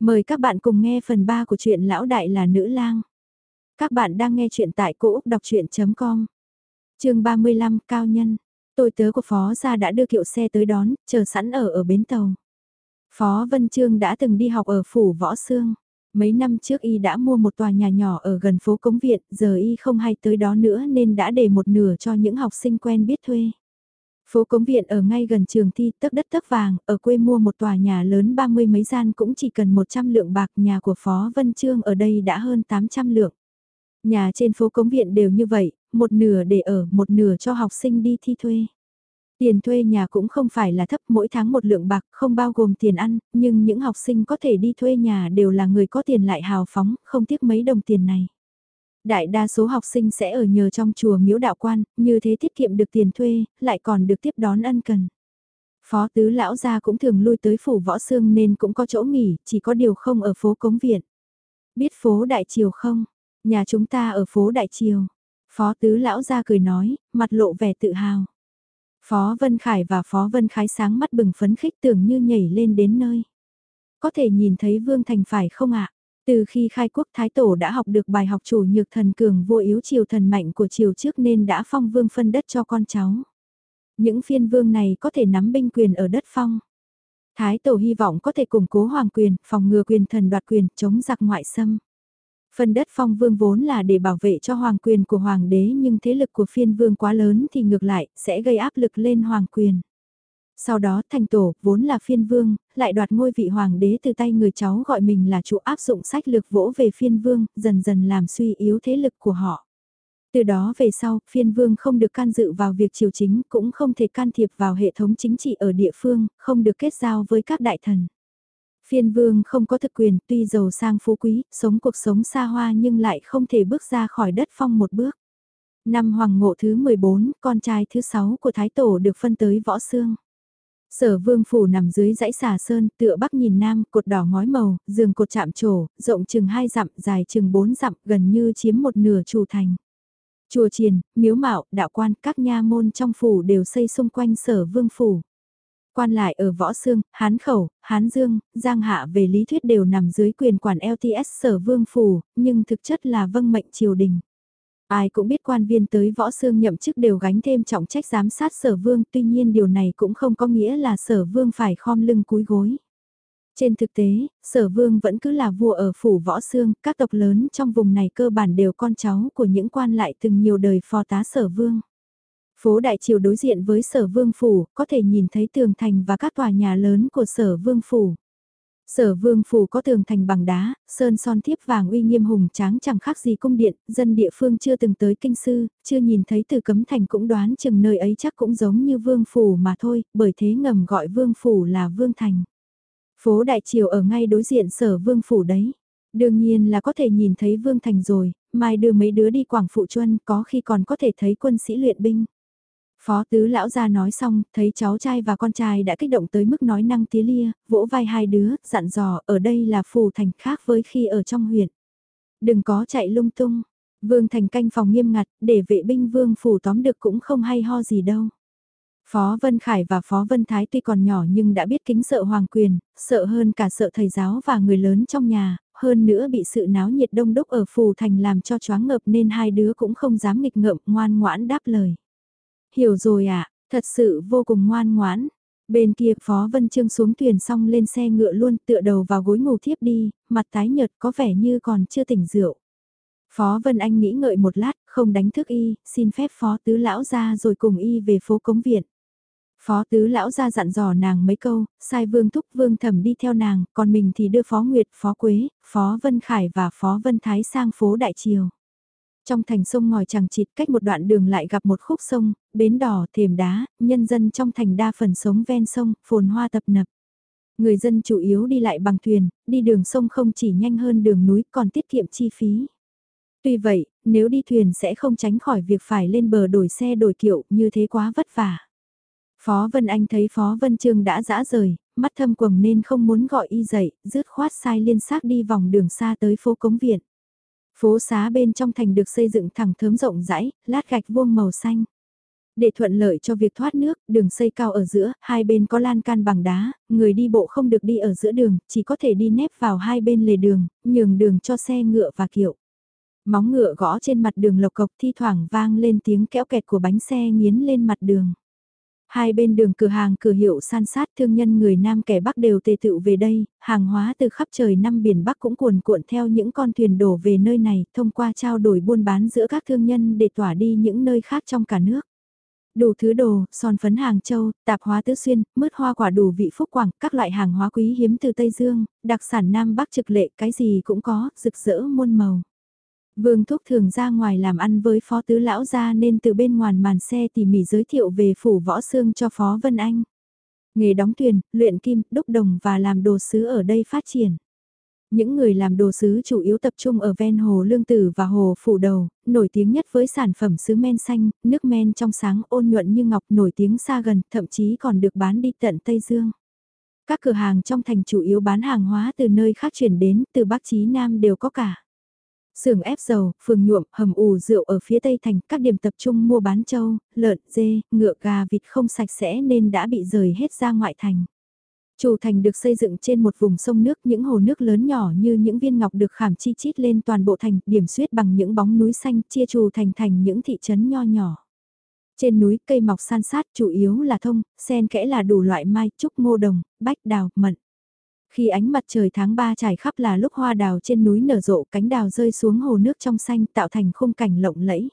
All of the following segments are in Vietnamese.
Mời các bạn cùng nghe phần 3 của truyện Lão Đại là Nữ lang. Các bạn đang nghe truyện tại cỗ Úc Đọc Chuyện.com Trường 35 Cao Nhân Tôi tớ của Phó gia đã đưa kiệu xe tới đón, chờ sẵn ở ở bến tàu. Phó Vân Trương đã từng đi học ở phủ Võ Sương. Mấy năm trước y đã mua một tòa nhà nhỏ ở gần phố Cống Viện, giờ y không hay tới đó nữa nên đã để một nửa cho những học sinh quen biết thuê. Phố Cống Viện ở ngay gần trường thi tấc đất tấc vàng, ở quê mua một tòa nhà lớn ba mươi mấy gian cũng chỉ cần 100 lượng bạc nhà của Phó Vân Trương ở đây đã hơn 800 lượng. Nhà trên phố Cống Viện đều như vậy, một nửa để ở, một nửa cho học sinh đi thi thuê. Tiền thuê nhà cũng không phải là thấp mỗi tháng một lượng bạc không bao gồm tiền ăn, nhưng những học sinh có thể đi thuê nhà đều là người có tiền lại hào phóng, không tiếc mấy đồng tiền này. Đại đa số học sinh sẽ ở nhờ trong chùa miếu đạo quan, như thế tiết kiệm được tiền thuê, lại còn được tiếp đón ân cần. Phó tứ lão gia cũng thường lui tới phủ võ sương nên cũng có chỗ nghỉ, chỉ có điều không ở phố Cống Viện. Biết phố Đại Triều không? Nhà chúng ta ở phố Đại Triều. Phó tứ lão gia cười nói, mặt lộ vẻ tự hào. Phó Vân Khải và Phó Vân Khái sáng mắt bừng phấn khích tưởng như nhảy lên đến nơi. Có thể nhìn thấy Vương Thành phải không ạ? Từ khi khai quốc Thái Tổ đã học được bài học chủ nhược thần cường vô yếu triều thần mạnh của triều trước nên đã phong vương phân đất cho con cháu. Những phiên vương này có thể nắm binh quyền ở đất phong. Thái Tổ hy vọng có thể củng cố hoàng quyền, phòng ngừa quyền thần đoạt quyền, chống giặc ngoại xâm. Phân đất phong vương vốn là để bảo vệ cho hoàng quyền của hoàng đế nhưng thế lực của phiên vương quá lớn thì ngược lại, sẽ gây áp lực lên hoàng quyền. Sau đó thành tổ, vốn là phiên vương, lại đoạt ngôi vị hoàng đế từ tay người cháu gọi mình là chủ áp dụng sách lược vỗ về phiên vương, dần dần làm suy yếu thế lực của họ. Từ đó về sau, phiên vương không được can dự vào việc triều chính, cũng không thể can thiệp vào hệ thống chính trị ở địa phương, không được kết giao với các đại thần. Phiên vương không có thực quyền, tuy giàu sang phú quý, sống cuộc sống xa hoa nhưng lại không thể bước ra khỏi đất phong một bước. Năm Hoàng Ngộ thứ 14, con trai thứ 6 của Thái Tổ được phân tới Võ Sương. Sở vương phủ nằm dưới dãy xà sơn, tựa bắc nhìn nam, cột đỏ ngói màu, giường cột chạm trổ, rộng chừng 2 dặm, dài chừng 4 dặm, gần như chiếm một nửa chủ thành. Chùa triền, miếu mạo, đạo quan, các nha môn trong phủ đều xây xung quanh sở vương phủ. Quan lại ở Võ Sương, Hán Khẩu, Hán Dương, Giang Hạ về lý thuyết đều nằm dưới quyền quản LTS sở vương phủ, nhưng thực chất là vâng mệnh triều đình. Ai cũng biết quan viên tới võ xương nhậm chức đều gánh thêm trọng trách giám sát sở vương, tuy nhiên điều này cũng không có nghĩa là sở vương phải khom lưng cúi gối. Trên thực tế, sở vương vẫn cứ là vua ở phủ võ xương, các tộc lớn trong vùng này cơ bản đều con cháu của những quan lại từng nhiều đời phò tá sở vương. Phố Đại Triều đối diện với sở vương phủ, có thể nhìn thấy tường thành và các tòa nhà lớn của sở vương phủ. Sở vương phủ có tường thành bằng đá, sơn son thiếp vàng uy nghiêm hùng tráng chẳng khác gì cung điện, dân địa phương chưa từng tới kinh sư, chưa nhìn thấy từ cấm thành cũng đoán chừng nơi ấy chắc cũng giống như vương phủ mà thôi, bởi thế ngầm gọi vương phủ là vương thành. Phố Đại Triều ở ngay đối diện sở vương phủ đấy. Đương nhiên là có thể nhìn thấy vương thành rồi, mai đưa mấy đứa đi Quảng Phụ Chuân có khi còn có thể thấy quân sĩ luyện binh. Phó tứ lão ra nói xong, thấy cháu trai và con trai đã kích động tới mức nói năng tía lia, vỗ vai hai đứa, dặn dò, ở đây là phù thành khác với khi ở trong huyện. Đừng có chạy lung tung, vương thành canh phòng nghiêm ngặt, để vệ binh vương phủ tóm được cũng không hay ho gì đâu. Phó Vân Khải và Phó Vân Thái tuy còn nhỏ nhưng đã biết kính sợ hoàng quyền, sợ hơn cả sợ thầy giáo và người lớn trong nhà, hơn nữa bị sự náo nhiệt đông đúc ở phù thành làm cho choáng ngợp nên hai đứa cũng không dám nghịch ngợm ngoan ngoãn đáp lời. Hiểu rồi ạ, à, thật sự vô cùng ngoan ngoãn. Bên kia Phó Vân Trương xuống thuyền xong lên xe ngựa luôn tựa đầu vào gối ngủ thiếp đi, mặt tái nhợt có vẻ như còn chưa tỉnh rượu. Phó Vân Anh nghĩ ngợi một lát, không đánh thức y, xin phép Phó Tứ Lão ra rồi cùng y về phố Cống Viện. Phó Tứ Lão ra dặn dò nàng mấy câu, sai Vương Thúc Vương Thẩm đi theo nàng, còn mình thì đưa Phó Nguyệt, Phó Quế, Phó Vân Khải và Phó Vân Thái sang phố Đại Triều. Trong thành sông ngòi chẳng chịt cách một đoạn đường lại gặp một khúc sông, bến đỏ, thềm đá, nhân dân trong thành đa phần sống ven sông, phồn hoa tập nập. Người dân chủ yếu đi lại bằng thuyền, đi đường sông không chỉ nhanh hơn đường núi còn tiết kiệm chi phí. Tuy vậy, nếu đi thuyền sẽ không tránh khỏi việc phải lên bờ đổi xe đổi kiệu như thế quá vất vả. Phó Vân Anh thấy Phó Vân Trương đã dã rời, mắt thâm quầng nên không muốn gọi y dậy, rứt khoát sai liên xác đi vòng đường xa tới phố Cống Viện. Phố xá bên trong thành được xây dựng thẳng thớm rộng rãi, lát gạch vuông màu xanh. Để thuận lợi cho việc thoát nước, đường xây cao ở giữa, hai bên có lan can bằng đá, người đi bộ không được đi ở giữa đường, chỉ có thể đi nép vào hai bên lề đường, nhường đường cho xe ngựa và kiệu. Móng ngựa gõ trên mặt đường lộc cộc thi thoảng vang lên tiếng kéo kẹt của bánh xe nghiến lên mặt đường. Hai bên đường cửa hàng cửa hiệu san sát thương nhân người Nam kẻ Bắc đều tề tựu về đây, hàng hóa từ khắp trời năm biển Bắc cũng cuồn cuộn theo những con thuyền đổ về nơi này thông qua trao đổi buôn bán giữa các thương nhân để tỏa đi những nơi khác trong cả nước. Đủ thứ đồ, son phấn hàng châu, tạp hóa tứ xuyên, mứt hoa quả đủ vị phúc quảng, các loại hàng hóa quý hiếm từ Tây Dương, đặc sản Nam Bắc trực lệ cái gì cũng có, rực rỡ muôn màu. Vương Thúc thường ra ngoài làm ăn với Phó Tứ Lão ra nên từ bên ngoài màn xe tỉ mỉ giới thiệu về phủ võ xương cho Phó Vân Anh. Nghề đóng thuyền, luyện kim, đúc đồng và làm đồ sứ ở đây phát triển. Những người làm đồ sứ chủ yếu tập trung ở ven hồ Lương Tử và hồ Phủ Đầu, nổi tiếng nhất với sản phẩm sứ men xanh, nước men trong sáng ôn nhuận như ngọc nổi tiếng xa gần, thậm chí còn được bán đi tận Tây Dương. Các cửa hàng trong thành chủ yếu bán hàng hóa từ nơi khác chuyển đến, từ Bắc Chí Nam đều có cả. Sưởng ép dầu, phường nhuộm, hầm ủ rượu ở phía tây thành, các điểm tập trung mua bán trâu, lợn, dê, ngựa gà vịt không sạch sẽ nên đã bị rời hết ra ngoại thành. Chủ thành được xây dựng trên một vùng sông nước, những hồ nước lớn nhỏ như những viên ngọc được khảm chi chít lên toàn bộ thành, điểm xuyết bằng những bóng núi xanh, chia chủ thành thành những thị trấn nho nhỏ. Trên núi cây mọc san sát chủ yếu là thông, sen kẽ là đủ loại mai, trúc ngô đồng, bách đào, mận. Khi ánh mặt trời tháng 3 trải khắp là lúc hoa đào trên núi nở rộ cánh đào rơi xuống hồ nước trong xanh tạo thành khung cảnh lộng lẫy.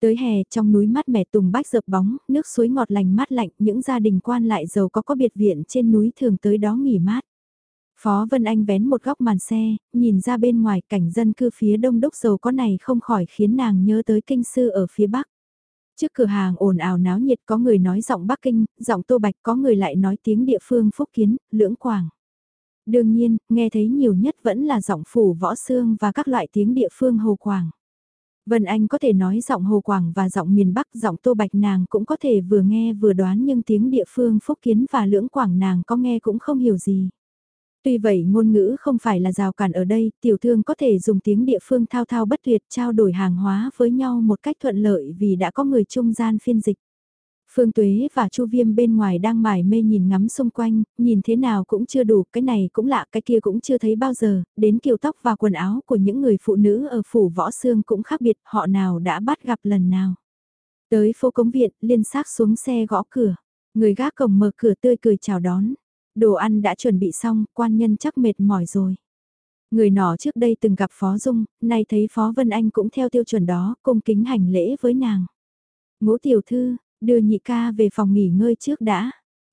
Tới hè trong núi mát mẻ tùng bách dợp bóng, nước suối ngọt lành mát lạnh, những gia đình quan lại giàu có có biệt viện trên núi thường tới đó nghỉ mát. Phó Vân Anh vén một góc màn xe, nhìn ra bên ngoài cảnh dân cư phía đông đúc giàu có này không khỏi khiến nàng nhớ tới kinh sư ở phía bắc. Trước cửa hàng ồn ào náo nhiệt có người nói giọng Bắc Kinh, giọng Tô Bạch có người lại nói tiếng địa phương Phúc Kiến, Lưỡng Quảng. Đương nhiên, nghe thấy nhiều nhất vẫn là giọng phủ võ xương và các loại tiếng địa phương Hồ Quảng. Vân Anh có thể nói giọng Hồ Quảng và giọng miền Bắc giọng Tô Bạch nàng cũng có thể vừa nghe vừa đoán nhưng tiếng địa phương Phúc Kiến và Lưỡng Quảng nàng có nghe cũng không hiểu gì. Tuy vậy ngôn ngữ không phải là rào cản ở đây, tiểu thương có thể dùng tiếng địa phương thao thao bất tuyệt trao đổi hàng hóa với nhau một cách thuận lợi vì đã có người trung gian phiên dịch. Phương Tuế và Chu Viêm bên ngoài đang mải mê nhìn ngắm xung quanh, nhìn thế nào cũng chưa đủ, cái này cũng lạ, cái kia cũng chưa thấy bao giờ, đến kiểu tóc và quần áo của những người phụ nữ ở phủ võ xương cũng khác biệt, họ nào đã bắt gặp lần nào. Tới phố cống viện, liên xác xuống xe gõ cửa, người gác cổng mở cửa tươi cười chào đón. Đồ ăn đã chuẩn bị xong, quan nhân chắc mệt mỏi rồi. Người nọ trước đây từng gặp Phó Dung, nay thấy Phó Vân Anh cũng theo tiêu chuẩn đó, cung kính hành lễ với nàng. Ngũ tiểu thư, Đưa nhị ca về phòng nghỉ ngơi trước đã.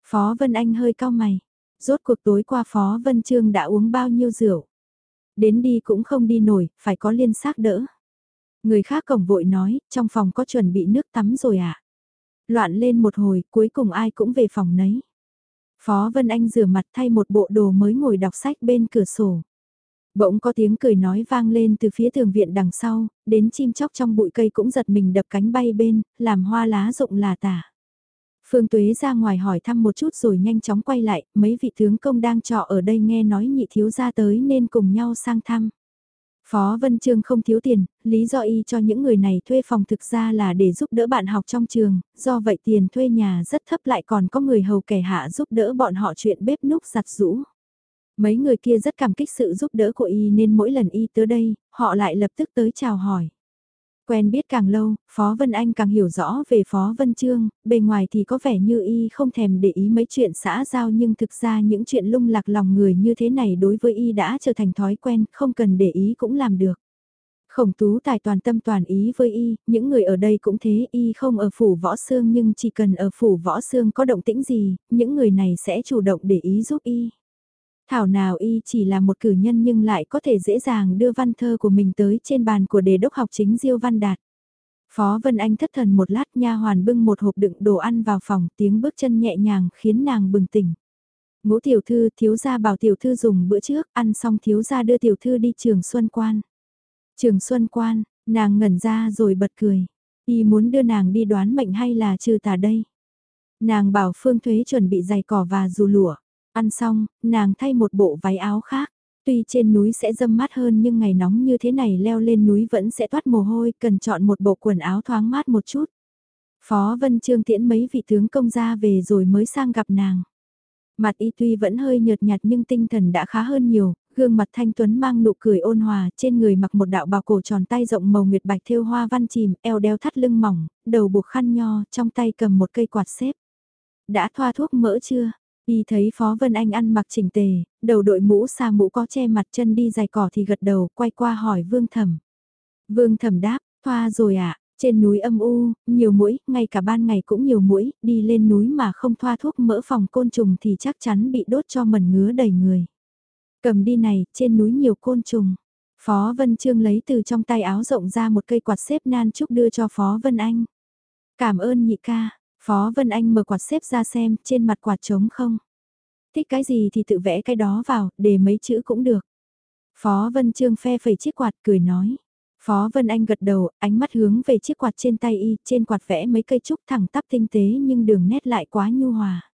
Phó Vân Anh hơi cao mày. Rốt cuộc tối qua Phó Vân Trương đã uống bao nhiêu rượu. Đến đi cũng không đi nổi, phải có liên xác đỡ. Người khác cổng vội nói, trong phòng có chuẩn bị nước tắm rồi à? Loạn lên một hồi, cuối cùng ai cũng về phòng nấy. Phó Vân Anh rửa mặt thay một bộ đồ mới ngồi đọc sách bên cửa sổ. Bỗng có tiếng cười nói vang lên từ phía tường viện đằng sau, đến chim chóc trong bụi cây cũng giật mình đập cánh bay bên, làm hoa lá rụng là tả. Phương Tuế ra ngoài hỏi thăm một chút rồi nhanh chóng quay lại, mấy vị tướng công đang trọ ở đây nghe nói nhị thiếu ra tới nên cùng nhau sang thăm. Phó Vân Trương không thiếu tiền, lý do y cho những người này thuê phòng thực ra là để giúp đỡ bạn học trong trường, do vậy tiền thuê nhà rất thấp lại còn có người hầu kẻ hạ giúp đỡ bọn họ chuyện bếp núc giặt rũ. Mấy người kia rất cảm kích sự giúp đỡ của y nên mỗi lần y tới đây, họ lại lập tức tới chào hỏi. Quen biết càng lâu, Phó Vân Anh càng hiểu rõ về Phó Vân Trương, bề ngoài thì có vẻ như y không thèm để ý mấy chuyện xã giao nhưng thực ra những chuyện lung lạc lòng người như thế này đối với y đã trở thành thói quen, không cần để ý cũng làm được. Khổng tú tài toàn tâm toàn ý với y, những người ở đây cũng thế, y không ở phủ võ xương nhưng chỉ cần ở phủ võ xương có động tĩnh gì, những người này sẽ chủ động để ý giúp y. Thảo nào y chỉ là một cử nhân nhưng lại có thể dễ dàng đưa văn thơ của mình tới trên bàn của đề đốc học chính Diêu Văn Đạt. Phó Vân Anh thất thần một lát nha hoàn bưng một hộp đựng đồ ăn vào phòng tiếng bước chân nhẹ nhàng khiến nàng bừng tỉnh. Ngũ tiểu thư thiếu gia bảo tiểu thư dùng bữa trước ăn xong thiếu gia đưa tiểu thư đi trường Xuân Quan. Trường Xuân Quan, nàng ngẩn ra rồi bật cười. Y muốn đưa nàng đi đoán mệnh hay là trừ tà đây. Nàng bảo Phương Thuế chuẩn bị giày cỏ và dù lụa. Ăn xong, nàng thay một bộ váy áo khác. Tuy trên núi sẽ dâm mát hơn nhưng ngày nóng như thế này leo lên núi vẫn sẽ toát mồ hôi, cần chọn một bộ quần áo thoáng mát một chút. Phó Vân Trương tiễn mấy vị tướng công gia về rồi mới sang gặp nàng. Mặt y tuy vẫn hơi nhợt nhạt nhưng tinh thần đã khá hơn nhiều, gương mặt thanh tuấn mang nụ cười ôn hòa, trên người mặc một đạo bào cổ tròn tay rộng màu nguyệt bạch thêu hoa văn chìm, eo đeo thắt lưng mỏng, đầu buộc khăn nho, trong tay cầm một cây quạt xếp. Đã thoa thuốc mỡ chưa? Y thấy Phó Vân Anh ăn mặc chỉnh tề, đầu đội mũ xa mũ có che mặt chân đi dài cỏ thì gật đầu, quay qua hỏi Vương Thẩm. Vương Thẩm đáp, thoa rồi ạ, à? trên núi âm u, nhiều mũi, ngay cả ban ngày cũng nhiều mũi, đi lên núi mà không thoa thuốc mỡ phòng côn trùng thì chắc chắn bị đốt cho mẩn ngứa đầy người. Cầm đi này, trên núi nhiều côn trùng. Phó Vân Trương lấy từ trong tay áo rộng ra một cây quạt xếp nan trúc đưa cho Phó Vân Anh. Cảm ơn nhị ca, Phó Vân Anh mở quạt xếp ra xem, trên mặt quạt trống không. Thích cái gì thì tự vẽ cái đó vào, để mấy chữ cũng được. Phó Vân Trương phe phẩy chiếc quạt cười nói. Phó Vân Anh gật đầu, ánh mắt hướng về chiếc quạt trên tay y, trên quạt vẽ mấy cây trúc thẳng tắp tinh tế nhưng đường nét lại quá nhu hòa.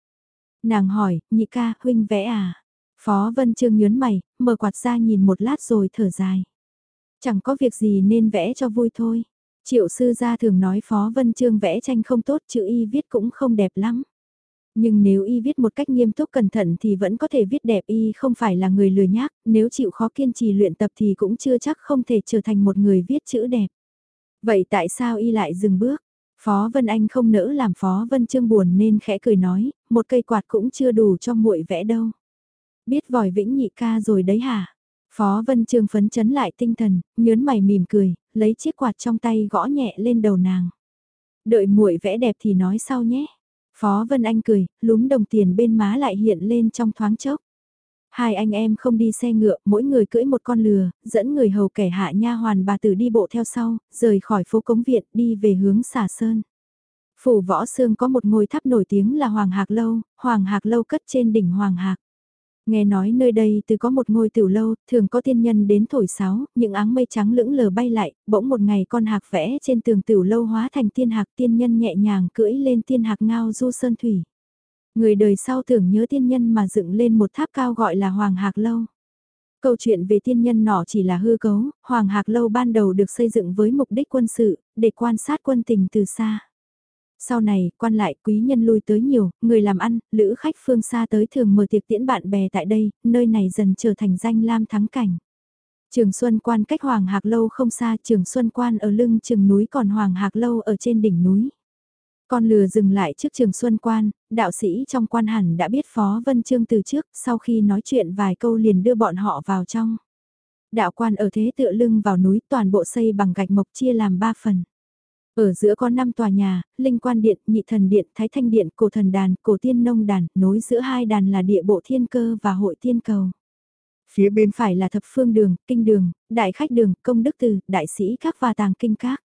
Nàng hỏi, nhị ca, huynh vẽ à? Phó Vân Trương nhớn mày, mở quạt ra nhìn một lát rồi thở dài. Chẳng có việc gì nên vẽ cho vui thôi. Triệu sư gia thường nói Phó Vân Trương vẽ tranh không tốt chữ y viết cũng không đẹp lắm. Nhưng nếu y viết một cách nghiêm túc cẩn thận thì vẫn có thể viết đẹp y không phải là người lười nhác, nếu chịu khó kiên trì luyện tập thì cũng chưa chắc không thể trở thành một người viết chữ đẹp. Vậy tại sao y lại dừng bước? Phó Vân Anh không nỡ làm Phó Vân Trương buồn nên khẽ cười nói, một cây quạt cũng chưa đủ cho muội vẽ đâu. Biết vòi vĩnh nhị ca rồi đấy hả? Phó Vân Trương phấn chấn lại tinh thần, nhớn mày mỉm cười, lấy chiếc quạt trong tay gõ nhẹ lên đầu nàng. Đợi muội vẽ đẹp thì nói sau nhé. Phó Vân Anh cười, lúm đồng tiền bên má lại hiện lên trong thoáng chốc. Hai anh em không đi xe ngựa, mỗi người cưỡi một con lừa, dẫn người hầu kẻ hạ nha hoàn bà tử đi bộ theo sau, rời khỏi phố cống viện đi về hướng xà sơn. Phủ võ sương có một ngôi tháp nổi tiếng là Hoàng Hạc Lâu, Hoàng Hạc Lâu cất trên đỉnh Hoàng Hạc. Nghe nói nơi đây từ có một ngôi tiểu lâu, thường có tiên nhân đến thổi sáo, những áng mây trắng lững lờ bay lại, bỗng một ngày con hạc vẽ trên tường tiểu lâu hóa thành tiên hạc tiên nhân nhẹ nhàng cưỡi lên tiên hạc ngao du sơn thủy. Người đời sau tưởng nhớ tiên nhân mà dựng lên một tháp cao gọi là Hoàng Hạc Lâu. Câu chuyện về tiên nhân nọ chỉ là hư cấu, Hoàng Hạc Lâu ban đầu được xây dựng với mục đích quân sự, để quan sát quân tình từ xa. Sau này, quan lại quý nhân lui tới nhiều, người làm ăn, lữ khách phương xa tới thường mở tiệc tiễn bạn bè tại đây, nơi này dần trở thành danh lam thắng cảnh. Trường Xuân Quan cách Hoàng Hạc Lâu không xa, Trường Xuân Quan ở lưng trường núi còn Hoàng Hạc Lâu ở trên đỉnh núi. Con lừa dừng lại trước Trường Xuân Quan, đạo sĩ trong quan hẳn đã biết Phó Vân Trương từ trước, sau khi nói chuyện vài câu liền đưa bọn họ vào trong. Đạo quan ở thế tựa lưng vào núi toàn bộ xây bằng gạch mộc chia làm ba phần. Ở giữa có 5 tòa nhà, Linh Quan Điện, Nhị Thần Điện, Thái Thanh Điện, Cổ Thần Đàn, Cổ Tiên Nông Đàn, nối giữa hai đàn là địa bộ thiên cơ và hội tiên cầu. Phía bên phải là thập phương đường, kinh đường, đại khách đường, công đức từ, đại sĩ các và tàng kinh các.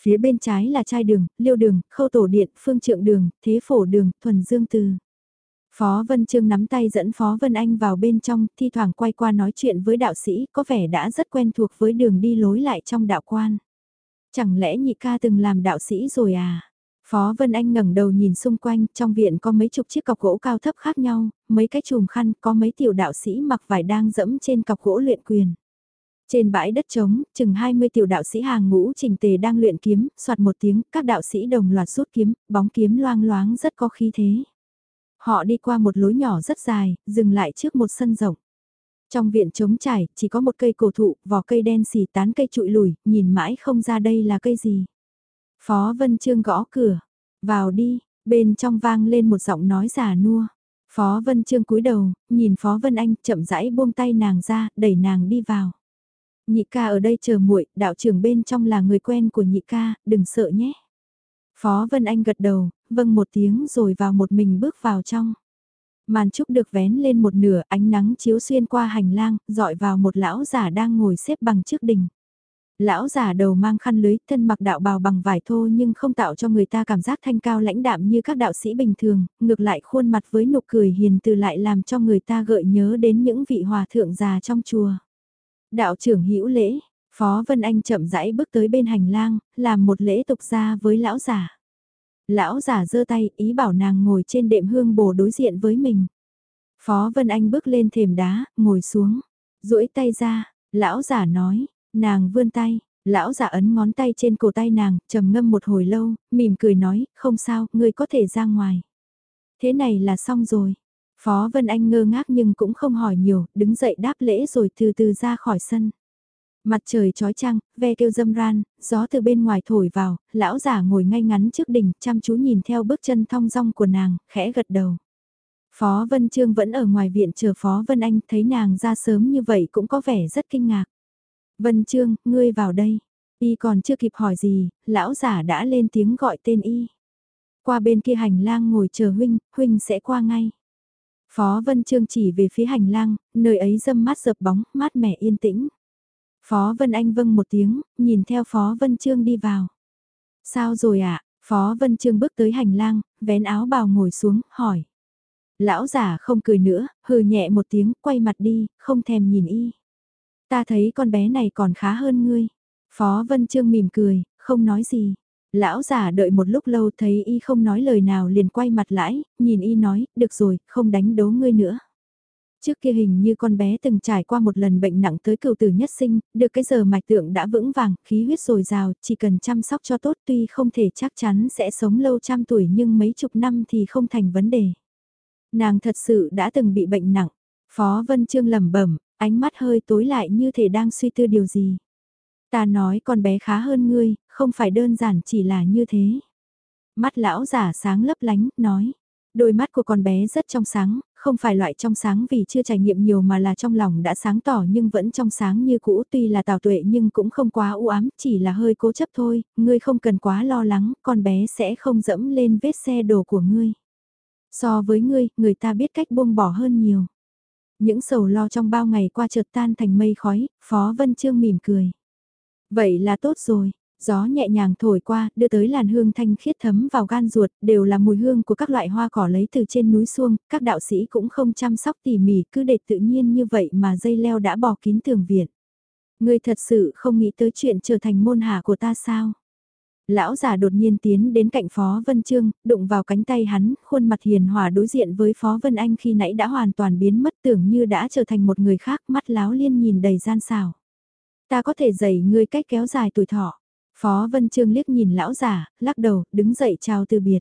Phía bên trái là trai đường, liêu đường, khâu tổ điện, phương trượng đường, thế phổ đường, thuần dương từ. Phó Vân Trương nắm tay dẫn Phó Vân Anh vào bên trong, thi thoảng quay qua nói chuyện với đạo sĩ, có vẻ đã rất quen thuộc với đường đi lối lại trong đạo quan. Chẳng lẽ nhị ca từng làm đạo sĩ rồi à? Phó Vân Anh ngẩng đầu nhìn xung quanh, trong viện có mấy chục chiếc cọc gỗ cao thấp khác nhau, mấy cái chùm khăn, có mấy tiểu đạo sĩ mặc vải đang dẫm trên cọc gỗ luyện quyền. Trên bãi đất trống, chừng 20 tiểu đạo sĩ hàng ngũ trình tề đang luyện kiếm, soạt một tiếng, các đạo sĩ đồng loạt rút kiếm, bóng kiếm loang loáng rất có khí thế. Họ đi qua một lối nhỏ rất dài, dừng lại trước một sân rộng. Trong viện trống trải, chỉ có một cây cổ thụ, vỏ cây đen xì tán cây trụi lùi, nhìn mãi không ra đây là cây gì. Phó Vân Trương gõ cửa, vào đi, bên trong vang lên một giọng nói già nua. Phó Vân Trương cúi đầu, nhìn Phó Vân Anh chậm rãi buông tay nàng ra, đẩy nàng đi vào. Nhị ca ở đây chờ muội, đạo trưởng bên trong là người quen của nhị ca, đừng sợ nhé. Phó Vân Anh gật đầu, vâng một tiếng rồi vào một mình bước vào trong. Màn trúc được vén lên một nửa, ánh nắng chiếu xuyên qua hành lang, dọi vào một lão giả đang ngồi xếp bằng trước đình. Lão giả đầu mang khăn lưới, thân mặc đạo bào bằng vải thô nhưng không tạo cho người ta cảm giác thanh cao lãnh đạm như các đạo sĩ bình thường, ngược lại khuôn mặt với nụ cười hiền từ lại làm cho người ta gợi nhớ đến những vị hòa thượng già trong chùa. Đạo trưởng hữu lễ, Phó Vân Anh chậm rãi bước tới bên hành lang, làm một lễ tục ra với lão giả. Lão giả giơ tay ý bảo nàng ngồi trên đệm hương bồ đối diện với mình. Phó Vân Anh bước lên thềm đá, ngồi xuống, duỗi tay ra, lão giả nói, nàng vươn tay, Lão giả ấn ngón tay trên cổ tay nàng, trầm ngâm một hồi lâu, mỉm cười nói, không sao, ngươi có thể ra ngoài. Thế này là xong rồi. Phó Vân Anh ngơ ngác nhưng cũng không hỏi nhiều, đứng dậy đáp lễ rồi từ từ ra khỏi sân. Mặt trời trói trăng, ve kêu dâm ran, gió từ bên ngoài thổi vào, lão giả ngồi ngay ngắn trước đỉnh, chăm chú nhìn theo bước chân thong dong của nàng, khẽ gật đầu. Phó Vân Trương vẫn ở ngoài viện chờ Phó Vân Anh, thấy nàng ra sớm như vậy cũng có vẻ rất kinh ngạc. Vân Trương, ngươi vào đây. Y còn chưa kịp hỏi gì, lão giả đã lên tiếng gọi tên Y. Qua bên kia hành lang ngồi chờ huynh, huynh sẽ qua ngay. Phó Vân Trương chỉ về phía hành lang, nơi ấy dâm mát dập bóng, mát mẻ yên tĩnh. Phó Vân Anh vâng một tiếng, nhìn theo Phó Vân Trương đi vào. Sao rồi ạ? À? Phó Vân Trương bước tới hành lang, vén áo bào ngồi xuống, hỏi. Lão giả không cười nữa, hừ nhẹ một tiếng, quay mặt đi, không thèm nhìn y. Ta thấy con bé này còn khá hơn ngươi. Phó Vân Trương mỉm cười, không nói gì. Lão giả đợi một lúc lâu thấy y không nói lời nào liền quay mặt lại, nhìn y nói, được rồi, không đánh đố ngươi nữa. Trước kia hình như con bé từng trải qua một lần bệnh nặng tới cựu tử nhất sinh, được cái giờ mạch tượng đã vững vàng, khí huyết dồi dào, chỉ cần chăm sóc cho tốt tuy không thể chắc chắn sẽ sống lâu trăm tuổi nhưng mấy chục năm thì không thành vấn đề. Nàng thật sự đã từng bị bệnh nặng. Phó Vân Trương lẩm bẩm, ánh mắt hơi tối lại như thể đang suy tư điều gì. Ta nói con bé khá hơn ngươi, không phải đơn giản chỉ là như thế. Mắt lão giả sáng lấp lánh, nói. Đôi mắt của con bé rất trong sáng, không phải loại trong sáng vì chưa trải nghiệm nhiều mà là trong lòng đã sáng tỏ nhưng vẫn trong sáng như cũ tuy là tào tuệ nhưng cũng không quá u ám, chỉ là hơi cố chấp thôi, ngươi không cần quá lo lắng, con bé sẽ không dẫm lên vết xe đồ của ngươi. So với ngươi, người ta biết cách buông bỏ hơn nhiều. Những sầu lo trong bao ngày qua chợt tan thành mây khói, Phó Vân Trương mỉm cười. Vậy là tốt rồi, gió nhẹ nhàng thổi qua, đưa tới làn hương thanh khiết thấm vào gan ruột, đều là mùi hương của các loại hoa cỏ lấy từ trên núi xuông, các đạo sĩ cũng không chăm sóc tỉ mỉ, cứ để tự nhiên như vậy mà dây leo đã bò kín tường viện. Ngươi thật sự không nghĩ tới chuyện trở thành môn hạ của ta sao? Lão già đột nhiên tiến đến cạnh Phó Vân Trương, đụng vào cánh tay hắn, khuôn mặt hiền hòa đối diện với Phó Vân Anh khi nãy đã hoàn toàn biến mất tưởng như đã trở thành một người khác, mắt láo liên nhìn đầy gian xào. Ta có thể dạy ngươi cách kéo dài tuổi thọ. Phó Vân Trương liếc nhìn lão giả, lắc đầu, đứng dậy chào từ biệt.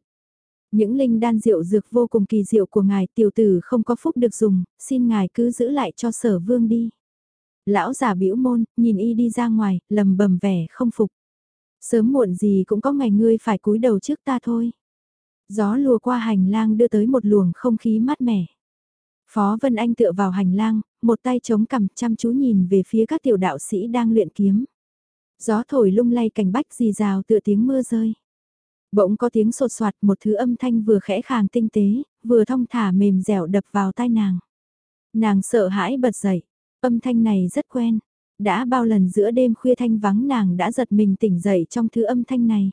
Những linh đan rượu dược vô cùng kỳ diệu của ngài tiểu tử không có phúc được dùng, xin ngài cứ giữ lại cho sở vương đi. Lão giả bĩu môn, nhìn y đi ra ngoài, lầm bầm vẻ không phục. Sớm muộn gì cũng có ngày ngươi phải cúi đầu trước ta thôi. Gió lùa qua hành lang đưa tới một luồng không khí mát mẻ. Phó Vân Anh tựa vào hành lang, một tay chống cằm chăm chú nhìn về phía các tiểu đạo sĩ đang luyện kiếm. Gió thổi lung lay cành bách rì rào tựa tiếng mưa rơi. Bỗng có tiếng sột soạt một thứ âm thanh vừa khẽ khàng tinh tế, vừa thong thả mềm dẻo đập vào tai nàng. Nàng sợ hãi bật dậy, âm thanh này rất quen, đã bao lần giữa đêm khuya thanh vắng nàng đã giật mình tỉnh dậy trong thứ âm thanh này.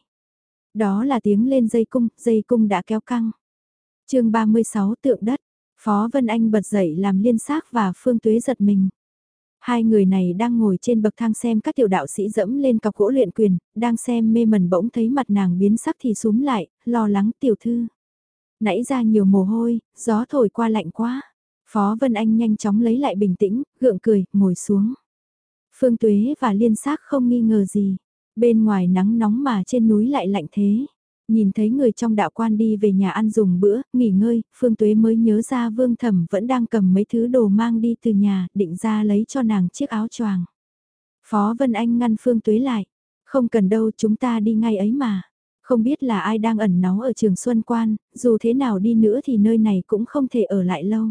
Đó là tiếng lên dây cung, dây cung đã kéo căng. chương 36 tượng đất, Phó Vân Anh bật dậy làm liên xác và Phương Tuế giật mình. Hai người này đang ngồi trên bậc thang xem các tiểu đạo sĩ dẫm lên cọc gỗ luyện quyền, đang xem mê mẩn bỗng thấy mặt nàng biến sắc thì súm lại, lo lắng tiểu thư. Nãy ra nhiều mồ hôi, gió thổi qua lạnh quá. Phó Vân Anh nhanh chóng lấy lại bình tĩnh, gượng cười, ngồi xuống. Phương Tuế và Liên Xác không nghi ngờ gì. Bên ngoài nắng nóng mà trên núi lại lạnh thế. Nhìn thấy người trong đạo quan đi về nhà ăn dùng bữa, nghỉ ngơi, Phương Tuế mới nhớ ra Vương Thẩm vẫn đang cầm mấy thứ đồ mang đi từ nhà, định ra lấy cho nàng chiếc áo choàng. Phó Vân Anh ngăn Phương Tuế lại. Không cần đâu chúng ta đi ngay ấy mà. Không biết là ai đang ẩn náu ở trường Xuân Quan, dù thế nào đi nữa thì nơi này cũng không thể ở lại lâu.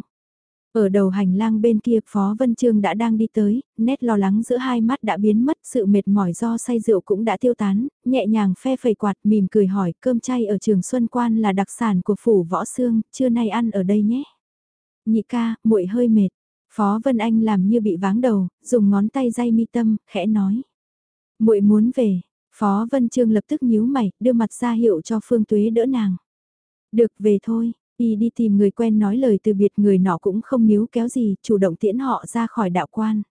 Ở đầu hành lang bên kia Phó Vân Trương đã đang đi tới, nét lo lắng giữa hai mắt đã biến mất sự mệt mỏi do say rượu cũng đã tiêu tán, nhẹ nhàng phe phẩy quạt mỉm cười hỏi cơm chay ở trường Xuân Quan là đặc sản của phủ võ xương, trưa nay ăn ở đây nhé. Nhị ca, muội hơi mệt. Phó Vân Anh làm như bị váng đầu, dùng ngón tay day mi tâm, khẽ nói. muội muốn về, Phó Vân Trương lập tức nhíu mày, đưa mặt ra hiệu cho Phương Tuế đỡ nàng. Được về thôi, Y đi tìm người quen nói lời từ biệt người nọ cũng không níu kéo gì, chủ động tiễn họ ra khỏi đạo quan.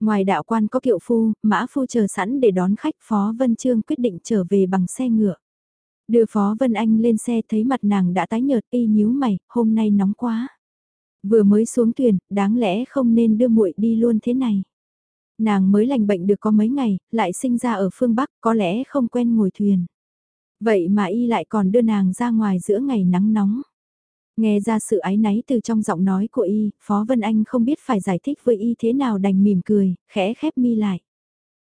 Ngoài đạo quan có kiệu phu, mã phu chờ sẵn để đón khách Phó Vân Trương quyết định trở về bằng xe ngựa. Đưa Phó Vân Anh lên xe thấy mặt nàng đã tái nhợt y nhíu mày, hôm nay nóng quá. Vừa mới xuống thuyền, đáng lẽ không nên đưa muội đi luôn thế này. Nàng mới lành bệnh được có mấy ngày, lại sinh ra ở phương Bắc, có lẽ không quen ngồi thuyền. Vậy mà y lại còn đưa nàng ra ngoài giữa ngày nắng nóng. Nghe ra sự ái náy từ trong giọng nói của y, Phó Vân Anh không biết phải giải thích với y thế nào đành mỉm cười, khẽ khép mi lại.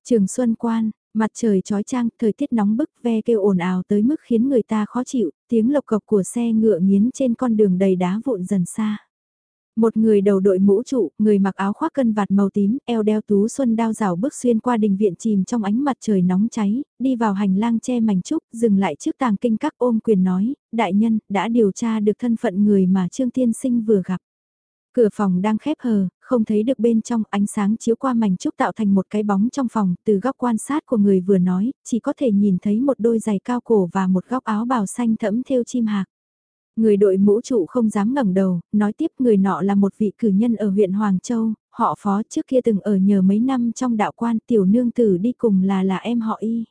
Trường Xuân Quan, mặt trời trói trang, thời tiết nóng bức ve kêu ồn ào tới mức khiến người ta khó chịu, tiếng lộc cộc của xe ngựa nghiến trên con đường đầy đá vụn dần xa. Một người đầu đội mũ trụ, người mặc áo khoác cân vạt màu tím, eo đeo tú xuân đao rào bước xuyên qua đình viện chìm trong ánh mặt trời nóng cháy, đi vào hành lang che mảnh trúc, dừng lại trước tàng kinh các ôm quyền nói, đại nhân, đã điều tra được thân phận người mà Trương Tiên Sinh vừa gặp. Cửa phòng đang khép hờ, không thấy được bên trong ánh sáng chiếu qua mảnh trúc tạo thành một cái bóng trong phòng, từ góc quan sát của người vừa nói, chỉ có thể nhìn thấy một đôi giày cao cổ và một góc áo bào xanh thẫm theo chim hạc. Người đội mũ trụ không dám ngẩng đầu, nói tiếp người nọ là một vị cử nhân ở huyện Hoàng Châu, họ phó trước kia từng ở nhờ mấy năm trong đạo quan tiểu nương tử đi cùng là là em họ y.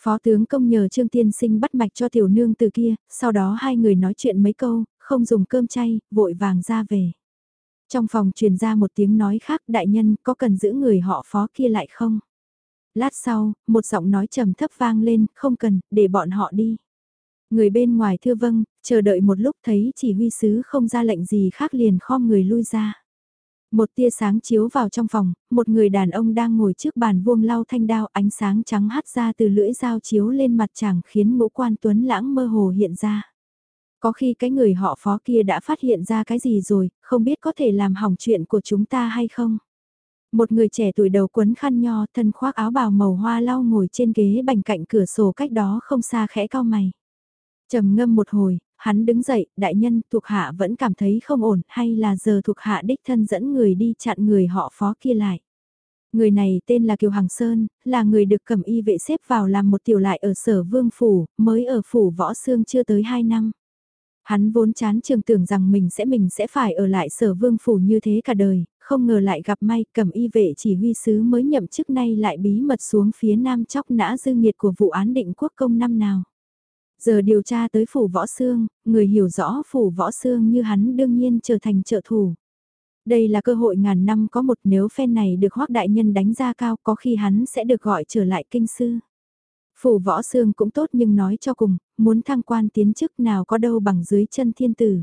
Phó tướng công nhờ Trương Tiên Sinh bắt mạch cho tiểu nương tử kia, sau đó hai người nói chuyện mấy câu, không dùng cơm chay, vội vàng ra về. Trong phòng truyền ra một tiếng nói khác đại nhân có cần giữ người họ phó kia lại không? Lát sau, một giọng nói trầm thấp vang lên, không cần, để bọn họ đi. Người bên ngoài thưa vâng, chờ đợi một lúc thấy chỉ huy sứ không ra lệnh gì khác liền khom người lui ra. Một tia sáng chiếu vào trong phòng, một người đàn ông đang ngồi trước bàn vuông lau thanh đao ánh sáng trắng hắt ra từ lưỡi dao chiếu lên mặt chàng khiến ngũ quan tuấn lãng mơ hồ hiện ra. Có khi cái người họ phó kia đã phát hiện ra cái gì rồi, không biết có thể làm hỏng chuyện của chúng ta hay không. Một người trẻ tuổi đầu quấn khăn nho thân khoác áo bào màu hoa lau ngồi trên ghế bành cạnh cửa sổ cách đó không xa khẽ cao mày trầm ngâm một hồi, hắn đứng dậy, đại nhân thuộc hạ vẫn cảm thấy không ổn hay là giờ thuộc hạ đích thân dẫn người đi chặn người họ phó kia lại. Người này tên là Kiều Hằng Sơn, là người được cầm y vệ xếp vào làm một tiểu lại ở sở vương phủ, mới ở phủ võ xương chưa tới 2 năm. Hắn vốn chán trường tưởng rằng mình sẽ mình sẽ phải ở lại sở vương phủ như thế cả đời, không ngờ lại gặp may cầm y vệ chỉ huy sứ mới nhậm chức nay lại bí mật xuống phía nam chóc nã dư nghiệt của vụ án định quốc công năm nào. Giờ điều tra tới phủ võ xương, người hiểu rõ phủ võ xương như hắn đương nhiên trở thành trợ thủ. Đây là cơ hội ngàn năm có một nếu phen này được hoác đại nhân đánh ra cao có khi hắn sẽ được gọi trở lại kinh sư. Phủ võ xương cũng tốt nhưng nói cho cùng, muốn thăng quan tiến chức nào có đâu bằng dưới chân thiên tử.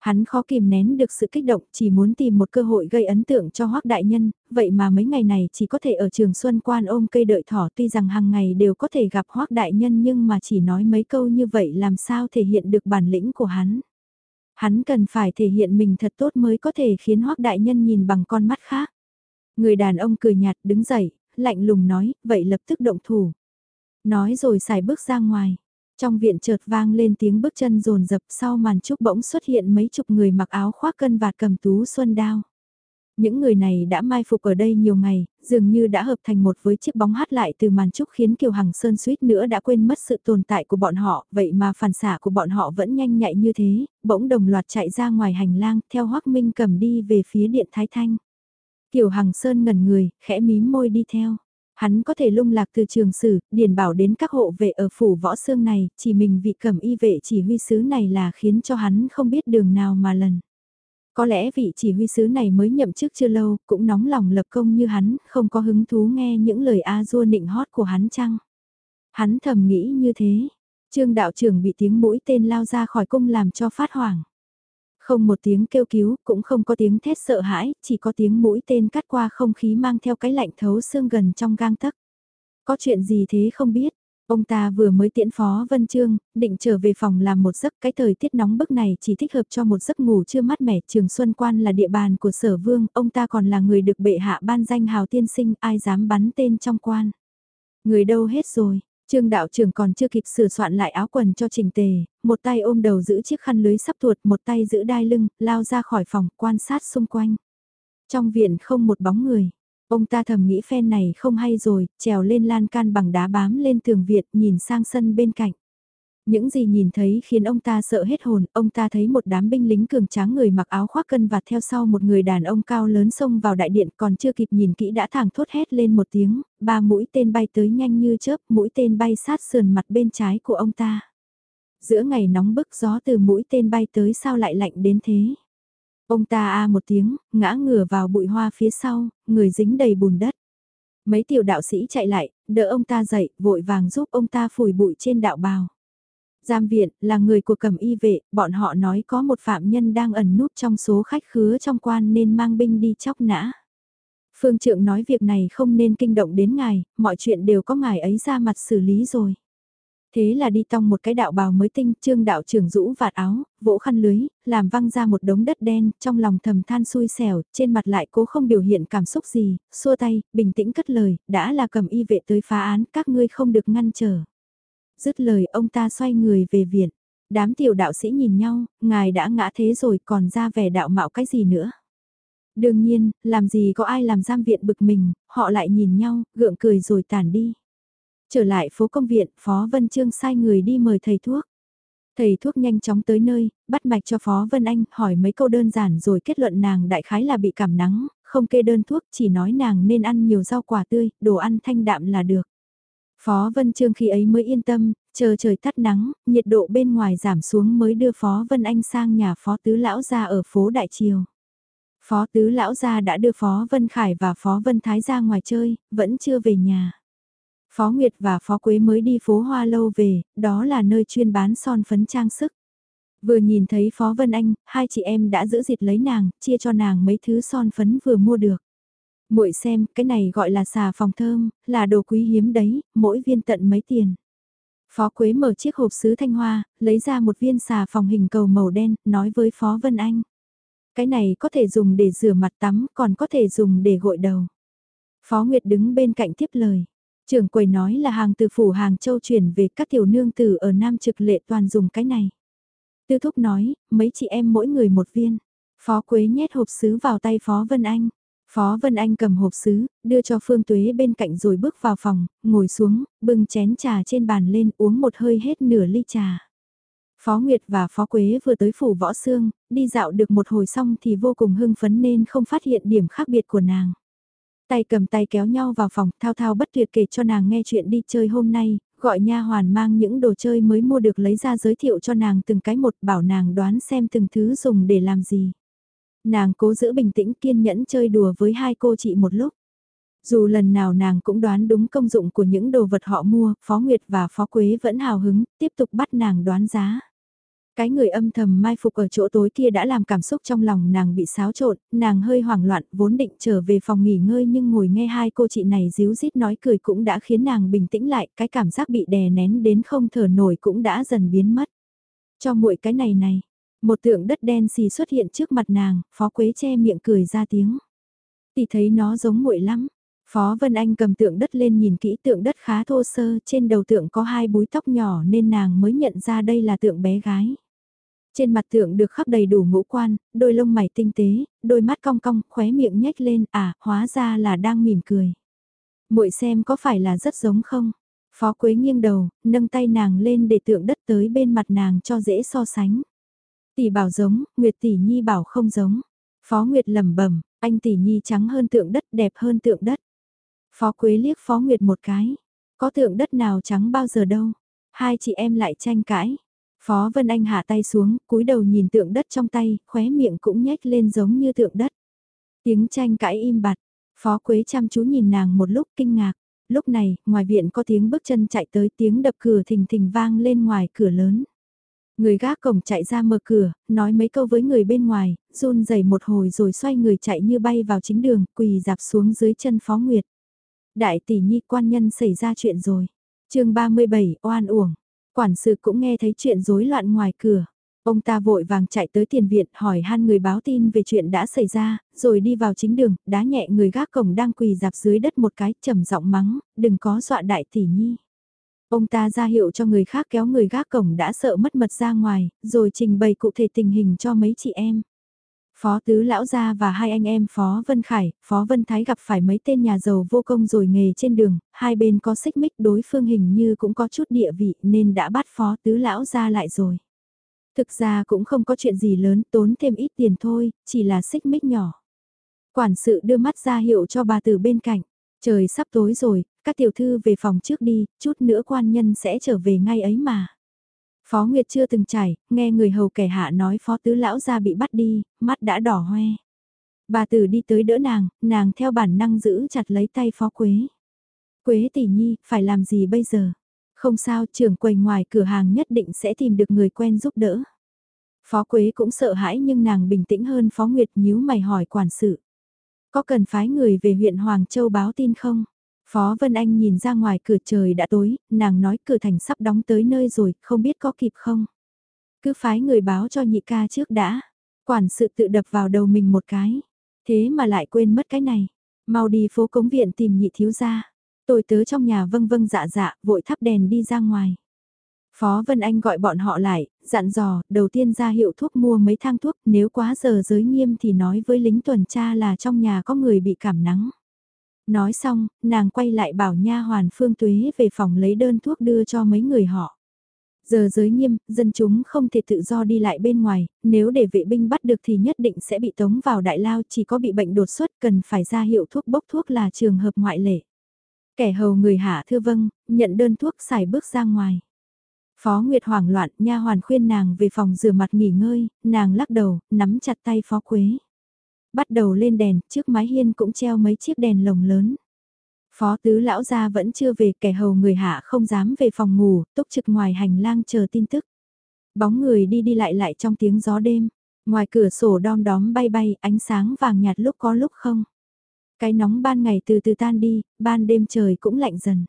Hắn khó kìm nén được sự kích động, chỉ muốn tìm một cơ hội gây ấn tượng cho Hoắc đại nhân, vậy mà mấy ngày này chỉ có thể ở trường Xuân Quan ôm cây đợi thỏ tuy rằng hàng ngày đều có thể gặp Hoắc đại nhân nhưng mà chỉ nói mấy câu như vậy làm sao thể hiện được bản lĩnh của hắn. Hắn cần phải thể hiện mình thật tốt mới có thể khiến Hoắc đại nhân nhìn bằng con mắt khác. Người đàn ông cười nhạt đứng dậy, lạnh lùng nói, vậy lập tức động thủ. Nói rồi xài bước ra ngoài. Trong viện chợt vang lên tiếng bước chân rồn rập sau màn trúc bỗng xuất hiện mấy chục người mặc áo khoác cân vạt cầm tú xuân đao. Những người này đã mai phục ở đây nhiều ngày, dường như đã hợp thành một với chiếc bóng hát lại từ màn trúc khiến Kiều Hằng Sơn suýt nữa đã quên mất sự tồn tại của bọn họ, vậy mà phản xạ của bọn họ vẫn nhanh nhạy như thế, bỗng đồng loạt chạy ra ngoài hành lang, theo Hoắc Minh cầm đi về phía điện Thái Thanh. Kiều Hằng Sơn ngẩn người, khẽ mím môi đi theo. Hắn có thể lung lạc từ trường sử, điền bảo đến các hộ vệ ở phủ võ xương này, chỉ mình vị cẩm y vệ chỉ huy sứ này là khiến cho hắn không biết đường nào mà lần. Có lẽ vị chỉ huy sứ này mới nhậm chức chưa lâu, cũng nóng lòng lập công như hắn, không có hứng thú nghe những lời a dua nịnh hót của hắn chăng? Hắn thầm nghĩ như thế. Trương đạo trưởng bị tiếng mũi tên lao ra khỏi cung làm cho phát hoảng. Không một tiếng kêu cứu, cũng không có tiếng thét sợ hãi, chỉ có tiếng mũi tên cắt qua không khí mang theo cái lạnh thấu xương gần trong gang tấc. Có chuyện gì thế không biết, Ông ta vừa mới tiễn phó Vân Trương, định trở về phòng làm một giấc cái thời tiết nóng bức này chỉ thích hợp cho một giấc ngủ chưa mát mẻ. Trường Xuân Quan là địa bàn của sở vương, ông ta còn là người được bệ hạ ban danh hào tiên sinh, ai dám bắn tên trong quan. Người đâu hết rồi, Trương đạo trưởng còn chưa kịp sửa soạn lại áo quần cho trình tề, một tay ôm đầu giữ chiếc khăn lưới sắp tuột, một tay giữ đai lưng, lao ra khỏi phòng, quan sát xung quanh. Trong viện không một bóng người, ông ta thầm nghĩ phen này không hay rồi, trèo lên lan can bằng đá bám lên tường viện, nhìn sang sân bên cạnh. Những gì nhìn thấy khiến ông ta sợ hết hồn, ông ta thấy một đám binh lính cường tráng người mặc áo khoác cân vạt theo sau một người đàn ông cao lớn xông vào đại điện còn chưa kịp nhìn kỹ đã thẳng thốt hét lên một tiếng, ba mũi tên bay tới nhanh như chớp, mũi tên bay sát sườn mặt bên trái của ông ta. Giữa ngày nóng bức gió từ mũi tên bay tới sao lại lạnh đến thế. Ông ta a một tiếng, ngã ngửa vào bụi hoa phía sau, người dính đầy bùn đất. Mấy tiểu đạo sĩ chạy lại, đỡ ông ta dậy, vội vàng giúp ông ta phủi bụi trên đạo bào. Giam viện là người của cầm y vệ, bọn họ nói có một phạm nhân đang ẩn núp trong số khách khứa trong quan nên mang binh đi chóc nã. Phương trượng nói việc này không nên kinh động đến ngài, mọi chuyện đều có ngài ấy ra mặt xử lý rồi. Thế là đi tong một cái đạo bào mới tinh, trương đạo trưởng rũ vạt áo, vỗ khăn lưới, làm văng ra một đống đất đen, trong lòng thầm than xui xẻo, trên mặt lại cố không biểu hiện cảm xúc gì, xua tay, bình tĩnh cất lời, đã là cầm y vệ tới phá án, các ngươi không được ngăn trở. Dứt lời ông ta xoay người về viện, đám tiểu đạo sĩ nhìn nhau, ngài đã ngã thế rồi còn ra vẻ đạo mạo cái gì nữa. Đương nhiên, làm gì có ai làm giam viện bực mình, họ lại nhìn nhau, gượng cười rồi tàn đi. Trở lại phố công viện, Phó Vân Trương sai người đi mời thầy thuốc. Thầy thuốc nhanh chóng tới nơi, bắt mạch cho Phó Vân Anh, hỏi mấy câu đơn giản rồi kết luận nàng đại khái là bị cảm nắng, không kê đơn thuốc, chỉ nói nàng nên ăn nhiều rau quả tươi, đồ ăn thanh đạm là được. Phó Vân Trương khi ấy mới yên tâm, chờ trời tắt nắng, nhiệt độ bên ngoài giảm xuống mới đưa Phó Vân Anh sang nhà Phó Tứ Lão ra ở phố Đại Triều. Phó Tứ Lão ra đã đưa Phó Vân Khải và Phó Vân Thái ra ngoài chơi, vẫn chưa về nhà. Phó Nguyệt và Phó Quế mới đi phố Hoa Lâu về, đó là nơi chuyên bán son phấn trang sức. Vừa nhìn thấy Phó Vân Anh, hai chị em đã giữ dịt lấy nàng, chia cho nàng mấy thứ son phấn vừa mua được. Muội xem, cái này gọi là xà phòng thơm, là đồ quý hiếm đấy, mỗi viên tận mấy tiền. Phó Quế mở chiếc hộp sứ thanh hoa, lấy ra một viên xà phòng hình cầu màu đen, nói với Phó Vân Anh. Cái này có thể dùng để rửa mặt tắm, còn có thể dùng để gội đầu. Phó Nguyệt đứng bên cạnh tiếp lời. Trưởng quầy nói là hàng từ phủ hàng châu chuyển về các tiểu nương tử ở Nam Trực Lệ toàn dùng cái này. Tư thúc nói, mấy chị em mỗi người một viên. Phó Quế nhét hộp sứ vào tay Phó Vân Anh. Phó Vân Anh cầm hộp sứ, đưa cho Phương Tuế bên cạnh rồi bước vào phòng, ngồi xuống, bưng chén trà trên bàn lên uống một hơi hết nửa ly trà. Phó Nguyệt và Phó Quế vừa tới phủ võ xương, đi dạo được một hồi xong thì vô cùng hưng phấn nên không phát hiện điểm khác biệt của nàng. Tay cầm tay kéo nhau vào phòng, thao thao bất tuyệt kể cho nàng nghe chuyện đi chơi hôm nay, gọi nha hoàn mang những đồ chơi mới mua được lấy ra giới thiệu cho nàng từng cái một bảo nàng đoán xem từng thứ dùng để làm gì. Nàng cố giữ bình tĩnh kiên nhẫn chơi đùa với hai cô chị một lúc. Dù lần nào nàng cũng đoán đúng công dụng của những đồ vật họ mua, Phó Nguyệt và Phó Quế vẫn hào hứng, tiếp tục bắt nàng đoán giá. Cái người âm thầm mai phục ở chỗ tối kia đã làm cảm xúc trong lòng nàng bị xáo trộn, nàng hơi hoảng loạn, vốn định trở về phòng nghỉ ngơi nhưng ngồi nghe hai cô chị này díu dít nói cười cũng đã khiến nàng bình tĩnh lại, cái cảm giác bị đè nén đến không thở nổi cũng đã dần biến mất. Cho muội cái này này, một tượng đất đen xì xuất hiện trước mặt nàng, phó quế che miệng cười ra tiếng. tỷ thấy nó giống muội lắm. Phó Vân Anh cầm tượng đất lên nhìn kỹ tượng đất khá thô sơ, trên đầu tượng có hai búi tóc nhỏ nên nàng mới nhận ra đây là tượng bé gái. Trên mặt tượng được khắc đầy đủ ngũ quan, đôi lông mày tinh tế, đôi mắt cong cong, khóe miệng nhếch lên, à, hóa ra là đang mỉm cười. muội xem có phải là rất giống không? Phó Quế nghiêng đầu, nâng tay nàng lên để tượng đất tới bên mặt nàng cho dễ so sánh. Tỷ bảo giống, Nguyệt tỷ nhi bảo không giống. Phó Nguyệt lẩm bẩm, anh tỷ nhi trắng hơn tượng đất, đẹp hơn tượng đất. Phó Quế liếc Phó Nguyệt một cái. Có tượng đất nào trắng bao giờ đâu. Hai chị em lại tranh cãi. Phó Vân Anh hạ tay xuống, cúi đầu nhìn tượng đất trong tay, khóe miệng cũng nhếch lên giống như tượng đất. Tiếng tranh cãi im bặt, Phó Quế chăm chú nhìn nàng một lúc kinh ngạc. Lúc này, ngoài viện có tiếng bước chân chạy tới tiếng đập cửa thình thình vang lên ngoài cửa lớn. Người gác cổng chạy ra mở cửa, nói mấy câu với người bên ngoài, run rẩy một hồi rồi xoay người chạy như bay vào chính đường, quỳ dạp xuống dưới chân Phó Nguyệt. Đại tỷ nhi quan nhân xảy ra chuyện rồi. chương 37 oan uổng. Quản sự cũng nghe thấy chuyện rối loạn ngoài cửa. Ông ta vội vàng chạy tới tiền viện hỏi han người báo tin về chuyện đã xảy ra, rồi đi vào chính đường, đá nhẹ người gác cổng đang quỳ dạp dưới đất một cái, trầm giọng mắng, đừng có dọa đại tỷ nhi. Ông ta ra hiệu cho người khác kéo người gác cổng đã sợ mất mật ra ngoài, rồi trình bày cụ thể tình hình cho mấy chị em. Phó Tứ Lão Gia và hai anh em Phó Vân Khải, Phó Vân Thái gặp phải mấy tên nhà giàu vô công rồi nghề trên đường, hai bên có xích mích đối phương hình như cũng có chút địa vị nên đã bắt Phó Tứ Lão Gia lại rồi. Thực ra cũng không có chuyện gì lớn, tốn thêm ít tiền thôi, chỉ là xích mích nhỏ. Quản sự đưa mắt ra hiệu cho bà từ bên cạnh. Trời sắp tối rồi, các tiểu thư về phòng trước đi, chút nữa quan nhân sẽ trở về ngay ấy mà. Phó Nguyệt chưa từng trải, nghe người hầu kẻ hạ nói phó tứ lão ra bị bắt đi, mắt đã đỏ hoe. Bà tử đi tới đỡ nàng, nàng theo bản năng giữ chặt lấy tay phó Quế. Quế tỷ nhi, phải làm gì bây giờ? Không sao, trưởng quầy ngoài cửa hàng nhất định sẽ tìm được người quen giúp đỡ. Phó Quế cũng sợ hãi nhưng nàng bình tĩnh hơn Phó Nguyệt nhíu mày hỏi quản sự. Có cần phái người về huyện Hoàng Châu báo tin không? Phó Vân Anh nhìn ra ngoài cửa trời đã tối, nàng nói cửa thành sắp đóng tới nơi rồi, không biết có kịp không? Cứ phái người báo cho nhị ca trước đã. Quản sự tự đập vào đầu mình một cái. Thế mà lại quên mất cái này. Mau đi phố cống viện tìm nhị thiếu gia. Tôi tớ trong nhà vâng vâng dạ dạ, vội thắp đèn đi ra ngoài. Phó Vân Anh gọi bọn họ lại, dặn dò, đầu tiên ra hiệu thuốc mua mấy thang thuốc, nếu quá giờ giới nghiêm thì nói với lính tuần tra là trong nhà có người bị cảm nắng. Nói xong, nàng quay lại bảo nha hoàn Phương Tuế về phòng lấy đơn thuốc đưa cho mấy người họ. Giờ giới nghiêm, dân chúng không thể tự do đi lại bên ngoài, nếu để vệ binh bắt được thì nhất định sẽ bị tống vào đại lao chỉ có bị bệnh đột xuất cần phải ra hiệu thuốc bốc thuốc là trường hợp ngoại lệ. Kẻ hầu người hạ thưa vâng, nhận đơn thuốc xài bước ra ngoài. Phó Nguyệt hoảng loạn, nha hoàn khuyên nàng về phòng rửa mặt nghỉ ngơi, nàng lắc đầu, nắm chặt tay Phó Quế. Bắt đầu lên đèn, trước mái hiên cũng treo mấy chiếc đèn lồng lớn. Phó tứ lão gia vẫn chưa về, kẻ hầu người hạ không dám về phòng ngủ, túc trực ngoài hành lang chờ tin tức. Bóng người đi đi lại lại trong tiếng gió đêm, ngoài cửa sổ đom đóm bay bay, ánh sáng vàng nhạt lúc có lúc không. Cái nóng ban ngày từ từ tan đi, ban đêm trời cũng lạnh dần.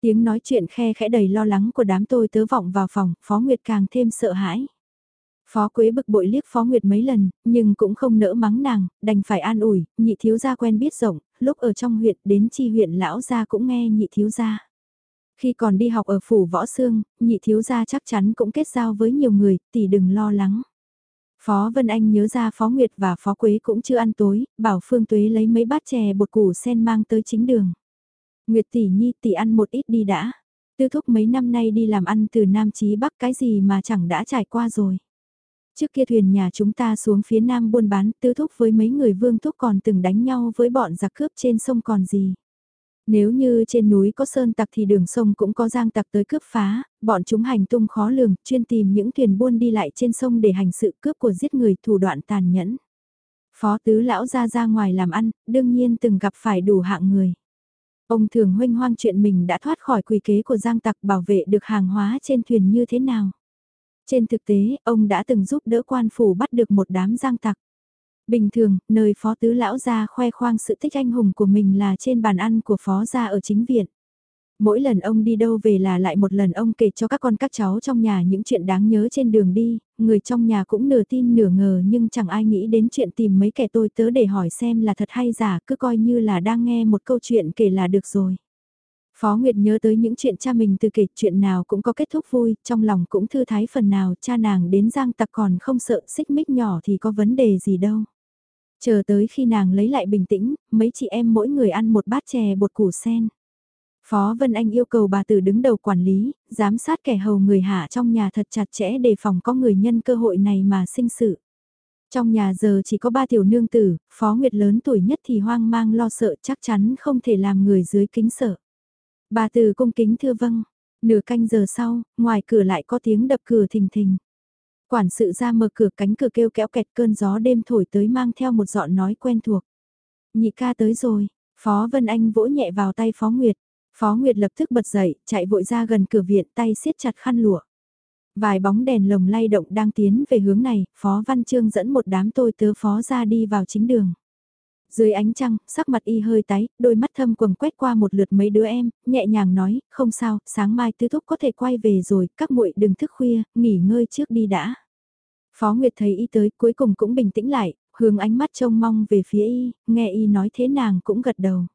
Tiếng nói chuyện khe khẽ đầy lo lắng của đám tôi tớ vọng vào phòng, Phó Nguyệt càng thêm sợ hãi. Phó Quế bực bội liếc Phó Nguyệt mấy lần, nhưng cũng không nỡ mắng nàng, đành phải an ủi, nhị thiếu gia quen biết rộng, lúc ở trong huyện đến chi huyện lão gia cũng nghe nhị thiếu gia. Khi còn đi học ở phủ võ xương, nhị thiếu gia chắc chắn cũng kết giao với nhiều người, tỷ đừng lo lắng. Phó Vân Anh nhớ ra Phó Nguyệt và Phó Quế cũng chưa ăn tối, bảo Phương Tuế lấy mấy bát chè bột củ sen mang tới chính đường. Nguyệt tỷ nhi tỷ ăn một ít đi đã. Tư thúc mấy năm nay đi làm ăn từ Nam Chí Bắc cái gì mà chẳng đã trải qua rồi. Trước kia thuyền nhà chúng ta xuống phía Nam buôn bán tứ thúc với mấy người vương thúc còn từng đánh nhau với bọn giặc cướp trên sông còn gì. Nếu như trên núi có sơn tặc thì đường sông cũng có giang tặc tới cướp phá, bọn chúng hành tung khó lường, chuyên tìm những thuyền buôn đi lại trên sông để hành sự cướp của giết người thủ đoạn tàn nhẫn. Phó tứ lão ra ra ngoài làm ăn, đương nhiên từng gặp phải đủ hạng người. Ông thường huynh hoang chuyện mình đã thoát khỏi quỷ kế của giang tặc bảo vệ được hàng hóa trên thuyền như thế nào. Trên thực tế, ông đã từng giúp đỡ quan phủ bắt được một đám giang tặc. Bình thường, nơi phó tứ lão gia khoe khoang sự tích anh hùng của mình là trên bàn ăn của phó gia ở chính viện. Mỗi lần ông đi đâu về là lại một lần ông kể cho các con các cháu trong nhà những chuyện đáng nhớ trên đường đi, người trong nhà cũng nửa tin nửa ngờ nhưng chẳng ai nghĩ đến chuyện tìm mấy kẻ tôi tớ để hỏi xem là thật hay giả cứ coi như là đang nghe một câu chuyện kể là được rồi. Phó Nguyệt nhớ tới những chuyện cha mình từ kể chuyện nào cũng có kết thúc vui, trong lòng cũng thư thái phần nào cha nàng đến giang tặc còn không sợ xích mích nhỏ thì có vấn đề gì đâu. Chờ tới khi nàng lấy lại bình tĩnh, mấy chị em mỗi người ăn một bát chè bột củ sen. Phó Vân Anh yêu cầu bà tử đứng đầu quản lý, giám sát kẻ hầu người hạ trong nhà thật chặt chẽ để phòng có người nhân cơ hội này mà sinh sự. Trong nhà giờ chỉ có ba tiểu nương tử, Phó Nguyệt lớn tuổi nhất thì hoang mang lo sợ chắc chắn không thể làm người dưới kính sợ. Bà từ cung kính thưa vâng, nửa canh giờ sau, ngoài cửa lại có tiếng đập cửa thình thình. Quản sự ra mở cửa cánh cửa kêu kéo kẹt cơn gió đêm thổi tới mang theo một giọng nói quen thuộc. Nhị ca tới rồi, Phó Vân Anh vỗ nhẹ vào tay Phó Nguyệt. Phó Nguyệt lập tức bật dậy, chạy vội ra gần cửa viện tay siết chặt khăn lụa. Vài bóng đèn lồng lay động đang tiến về hướng này, Phó Văn Trương dẫn một đám tôi tớ Phó ra đi vào chính đường. Dưới ánh trăng, sắc mặt y hơi tái, đôi mắt thâm quầng quét qua một lượt mấy đứa em, nhẹ nhàng nói, không sao, sáng mai tứ thúc có thể quay về rồi, các muội đừng thức khuya, nghỉ ngơi trước đi đã. Phó Nguyệt thấy y tới, cuối cùng cũng bình tĩnh lại, hướng ánh mắt trông mong về phía y, nghe y nói thế nàng cũng gật đầu.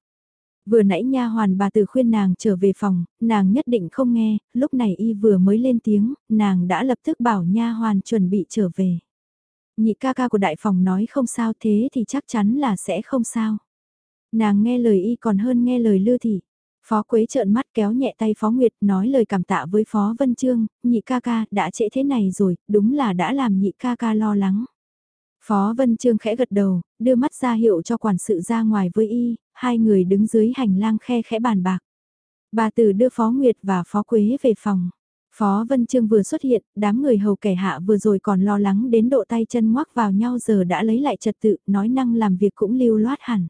Vừa nãy nha hoàn bà tử khuyên nàng trở về phòng, nàng nhất định không nghe, lúc này y vừa mới lên tiếng, nàng đã lập tức bảo nha hoàn chuẩn bị trở về. Nhị ca ca của đại phòng nói không sao thế thì chắc chắn là sẽ không sao. Nàng nghe lời y còn hơn nghe lời lư thị. Phó Quế trợn mắt kéo nhẹ tay Phó Nguyệt nói lời cảm tạ với Phó Vân Trương, nhị ca ca đã trễ thế này rồi, đúng là đã làm nhị ca ca lo lắng. Phó Vân Trương khẽ gật đầu, đưa mắt ra hiệu cho quản sự ra ngoài với y, hai người đứng dưới hành lang khe khẽ bàn bạc. Bà Tử đưa Phó Nguyệt và Phó Quế về phòng. Phó Vân Trương vừa xuất hiện, đám người hầu kẻ hạ vừa rồi còn lo lắng đến độ tay chân ngoắc vào nhau giờ đã lấy lại trật tự, nói năng làm việc cũng lưu loát hẳn.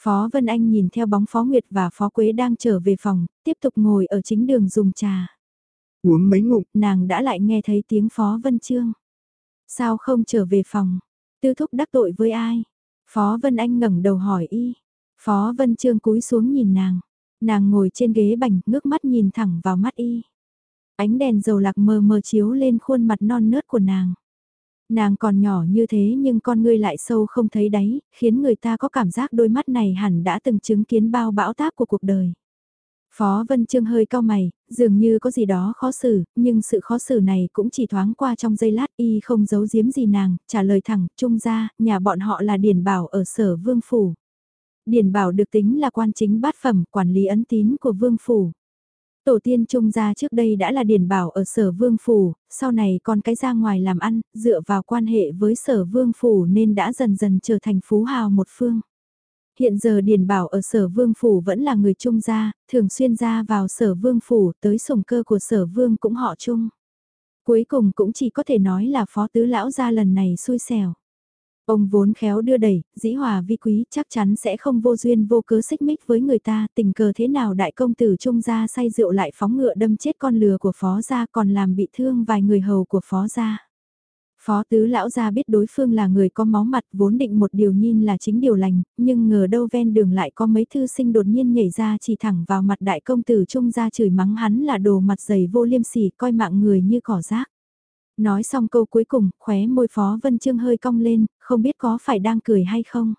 Phó Vân Anh nhìn theo bóng Phó Nguyệt và Phó Quế đang trở về phòng, tiếp tục ngồi ở chính đường dùng trà. Uống mấy ngụm, nàng đã lại nghe thấy tiếng Phó Vân Trương. Sao không trở về phòng? Tư thúc đắc tội với ai? Phó Vân Anh ngẩng đầu hỏi y. Phó Vân Trương cúi xuống nhìn nàng. Nàng ngồi trên ghế bành, ngước mắt nhìn thẳng vào mắt y. Ánh đèn dầu lạc mờ mờ chiếu lên khuôn mặt non nớt của nàng. Nàng còn nhỏ như thế nhưng con ngươi lại sâu không thấy đáy, khiến người ta có cảm giác đôi mắt này hẳn đã từng chứng kiến bao bão táp của cuộc đời. Phó Vân Trương hơi cao mày, dường như có gì đó khó xử, nhưng sự khó xử này cũng chỉ thoáng qua trong giây lát y không giấu giếm gì nàng, trả lời thẳng, trung ra, nhà bọn họ là Điền Bảo ở sở Vương Phủ. Điền Bảo được tính là quan chính bát phẩm, quản lý ấn tín của Vương Phủ. Tổ tiên trung gia trước đây đã là điển bảo ở sở vương phủ, sau này còn cái ra ngoài làm ăn, dựa vào quan hệ với sở vương phủ nên đã dần dần trở thành phú hào một phương. Hiện giờ điển Bảo ở sở vương phủ vẫn là người trung gia, thường xuyên ra vào sở vương phủ tới sùng cơ của sở vương cũng họ chung. Cuối cùng cũng chỉ có thể nói là phó tứ lão gia lần này xui xẻo. Ông vốn khéo đưa đẩy, dĩ hòa vi quý chắc chắn sẽ không vô duyên vô cớ xích mích với người ta, tình cờ thế nào đại công tử trung gia say rượu lại phóng ngựa đâm chết con lừa của phó gia còn làm bị thương vài người hầu của phó gia. Phó tứ lão gia biết đối phương là người có máu mặt vốn định một điều nhìn là chính điều lành, nhưng ngờ đâu ven đường lại có mấy thư sinh đột nhiên nhảy ra chỉ thẳng vào mặt đại công tử trung gia chửi mắng hắn là đồ mặt dày vô liêm sỉ coi mạng người như cỏ rác. Nói xong câu cuối cùng, khóe môi Phó Vân Trương hơi cong lên, không biết có phải đang cười hay không.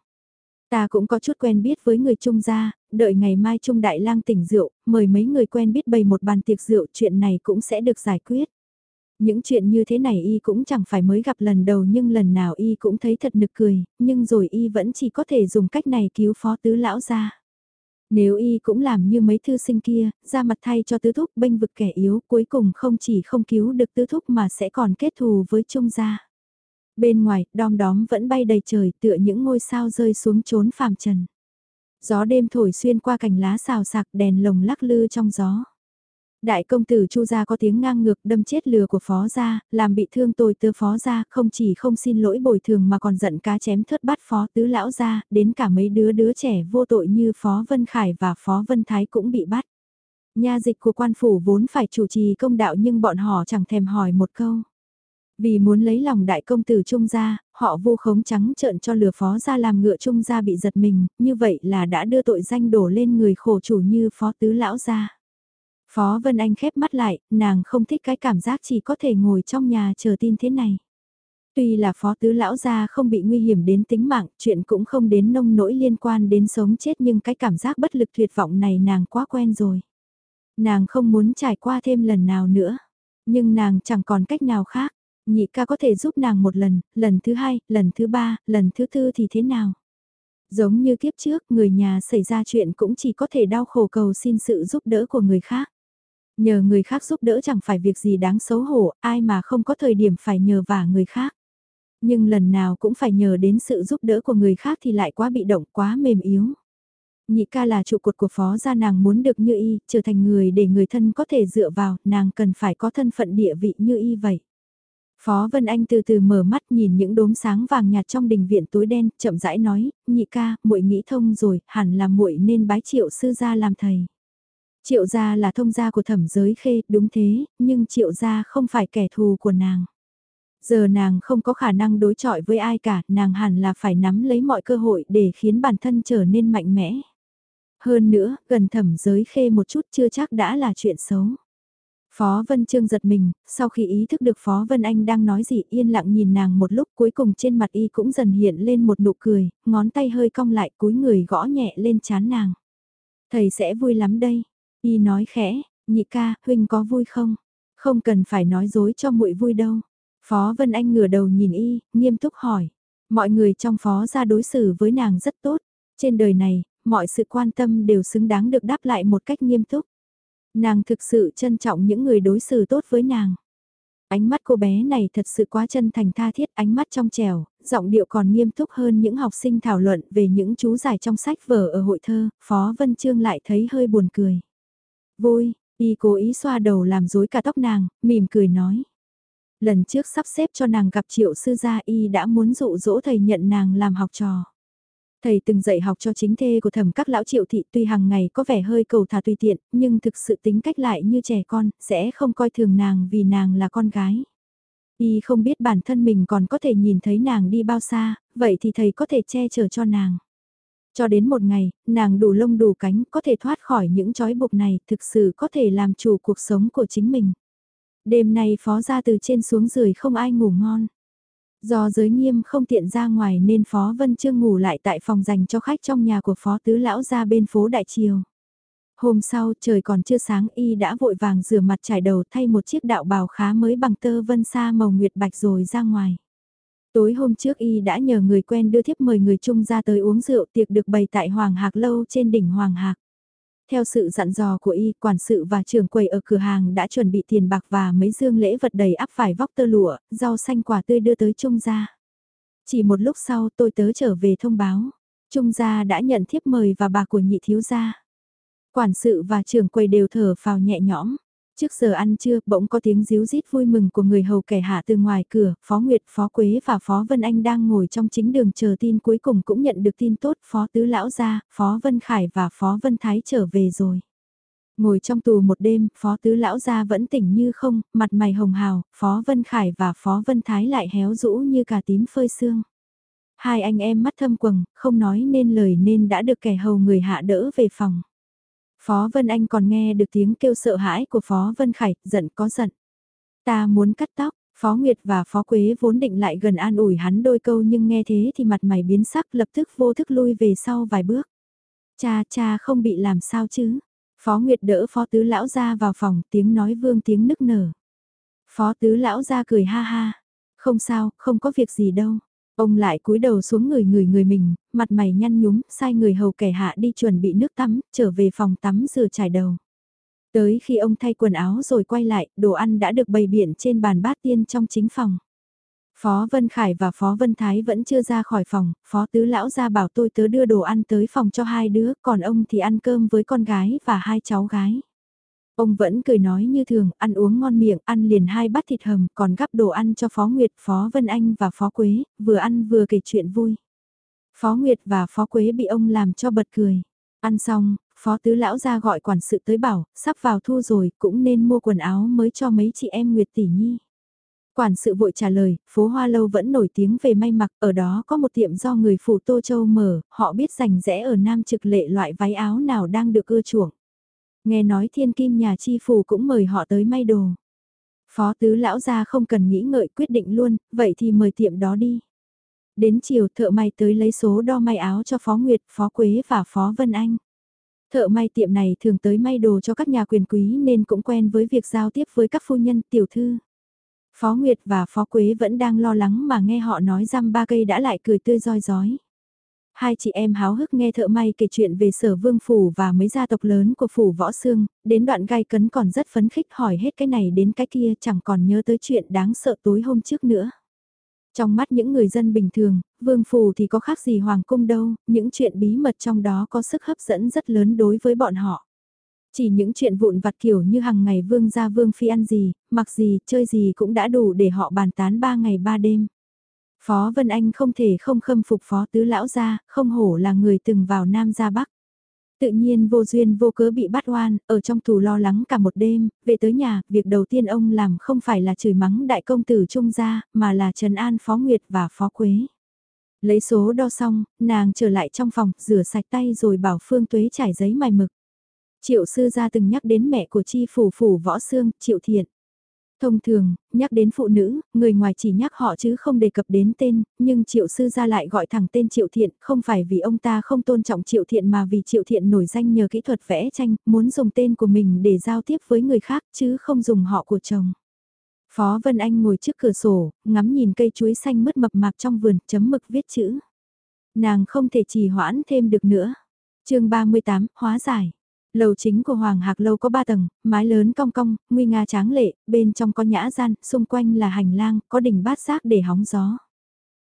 Ta cũng có chút quen biết với người Trung gia, đợi ngày mai Trung Đại lang tỉnh rượu, mời mấy người quen biết bày một bàn tiệc rượu chuyện này cũng sẽ được giải quyết. Những chuyện như thế này y cũng chẳng phải mới gặp lần đầu nhưng lần nào y cũng thấy thật nực cười, nhưng rồi y vẫn chỉ có thể dùng cách này cứu phó tứ lão ra. Nếu y cũng làm như mấy thư sinh kia, ra mặt thay cho tứ thúc bênh vực kẻ yếu cuối cùng không chỉ không cứu được tứ thúc mà sẽ còn kết thù với trung gia. Bên ngoài, đom đóm vẫn bay đầy trời tựa những ngôi sao rơi xuống trốn phàm trần. Gió đêm thổi xuyên qua cành lá xào sạc đèn lồng lắc lư trong gió. Đại công tử Chu gia có tiếng ngang ngược đâm chết lừa của phó gia, làm bị thương tôi tơ phó gia, không chỉ không xin lỗi bồi thường mà còn giận cá chém thớt bắt phó tứ lão gia, đến cả mấy đứa đứa trẻ vô tội như phó Vân Khải và phó Vân Thái cũng bị bắt. Nha dịch của quan phủ vốn phải chủ trì công đạo nhưng bọn họ chẳng thèm hỏi một câu. Vì muốn lấy lòng đại công tử Trung gia, họ vô khống trắng trợn cho lừa phó gia làm ngựa Trung gia bị giật mình, như vậy là đã đưa tội danh đổ lên người khổ chủ như phó tứ lão gia. Phó Vân Anh khép mắt lại, nàng không thích cái cảm giác chỉ có thể ngồi trong nhà chờ tin thế này. Tuy là phó tứ lão gia không bị nguy hiểm đến tính mạng, chuyện cũng không đến nông nỗi liên quan đến sống chết nhưng cái cảm giác bất lực tuyệt vọng này nàng quá quen rồi. Nàng không muốn trải qua thêm lần nào nữa, nhưng nàng chẳng còn cách nào khác. Nhị ca có thể giúp nàng một lần, lần thứ hai, lần thứ ba, lần thứ tư thì thế nào? Giống như kiếp trước, người nhà xảy ra chuyện cũng chỉ có thể đau khổ cầu xin sự giúp đỡ của người khác. Nhờ người khác giúp đỡ chẳng phải việc gì đáng xấu hổ, ai mà không có thời điểm phải nhờ vả người khác. Nhưng lần nào cũng phải nhờ đến sự giúp đỡ của người khác thì lại quá bị động, quá mềm yếu. Nhị ca là trụ cột của phó gia nàng muốn được như y, trở thành người để người thân có thể dựa vào, nàng cần phải có thân phận địa vị như y vậy. Phó Vân Anh từ từ mở mắt nhìn những đốm sáng vàng nhạt trong đình viện tối đen, chậm rãi nói, nhị ca, muội nghĩ thông rồi, hẳn là muội nên bái triệu sư gia làm thầy. Triệu gia là thông gia của thẩm giới khê, đúng thế, nhưng triệu gia không phải kẻ thù của nàng. Giờ nàng không có khả năng đối chọi với ai cả, nàng hẳn là phải nắm lấy mọi cơ hội để khiến bản thân trở nên mạnh mẽ. Hơn nữa, gần thẩm giới khê một chút chưa chắc đã là chuyện xấu. Phó Vân Trương giật mình, sau khi ý thức được Phó Vân Anh đang nói gì yên lặng nhìn nàng một lúc cuối cùng trên mặt y cũng dần hiện lên một nụ cười, ngón tay hơi cong lại cúi người gõ nhẹ lên chán nàng. Thầy sẽ vui lắm đây, Y nói khẽ, nhị ca, huynh có vui không? Không cần phải nói dối cho muội vui đâu. Phó Vân Anh ngửa đầu nhìn y, nghiêm túc hỏi. Mọi người trong phó ra đối xử với nàng rất tốt. Trên đời này, mọi sự quan tâm đều xứng đáng được đáp lại một cách nghiêm túc. Nàng thực sự trân trọng những người đối xử tốt với nàng. Ánh mắt cô bé này thật sự quá chân thành tha thiết, ánh mắt trong trèo, giọng điệu còn nghiêm túc hơn những học sinh thảo luận về những chú giải trong sách vở ở hội thơ, Phó Vân Trương lại thấy hơi buồn cười. Vui, Y cố ý xoa đầu làm rối cả tóc nàng, mỉm cười nói. Lần trước sắp xếp cho nàng gặp triệu sư gia Y đã muốn dụ dỗ thầy nhận nàng làm học trò. Thầy từng dạy học cho chính thê của thẩm các lão triệu thị tuy hàng ngày có vẻ hơi cầu thả tùy tiện, nhưng thực sự tính cách lại như trẻ con, sẽ không coi thường nàng vì nàng là con gái. Y không biết bản thân mình còn có thể nhìn thấy nàng đi bao xa, vậy thì thầy có thể che chở cho nàng. Cho đến một ngày, nàng đủ lông đủ cánh, có thể thoát khỏi những trói buộc này, thực sự có thể làm chủ cuộc sống của chính mình. Đêm nay phó ra từ trên xuống dưới không ai ngủ ngon. Do giới nghiêm không tiện ra ngoài nên Phó Vân Trương ngủ lại tại phòng dành cho khách trong nhà của Phó Tứ Lão ra bên phố Đại Triều. Hôm sau trời còn chưa sáng y đã vội vàng rửa mặt trải đầu thay một chiếc đạo bào khá mới bằng tơ vân sa màu nguyệt bạch rồi ra ngoài. Tối hôm trước y đã nhờ người quen đưa thiếp mời người chung ra tới uống rượu tiệc được bày tại Hoàng Hạc Lâu trên đỉnh Hoàng Hạc. Theo sự dặn dò của y, quản sự và trưởng quầy ở cửa hàng đã chuẩn bị tiền bạc và mấy dương lễ vật đầy áp vải vóc tơ lụa, rau xanh quả tươi đưa tới Trung gia. Chỉ một lúc sau tôi tớ trở về thông báo. Trung gia đã nhận thiếp mời và bà của nhị thiếu gia. Quản sự và trưởng quầy đều thở phào nhẹ nhõm. Trước giờ ăn trưa, bỗng có tiếng díu rít vui mừng của người hầu kẻ hạ từ ngoài cửa, Phó Nguyệt, Phó Quế và Phó Vân Anh đang ngồi trong chính đường chờ tin cuối cùng cũng nhận được tin tốt, Phó Tứ Lão gia, Phó Vân Khải và Phó Vân Thái trở về rồi. Ngồi trong tù một đêm, Phó Tứ Lão gia vẫn tỉnh như không, mặt mày hồng hào, Phó Vân Khải và Phó Vân Thái lại héo rũ như cà tím phơi xương. Hai anh em mắt thâm quầng, không nói nên lời nên đã được kẻ hầu người hạ đỡ về phòng. Phó Vân Anh còn nghe được tiếng kêu sợ hãi của Phó Vân Khải, giận có giận. Ta muốn cắt tóc, Phó Nguyệt và Phó Quế vốn định lại gần an ủi hắn đôi câu nhưng nghe thế thì mặt mày biến sắc lập tức vô thức lui về sau vài bước. Cha cha không bị làm sao chứ. Phó Nguyệt đỡ Phó Tứ Lão ra vào phòng tiếng nói vương tiếng nức nở. Phó Tứ Lão ra cười ha ha. Không sao, không có việc gì đâu. Ông lại cúi đầu xuống người người người mình, mặt mày nhăn nhúm, sai người hầu kẻ hạ đi chuẩn bị nước tắm, trở về phòng tắm rửa trải đầu. Tới khi ông thay quần áo rồi quay lại, đồ ăn đã được bày biện trên bàn bát tiên trong chính phòng. Phó Vân Khải và Phó Vân Thái vẫn chưa ra khỏi phòng, Phó Tứ Lão ra bảo tôi tớ đưa đồ ăn tới phòng cho hai đứa, còn ông thì ăn cơm với con gái và hai cháu gái. Ông vẫn cười nói như thường, ăn uống ngon miệng, ăn liền hai bát thịt hầm, còn gắp đồ ăn cho Phó Nguyệt, Phó Vân Anh và Phó Quế, vừa ăn vừa kể chuyện vui. Phó Nguyệt và Phó Quế bị ông làm cho bật cười. Ăn xong, Phó Tứ Lão ra gọi quản sự tới bảo, sắp vào thu rồi, cũng nên mua quần áo mới cho mấy chị em Nguyệt Tỷ Nhi. Quản sự vội trả lời, phố Hoa Lâu vẫn nổi tiếng về may mặc, ở đó có một tiệm do người phủ Tô Châu mở, họ biết rành rẽ ở Nam Trực Lệ loại váy áo nào đang được ưa chuộng. Nghe nói thiên kim nhà chi phủ cũng mời họ tới may đồ. Phó tứ lão ra không cần nghĩ ngợi quyết định luôn, vậy thì mời tiệm đó đi. Đến chiều thợ may tới lấy số đo may áo cho Phó Nguyệt, Phó Quế và Phó Vân Anh. Thợ may tiệm này thường tới may đồ cho các nhà quyền quý nên cũng quen với việc giao tiếp với các phu nhân tiểu thư. Phó Nguyệt và Phó Quế vẫn đang lo lắng mà nghe họ nói răm ba cây đã lại cười tươi roi rói. Hai chị em háo hức nghe thợ may kể chuyện về sở vương phủ và mấy gia tộc lớn của phủ võ xương, đến đoạn gai cấn còn rất phấn khích hỏi hết cái này đến cái kia chẳng còn nhớ tới chuyện đáng sợ tối hôm trước nữa. Trong mắt những người dân bình thường, vương phủ thì có khác gì hoàng cung đâu, những chuyện bí mật trong đó có sức hấp dẫn rất lớn đối với bọn họ. Chỉ những chuyện vụn vặt kiểu như hàng ngày vương gia vương phi ăn gì, mặc gì, chơi gì cũng đã đủ để họ bàn tán ba ngày ba đêm. Phó Vân Anh không thể không khâm phục Phó Tứ Lão gia, không hổ là người từng vào Nam ra Bắc. Tự nhiên vô duyên vô cớ bị bắt oan, ở trong tù lo lắng cả một đêm, về tới nhà, việc đầu tiên ông làm không phải là chửi mắng đại công tử Trung gia, mà là trần an Phó Nguyệt và Phó Quế. Lấy số đo xong, nàng trở lại trong phòng, rửa sạch tay rồi bảo Phương Tuế trải giấy mài mực. Triệu sư gia từng nhắc đến mẹ của chi phủ phủ võ xương, Triệu Thiện. Thông thường, nhắc đến phụ nữ, người ngoài chỉ nhắc họ chứ không đề cập đến tên, nhưng triệu sư gia lại gọi thẳng tên triệu thiện, không phải vì ông ta không tôn trọng triệu thiện mà vì triệu thiện nổi danh nhờ kỹ thuật vẽ tranh, muốn dùng tên của mình để giao tiếp với người khác chứ không dùng họ của chồng. Phó Vân Anh ngồi trước cửa sổ, ngắm nhìn cây chuối xanh mứt mập mạp trong vườn, chấm mực viết chữ. Nàng không thể trì hoãn thêm được nữa. chương 38, hóa giải. Lầu chính của Hoàng Hạc Lâu có 3 tầng, mái lớn cong cong, nguy nga tráng lệ, bên trong có nhã gian, xung quanh là hành lang, có đỉnh bát giác để hóng gió.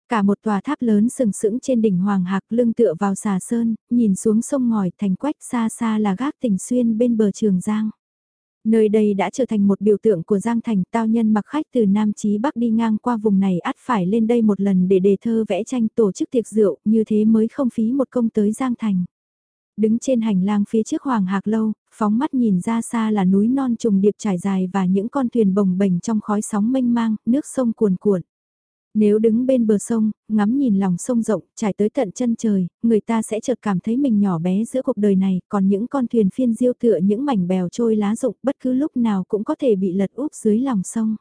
Cả một tòa tháp lớn sừng sững trên đỉnh Hoàng Hạc lưng tựa vào xà sơn, nhìn xuống sông ngòi thành quách xa xa là gác tỉnh xuyên bên bờ trường Giang. Nơi đây đã trở thành một biểu tượng của Giang Thành, tao nhân mặc khách từ Nam Chí Bắc đi ngang qua vùng này ắt phải lên đây một lần để đề thơ vẽ tranh tổ chức tiệc rượu, như thế mới không phí một công tới Giang Thành. Đứng trên hành lang phía trước Hoàng Hạc Lâu, phóng mắt nhìn ra xa là núi non trùng điệp trải dài và những con thuyền bồng bềnh trong khói sóng mênh mang, nước sông cuồn cuộn. Nếu đứng bên bờ sông, ngắm nhìn lòng sông rộng, trải tới tận chân trời, người ta sẽ chợt cảm thấy mình nhỏ bé giữa cuộc đời này, còn những con thuyền phiên diêu tựa những mảnh bèo trôi lá rụng bất cứ lúc nào cũng có thể bị lật úp dưới lòng sông.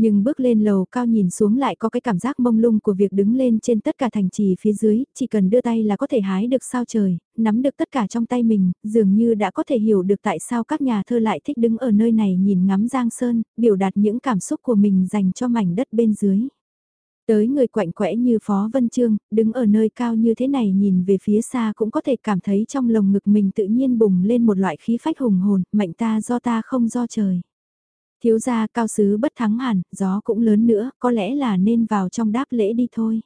Nhưng bước lên lầu cao nhìn xuống lại có cái cảm giác mông lung của việc đứng lên trên tất cả thành trì phía dưới, chỉ cần đưa tay là có thể hái được sao trời, nắm được tất cả trong tay mình, dường như đã có thể hiểu được tại sao các nhà thơ lại thích đứng ở nơi này nhìn ngắm Giang Sơn, biểu đạt những cảm xúc của mình dành cho mảnh đất bên dưới. Tới người quạnh quẽ như Phó Vân Trương, đứng ở nơi cao như thế này nhìn về phía xa cũng có thể cảm thấy trong lồng ngực mình tự nhiên bùng lên một loại khí phách hùng hồn, mạnh ta do ta không do trời. Thiếu gia cao sứ bất thắng hẳn, gió cũng lớn nữa, có lẽ là nên vào trong đáp lễ đi thôi.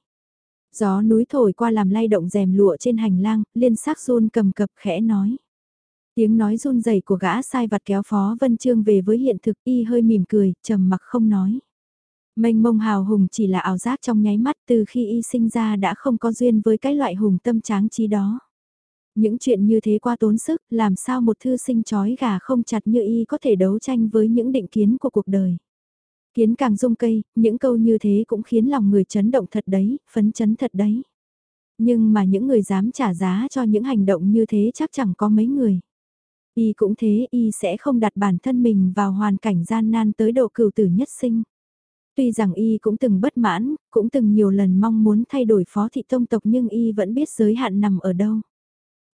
Gió núi thổi qua làm lay động rèm lụa trên hành lang, liên sắc run cầm cập khẽ nói. Tiếng nói run rẩy của gã sai vặt kéo Phó Vân Trương về với hiện thực y hơi mỉm cười, trầm mặc không nói. Mênh mông hào hùng chỉ là ảo giác trong nháy mắt từ khi y sinh ra đã không có duyên với cái loại hùng tâm tráng trí đó. Những chuyện như thế qua tốn sức, làm sao một thư sinh chói gà không chặt như y có thể đấu tranh với những định kiến của cuộc đời. Kiến càng rung cây, những câu như thế cũng khiến lòng người chấn động thật đấy, phấn chấn thật đấy. Nhưng mà những người dám trả giá cho những hành động như thế chắc chẳng có mấy người. Y cũng thế, y sẽ không đặt bản thân mình vào hoàn cảnh gian nan tới độ cửu tử nhất sinh. Tuy rằng y cũng từng bất mãn, cũng từng nhiều lần mong muốn thay đổi phó thị tông tộc nhưng y vẫn biết giới hạn nằm ở đâu.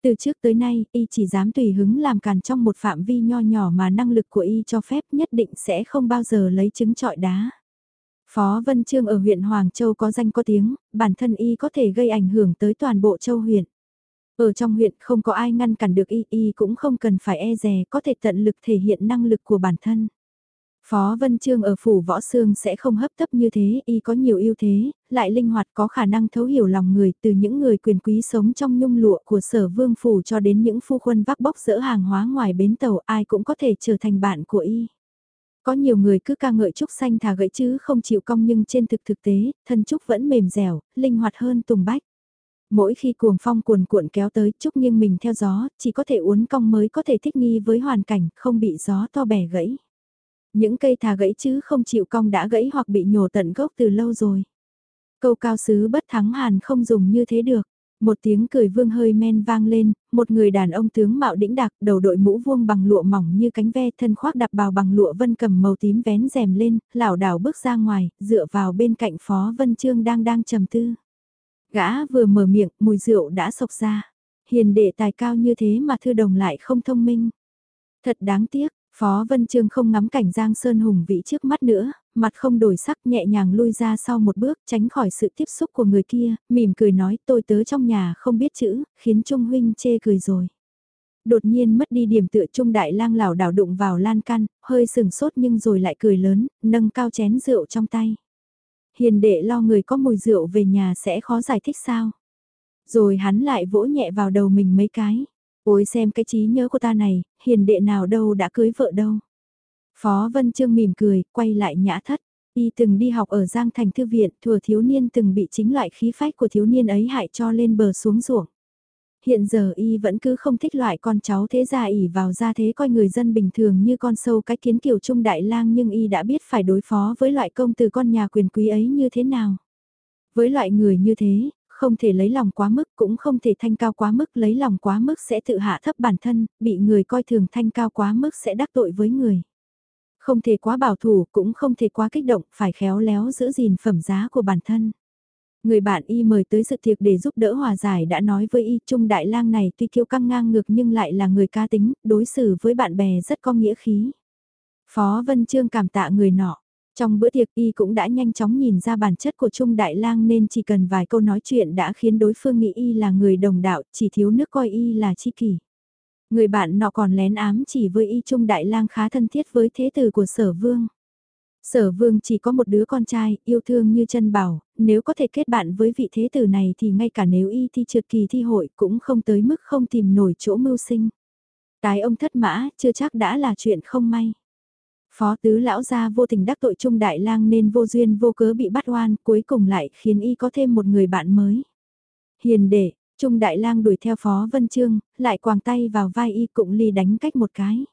Từ trước tới nay, y chỉ dám tùy hứng làm càn trong một phạm vi nho nhỏ mà năng lực của y cho phép nhất định sẽ không bao giờ lấy trứng trọi đá. Phó Vân Trương ở huyện Hoàng Châu có danh có tiếng, bản thân y có thể gây ảnh hưởng tới toàn bộ châu huyện. Ở trong huyện không có ai ngăn cản được y, y cũng không cần phải e dè, có thể tận lực thể hiện năng lực của bản thân. Phó Vân Trương ở phủ võ xương sẽ không hấp tấp như thế, y có nhiều ưu thế, lại linh hoạt có khả năng thấu hiểu lòng người từ những người quyền quý sống trong nhung lụa của sở vương phủ cho đến những phu quân vác bóc dỡ hàng hóa ngoài bến tàu ai cũng có thể trở thành bạn của y. Có nhiều người cứ ca ngợi trúc xanh thà gậy chứ không chịu cong nhưng trên thực thực tế, thân trúc vẫn mềm dẻo, linh hoạt hơn tùng bách. Mỗi khi cuồng phong cuồn cuộn kéo tới trúc nghiêng mình theo gió, chỉ có thể uốn cong mới có thể thích nghi với hoàn cảnh, không bị gió to bẻ gãy. Những cây thà gãy chứ không chịu cong đã gãy hoặc bị nhổ tận gốc từ lâu rồi. Câu cao sứ bất thắng hàn không dùng như thế được. Một tiếng cười vương hơi men vang lên, một người đàn ông tướng mạo đĩnh đạc, đầu đội mũ vuông bằng lụa mỏng như cánh ve thân khoác đạp bào bằng lụa vân cầm màu tím vén rèm lên, lảo đảo bước ra ngoài, dựa vào bên cạnh phó vân trương đang đang trầm tư. Gã vừa mở miệng, mùi rượu đã sộc ra. Hiền đệ tài cao như thế mà thư đồng lại không thông minh. Thật đáng tiếc, Phó Vân Trương không ngắm cảnh Giang Sơn hùng vĩ trước mắt nữa, mặt không đổi sắc nhẹ nhàng lui ra sau một bước tránh khỏi sự tiếp xúc của người kia, mỉm cười nói tôi tớ trong nhà không biết chữ, khiến Trung Huynh chê cười rồi. Đột nhiên mất đi điểm tựa Trung Đại lang lảo đảo đụng vào lan can, hơi sừng sốt nhưng rồi lại cười lớn, nâng cao chén rượu trong tay. Hiền đệ lo người có mùi rượu về nhà sẽ khó giải thích sao. Rồi hắn lại vỗ nhẹ vào đầu mình mấy cái. Ôi xem cái trí nhớ của ta này, hiền đệ nào đâu đã cưới vợ đâu. Phó Vân Trương mỉm cười, quay lại nhã thất. Y từng đi học ở Giang Thành Thư Viện, thừa thiếu niên từng bị chính loại khí phách của thiếu niên ấy hại cho lên bờ xuống ruộng. Hiện giờ Y vẫn cứ không thích loại con cháu thế gia ỉ vào gia thế coi người dân bình thường như con sâu cái kiến kiểu trung đại lang nhưng Y đã biết phải đối phó với loại công từ con nhà quyền quý ấy như thế nào. Với loại người như thế, không thể lấy lòng quá mức cũng không thể thanh cao quá mức lấy lòng quá mức sẽ tự hạ thấp bản thân, bị người coi thường thanh cao quá mức sẽ đắc tội với người. Không thể quá bảo thủ cũng không thể quá kích động, phải khéo léo giữ gìn phẩm giá của bản thân. Người bạn y mời tới sự tiệc để giúp đỡ hòa giải đã nói với y Trung Đại lang này tuy kiêu căng ngang ngược nhưng lại là người ca tính, đối xử với bạn bè rất có nghĩa khí. Phó Vân Trương cảm tạ người nọ, trong bữa tiệc y cũng đã nhanh chóng nhìn ra bản chất của Trung Đại Lang nên chỉ cần vài câu nói chuyện đã khiến đối phương nghĩ y là người đồng đạo, chỉ thiếu nước coi y là chi kỷ. Người bạn nọ còn lén ám chỉ với y Trung Đại Lang khá thân thiết với thế tử của sở vương. Sở vương chỉ có một đứa con trai, yêu thương như chân bảo, nếu có thể kết bạn với vị thế tử này thì ngay cả nếu y thi trượt kỳ thi hội cũng không tới mức không tìm nổi chỗ mưu sinh. Tái ông thất mã, chưa chắc đã là chuyện không may. Phó tứ lão gia vô tình đắc tội trung đại lang nên vô duyên vô cớ bị bắt oan, cuối cùng lại khiến y có thêm một người bạn mới. Hiền đệ, trung đại lang đuổi theo phó vân trương, lại quàng tay vào vai y cũng ly đánh cách một cái.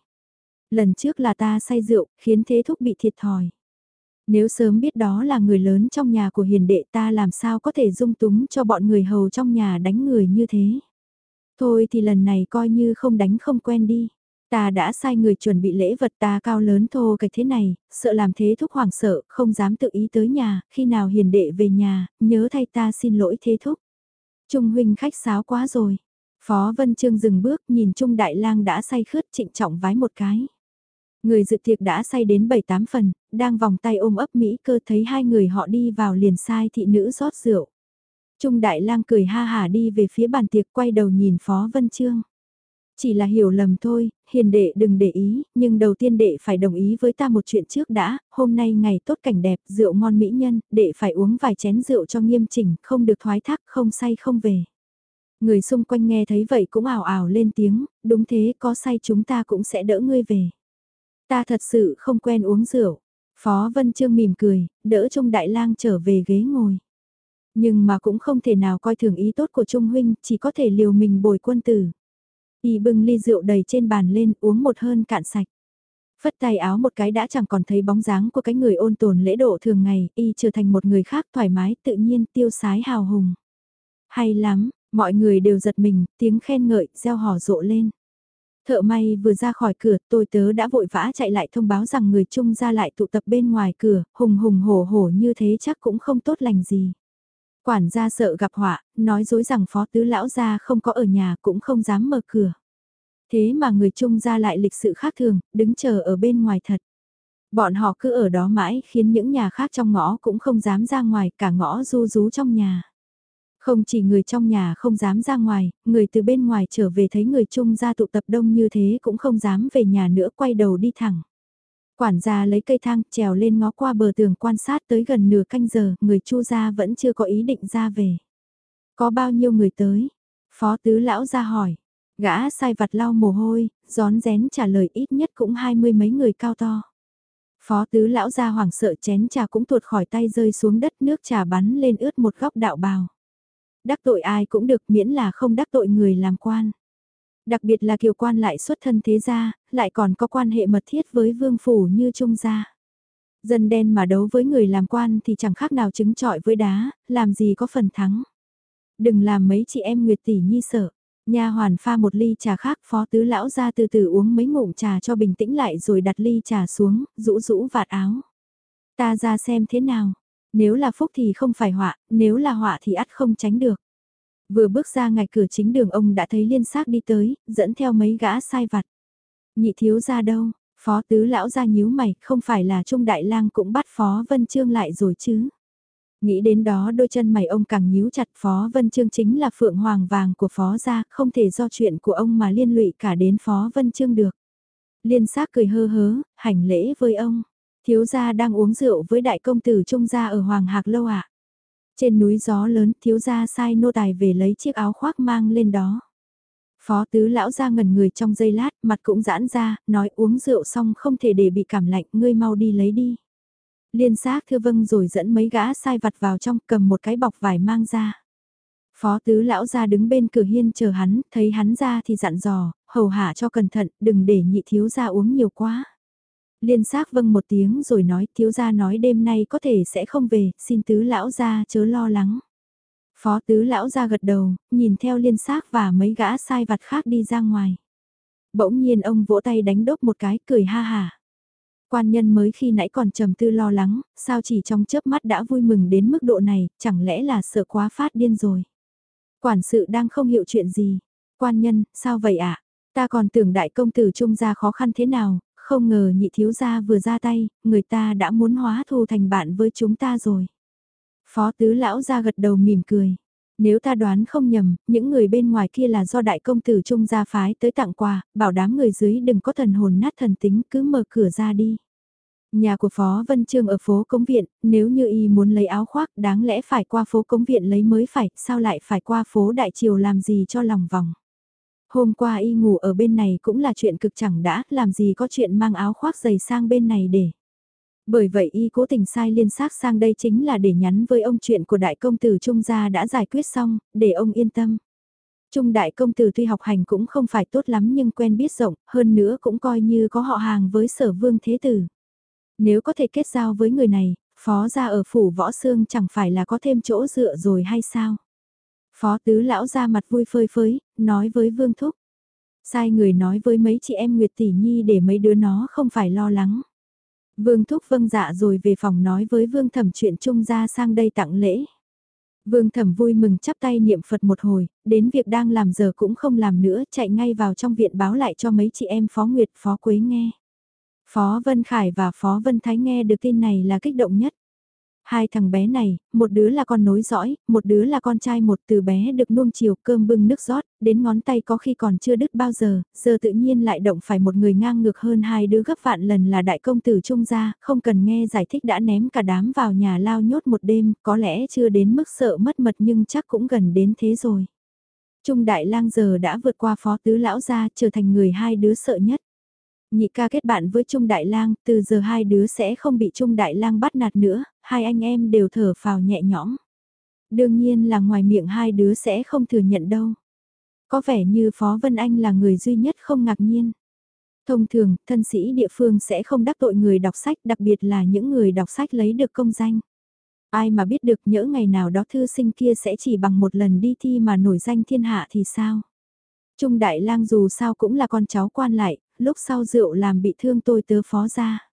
Lần trước là ta say rượu, khiến thế thúc bị thiệt thòi. Nếu sớm biết đó là người lớn trong nhà của hiền đệ ta làm sao có thể dung túng cho bọn người hầu trong nhà đánh người như thế. Thôi thì lần này coi như không đánh không quen đi. Ta đã sai người chuẩn bị lễ vật ta cao lớn thô cái thế này, sợ làm thế thúc hoảng sợ, không dám tự ý tới nhà, khi nào hiền đệ về nhà, nhớ thay ta xin lỗi thế thúc. Trung huynh khách sáo quá rồi. Phó Vân Trương dừng bước nhìn Trung Đại lang đã say khướt trịnh trọng vái một cái. Người dự tiệc đã say đến 7-8 phần, đang vòng tay ôm ấp Mỹ cơ thấy hai người họ đi vào liền sai thị nữ rót rượu. Trung Đại lang cười ha hà đi về phía bàn tiệc quay đầu nhìn Phó Vân Trương. Chỉ là hiểu lầm thôi, hiền đệ đừng để ý, nhưng đầu tiên đệ phải đồng ý với ta một chuyện trước đã, hôm nay ngày tốt cảnh đẹp, rượu ngon mỹ nhân, đệ phải uống vài chén rượu cho nghiêm chỉnh, không được thoái thác, không say không về. Người xung quanh nghe thấy vậy cũng ảo ảo lên tiếng, đúng thế có say chúng ta cũng sẽ đỡ ngươi về. Ta thật sự không quen uống rượu. Phó Vân Trương mỉm cười, đỡ Trung Đại Lang trở về ghế ngồi. Nhưng mà cũng không thể nào coi thường ý tốt của Trung Huynh, chỉ có thể liều mình bồi quân tử. Y bưng ly rượu đầy trên bàn lên uống một hơn cạn sạch. Phất tay áo một cái đã chẳng còn thấy bóng dáng của cái người ôn tồn lễ độ thường ngày, y trở thành một người khác thoải mái tự nhiên tiêu sái hào hùng. Hay lắm, mọi người đều giật mình, tiếng khen ngợi, gieo hò rộ lên. Thợ may vừa ra khỏi cửa, tôi tớ đã vội vã chạy lại thông báo rằng người chung ra lại tụ tập bên ngoài cửa, hùng hùng hổ hổ như thế chắc cũng không tốt lành gì. Quản gia sợ gặp họa, nói dối rằng phó tứ lão gia không có ở nhà cũng không dám mở cửa. Thế mà người trung gia lại lịch sự khác thường, đứng chờ ở bên ngoài thật. Bọn họ cứ ở đó mãi khiến những nhà khác trong ngõ cũng không dám ra ngoài cả ngõ ru rú trong nhà. Không chỉ người trong nhà không dám ra ngoài, người từ bên ngoài trở về thấy người chung ra tụ tập đông như thế cũng không dám về nhà nữa quay đầu đi thẳng. Quản gia lấy cây thang trèo lên ngó qua bờ tường quan sát tới gần nửa canh giờ, người chu gia vẫn chưa có ý định ra về. Có bao nhiêu người tới? Phó tứ lão ra hỏi. Gã sai vặt lau mồ hôi, gión rén trả lời ít nhất cũng hai mươi mấy người cao to. Phó tứ lão ra hoảng sợ chén trà cũng tuột khỏi tay rơi xuống đất nước trà bắn lên ướt một góc đạo bào. Đắc tội ai cũng được miễn là không đắc tội người làm quan. Đặc biệt là kiều quan lại xuất thân thế gia, lại còn có quan hệ mật thiết với vương phủ như trung gia. Dân đen mà đấu với người làm quan thì chẳng khác nào trứng trọi với đá, làm gì có phần thắng. Đừng làm mấy chị em Nguyệt tỷ nhi sợ. Nha hoàn pha một ly trà khác, phó tứ lão ra từ từ uống mấy ngụm trà cho bình tĩnh lại rồi đặt ly trà xuống, rũ rũ vạt áo. Ta ra xem thế nào, nếu là phúc thì không phải họa, nếu là họa thì ắt không tránh được. Vừa bước ra ngạch cửa chính đường ông đã thấy liên xác đi tới, dẫn theo mấy gã sai vặt. Nhị thiếu ra đâu, phó tứ lão ra nhíu mày, không phải là Trung Đại lang cũng bắt phó Vân Trương lại rồi chứ. Nghĩ đến đó đôi chân mày ông càng nhíu chặt phó Vân Trương chính là phượng hoàng vàng của phó gia, không thể do chuyện của ông mà liên lụy cả đến phó Vân Trương được. Liên xác cười hơ hớ, hành lễ với ông. Thiếu gia đang uống rượu với đại công tử Trung gia ở Hoàng Hạc Lâu ạ. Trên núi gió lớn thiếu gia sai nô tài về lấy chiếc áo khoác mang lên đó. Phó tứ lão ra ngần người trong giây lát, mặt cũng giãn ra, nói uống rượu xong không thể để bị cảm lạnh, ngươi mau đi lấy đi. Liên xác thưa vâng rồi dẫn mấy gã sai vặt vào trong cầm một cái bọc vải mang ra. Phó tứ lão ra đứng bên cửa hiên chờ hắn, thấy hắn ra thì dặn dò, hầu hạ cho cẩn thận, đừng để nhị thiếu ra uống nhiều quá. Liên xác vâng một tiếng rồi nói thiếu gia nói đêm nay có thể sẽ không về, xin tứ lão gia chớ lo lắng. Phó tứ lão ra gật đầu, nhìn theo liên xác và mấy gã sai vặt khác đi ra ngoài. Bỗng nhiên ông vỗ tay đánh đốt một cái cười ha hà. Quan nhân mới khi nãy còn trầm tư lo lắng, sao chỉ trong chớp mắt đã vui mừng đến mức độ này, chẳng lẽ là sợ quá phát điên rồi. Quản sự đang không hiểu chuyện gì. Quan nhân, sao vậy ạ? À? Ta còn tưởng đại công tử trung gia khó khăn thế nào, không ngờ nhị thiếu gia vừa ra tay, người ta đã muốn hóa thù thành bạn với chúng ta rồi. Phó tứ lão ra gật đầu mỉm cười. Nếu ta đoán không nhầm, những người bên ngoài kia là do đại công tử trung gia phái tới tặng quà, bảo đám người dưới đừng có thần hồn nát thần tính cứ mở cửa ra đi. Nhà của Phó Vân Trương ở phố Cống Viện, nếu như y muốn lấy áo khoác đáng lẽ phải qua phố Cống Viện lấy mới phải, sao lại phải qua phố Đại Triều làm gì cho lòng vòng. Hôm qua y ngủ ở bên này cũng là chuyện cực chẳng đã, làm gì có chuyện mang áo khoác giày sang bên này để. Bởi vậy y cố tình sai liên xác sang đây chính là để nhắn với ông chuyện của đại công tử Trung gia đã giải quyết xong, để ông yên tâm. Trung đại công tử tuy học hành cũng không phải tốt lắm nhưng quen biết rộng, hơn nữa cũng coi như có họ hàng với sở vương thế tử. Nếu có thể kết giao với người này, phó gia ở phủ võ xương chẳng phải là có thêm chỗ dựa rồi hay sao? Phó tứ lão ra mặt vui phơi phới, nói với vương thúc. Sai người nói với mấy chị em Nguyệt Tỷ Nhi để mấy đứa nó không phải lo lắng. Vương thúc vâng dạ rồi về phòng nói với vương thẩm chuyện trung gia sang đây tặng lễ. Vương thẩm vui mừng chắp tay niệm Phật một hồi, đến việc đang làm giờ cũng không làm nữa, chạy ngay vào trong viện báo lại cho mấy chị em Phó Nguyệt Phó Quế nghe. Phó Vân Khải và Phó Vân Thái nghe được tin này là kích động nhất. Hai thằng bé này, một đứa là con nối dõi, một đứa là con trai một từ bé được nuông chiều cơm bưng nước rót, đến ngón tay có khi còn chưa đứt bao giờ, giờ tự nhiên lại động phải một người ngang ngược hơn hai đứa gấp vạn lần là đại công tử trung gia, không cần nghe giải thích đã ném cả đám vào nhà lao nhốt một đêm, có lẽ chưa đến mức sợ mất mật nhưng chắc cũng gần đến thế rồi. Trung đại lang giờ đã vượt qua phó tứ lão gia trở thành người hai đứa sợ nhất. Nhị ca kết bạn với Trung Đại Lang, từ giờ hai đứa sẽ không bị Trung Đại Lang bắt nạt nữa, hai anh em đều thở phào nhẹ nhõm. Đương nhiên là ngoài miệng hai đứa sẽ không thừa nhận đâu. Có vẻ như Phó Vân Anh là người duy nhất không ngạc nhiên. Thông thường, thân sĩ địa phương sẽ không đắc tội người đọc sách, đặc biệt là những người đọc sách lấy được công danh. Ai mà biết được nhỡ ngày nào đó thư sinh kia sẽ chỉ bằng một lần đi thi mà nổi danh thiên hạ thì sao? Trung Đại Lang dù sao cũng là con cháu quan lại, lúc sau rượu làm bị thương tôi tớ phó ra.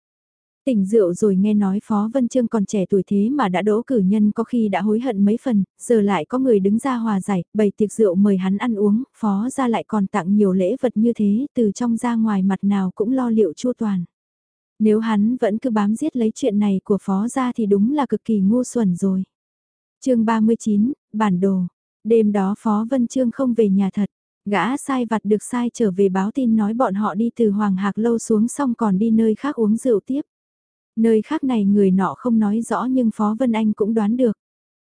Tỉnh rượu rồi nghe nói Phó Vân Trương còn trẻ tuổi thế mà đã đỗ cử nhân có khi đã hối hận mấy phần, giờ lại có người đứng ra hòa giải, bày tiệc rượu mời hắn ăn uống, Phó ra lại còn tặng nhiều lễ vật như thế, từ trong ra ngoài mặt nào cũng lo liệu chua toàn. Nếu hắn vẫn cứ bám giết lấy chuyện này của Phó ra thì đúng là cực kỳ ngu xuẩn rồi. chương 39, Bản đồ. Đêm đó Phó Vân Trương không về nhà thật. Gã sai vặt được sai trở về báo tin nói bọn họ đi từ Hoàng Hạc Lâu xuống xong còn đi nơi khác uống rượu tiếp. Nơi khác này người nọ không nói rõ nhưng Phó Vân Anh cũng đoán được.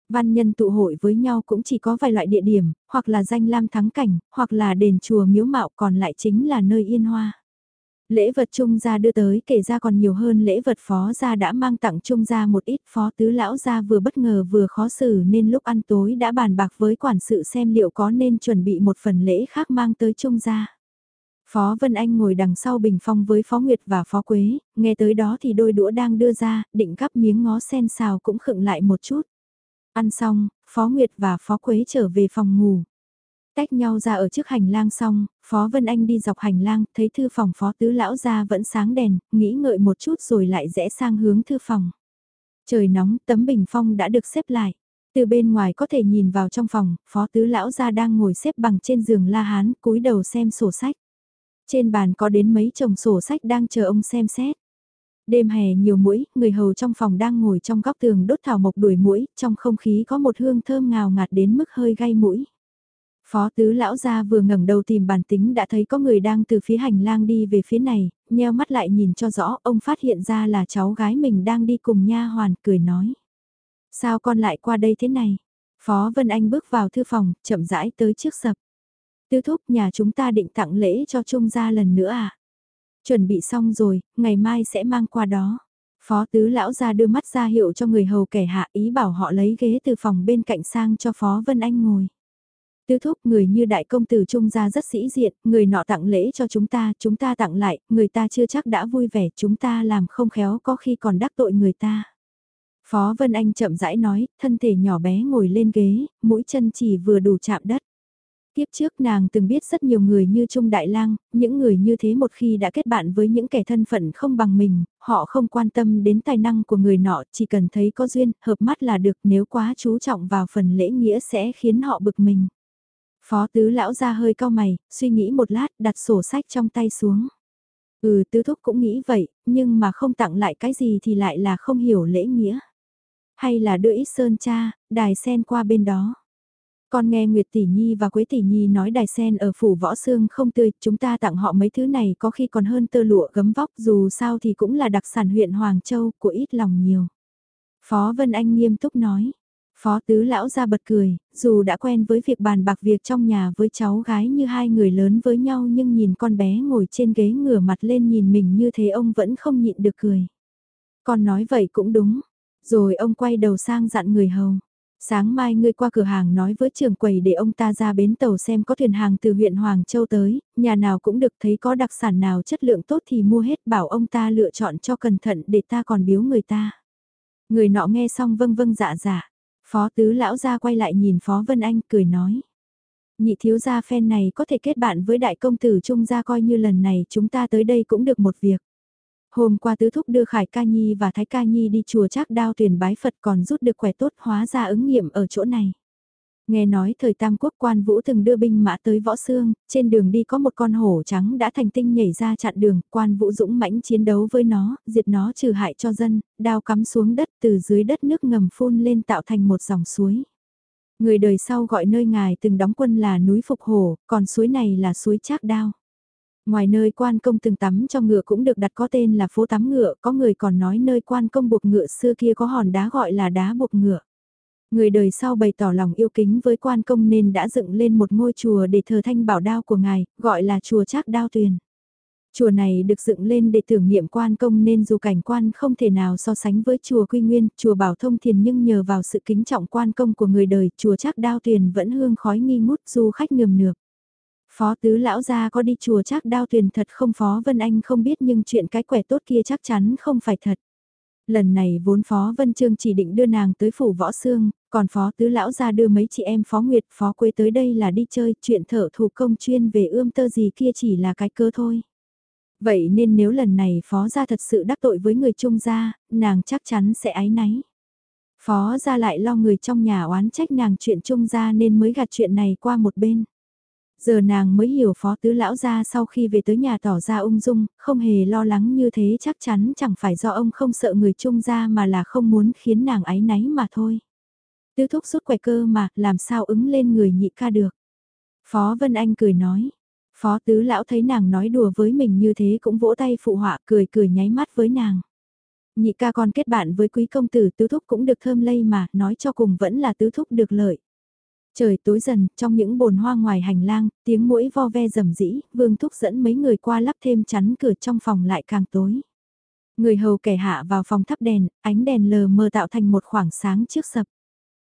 Văn nhân tụ hội với nhau cũng chỉ có vài loại địa điểm, hoặc là danh lam thắng cảnh, hoặc là đền chùa miếu mạo còn lại chính là nơi yên hoa. Lễ vật trung gia đưa tới kể ra còn nhiều hơn lễ vật phó gia đã mang tặng trung gia một ít phó tứ lão gia vừa bất ngờ vừa khó xử nên lúc ăn tối đã bàn bạc với quản sự xem liệu có nên chuẩn bị một phần lễ khác mang tới trung gia. Phó Vân Anh ngồi đằng sau bình phong với Phó Nguyệt và Phó Quế, nghe tới đó thì đôi đũa đang đưa ra, định gắp miếng ngó sen xào cũng khựng lại một chút. Ăn xong, Phó Nguyệt và Phó Quế trở về phòng ngủ. Tách nhau ra ở trước hành lang xong, Phó Vân Anh đi dọc hành lang, thấy thư phòng Phó Tứ Lão ra vẫn sáng đèn, nghĩ ngợi một chút rồi lại rẽ sang hướng thư phòng. Trời nóng, tấm bình phong đã được xếp lại. Từ bên ngoài có thể nhìn vào trong phòng, Phó Tứ Lão ra đang ngồi xếp bằng trên giường La Hán, cúi đầu xem sổ sách. Trên bàn có đến mấy chồng sổ sách đang chờ ông xem xét. Đêm hè nhiều mũi, người hầu trong phòng đang ngồi trong góc tường đốt thảo mộc đuổi mũi, trong không khí có một hương thơm ngào ngạt đến mức hơi gai mũi. Phó tứ lão gia vừa ngẩng đầu tìm bản tính đã thấy có người đang từ phía hành lang đi về phía này, nheo mắt lại nhìn cho rõ, ông phát hiện ra là cháu gái mình đang đi cùng nha hoàn, cười nói. Sao con lại qua đây thế này? Phó Vân Anh bước vào thư phòng, chậm rãi tới trước sập. Tư thúc nhà chúng ta định tặng lễ cho Trung gia lần nữa à? Chuẩn bị xong rồi, ngày mai sẽ mang qua đó. Phó tứ lão ra đưa mắt ra hiệu cho người hầu kẻ hạ ý bảo họ lấy ghế từ phòng bên cạnh sang cho Phó Vân Anh ngồi. Tứ thúc người như đại công tử trung gia rất sĩ diện, người nọ tặng lễ cho chúng ta, chúng ta tặng lại, người ta chưa chắc đã vui vẻ, chúng ta làm không khéo có khi còn đắc tội người ta. Phó Vân Anh chậm rãi nói, thân thể nhỏ bé ngồi lên ghế, mũi chân chỉ vừa đủ chạm đất. Tiếp trước nàng từng biết rất nhiều người như Trung Đại Lang, những người như thế một khi đã kết bạn với những kẻ thân phận không bằng mình, họ không quan tâm đến tài năng của người nọ, chỉ cần thấy có duyên, hợp mắt là được nếu quá chú trọng vào phần lễ nghĩa sẽ khiến họ bực mình. Phó tứ lão ra hơi cao mày, suy nghĩ một lát, đặt sổ sách trong tay xuống. Ừ tứ thúc cũng nghĩ vậy, nhưng mà không tặng lại cái gì thì lại là không hiểu lễ nghĩa. Hay là đưa ít sơn cha, đài sen qua bên đó. Con nghe Nguyệt Tỷ Nhi và Quế Tỷ Nhi nói đài sen ở phủ võ xương không tươi, chúng ta tặng họ mấy thứ này có khi còn hơn tơ lụa gấm vóc dù sao thì cũng là đặc sản huyện Hoàng Châu của ít lòng nhiều. Phó Vân Anh nghiêm túc nói, Phó tứ lão ra bật cười, dù đã quen với việc bàn bạc việc trong nhà với cháu gái như hai người lớn với nhau nhưng nhìn con bé ngồi trên ghế ngửa mặt lên nhìn mình như thế ông vẫn không nhịn được cười. Con nói vậy cũng đúng. Rồi ông quay đầu sang dặn người hầu. Sáng mai ngươi qua cửa hàng nói với trưởng quầy để ông ta ra bến tàu xem có thuyền hàng từ huyện Hoàng Châu tới, nhà nào cũng được thấy có đặc sản nào chất lượng tốt thì mua hết bảo ông ta lựa chọn cho cẩn thận để ta còn biếu người ta. Người nọ nghe xong vâng vâng dạ dạ, phó tứ lão ra quay lại nhìn phó Vân Anh, cười nói. Nhị thiếu gia phen này có thể kết bạn với đại công tử trung gia coi như lần này chúng ta tới đây cũng được một việc. Hôm qua tứ thúc đưa Khải Ca Nhi và Thái Ca Nhi đi chùa Trác Đao tuyển bái Phật còn rút được khỏe tốt hóa ra ứng nghiệm ở chỗ này. Nghe nói thời Tam Quốc quan vũ từng đưa binh mã tới Võ Sương, trên đường đi có một con hổ trắng đã thành tinh nhảy ra chặn đường, quan vũ dũng mãnh chiến đấu với nó, diệt nó trừ hại cho dân, đao cắm xuống đất từ dưới đất nước ngầm phun lên tạo thành một dòng suối. Người đời sau gọi nơi ngài từng đóng quân là núi Phục Hổ, còn suối này là suối Trác Đao. Ngoài nơi quan công từng tắm cho ngựa cũng được đặt có tên là phố tắm ngựa, có người còn nói nơi quan công buộc ngựa xưa kia có hòn đá gọi là đá buộc ngựa. Người đời sau bày tỏ lòng yêu kính với quan công nên đã dựng lên một ngôi chùa để thờ thanh bảo đao của ngài, gọi là chùa Trác Đao Tuyền. Chùa này được dựng lên để tưởng niệm quan công nên dù cảnh quan không thể nào so sánh với chùa Quy Nguyên, chùa Bảo Thông Thiền nhưng nhờ vào sự kính trọng quan công của người đời, chùa Trác Đao Tuyền vẫn hương khói nghi ngút du khách ngườm nượp. Phó tứ lão gia có đi chùa chắc đao tuyền thật không Phó Vân Anh không biết nhưng chuyện cái quẻ tốt kia chắc chắn không phải thật. Lần này vốn Phó Vân Trương chỉ định đưa nàng tới phủ võ xương, còn Phó tứ lão ra đưa mấy chị em Phó Nguyệt, Phó Quế tới đây là đi chơi, chuyện thở thủ công chuyên về ươm tơ gì kia chỉ là cái cơ thôi. Vậy nên nếu lần này Phó gia thật sự đắc tội với người trung gia, nàng chắc chắn sẽ ái náy. Phó gia lại lo người trong nhà oán trách nàng chuyện trung gia nên mới gạt chuyện này qua một bên. Giờ nàng mới hiểu phó tứ lão ra sau khi về tới nhà tỏ ra ung dung, không hề lo lắng như thế chắc chắn chẳng phải do ông không sợ người trung gia mà là không muốn khiến nàng áy náy mà thôi. Tứ thúc rút quẻ cơ mà, làm sao ứng lên người nhị ca được. Phó Vân Anh cười nói. Phó tứ lão thấy nàng nói đùa với mình như thế cũng vỗ tay phụ họa cười cười nháy mắt với nàng. Nhị ca còn kết bạn với quý công tử tứ thúc cũng được thơm lây mà, nói cho cùng vẫn là tứ thúc được lợi. Trời tối dần, trong những bồn hoa ngoài hành lang, tiếng mũi vo ve rầm rĩ, vương thúc dẫn mấy người qua lắp thêm chắn cửa trong phòng lại càng tối. Người hầu kẻ hạ vào phòng thắp đèn, ánh đèn lờ mờ tạo thành một khoảng sáng trước sập.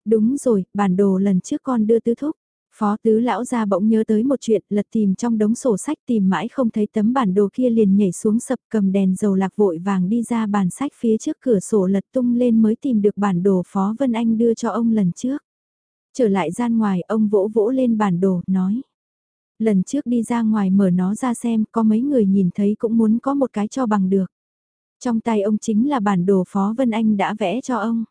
Đúng rồi, bản đồ lần trước con đưa tứ thúc. Phó tứ lão ra bỗng nhớ tới một chuyện lật tìm trong đống sổ sách tìm mãi không thấy tấm bản đồ kia liền nhảy xuống sập cầm đèn dầu lạc vội vàng đi ra bàn sách phía trước cửa sổ lật tung lên mới tìm được bản đồ Phó Vân Anh đưa cho ông lần trước. Trở lại gian ngoài ông vỗ vỗ lên bản đồ, nói. Lần trước đi ra ngoài mở nó ra xem có mấy người nhìn thấy cũng muốn có một cái cho bằng được. Trong tay ông chính là bản đồ Phó Vân Anh đã vẽ cho ông.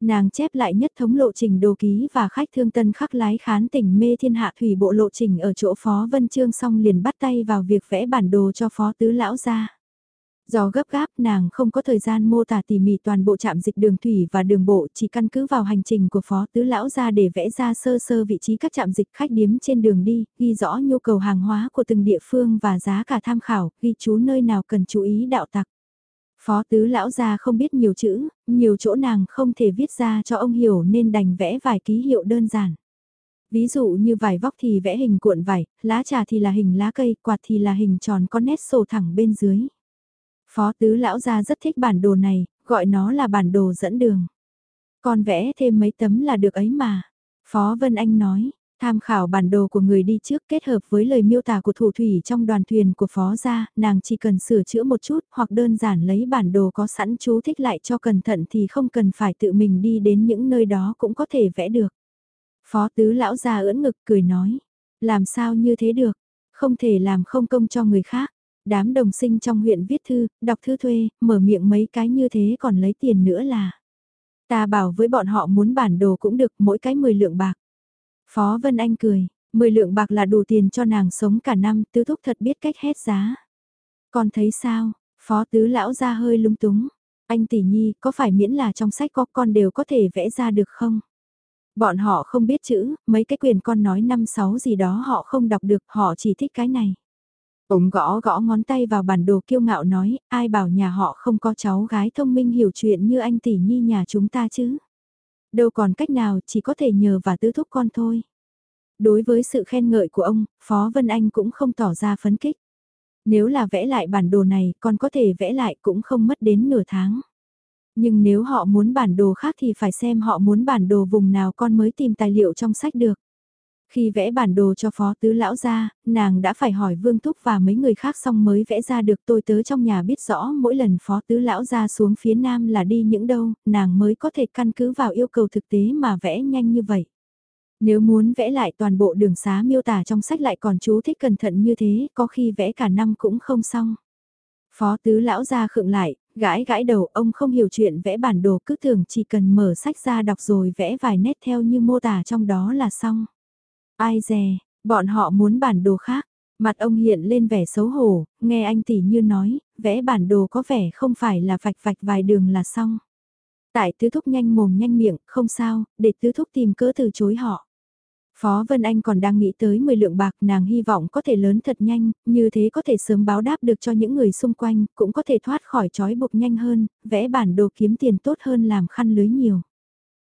Nàng chép lại nhất thống lộ trình đồ ký và khách thương tân khắc lái khán tỉnh mê thiên hạ thủy bộ lộ trình ở chỗ Phó Vân Trương xong liền bắt tay vào việc vẽ bản đồ cho Phó Tứ Lão ra. Do gấp gáp nàng không có thời gian mô tả tỉ mỉ toàn bộ trạm dịch đường thủy và đường bộ chỉ căn cứ vào hành trình của phó tứ lão ra để vẽ ra sơ sơ vị trí các trạm dịch khách điếm trên đường đi, ghi rõ nhu cầu hàng hóa của từng địa phương và giá cả tham khảo, ghi chú nơi nào cần chú ý đạo tặc. Phó tứ lão ra không biết nhiều chữ, nhiều chỗ nàng không thể viết ra cho ông hiểu nên đành vẽ vài ký hiệu đơn giản. Ví dụ như vải vóc thì vẽ hình cuộn vải, lá trà thì là hình lá cây, quạt thì là hình tròn có nét sổ thẳng bên dưới. Phó tứ lão gia rất thích bản đồ này, gọi nó là bản đồ dẫn đường. Con vẽ thêm mấy tấm là được ấy mà. Phó Vân Anh nói, tham khảo bản đồ của người đi trước kết hợp với lời miêu tả của thủ thủy trong đoàn thuyền của phó gia, nàng chỉ cần sửa chữa một chút hoặc đơn giản lấy bản đồ có sẵn chú thích lại cho cẩn thận thì không cần phải tự mình đi đến những nơi đó cũng có thể vẽ được. Phó tứ lão gia ưỡn ngực cười nói, làm sao như thế được, không thể làm không công cho người khác. Đám đồng sinh trong huyện viết thư, đọc thư thuê, mở miệng mấy cái như thế còn lấy tiền nữa là. Ta bảo với bọn họ muốn bản đồ cũng được mỗi cái 10 lượng bạc. Phó Vân Anh cười, 10 lượng bạc là đủ tiền cho nàng sống cả năm, tứ thúc thật biết cách hết giá. Còn thấy sao, phó tứ lão ra hơi lung túng. Anh tỷ nhi, có phải miễn là trong sách có con đều có thể vẽ ra được không? Bọn họ không biết chữ, mấy cái quyền con nói năm sáu gì đó họ không đọc được, họ chỉ thích cái này. Ông gõ gõ ngón tay vào bản đồ kiêu ngạo nói, ai bảo nhà họ không có cháu gái thông minh hiểu chuyện như anh tỷ nhi nhà chúng ta chứ. Đâu còn cách nào chỉ có thể nhờ và tứ thúc con thôi. Đối với sự khen ngợi của ông, Phó Vân Anh cũng không tỏ ra phấn kích. Nếu là vẽ lại bản đồ này, con có thể vẽ lại cũng không mất đến nửa tháng. Nhưng nếu họ muốn bản đồ khác thì phải xem họ muốn bản đồ vùng nào con mới tìm tài liệu trong sách được. Khi vẽ bản đồ cho phó tứ lão ra, nàng đã phải hỏi Vương Thúc và mấy người khác xong mới vẽ ra được tôi tớ trong nhà biết rõ mỗi lần phó tứ lão ra xuống phía nam là đi những đâu, nàng mới có thể căn cứ vào yêu cầu thực tế mà vẽ nhanh như vậy. Nếu muốn vẽ lại toàn bộ đường xá miêu tả trong sách lại còn chú thích cẩn thận như thế, có khi vẽ cả năm cũng không xong. Phó tứ lão ra khựng lại, gãi gãi đầu ông không hiểu chuyện vẽ bản đồ cứ tưởng chỉ cần mở sách ra đọc rồi vẽ vài nét theo như mô tả trong đó là xong. Ai dè, bọn họ muốn bản đồ khác. Mặt ông hiện lên vẻ xấu hổ, nghe anh tỷ như nói, vẽ bản đồ có vẻ không phải là vạch vạch vài đường là xong. Tại tứ thúc nhanh mồm nhanh miệng, không sao, để tứ thúc tìm cỡ từ chối họ. Phó Vân Anh còn đang nghĩ tới 10 lượng bạc nàng hy vọng có thể lớn thật nhanh, như thế có thể sớm báo đáp được cho những người xung quanh, cũng có thể thoát khỏi trói buộc nhanh hơn, vẽ bản đồ kiếm tiền tốt hơn làm khăn lưới nhiều.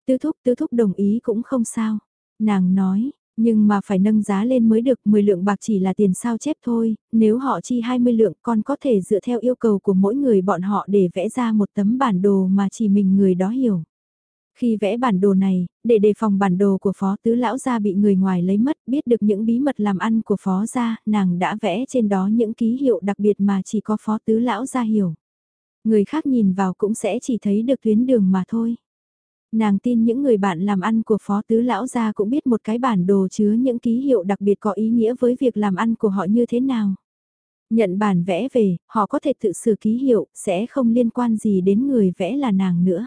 Tứ thúc tứ thúc đồng ý cũng không sao. Nàng nói, nhưng mà phải nâng giá lên mới được 10 lượng bạc chỉ là tiền sao chép thôi, nếu họ chi 20 lượng con có thể dựa theo yêu cầu của mỗi người bọn họ để vẽ ra một tấm bản đồ mà chỉ mình người đó hiểu. Khi vẽ bản đồ này, để đề phòng bản đồ của phó tứ lão gia bị người ngoài lấy mất biết được những bí mật làm ăn của phó gia, nàng đã vẽ trên đó những ký hiệu đặc biệt mà chỉ có phó tứ lão gia hiểu. Người khác nhìn vào cũng sẽ chỉ thấy được tuyến đường mà thôi. Nàng tin những người bạn làm ăn của phó tứ lão gia cũng biết một cái bản đồ chứa những ký hiệu đặc biệt có ý nghĩa với việc làm ăn của họ như thế nào. Nhận bản vẽ về, họ có thể tự sửa ký hiệu, sẽ không liên quan gì đến người vẽ là nàng nữa.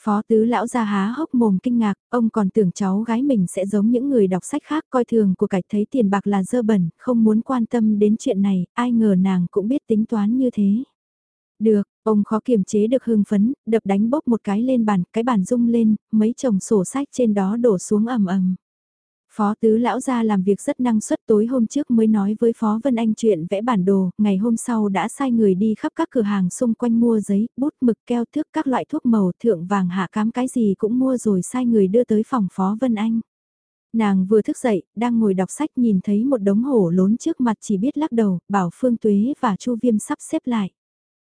Phó tứ lão ra há hốc mồm kinh ngạc, ông còn tưởng cháu gái mình sẽ giống những người đọc sách khác coi thường của cải thấy tiền bạc là dơ bẩn, không muốn quan tâm đến chuyện này, ai ngờ nàng cũng biết tính toán như thế. Được, ông khó kiềm chế được hưng phấn, đập đánh bốc một cái lên bàn, cái bàn rung lên, mấy chồng sổ sách trên đó đổ xuống ầm ầm. Phó tứ lão gia làm việc rất năng suất tối hôm trước mới nói với Phó Vân Anh chuyện vẽ bản đồ, ngày hôm sau đã sai người đi khắp các cửa hàng xung quanh mua giấy, bút mực keo thước các loại thuốc màu thượng vàng hạ cám cái gì cũng mua rồi sai người đưa tới phòng Phó Vân Anh. Nàng vừa thức dậy, đang ngồi đọc sách nhìn thấy một đống hổ lốn trước mặt chỉ biết lắc đầu, bảo Phương Tuế và Chu Viêm sắp xếp lại.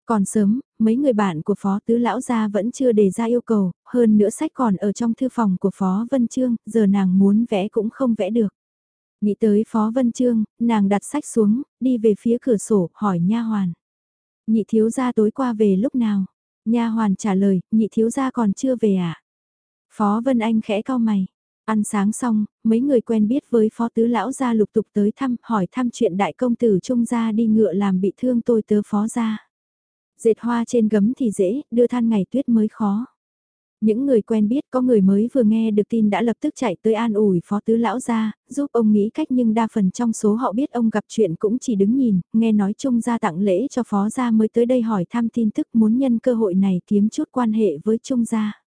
Còn sớm, mấy người bạn của Phó Tứ Lão Gia vẫn chưa đề ra yêu cầu, hơn nữa sách còn ở trong thư phòng của Phó Vân Trương, giờ nàng muốn vẽ cũng không vẽ được. Nghĩ tới Phó Vân Trương, nàng đặt sách xuống, đi về phía cửa sổ, hỏi nha hoàn. Nhị thiếu gia tối qua về lúc nào? Nha hoàn trả lời, nhị thiếu gia còn chưa về à? Phó Vân Anh khẽ cau mày. Ăn sáng xong, mấy người quen biết với phó tứ lão gia lục tục tới thăm, hỏi thăm chuyện đại công tử trung gia đi ngựa làm bị thương tôi tớ phó gia dệt hoa trên gấm thì dễ, đưa than ngày tuyết mới khó. Những người quen biết có người mới vừa nghe được tin đã lập tức chạy tới an ủi phó tứ lão ra, giúp ông nghĩ cách nhưng đa phần trong số họ biết ông gặp chuyện cũng chỉ đứng nhìn, nghe nói chung ra tặng lễ cho phó gia mới tới đây hỏi thăm tin tức muốn nhân cơ hội này kiếm chút quan hệ với trung gia.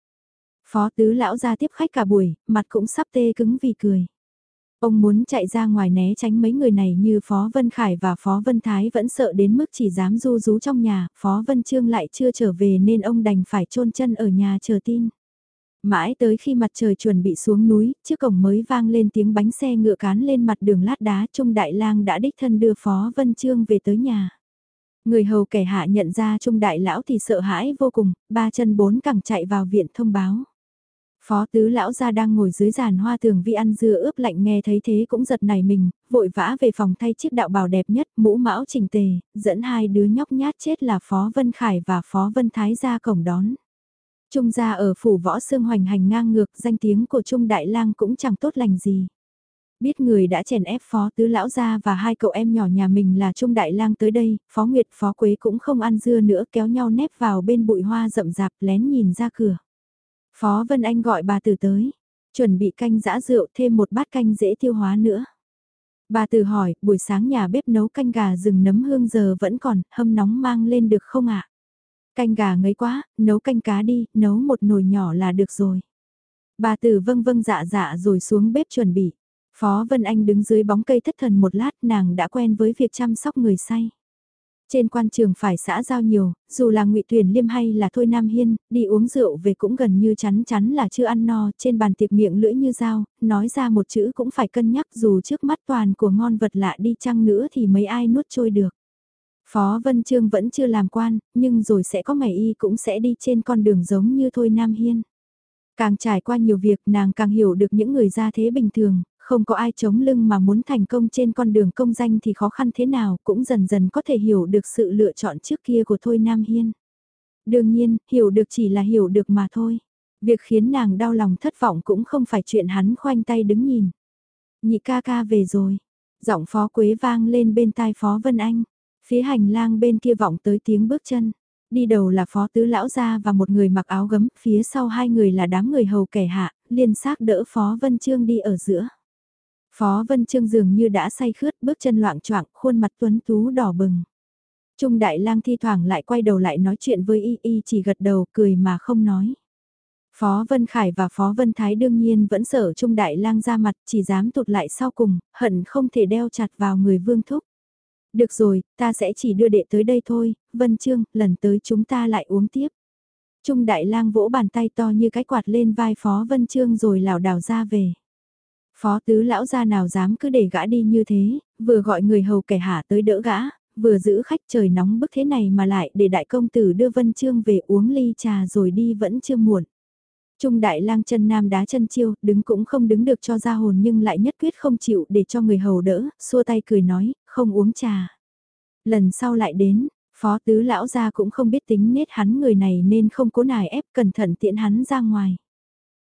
Phó tứ lão ra tiếp khách cả buổi, mặt cũng sắp tê cứng vì cười. Ông muốn chạy ra ngoài né tránh mấy người này như Phó Vân Khải và Phó Vân Thái vẫn sợ đến mức chỉ dám du rú trong nhà, Phó Vân Trương lại chưa trở về nên ông đành phải chôn chân ở nhà chờ tin. Mãi tới khi mặt trời chuẩn bị xuống núi, chiếc cổng mới vang lên tiếng bánh xe ngựa cán lên mặt đường lát đá Trung Đại Lang đã đích thân đưa Phó Vân Trương về tới nhà. Người hầu kẻ hạ nhận ra Trung Đại Lão thì sợ hãi vô cùng, ba chân bốn cẳng chạy vào viện thông báo. Phó tứ lão gia đang ngồi dưới giàn hoa thường vi ăn dưa ướp lạnh nghe thấy thế cũng giật nảy mình, vội vã về phòng thay chiếc đạo bào đẹp nhất, mũ mão chỉnh tề, dẫn hai đứa nhóc nhát chết là Phó Vân Khải và Phó Vân Thái ra cổng đón. Trung gia ở phủ võ xương hoành hành ngang ngược, danh tiếng của Trung Đại Lang cũng chẳng tốt lành gì. Biết người đã chèn ép Phó Tứ Lão gia và hai cậu em nhỏ nhà mình là Trung Đại Lang tới đây, Phó Nguyệt Phó Quế cũng không ăn dưa nữa kéo nhau nép vào bên bụi hoa rậm rạp lén nhìn ra cửa. Phó Vân Anh gọi bà từ tới, chuẩn bị canh giã rượu thêm một bát canh dễ tiêu hóa nữa. Bà từ hỏi, buổi sáng nhà bếp nấu canh gà rừng nấm hương giờ vẫn còn, hâm nóng mang lên được không ạ? Canh gà ngấy quá, nấu canh cá đi, nấu một nồi nhỏ là được rồi. Bà từ vâng vâng dạ dạ rồi xuống bếp chuẩn bị. Phó Vân Anh đứng dưới bóng cây thất thần một lát nàng đã quen với việc chăm sóc người say. Trên quan trường phải xã giao nhiều, dù là ngụy Tuyển Liêm hay là Thôi Nam Hiên, đi uống rượu về cũng gần như chắn chắn là chưa ăn no, trên bàn tiệc miệng lưỡi như dao, nói ra một chữ cũng phải cân nhắc dù trước mắt toàn của ngon vật lạ đi chăng nữa thì mấy ai nuốt trôi được. Phó Vân Trương vẫn chưa làm quan, nhưng rồi sẽ có ngày y cũng sẽ đi trên con đường giống như Thôi Nam Hiên. Càng trải qua nhiều việc nàng càng hiểu được những người gia thế bình thường, không có ai chống lưng mà muốn thành công trên con đường công danh thì khó khăn thế nào cũng dần dần có thể hiểu được sự lựa chọn trước kia của Thôi Nam Hiên. Đương nhiên, hiểu được chỉ là hiểu được mà thôi. Việc khiến nàng đau lòng thất vọng cũng không phải chuyện hắn khoanh tay đứng nhìn. Nhị ca ca về rồi. Giọng phó quế vang lên bên tai phó Vân Anh. Phía hành lang bên kia vọng tới tiếng bước chân. Đi đầu là phó tứ lão gia và một người mặc áo gấm, phía sau hai người là đám người hầu kẻ hạ, liên xác đỡ phó Vân Trương đi ở giữa. Phó Vân Trương dường như đã say khướt, bước chân loạn choạng, khuôn mặt tuấn tú đỏ bừng. Trung Đại Lang thi thoảng lại quay đầu lại nói chuyện với Y Y chỉ gật đầu cười mà không nói. Phó Vân Khải và Phó Vân Thái đương nhiên vẫn sợ Trung Đại Lang ra mặt chỉ dám tụt lại sau cùng, hận không thể đeo chặt vào người Vương Thúc. Được rồi, ta sẽ chỉ đưa đệ tới đây thôi, Vân Trương, lần tới chúng ta lại uống tiếp. Trung Đại Lang vỗ bàn tay to như cái quạt lên vai Phó Vân Trương rồi lảo đảo ra về. Phó tứ lão gia nào dám cứ để gã đi như thế, vừa gọi người hầu kẻ hạ tới đỡ gã, vừa giữ khách trời nóng bức thế này mà lại để đại công tử đưa Vân Trương về uống ly trà rồi đi vẫn chưa muộn. Trung đại lang chân nam đá chân chiêu, đứng cũng không đứng được cho ra hồn nhưng lại nhất quyết không chịu để cho người hầu đỡ, xua tay cười nói, không uống trà. Lần sau lại đến, phó tứ lão gia cũng không biết tính nết hắn người này nên không cố nài ép cẩn thận tiện hắn ra ngoài.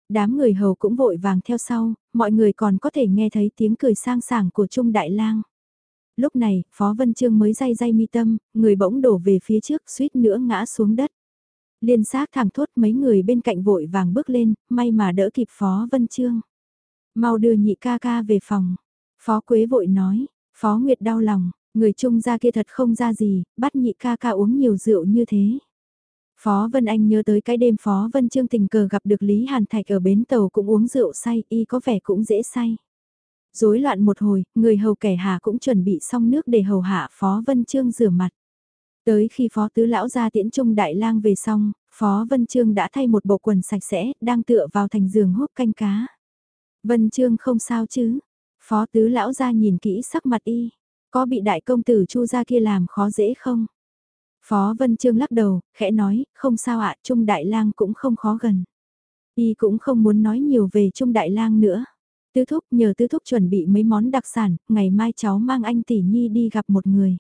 Đám người hầu cũng vội vàng theo sau, mọi người còn có thể nghe thấy tiếng cười sang sảng của Trung Đại Lang. Lúc này, Phó Vân Trương mới day day mi tâm, người bỗng đổ về phía trước suýt nữa ngã xuống đất. Liên xác thẳng thốt mấy người bên cạnh vội vàng bước lên, may mà đỡ kịp Phó Vân Trương. Mau đưa nhị ca ca về phòng. Phó Quế vội nói, Phó Nguyệt đau lòng, người trung gia kia thật không ra gì, bắt nhị ca ca uống nhiều rượu như thế. Phó Vân Anh nhớ tới cái đêm Phó Vân Trương tình cờ gặp được Lý Hàn Thạch ở bến tàu cũng uống rượu say, y có vẻ cũng dễ say. Rối loạn một hồi, người hầu kẻ Hà cũng chuẩn bị xong nước để hầu hạ Phó Vân Trương rửa mặt. Tới khi Phó Tứ Lão ra tiễn trung đại lang về xong, Phó Vân Trương đã thay một bộ quần sạch sẽ, đang tựa vào thành giường hút canh cá. Vân Trương không sao chứ? Phó Tứ Lão ra nhìn kỹ sắc mặt y, có bị đại công tử Chu gia kia làm khó dễ không? Phó Vân Trương lắc đầu, khẽ nói, không sao ạ, Trung Đại Lang cũng không khó gần. Y cũng không muốn nói nhiều về Trung Đại Lang nữa. Tứ Thúc nhờ Tứ Thúc chuẩn bị mấy món đặc sản, ngày mai cháu mang anh Tỷ Nhi đi gặp một người.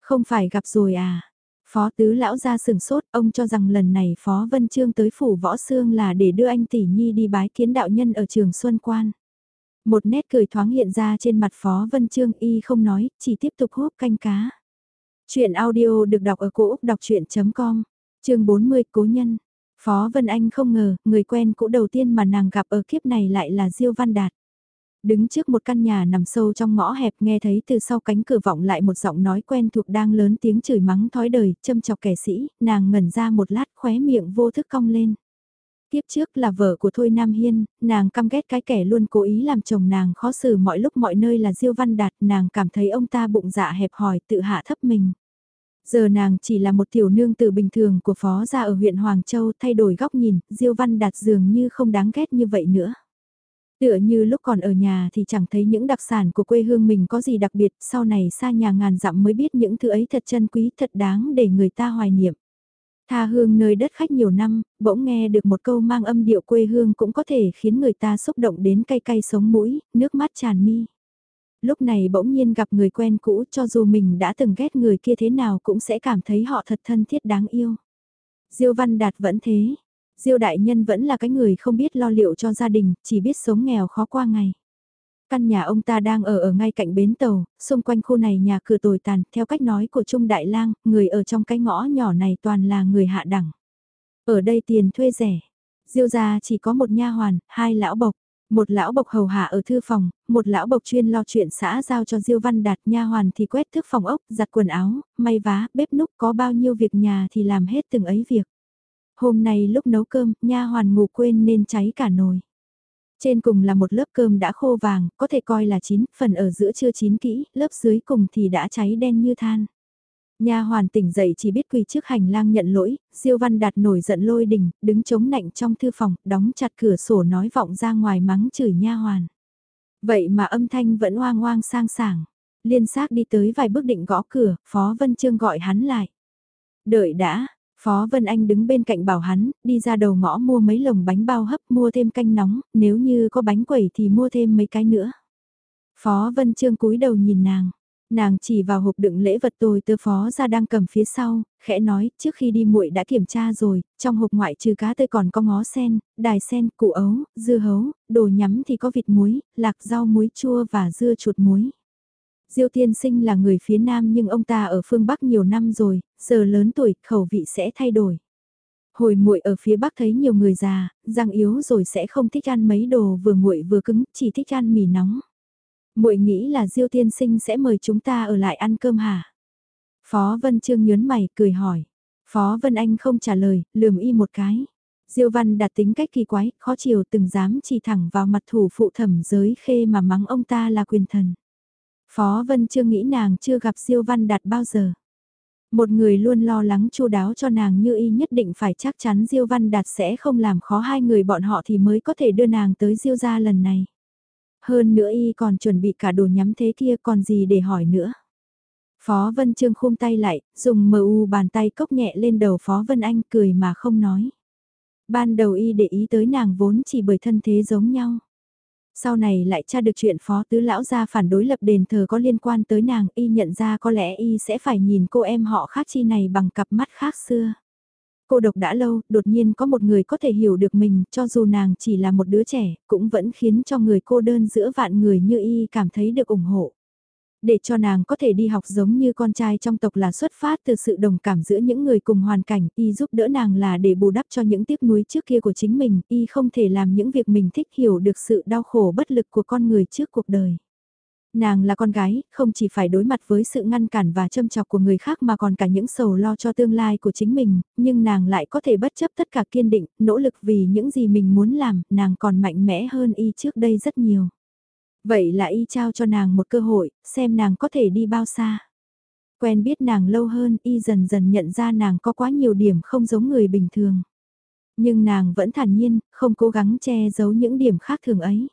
Không phải gặp rồi à? Phó Tứ Lão ra sừng sốt, ông cho rằng lần này Phó Vân Trương tới phủ Võ Sương là để đưa anh Tỷ Nhi đi bái kiến đạo nhân ở trường Xuân Quan. Một nét cười thoáng hiện ra trên mặt Phó Vân Trương y không nói, chỉ tiếp tục hút canh cá. Chuyện audio được đọc ở cổ Úc đọc chuyện.com, chương 40 Cố Nhân. Phó Vân Anh không ngờ, người quen cũ đầu tiên mà nàng gặp ở kiếp này lại là Diêu Văn Đạt. Đứng trước một căn nhà nằm sâu trong ngõ hẹp nghe thấy từ sau cánh cửa vọng lại một giọng nói quen thuộc đang lớn tiếng chửi mắng thói đời, châm chọc kẻ sĩ, nàng ngẩn ra một lát khóe miệng vô thức cong lên. Tiếp trước là vợ của Thôi Nam Hiên, nàng căm ghét cái kẻ luôn cố ý làm chồng nàng khó xử mọi lúc mọi nơi là Diêu Văn Đạt, nàng cảm thấy ông ta bụng dạ hẹp hòi tự hạ thấp mình. Giờ nàng chỉ là một tiểu nương tử bình thường của phó gia ở huyện Hoàng Châu thay đổi góc nhìn, Diêu Văn Đạt dường như không đáng ghét như vậy nữa. Tựa như lúc còn ở nhà thì chẳng thấy những đặc sản của quê hương mình có gì đặc biệt, sau này xa nhà ngàn dặm mới biết những thứ ấy thật chân quý, thật đáng để người ta hoài niệm. Tha hương nơi đất khách nhiều năm, bỗng nghe được một câu mang âm điệu quê hương cũng có thể khiến người ta xúc động đến cay cay sống mũi, nước mắt tràn mi. Lúc này bỗng nhiên gặp người quen cũ cho dù mình đã từng ghét người kia thế nào cũng sẽ cảm thấy họ thật thân thiết đáng yêu. Diêu Văn Đạt vẫn thế. Diêu Đại Nhân vẫn là cái người không biết lo liệu cho gia đình, chỉ biết sống nghèo khó qua ngày. Căn nhà ông ta đang ở ở ngay cạnh bến tàu, xung quanh khu này nhà cửa tồi tàn, theo cách nói của Trung Đại Lang, người ở trong cái ngõ nhỏ này toàn là người hạ đẳng. Ở đây tiền thuê rẻ. Diêu gia chỉ có một nha hoàn, hai lão bộc. Một lão bộc hầu hạ ở thư phòng, một lão bộc chuyên lo chuyện xã giao cho Diêu Văn Đạt, nha hoàn thì quét thước phòng ốc, giặt quần áo, may vá, bếp núc có bao nhiêu việc nhà thì làm hết từng ấy việc. Hôm nay lúc nấu cơm, nha hoàn ngủ quên nên cháy cả nồi. Trên cùng là một lớp cơm đã khô vàng, có thể coi là chín, phần ở giữa chưa chín kỹ, lớp dưới cùng thì đã cháy đen như than. Nha hoàn tỉnh dậy chỉ biết quỳ trước hành lang nhận lỗi, Diêu Văn Đạt nổi giận lôi đình, đứng chống nạnh trong thư phòng, đóng chặt cửa sổ nói vọng ra ngoài mắng chửi nha hoàn. Vậy mà âm thanh vẫn oang oang sang sảng. Liên xác đi tới vài bước định gõ cửa, Phó Vân Trương gọi hắn lại. Đợi đã, Phó Vân Anh đứng bên cạnh bảo hắn, đi ra đầu ngõ mua mấy lồng bánh bao hấp mua thêm canh nóng, nếu như có bánh quẩy thì mua thêm mấy cái nữa. Phó Vân Trương cúi đầu nhìn nàng, nàng chỉ vào hộp đựng lễ vật tôi tơ phó ra đang cầm phía sau, khẽ nói, trước khi đi muội đã kiểm tra rồi, trong hộp ngoại trừ cá tươi còn có ngó sen, đài sen, củ ấu, dưa hấu, đồ nhắm thì có vịt muối, lạc rau muối chua và dưa chuột muối. Diêu tiên sinh là người phía Nam nhưng ông ta ở phương Bắc nhiều năm rồi, giờ lớn tuổi, khẩu vị sẽ thay đổi. Hồi muội ở phía Bắc thấy nhiều người già, răng yếu rồi sẽ không thích ăn mấy đồ vừa nguội vừa cứng, chỉ thích ăn mì nóng. Muội nghĩ là Diêu tiên sinh sẽ mời chúng ta ở lại ăn cơm hả? Phó Vân Trương nhớn mày, cười hỏi. Phó Vân Anh không trả lời, lườm y một cái. Diêu Văn đặt tính cách kỳ quái, khó chiều từng dám chỉ thẳng vào mặt thủ phụ thẩm giới khê mà mắng ông ta là quyền thần. Phó Vân trương nghĩ nàng chưa gặp Diêu Văn Đạt bao giờ. Một người luôn lo lắng chu đáo cho nàng như y nhất định phải chắc chắn Diêu Văn Đạt sẽ không làm khó hai người bọn họ thì mới có thể đưa nàng tới Diêu gia lần này. Hơn nữa y còn chuẩn bị cả đồ nhắm thế kia còn gì để hỏi nữa. Phó Vân Trương khum tay lại, dùng mờ u bàn tay cốc nhẹ lên đầu Phó Vân Anh cười mà không nói. Ban đầu y để ý tới nàng vốn chỉ bởi thân thế giống nhau. Sau này lại tra được chuyện phó tứ lão gia phản đối lập đền thờ có liên quan tới nàng y nhận ra có lẽ y sẽ phải nhìn cô em họ khác chi này bằng cặp mắt khác xưa. Cô độc đã lâu, đột nhiên có một người có thể hiểu được mình, cho dù nàng chỉ là một đứa trẻ, cũng vẫn khiến cho người cô đơn giữa vạn người như y cảm thấy được ủng hộ để cho nàng có thể đi học giống như con trai trong tộc là xuất phát từ sự đồng cảm giữa những người cùng hoàn cảnh, y giúp đỡ nàng là để bù đắp cho những tiếc nuối trước kia của chính mình, y không thể làm những việc mình thích hiểu được sự đau khổ bất lực của con người trước cuộc đời. Nàng là con gái, không chỉ phải đối mặt với sự ngăn cản và châm chọc của người khác mà còn cả những sầu lo cho tương lai của chính mình, nhưng nàng lại có thể bất chấp tất cả kiên định, nỗ lực vì những gì mình muốn làm, nàng còn mạnh mẽ hơn y trước đây rất nhiều. Vậy là y trao cho nàng một cơ hội, xem nàng có thể đi bao xa. Quen biết nàng lâu hơn, y dần dần nhận ra nàng có quá nhiều điểm không giống người bình thường. Nhưng nàng vẫn thản nhiên, không cố gắng che giấu những điểm khác thường ấy.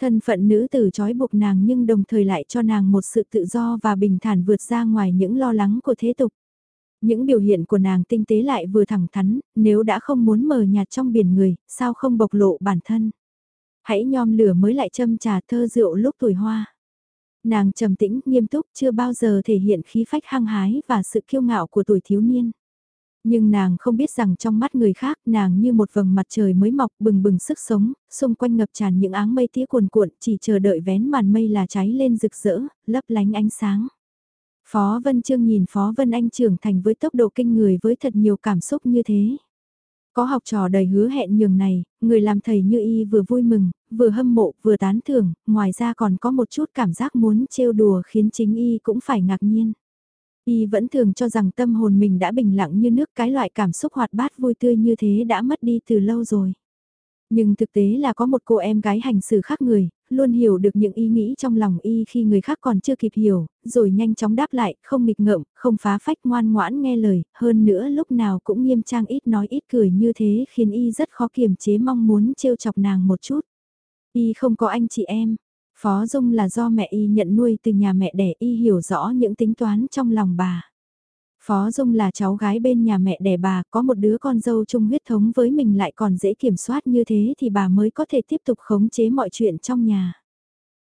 Thân phận nữ tử trói buộc nàng nhưng đồng thời lại cho nàng một sự tự do và bình thản vượt ra ngoài những lo lắng của thế tục. Những biểu hiện của nàng tinh tế lại vừa thẳng thắn, nếu đã không muốn mờ nhạt trong biển người, sao không bộc lộ bản thân. Hãy nhom lửa mới lại châm trà thơ rượu lúc tuổi hoa. Nàng trầm tĩnh, nghiêm túc, chưa bao giờ thể hiện khí phách hăng hái và sự kiêu ngạo của tuổi thiếu niên. Nhưng nàng không biết rằng trong mắt người khác nàng như một vầng mặt trời mới mọc bừng bừng sức sống, xung quanh ngập tràn những áng mây tía cuồn cuộn chỉ chờ đợi vén màn mây là cháy lên rực rỡ, lấp lánh ánh sáng. Phó Vân Trương nhìn Phó Vân Anh trưởng thành với tốc độ kinh người với thật nhiều cảm xúc như thế. Có học trò đầy hứa hẹn nhường này, người làm thầy như y vừa vui mừng, vừa hâm mộ, vừa tán thưởng, ngoài ra còn có một chút cảm giác muốn trêu đùa khiến chính y cũng phải ngạc nhiên. Y vẫn thường cho rằng tâm hồn mình đã bình lặng như nước cái loại cảm xúc hoạt bát vui tươi như thế đã mất đi từ lâu rồi. Nhưng thực tế là có một cô em gái hành xử khác người, luôn hiểu được những ý nghĩ trong lòng y khi người khác còn chưa kịp hiểu, rồi nhanh chóng đáp lại, không nghịch ngợm, không phá phách ngoan ngoãn nghe lời, hơn nữa lúc nào cũng nghiêm trang ít nói ít cười như thế khiến y rất khó kiềm chế mong muốn trêu chọc nàng một chút. Y không có anh chị em, Phó Dung là do mẹ y nhận nuôi từ nhà mẹ đẻ y hiểu rõ những tính toán trong lòng bà. Phó Dung là cháu gái bên nhà mẹ đẻ bà, có một đứa con dâu chung huyết thống với mình lại còn dễ kiểm soát như thế thì bà mới có thể tiếp tục khống chế mọi chuyện trong nhà.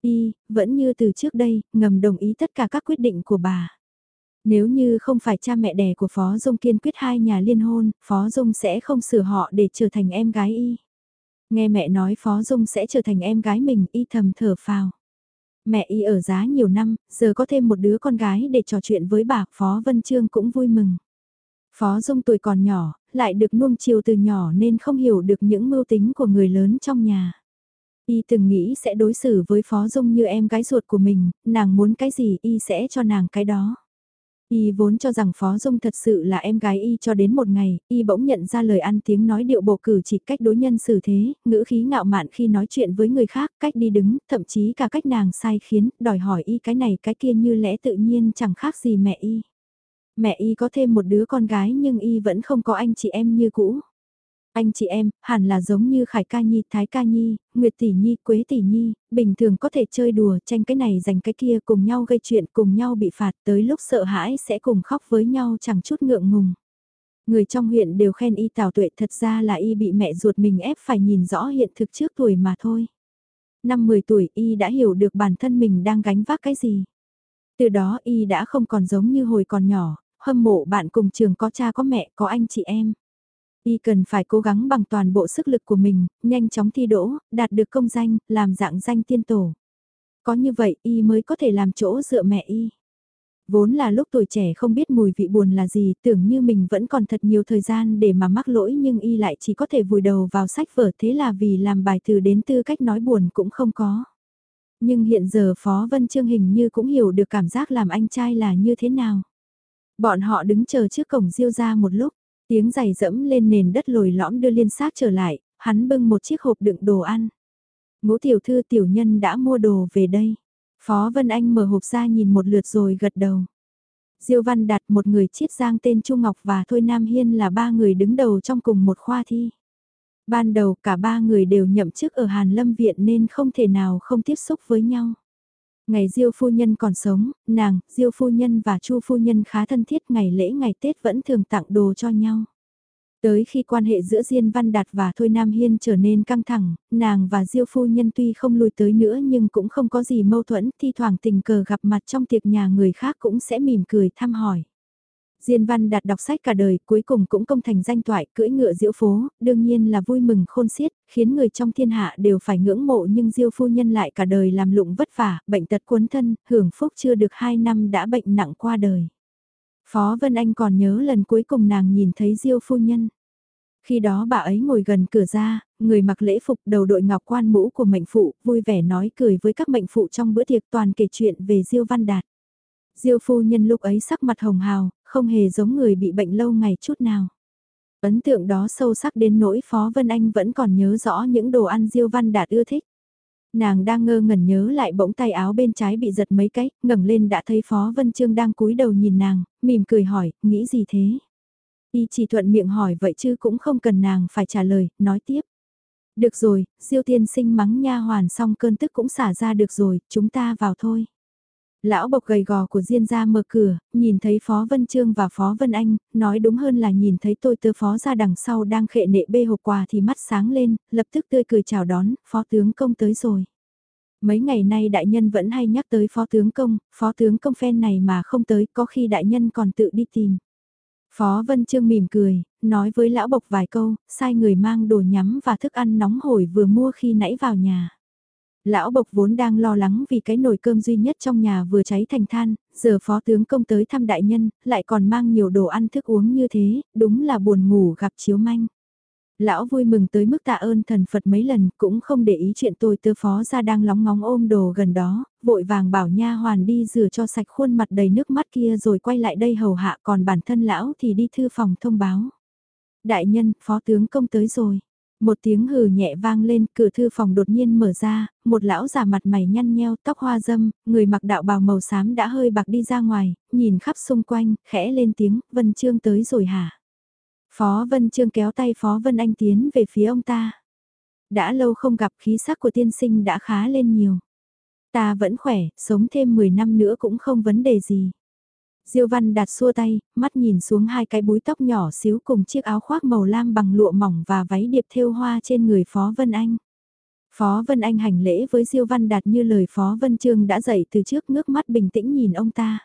Y, vẫn như từ trước đây, ngầm đồng ý tất cả các quyết định của bà. Nếu như không phải cha mẹ đẻ của Phó Dung kiên quyết hai nhà liên hôn, Phó Dung sẽ không sửa họ để trở thành em gái Y. Nghe mẹ nói Phó Dung sẽ trở thành em gái mình Y thầm thở phào. Mẹ y ở giá nhiều năm, giờ có thêm một đứa con gái để trò chuyện với bà, Phó Vân Trương cũng vui mừng. Phó Dung tuổi còn nhỏ, lại được nuông chiều từ nhỏ nên không hiểu được những mưu tính của người lớn trong nhà. Y từng nghĩ sẽ đối xử với Phó Dung như em gái ruột của mình, nàng muốn cái gì Y sẽ cho nàng cái đó. Y vốn cho rằng Phó Dung thật sự là em gái Y cho đến một ngày, Y bỗng nhận ra lời ăn tiếng nói điệu bộ cử chỉ cách đối nhân xử thế, ngữ khí ngạo mạn khi nói chuyện với người khác, cách đi đứng, thậm chí cả cách nàng sai khiến, đòi hỏi Y cái này cái kia như lẽ tự nhiên chẳng khác gì mẹ Y. Mẹ y có thêm một đứa con gái nhưng y vẫn không có anh chị em như cũ. Anh chị em, hẳn là giống như Khải Ca Nhi, Thái Ca Nhi, Nguyệt Tỷ Nhi, Quế Tỷ Nhi, bình thường có thể chơi đùa, tranh cái này giành cái kia cùng nhau gây chuyện, cùng nhau bị phạt, tới lúc sợ hãi sẽ cùng khóc với nhau chẳng chút ngượng ngùng. Người trong huyện đều khen y tào tuệ thật ra là y bị mẹ ruột mình ép phải nhìn rõ hiện thực trước tuổi mà thôi. Năm 10 tuổi y đã hiểu được bản thân mình đang gánh vác cái gì. Từ đó y đã không còn giống như hồi còn nhỏ, hâm mộ bạn cùng trường có cha có mẹ có anh chị em. Y cần phải cố gắng bằng toàn bộ sức lực của mình, nhanh chóng thi đỗ, đạt được công danh, làm dạng danh tiên tổ. Có như vậy Y mới có thể làm chỗ dựa mẹ Y. Vốn là lúc tuổi trẻ không biết mùi vị buồn là gì, tưởng như mình vẫn còn thật nhiều thời gian để mà mắc lỗi nhưng Y lại chỉ có thể vùi đầu vào sách vở thế là vì làm bài từ đến tư cách nói buồn cũng không có. Nhưng hiện giờ Phó Vân Trương hình như cũng hiểu được cảm giác làm anh trai là như thế nào. Bọn họ đứng chờ trước cổng diêu ra một lúc, tiếng giày dẫm lên nền đất lồi lõm đưa liên xác trở lại, hắn bưng một chiếc hộp đựng đồ ăn. Ngũ tiểu thư tiểu nhân đã mua đồ về đây. Phó Vân Anh mở hộp ra nhìn một lượt rồi gật đầu. Diêu Văn đặt một người chiết giang tên Chu Ngọc và Thôi Nam Hiên là ba người đứng đầu trong cùng một khoa thi. Ban đầu cả ba người đều nhậm chức ở Hàn Lâm Viện nên không thể nào không tiếp xúc với nhau. Ngày Diêu phu nhân còn sống, nàng, Diêu phu nhân và Chu phu nhân khá thân thiết ngày lễ ngày Tết vẫn thường tặng đồ cho nhau. Tới khi quan hệ giữa Diên Văn Đạt và Thôi Nam Hiên trở nên căng thẳng, nàng và Diêu phu nhân tuy không lùi tới nữa nhưng cũng không có gì mâu thuẫn, thi thoảng tình cờ gặp mặt trong tiệc nhà người khác cũng sẽ mỉm cười thăm hỏi. Diên Văn Đạt đọc sách cả đời, cuối cùng cũng công thành danh toại, cưỡi ngựa diễu phố, đương nhiên là vui mừng khôn xiết, khiến người trong thiên hạ đều phải ngưỡng mộ nhưng Diêu phu nhân lại cả đời làm lụng vất vả, bệnh tật cuốn thân, hưởng phúc chưa được 2 năm đã bệnh nặng qua đời. Phó Vân Anh còn nhớ lần cuối cùng nàng nhìn thấy Diêu phu nhân. Khi đó bà ấy ngồi gần cửa ra, người mặc lễ phục đầu đội ngọc quan mũ của mệnh phụ, vui vẻ nói cười với các mệnh phụ trong bữa tiệc toàn kể chuyện về Diêu Văn Đạt. Diêu phu nhân lúc ấy sắc mặt hồng hào, không hề giống người bị bệnh lâu ngày chút nào. Ấn tượng đó sâu sắc đến nỗi Phó Vân Anh vẫn còn nhớ rõ những đồ ăn Diêu Văn Đạt ưa thích. Nàng đang ngơ ngẩn nhớ lại bỗng tay áo bên trái bị giật mấy cái, ngẩng lên đã thấy Phó Vân Trương đang cúi đầu nhìn nàng, mỉm cười hỏi, nghĩ gì thế? Y chỉ thuận miệng hỏi vậy chứ cũng không cần nàng phải trả lời, nói tiếp. Được rồi, Diêu tiên sinh mắng nha hoàn xong cơn tức cũng xả ra được rồi, chúng ta vào thôi. Lão bộc gầy gò của Diên ra mở cửa, nhìn thấy Phó Vân Trương và Phó Vân Anh, nói đúng hơn là nhìn thấy tôi tơ Phó ra đằng sau đang khệ nệ bê hộp quà thì mắt sáng lên, lập tức tươi cười chào đón, Phó tướng công tới rồi. Mấy ngày nay đại nhân vẫn hay nhắc tới Phó tướng công, Phó tướng công phen này mà không tới có khi đại nhân còn tự đi tìm. Phó Vân Trương mỉm cười, nói với lão bộc vài câu, sai người mang đồ nhắm và thức ăn nóng hổi vừa mua khi nãy vào nhà. Lão Bộc vốn đang lo lắng vì cái nồi cơm duy nhất trong nhà vừa cháy thành than, giờ phó tướng công tới thăm đại nhân, lại còn mang nhiều đồ ăn thức uống như thế, đúng là buồn ngủ gặp chiếu manh. Lão vui mừng tới mức tạ ơn thần Phật mấy lần, cũng không để ý chuyện tôi tơ phó ra đang lóng ngóng ôm đồ gần đó, vội vàng bảo nha hoàn đi rửa cho sạch khuôn mặt đầy nước mắt kia rồi quay lại đây hầu hạ còn bản thân lão thì đi thư phòng thông báo. Đại nhân, phó tướng công tới rồi. Một tiếng hừ nhẹ vang lên, cửa thư phòng đột nhiên mở ra, một lão già mặt mày nhăn nheo, tóc hoa dâm, người mặc đạo bào màu xám đã hơi bạc đi ra ngoài, nhìn khắp xung quanh, khẽ lên tiếng, Vân Trương tới rồi hả? Phó Vân Trương kéo tay Phó Vân Anh tiến về phía ông ta. Đã lâu không gặp khí sắc của tiên sinh đã khá lên nhiều. Ta vẫn khỏe, sống thêm 10 năm nữa cũng không vấn đề gì. Diêu Văn đặt xua tay, mắt nhìn xuống hai cái búi tóc nhỏ xíu cùng chiếc áo khoác màu lam bằng lụa mỏng và váy điệp thêu hoa trên người Phó Vân Anh. Phó Vân Anh hành lễ với Diêu Văn Đạt như lời Phó Vân Trương đã dạy từ trước ngước mắt bình tĩnh nhìn ông ta.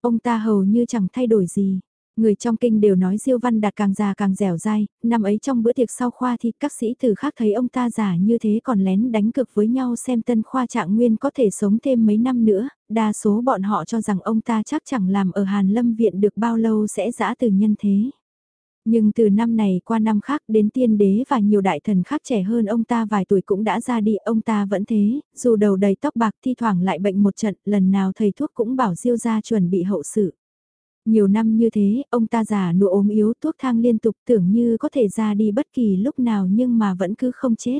Ông ta hầu như chẳng thay đổi gì. Người trong kinh đều nói Diêu Văn Đạt càng già càng dẻo dai, năm ấy trong bữa tiệc sau khoa thì các sĩ tử khác thấy ông ta già như thế còn lén đánh cực với nhau xem tân khoa trạng nguyên có thể sống thêm mấy năm nữa, đa số bọn họ cho rằng ông ta chắc chẳng làm ở Hàn Lâm Viện được bao lâu sẽ giã từ nhân thế. Nhưng từ năm này qua năm khác đến tiên đế và nhiều đại thần khác trẻ hơn ông ta vài tuổi cũng đã ra đi, ông ta vẫn thế, dù đầu đầy tóc bạc thi thoảng lại bệnh một trận, lần nào thầy thuốc cũng bảo Diêu ra chuẩn bị hậu sự. Nhiều năm như thế, ông ta già nụ ốm yếu thuốc thang liên tục tưởng như có thể ra đi bất kỳ lúc nào nhưng mà vẫn cứ không chết.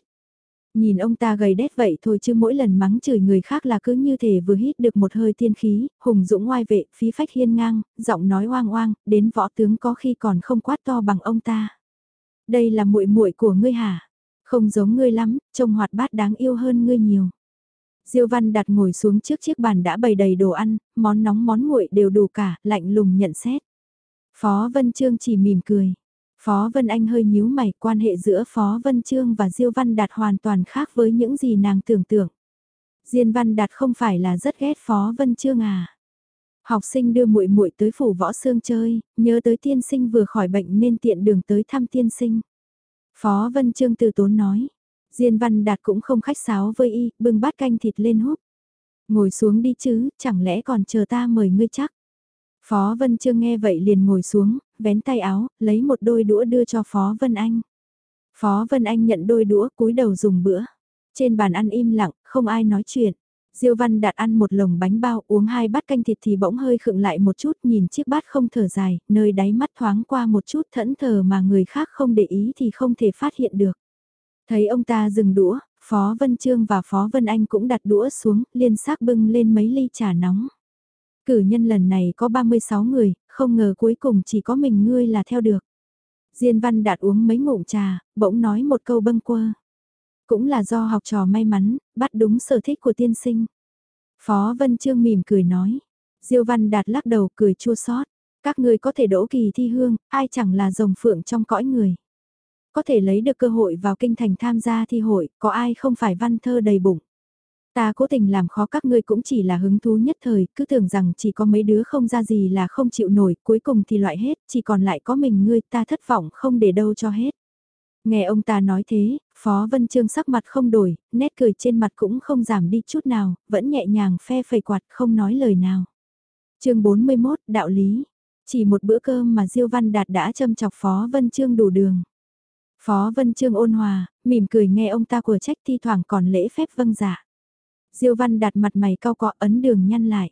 Nhìn ông ta gầy đét vậy thôi chứ mỗi lần mắng chửi người khác là cứ như thể vừa hít được một hơi tiên khí, hùng dũng ngoai vệ, phí phách hiên ngang, giọng nói oang oang, đến võ tướng có khi còn không quát to bằng ông ta. Đây là muội muội của ngươi hả? Không giống ngươi lắm, trông hoạt bát đáng yêu hơn ngươi nhiều. Diêu Văn đặt ngồi xuống trước chiếc bàn đã bày đầy đồ ăn, món nóng món nguội đều đủ cả, lạnh lùng nhận xét. Phó Vân Trương chỉ mỉm cười. Phó Vân Anh hơi nhíu mày, quan hệ giữa Phó Vân Trương và Diêu Văn Đạt hoàn toàn khác với những gì nàng tưởng tượng. Diên Văn Đạt không phải là rất ghét Phó Vân Trương à? Học sinh đưa muội muội tới phủ võ sương chơi, nhớ tới tiên sinh vừa khỏi bệnh nên tiện đường tới thăm tiên sinh. Phó Vân Trương từ tốn nói. Diên Văn Đạt cũng không khách sáo với y, bưng bát canh thịt lên húp. Ngồi xuống đi chứ, chẳng lẽ còn chờ ta mời ngươi chắc. Phó Vân Trương nghe vậy liền ngồi xuống, vén tay áo, lấy một đôi đũa đưa cho Phó Vân Anh. Phó Vân Anh nhận đôi đũa cúi đầu dùng bữa. Trên bàn ăn im lặng, không ai nói chuyện. Diêu Văn Đạt ăn một lồng bánh bao uống hai bát canh thịt thì bỗng hơi khựng lại một chút nhìn chiếc bát không thở dài, nơi đáy mắt thoáng qua một chút thẫn thờ mà người khác không để ý thì không thể phát hiện được. Thấy ông ta dừng đũa, Phó Vân Trương và Phó Vân Anh cũng đặt đũa xuống, liên xác bưng lên mấy ly trà nóng. Cử nhân lần này có 36 người, không ngờ cuối cùng chỉ có mình ngươi là theo được. Diên Văn Đạt uống mấy ngụm trà, bỗng nói một câu bâng quơ. Cũng là do học trò may mắn, bắt đúng sở thích của tiên sinh. Phó Vân Trương mỉm cười nói. Diêu Văn Đạt lắc đầu cười chua xót. Các ngươi có thể đỗ kỳ thi hương, ai chẳng là rồng phượng trong cõi người. Có thể lấy được cơ hội vào kinh thành tham gia thi hội, có ai không phải văn thơ đầy bụng. Ta cố tình làm khó các ngươi cũng chỉ là hứng thú nhất thời, cứ tưởng rằng chỉ có mấy đứa không ra gì là không chịu nổi, cuối cùng thì loại hết, chỉ còn lại có mình ngươi, ta thất vọng không để đâu cho hết. Nghe ông ta nói thế, Phó Vân Trương sắc mặt không đổi, nét cười trên mặt cũng không giảm đi chút nào, vẫn nhẹ nhàng phe phẩy quạt không nói lời nào. chương 41, Đạo Lý. Chỉ một bữa cơm mà Diêu Văn Đạt đã châm chọc Phó Vân Trương đủ đường. Phó Vân Trương ôn hòa, mỉm cười nghe ông ta của trách thi thoảng còn lễ phép vâng giả. Diêu Văn đặt mặt mày cao cọ ấn đường nhăn lại.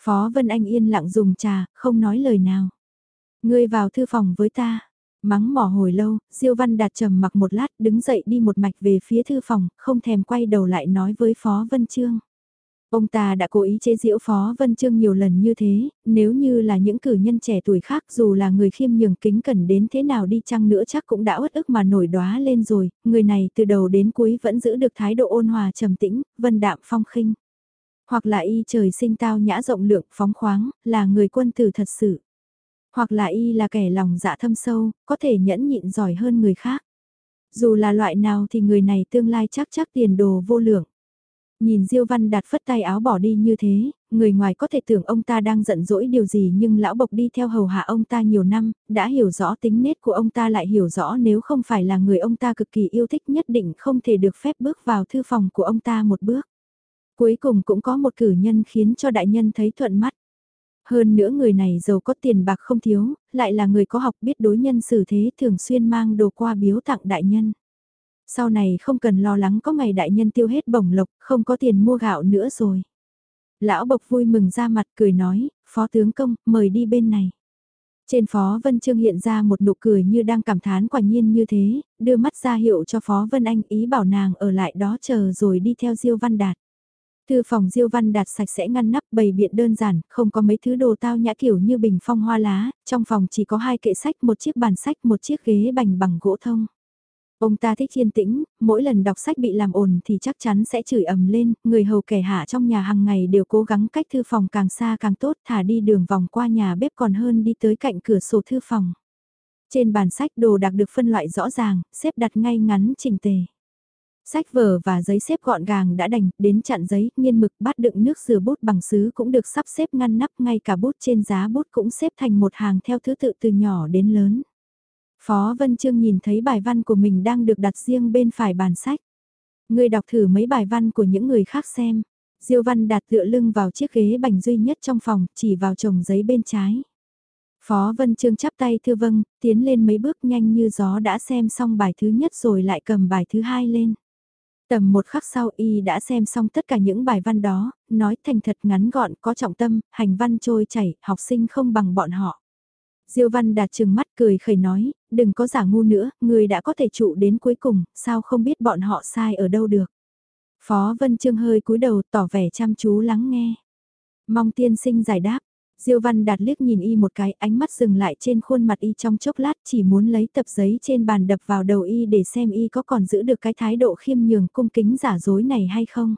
Phó Vân Anh yên lặng dùng trà, không nói lời nào. Ngươi vào thư phòng với ta. Mắng mỏ hồi lâu, Diêu Văn Đạt trầm mặc một lát đứng dậy đi một mạch về phía thư phòng, không thèm quay đầu lại nói với Phó Vân Trương. Ông ta đã cố ý chế giễu Phó Vân Trương nhiều lần như thế, nếu như là những cử nhân trẻ tuổi khác dù là người khiêm nhường kính cẩn đến thế nào đi chăng nữa chắc cũng đã uất ức mà nổi đóa lên rồi, người này từ đầu đến cuối vẫn giữ được thái độ ôn hòa trầm tĩnh, vân đạm phong khinh. Hoặc là y trời sinh tao nhã rộng lượng phóng khoáng, là người quân tử thật sự. Hoặc là y là kẻ lòng dạ thâm sâu, có thể nhẫn nhịn giỏi hơn người khác. Dù là loại nào thì người này tương lai chắc chắc tiền đồ vô lượng. Nhìn Diêu Văn Đạt phất tay áo bỏ đi như thế, người ngoài có thể tưởng ông ta đang giận dỗi điều gì nhưng lão bộc đi theo hầu hạ ông ta nhiều năm, đã hiểu rõ tính nết của ông ta lại hiểu rõ nếu không phải là người ông ta cực kỳ yêu thích nhất định không thể được phép bước vào thư phòng của ông ta một bước. Cuối cùng cũng có một cử nhân khiến cho đại nhân thấy thuận mắt. Hơn nữa người này giàu có tiền bạc không thiếu, lại là người có học biết đối nhân xử thế thường xuyên mang đồ qua biếu tặng đại nhân. Sau này không cần lo lắng có ngày đại nhân tiêu hết bổng lộc, không có tiền mua gạo nữa rồi. Lão Bộc vui mừng ra mặt cười nói, Phó tướng công, mời đi bên này. Trên Phó Vân Trương hiện ra một nụ cười như đang cảm thán quả nhiên như thế, đưa mắt ra hiệu cho Phó Vân Anh ý bảo nàng ở lại đó chờ rồi đi theo Diêu Văn Đạt. Thư phòng Diêu Văn Đạt sạch sẽ ngăn nắp bày biện đơn giản, không có mấy thứ đồ tao nhã kiểu như bình phong hoa lá, trong phòng chỉ có hai kệ sách, một chiếc bàn sách, một chiếc ghế bành bằng gỗ thông. Ông ta thích yên tĩnh, mỗi lần đọc sách bị làm ồn thì chắc chắn sẽ chửi ầm lên, người hầu kẻ hạ trong nhà hàng ngày đều cố gắng cách thư phòng càng xa càng tốt thả đi đường vòng qua nhà bếp còn hơn đi tới cạnh cửa sổ thư phòng. Trên bàn sách đồ đạc được phân loại rõ ràng, xếp đặt ngay ngắn chỉnh tề. Sách vở và giấy xếp gọn gàng đã đành, đến chặn giấy, nghiên mực bát đựng nước rửa bút bằng sứ cũng được sắp xếp ngăn nắp ngay cả bút trên giá bút cũng xếp thành một hàng theo thứ tự từ nhỏ đến lớn. Phó Vân Trương nhìn thấy bài văn của mình đang được đặt riêng bên phải bàn sách. Người đọc thử mấy bài văn của những người khác xem. Diêu Văn đặt tựa lưng vào chiếc ghế bành duy nhất trong phòng, chỉ vào chồng giấy bên trái. Phó Vân Trương chắp tay thưa vâng, tiến lên mấy bước nhanh như gió đã xem xong bài thứ nhất rồi lại cầm bài thứ hai lên. Tầm một khắc sau y đã xem xong tất cả những bài văn đó, nói thành thật ngắn gọn có trọng tâm, hành văn trôi chảy, học sinh không bằng bọn họ. Diêu Văn Đạt trừng mắt cười khẩy nói, đừng có giả ngu nữa, người đã có thể trụ đến cuối cùng, sao không biết bọn họ sai ở đâu được. Phó Vân Trương hơi cúi đầu tỏ vẻ chăm chú lắng nghe. Mong tiên sinh giải đáp, Diêu Văn Đạt liếc nhìn y một cái, ánh mắt dừng lại trên khuôn mặt y trong chốc lát chỉ muốn lấy tập giấy trên bàn đập vào đầu y để xem y có còn giữ được cái thái độ khiêm nhường cung kính giả dối này hay không.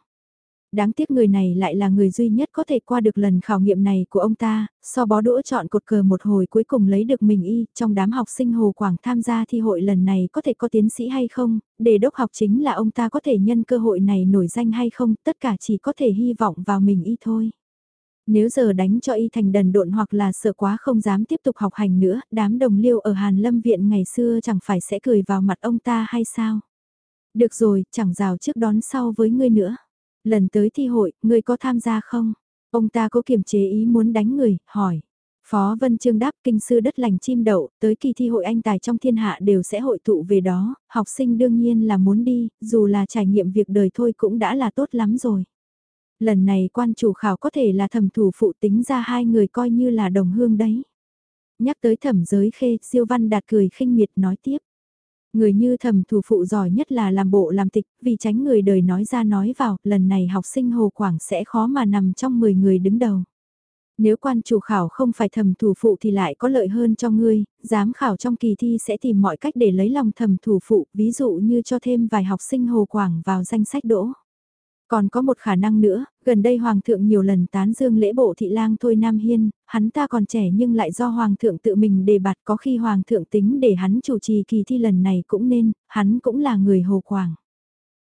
Đáng tiếc người này lại là người duy nhất có thể qua được lần khảo nghiệm này của ông ta, so bó đũa chọn cột cờ một hồi cuối cùng lấy được mình y, trong đám học sinh Hồ Quảng tham gia thi hội lần này có thể có tiến sĩ hay không, để đốc học chính là ông ta có thể nhân cơ hội này nổi danh hay không, tất cả chỉ có thể hy vọng vào mình y thôi. Nếu giờ đánh cho y thành đần độn hoặc là sợ quá không dám tiếp tục học hành nữa, đám đồng liêu ở Hàn Lâm Viện ngày xưa chẳng phải sẽ cười vào mặt ông ta hay sao? Được rồi, chẳng rào trước đón sau với ngươi nữa. Lần tới thi hội, ngươi có tham gia không? Ông ta có kiềm chế ý muốn đánh người, hỏi. Phó Vân Trương đáp kinh sư đất lành chim đậu, tới kỳ thi hội anh tài trong thiên hạ đều sẽ hội tụ về đó, học sinh đương nhiên là muốn đi, dù là trải nghiệm việc đời thôi cũng đã là tốt lắm rồi. Lần này quan chủ khảo có thể là thẩm thủ phụ tính ra hai người coi như là đồng hương đấy. Nhắc tới thẩm giới khê, siêu văn đạt cười khinh miệt nói tiếp. Người như thầm thủ phụ giỏi nhất là làm bộ làm tịch, vì tránh người đời nói ra nói vào, lần này học sinh Hồ Quảng sẽ khó mà nằm trong 10 người đứng đầu. Nếu quan chủ khảo không phải thầm thủ phụ thì lại có lợi hơn cho ngươi, giám khảo trong kỳ thi sẽ tìm mọi cách để lấy lòng thầm thủ phụ, ví dụ như cho thêm vài học sinh Hồ Quảng vào danh sách đỗ. Còn có một khả năng nữa, gần đây Hoàng thượng nhiều lần tán dương lễ bộ thị lang thôi Nam Hiên, hắn ta còn trẻ nhưng lại do Hoàng thượng tự mình đề bạt có khi Hoàng thượng tính để hắn chủ trì kỳ thi lần này cũng nên, hắn cũng là người hồ quảng.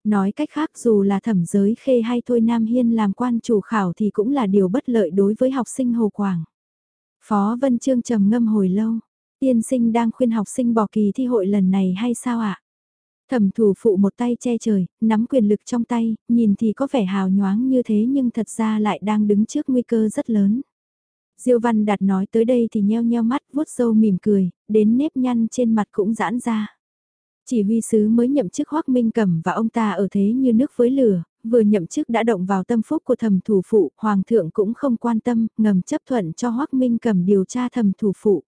Nói cách khác dù là thẩm giới khê hay thôi Nam Hiên làm quan chủ khảo thì cũng là điều bất lợi đối với học sinh hồ quảng. Phó Vân Trương trầm ngâm hồi lâu, tiên sinh đang khuyên học sinh bỏ kỳ thi hội lần này hay sao ạ? Thẩm thủ phụ một tay che trời, nắm quyền lực trong tay, nhìn thì có vẻ hào nhoáng như thế nhưng thật ra lại đang đứng trước nguy cơ rất lớn. Diêu Văn Đạt nói tới đây thì nheo nheo mắt, vuốt râu mỉm cười, đến nếp nhăn trên mặt cũng giãn ra. Chỉ huy sứ mới nhậm chức Hoắc Minh Cẩm và ông ta ở thế như nước với lửa, vừa nhậm chức đã động vào tâm phúc của thẩm thủ phụ, hoàng thượng cũng không quan tâm, ngầm chấp thuận cho Hoắc Minh Cẩm điều tra thẩm thủ phụ.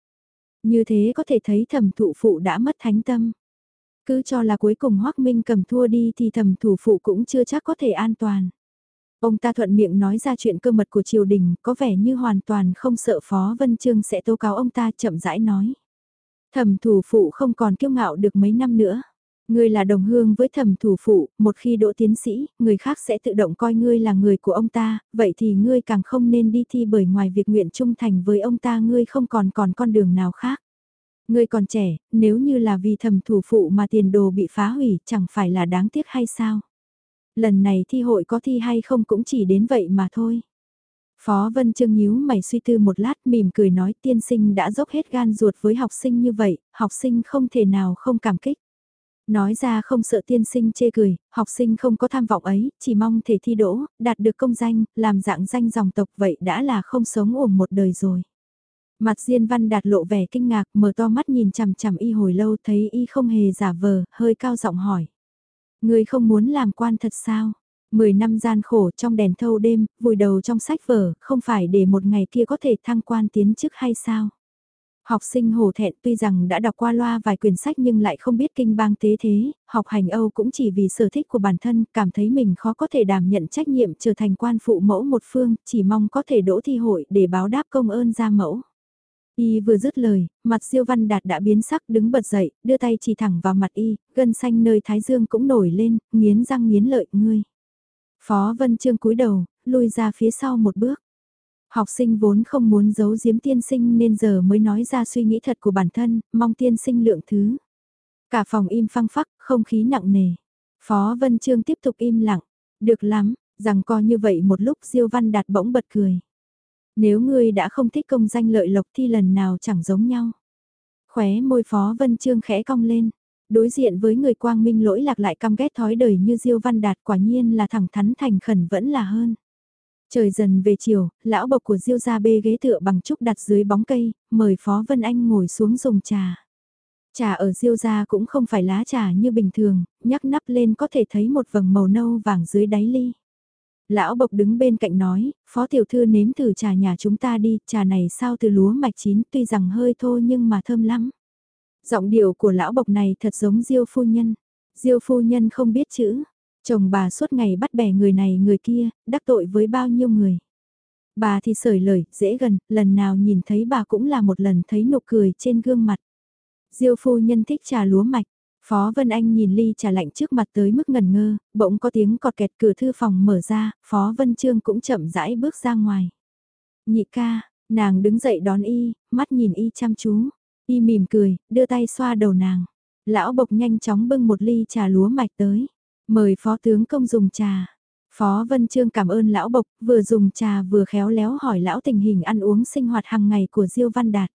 Như thế có thể thấy thẩm thủ phụ đã mất thánh tâm. Cứ cho là cuối cùng Hoắc Minh cầm thua đi thì thầm thủ phụ cũng chưa chắc có thể an toàn. Ông ta thuận miệng nói ra chuyện cơ mật của triều đình, có vẻ như hoàn toàn không sợ Phó Vân Trương sẽ tố cáo ông ta chậm rãi nói. Thẩm thủ phụ không còn kiêu ngạo được mấy năm nữa. Ngươi là đồng hương với thẩm thủ phụ, một khi đỗ tiến sĩ, người khác sẽ tự động coi ngươi là người của ông ta, vậy thì ngươi càng không nên đi thi bởi ngoài việc nguyện trung thành với ông ta ngươi không còn còn con đường nào khác. Ngươi còn trẻ, nếu như là vì thầm thủ phụ mà tiền đồ bị phá hủy chẳng phải là đáng tiếc hay sao? Lần này thi hội có thi hay không cũng chỉ đến vậy mà thôi. Phó Vân Trương nhíu mày suy tư một lát mỉm cười nói tiên sinh đã dốc hết gan ruột với học sinh như vậy, học sinh không thể nào không cảm kích. Nói ra không sợ tiên sinh chê cười, học sinh không có tham vọng ấy, chỉ mong thể thi đỗ, đạt được công danh, làm dạng danh dòng tộc vậy đã là không sống uổng một đời rồi. Mặt Diên Văn đạt lộ vẻ kinh ngạc, mở to mắt nhìn chằm chằm y hồi lâu thấy y không hề giả vờ, hơi cao giọng hỏi. Người không muốn làm quan thật sao? Mười năm gian khổ trong đèn thâu đêm, vùi đầu trong sách vở, không phải để một ngày kia có thể thăng quan tiến chức hay sao? Học sinh hổ thẹn tuy rằng đã đọc qua loa vài quyển sách nhưng lại không biết kinh bang tế thế, học hành Âu cũng chỉ vì sở thích của bản thân, cảm thấy mình khó có thể đảm nhận trách nhiệm trở thành quan phụ mẫu một phương, chỉ mong có thể đỗ thi hội để báo đáp công ơn gia mẫu. Y vừa dứt lời, mặt siêu văn đạt đã biến sắc đứng bật dậy, đưa tay chỉ thẳng vào mặt y, gân xanh nơi thái dương cũng nổi lên, nghiến răng nghiến lợi ngươi. Phó Vân Trương cúi đầu, lùi ra phía sau một bước. Học sinh vốn không muốn giấu giếm tiên sinh nên giờ mới nói ra suy nghĩ thật của bản thân, mong tiên sinh lượng thứ. Cả phòng im phăng phắc, không khí nặng nề. Phó Vân Trương tiếp tục im lặng. Được lắm, rằng co như vậy một lúc Diêu Văn Đạt bỗng bật cười. Nếu ngươi đã không thích công danh lợi lộc thì lần nào chẳng giống nhau. Khóe môi Phó Vân Trương khẽ cong lên. Đối diện với người quang minh lỗi lạc lại căm ghét thói đời như Diêu Văn Đạt quả nhiên là thẳng thắn thành khẩn vẫn là hơn. Trời dần về chiều, lão bộc của Diêu ra bê ghế tựa bằng trúc đặt dưới bóng cây, mời Phó Vân Anh ngồi xuống dùng trà. Trà ở Diêu ra cũng không phải lá trà như bình thường, nhắc nắp lên có thể thấy một vầng màu nâu vàng dưới đáy ly. Lão Bộc đứng bên cạnh nói, phó tiểu thư nếm thử trà nhà chúng ta đi, trà này sao từ lúa mạch chín tuy rằng hơi thô nhưng mà thơm lắm. Giọng điệu của lão bộc này thật giống diêu phu nhân. Diêu phu nhân không biết chữ. Chồng bà suốt ngày bắt bẻ người này người kia, đắc tội với bao nhiêu người. Bà thì sởi lời, dễ gần, lần nào nhìn thấy bà cũng là một lần thấy nụ cười trên gương mặt. Diêu phu nhân thích trà lúa mạch. Phó Vân Anh nhìn ly trà lạnh trước mặt tới mức ngần ngơ, bỗng có tiếng cọt kẹt cửa thư phòng mở ra, Phó Vân Trương cũng chậm rãi bước ra ngoài. Nhị ca, nàng đứng dậy đón y, mắt nhìn y chăm chú. Y mỉm cười, đưa tay xoa đầu nàng. Lão bộc nhanh chóng bưng một ly trà lúa mạch tới. Mời phó tướng công dùng trà. Phó Vân Trương cảm ơn lão bộc, vừa dùng trà vừa khéo léo hỏi lão tình hình ăn uống sinh hoạt hàng ngày của Diêu Văn Đạt.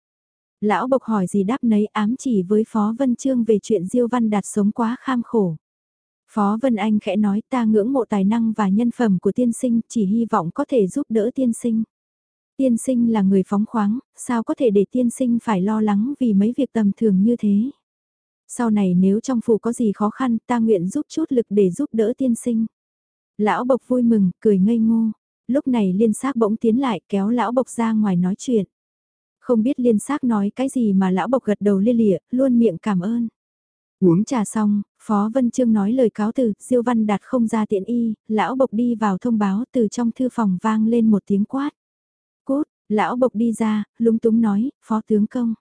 Lão bộc hỏi gì đáp nấy ám chỉ với Phó Vân Trương về chuyện Diêu Văn Đạt sống quá kham khổ. Phó Vân Anh khẽ nói ta ngưỡng mộ tài năng và nhân phẩm của tiên sinh, chỉ hy vọng có thể giúp đỡ tiên sinh. Tiên sinh là người phóng khoáng, sao có thể để tiên sinh phải lo lắng vì mấy việc tầm thường như thế. Sau này nếu trong phủ có gì khó khăn ta nguyện giúp chút lực để giúp đỡ tiên sinh. Lão bộc vui mừng, cười ngây ngô. Lúc này liên xác bỗng tiến lại kéo lão bộc ra ngoài nói chuyện. Không biết liên xác nói cái gì mà lão bộc gật đầu lia lịa, luôn miệng cảm ơn. Uống trà xong, Phó Vân Trương nói lời cáo từ, Diêu Văn Đạt không ra tiện y, lão bộc đi vào thông báo từ trong thư phòng vang lên một tiếng quát. Cốt, lão bộc đi ra, lúng túng nói, Phó tướng công.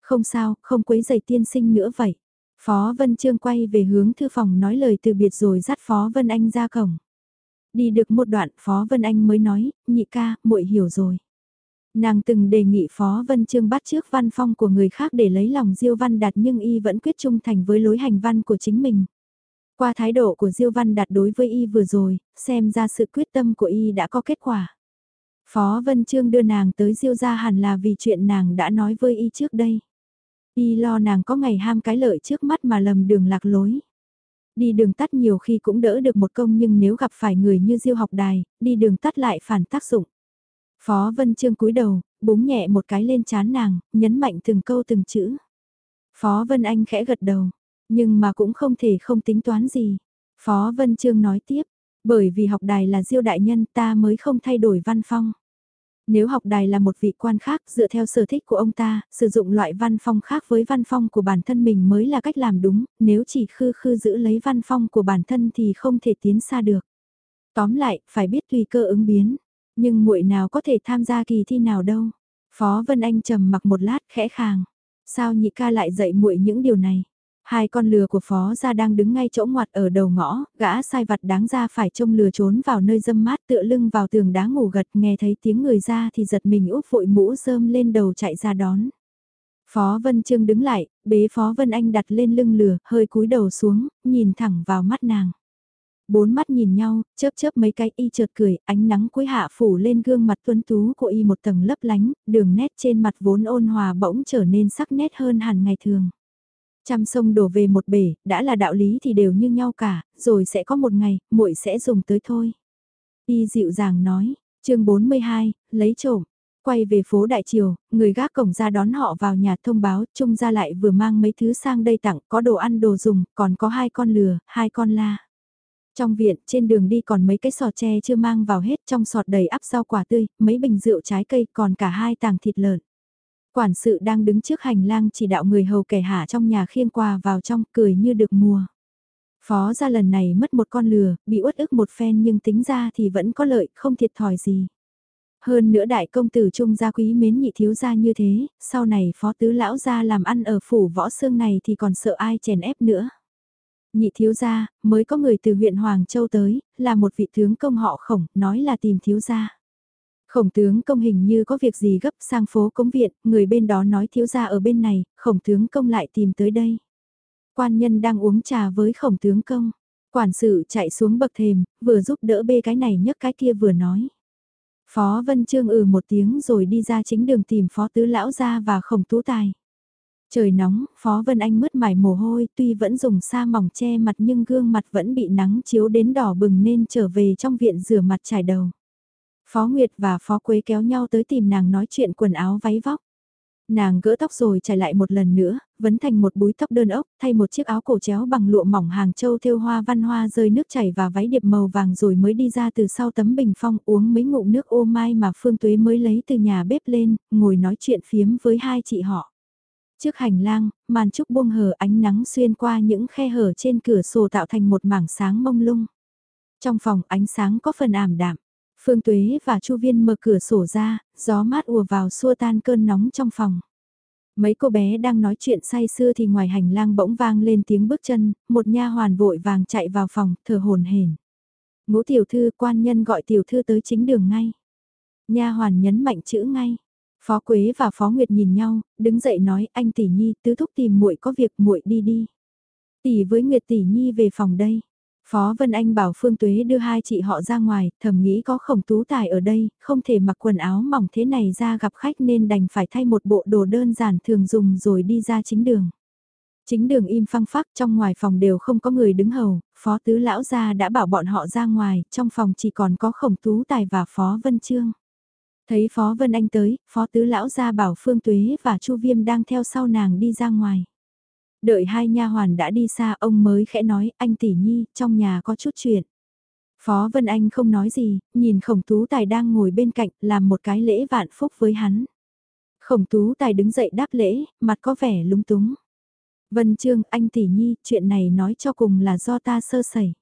Không sao, không quấy giày tiên sinh nữa vậy. Phó Vân Trương quay về hướng thư phòng nói lời từ biệt rồi dắt Phó Vân Anh ra cổng. Đi được một đoạn Phó Vân Anh mới nói, nhị ca, muội hiểu rồi. Nàng từng đề nghị Phó Vân Trương bắt trước văn phong của người khác để lấy lòng Diêu Văn Đạt nhưng y vẫn quyết trung thành với lối hành văn của chính mình. Qua thái độ của Diêu Văn Đạt đối với y vừa rồi, xem ra sự quyết tâm của y đã có kết quả. Phó Vân Trương đưa nàng tới Diêu gia hẳn là vì chuyện nàng đã nói với y trước đây. Y lo nàng có ngày ham cái lợi trước mắt mà lầm đường lạc lối. Đi đường tắt nhiều khi cũng đỡ được một công nhưng nếu gặp phải người như Diêu học đài, đi đường tắt lại phản tác dụng. Phó Vân Trương cúi đầu, búng nhẹ một cái lên chán nàng, nhấn mạnh từng câu từng chữ. Phó Vân Anh khẽ gật đầu, nhưng mà cũng không thể không tính toán gì. Phó Vân Trương nói tiếp, bởi vì học đài là diêu đại nhân ta mới không thay đổi văn phong. Nếu học đài là một vị quan khác dựa theo sở thích của ông ta, sử dụng loại văn phong khác với văn phong của bản thân mình mới là cách làm đúng, nếu chỉ khư khư giữ lấy văn phong của bản thân thì không thể tiến xa được. Tóm lại, phải biết tùy cơ ứng biến. Nhưng muội nào có thể tham gia kỳ thi nào đâu. Phó Vân Anh trầm mặc một lát khẽ khàng. Sao nhị ca lại dạy muội những điều này? Hai con lừa của phó gia đang đứng ngay chỗ ngoặt ở đầu ngõ, gã sai vặt đáng ra phải trông lừa trốn vào nơi dâm mát tựa lưng vào tường đá ngủ gật nghe thấy tiếng người ra thì giật mình úp vội mũ rơm lên đầu chạy ra đón. Phó Vân Trương đứng lại, bế Phó Vân Anh đặt lên lưng lừa, hơi cúi đầu xuống, nhìn thẳng vào mắt nàng. Bốn mắt nhìn nhau, chớp chớp mấy cái y chợt cười, ánh nắng cuối hạ phủ lên gương mặt tuấn tú của y một tầng lấp lánh, đường nét trên mặt vốn ôn hòa bỗng trở nên sắc nét hơn hẳn ngày thường. Trăm sông đổ về một bể, đã là đạo lý thì đều như nhau cả, rồi sẽ có một ngày, muội sẽ dùng tới thôi. Y dịu dàng nói, chương 42, lấy trộm. Quay về phố Đại Triều, người gác cổng ra đón họ vào nhà thông báo, Trung ra lại vừa mang mấy thứ sang đây tặng, có đồ ăn đồ dùng, còn có hai con lừa, hai con la. Trong viện, trên đường đi còn mấy cái sọt tre chưa mang vào hết, trong sọt đầy áp rau quả tươi, mấy bình rượu trái cây, còn cả hai tàng thịt lợn. Quản sự đang đứng trước hành lang chỉ đạo người hầu kẻ hạ trong nhà khiêng quà vào trong, cười như được mùa. Phó ra lần này mất một con lừa, bị uất ức một phen nhưng tính ra thì vẫn có lợi, không thiệt thòi gì. Hơn nữa đại công tử trung gia quý mến nhị thiếu gia như thế, sau này phó tứ lão gia làm ăn ở phủ võ xương này thì còn sợ ai chèn ép nữa. Nhị thiếu gia, mới có người từ huyện Hoàng Châu tới, là một vị tướng công họ khổng, nói là tìm thiếu gia. Khổng tướng công hình như có việc gì gấp sang phố cống viện, người bên đó nói thiếu gia ở bên này, khổng tướng công lại tìm tới đây. Quan nhân đang uống trà với khổng tướng công. Quản sự chạy xuống bậc thềm, vừa giúp đỡ bê cái này nhấc cái kia vừa nói. Phó Vân Trương ừ một tiếng rồi đi ra chính đường tìm Phó Tứ Lão ra và khổng tú tài. Trời nóng, Phó Vân Anh mứt mải mồ hôi, tuy vẫn dùng sa mỏng che mặt nhưng gương mặt vẫn bị nắng chiếu đến đỏ bừng nên trở về trong viện rửa mặt trải đầu. Phó Nguyệt và Phó Quế kéo nhau tới tìm nàng nói chuyện quần áo váy vóc. Nàng gỡ tóc rồi trải lại một lần nữa, vấn thành một búi tóc đơn ốc, thay một chiếc áo cổ chéo bằng lụa mỏng hàng châu thêu hoa văn hoa rơi nước chảy và váy điệp màu vàng rồi mới đi ra từ sau tấm bình phong uống mấy ngụm nước ô mai mà Phương Tuế mới lấy từ nhà bếp lên, ngồi nói chuyện phiếm với hai chị họ. Trước hành lang, màn trúc buông hờ ánh nắng xuyên qua những khe hở trên cửa sổ tạo thành một mảng sáng mông lung. Trong phòng ánh sáng có phần ảm đạm. Phương Tuế và Chu Viên mở cửa sổ ra, gió mát ùa vào xua tan cơn nóng trong phòng. Mấy cô bé đang nói chuyện say sưa thì ngoài hành lang bỗng vang lên tiếng bước chân, một nha hoàn vội vàng chạy vào phòng, thở hồn hển. Ngũ tiểu thư quan nhân gọi tiểu thư tới chính đường ngay. Nha hoàn nhấn mạnh chữ ngay. Phó Quế và Phó Nguyệt nhìn nhau, đứng dậy nói anh tỷ nhi tứ thúc tìm muội có việc muội đi đi. Tỷ với Nguyệt tỷ nhi về phòng đây. Phó Vân Anh bảo Phương Tuế đưa hai chị họ ra ngoài, thầm nghĩ có khổng tú tài ở đây, không thể mặc quần áo mỏng thế này ra gặp khách nên đành phải thay một bộ đồ đơn giản thường dùng rồi đi ra chính đường. Chính đường im phăng phắc trong ngoài phòng đều không có người đứng hầu, Phó Tứ Lão gia đã bảo bọn họ ra ngoài, trong phòng chỉ còn có khổng tú tài và Phó Vân Trương. Thấy Phó Vân Anh tới, Phó Tứ Lão ra bảo Phương Tuế và Chu Viêm đang theo sau nàng đi ra ngoài. Đợi hai nha hoàn đã đi xa ông mới khẽ nói anh tỷ nhi trong nhà có chút chuyện. Phó Vân Anh không nói gì, nhìn khổng tú tài đang ngồi bên cạnh làm một cái lễ vạn phúc với hắn. Khổng tú tài đứng dậy đáp lễ, mặt có vẻ lúng túng. Vân Trương, anh tỷ nhi, chuyện này nói cho cùng là do ta sơ sẩy.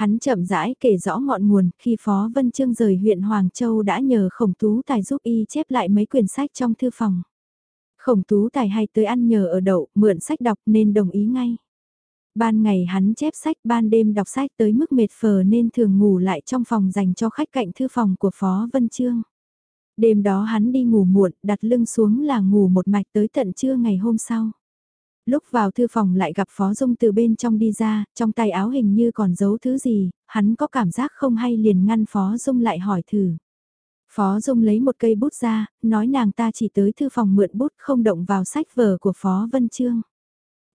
Hắn chậm rãi kể rõ ngọn nguồn, khi Phó Vân Trương rời huyện Hoàng Châu đã nhờ khổng tú tài giúp y chép lại mấy quyển sách trong thư phòng. Khổng tú tài hay tới ăn nhờ ở đậu, mượn sách đọc nên đồng ý ngay. Ban ngày hắn chép sách, ban đêm đọc sách tới mức mệt phờ nên thường ngủ lại trong phòng dành cho khách cạnh thư phòng của Phó Vân Trương. Đêm đó hắn đi ngủ muộn, đặt lưng xuống là ngủ một mạch tới tận trưa ngày hôm sau. Lúc vào thư phòng lại gặp Phó Dung từ bên trong đi ra, trong tay áo hình như còn giấu thứ gì, hắn có cảm giác không hay liền ngăn Phó Dung lại hỏi thử. Phó Dung lấy một cây bút ra, nói nàng ta chỉ tới thư phòng mượn bút không động vào sách vở của Phó Vân Trương.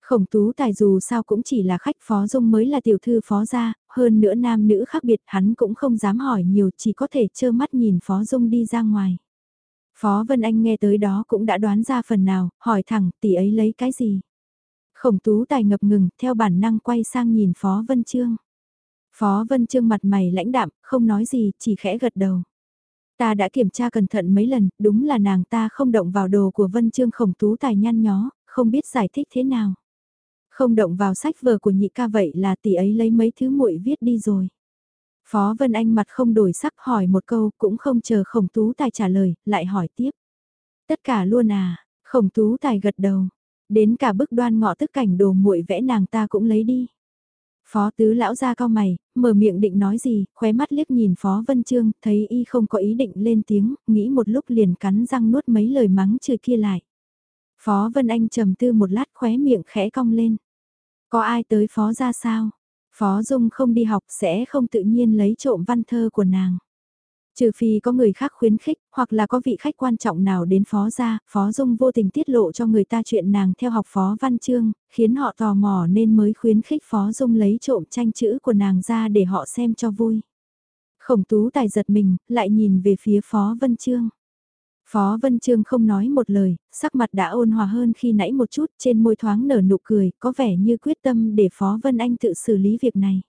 Khổng tú tài dù sao cũng chỉ là khách Phó Dung mới là tiểu thư Phó gia, hơn nữa nam nữ khác biệt hắn cũng không dám hỏi nhiều chỉ có thể trơ mắt nhìn Phó Dung đi ra ngoài. Phó Vân Anh nghe tới đó cũng đã đoán ra phần nào, hỏi thẳng tỷ ấy lấy cái gì. Khổng tú tài ngập ngừng, theo bản năng quay sang nhìn Phó Vân Trương. Phó Vân Trương mặt mày lãnh đạm, không nói gì, chỉ khẽ gật đầu. Ta đã kiểm tra cẩn thận mấy lần, đúng là nàng ta không động vào đồ của Vân Trương khổng tú tài nhăn nhó, không biết giải thích thế nào. Không động vào sách vở của nhị ca vậy là tỷ ấy lấy mấy thứ muội viết đi rồi. Phó Vân Anh mặt không đổi sắc hỏi một câu cũng không chờ khổng tú tài trả lời, lại hỏi tiếp. Tất cả luôn à, khổng tú tài gật đầu, đến cả bức đoan ngọ tức cảnh đồ muội vẽ nàng ta cũng lấy đi. Phó tứ lão ra cao mày, mở miệng định nói gì, khóe mắt liếc nhìn Phó Vân Trương, thấy y không có ý định lên tiếng, nghĩ một lúc liền cắn răng nuốt mấy lời mắng chửi kia lại. Phó Vân Anh trầm tư một lát khóe miệng khẽ cong lên. Có ai tới Phó ra sao? Phó Dung không đi học sẽ không tự nhiên lấy trộm văn thơ của nàng. Trừ phi có người khác khuyến khích, hoặc là có vị khách quan trọng nào đến phó gia, phó dung vô tình tiết lộ cho người ta chuyện nàng theo học phó văn chương, khiến họ tò mò nên mới khuyến khích phó dung lấy trộm tranh chữ của nàng ra để họ xem cho vui. Khổng tú tài giật mình, lại nhìn về phía phó văn chương. Phó Vân Trương không nói một lời, sắc mặt đã ôn hòa hơn khi nãy một chút, trên môi thoáng nở nụ cười, có vẻ như quyết tâm để Phó Vân Anh tự xử lý việc này.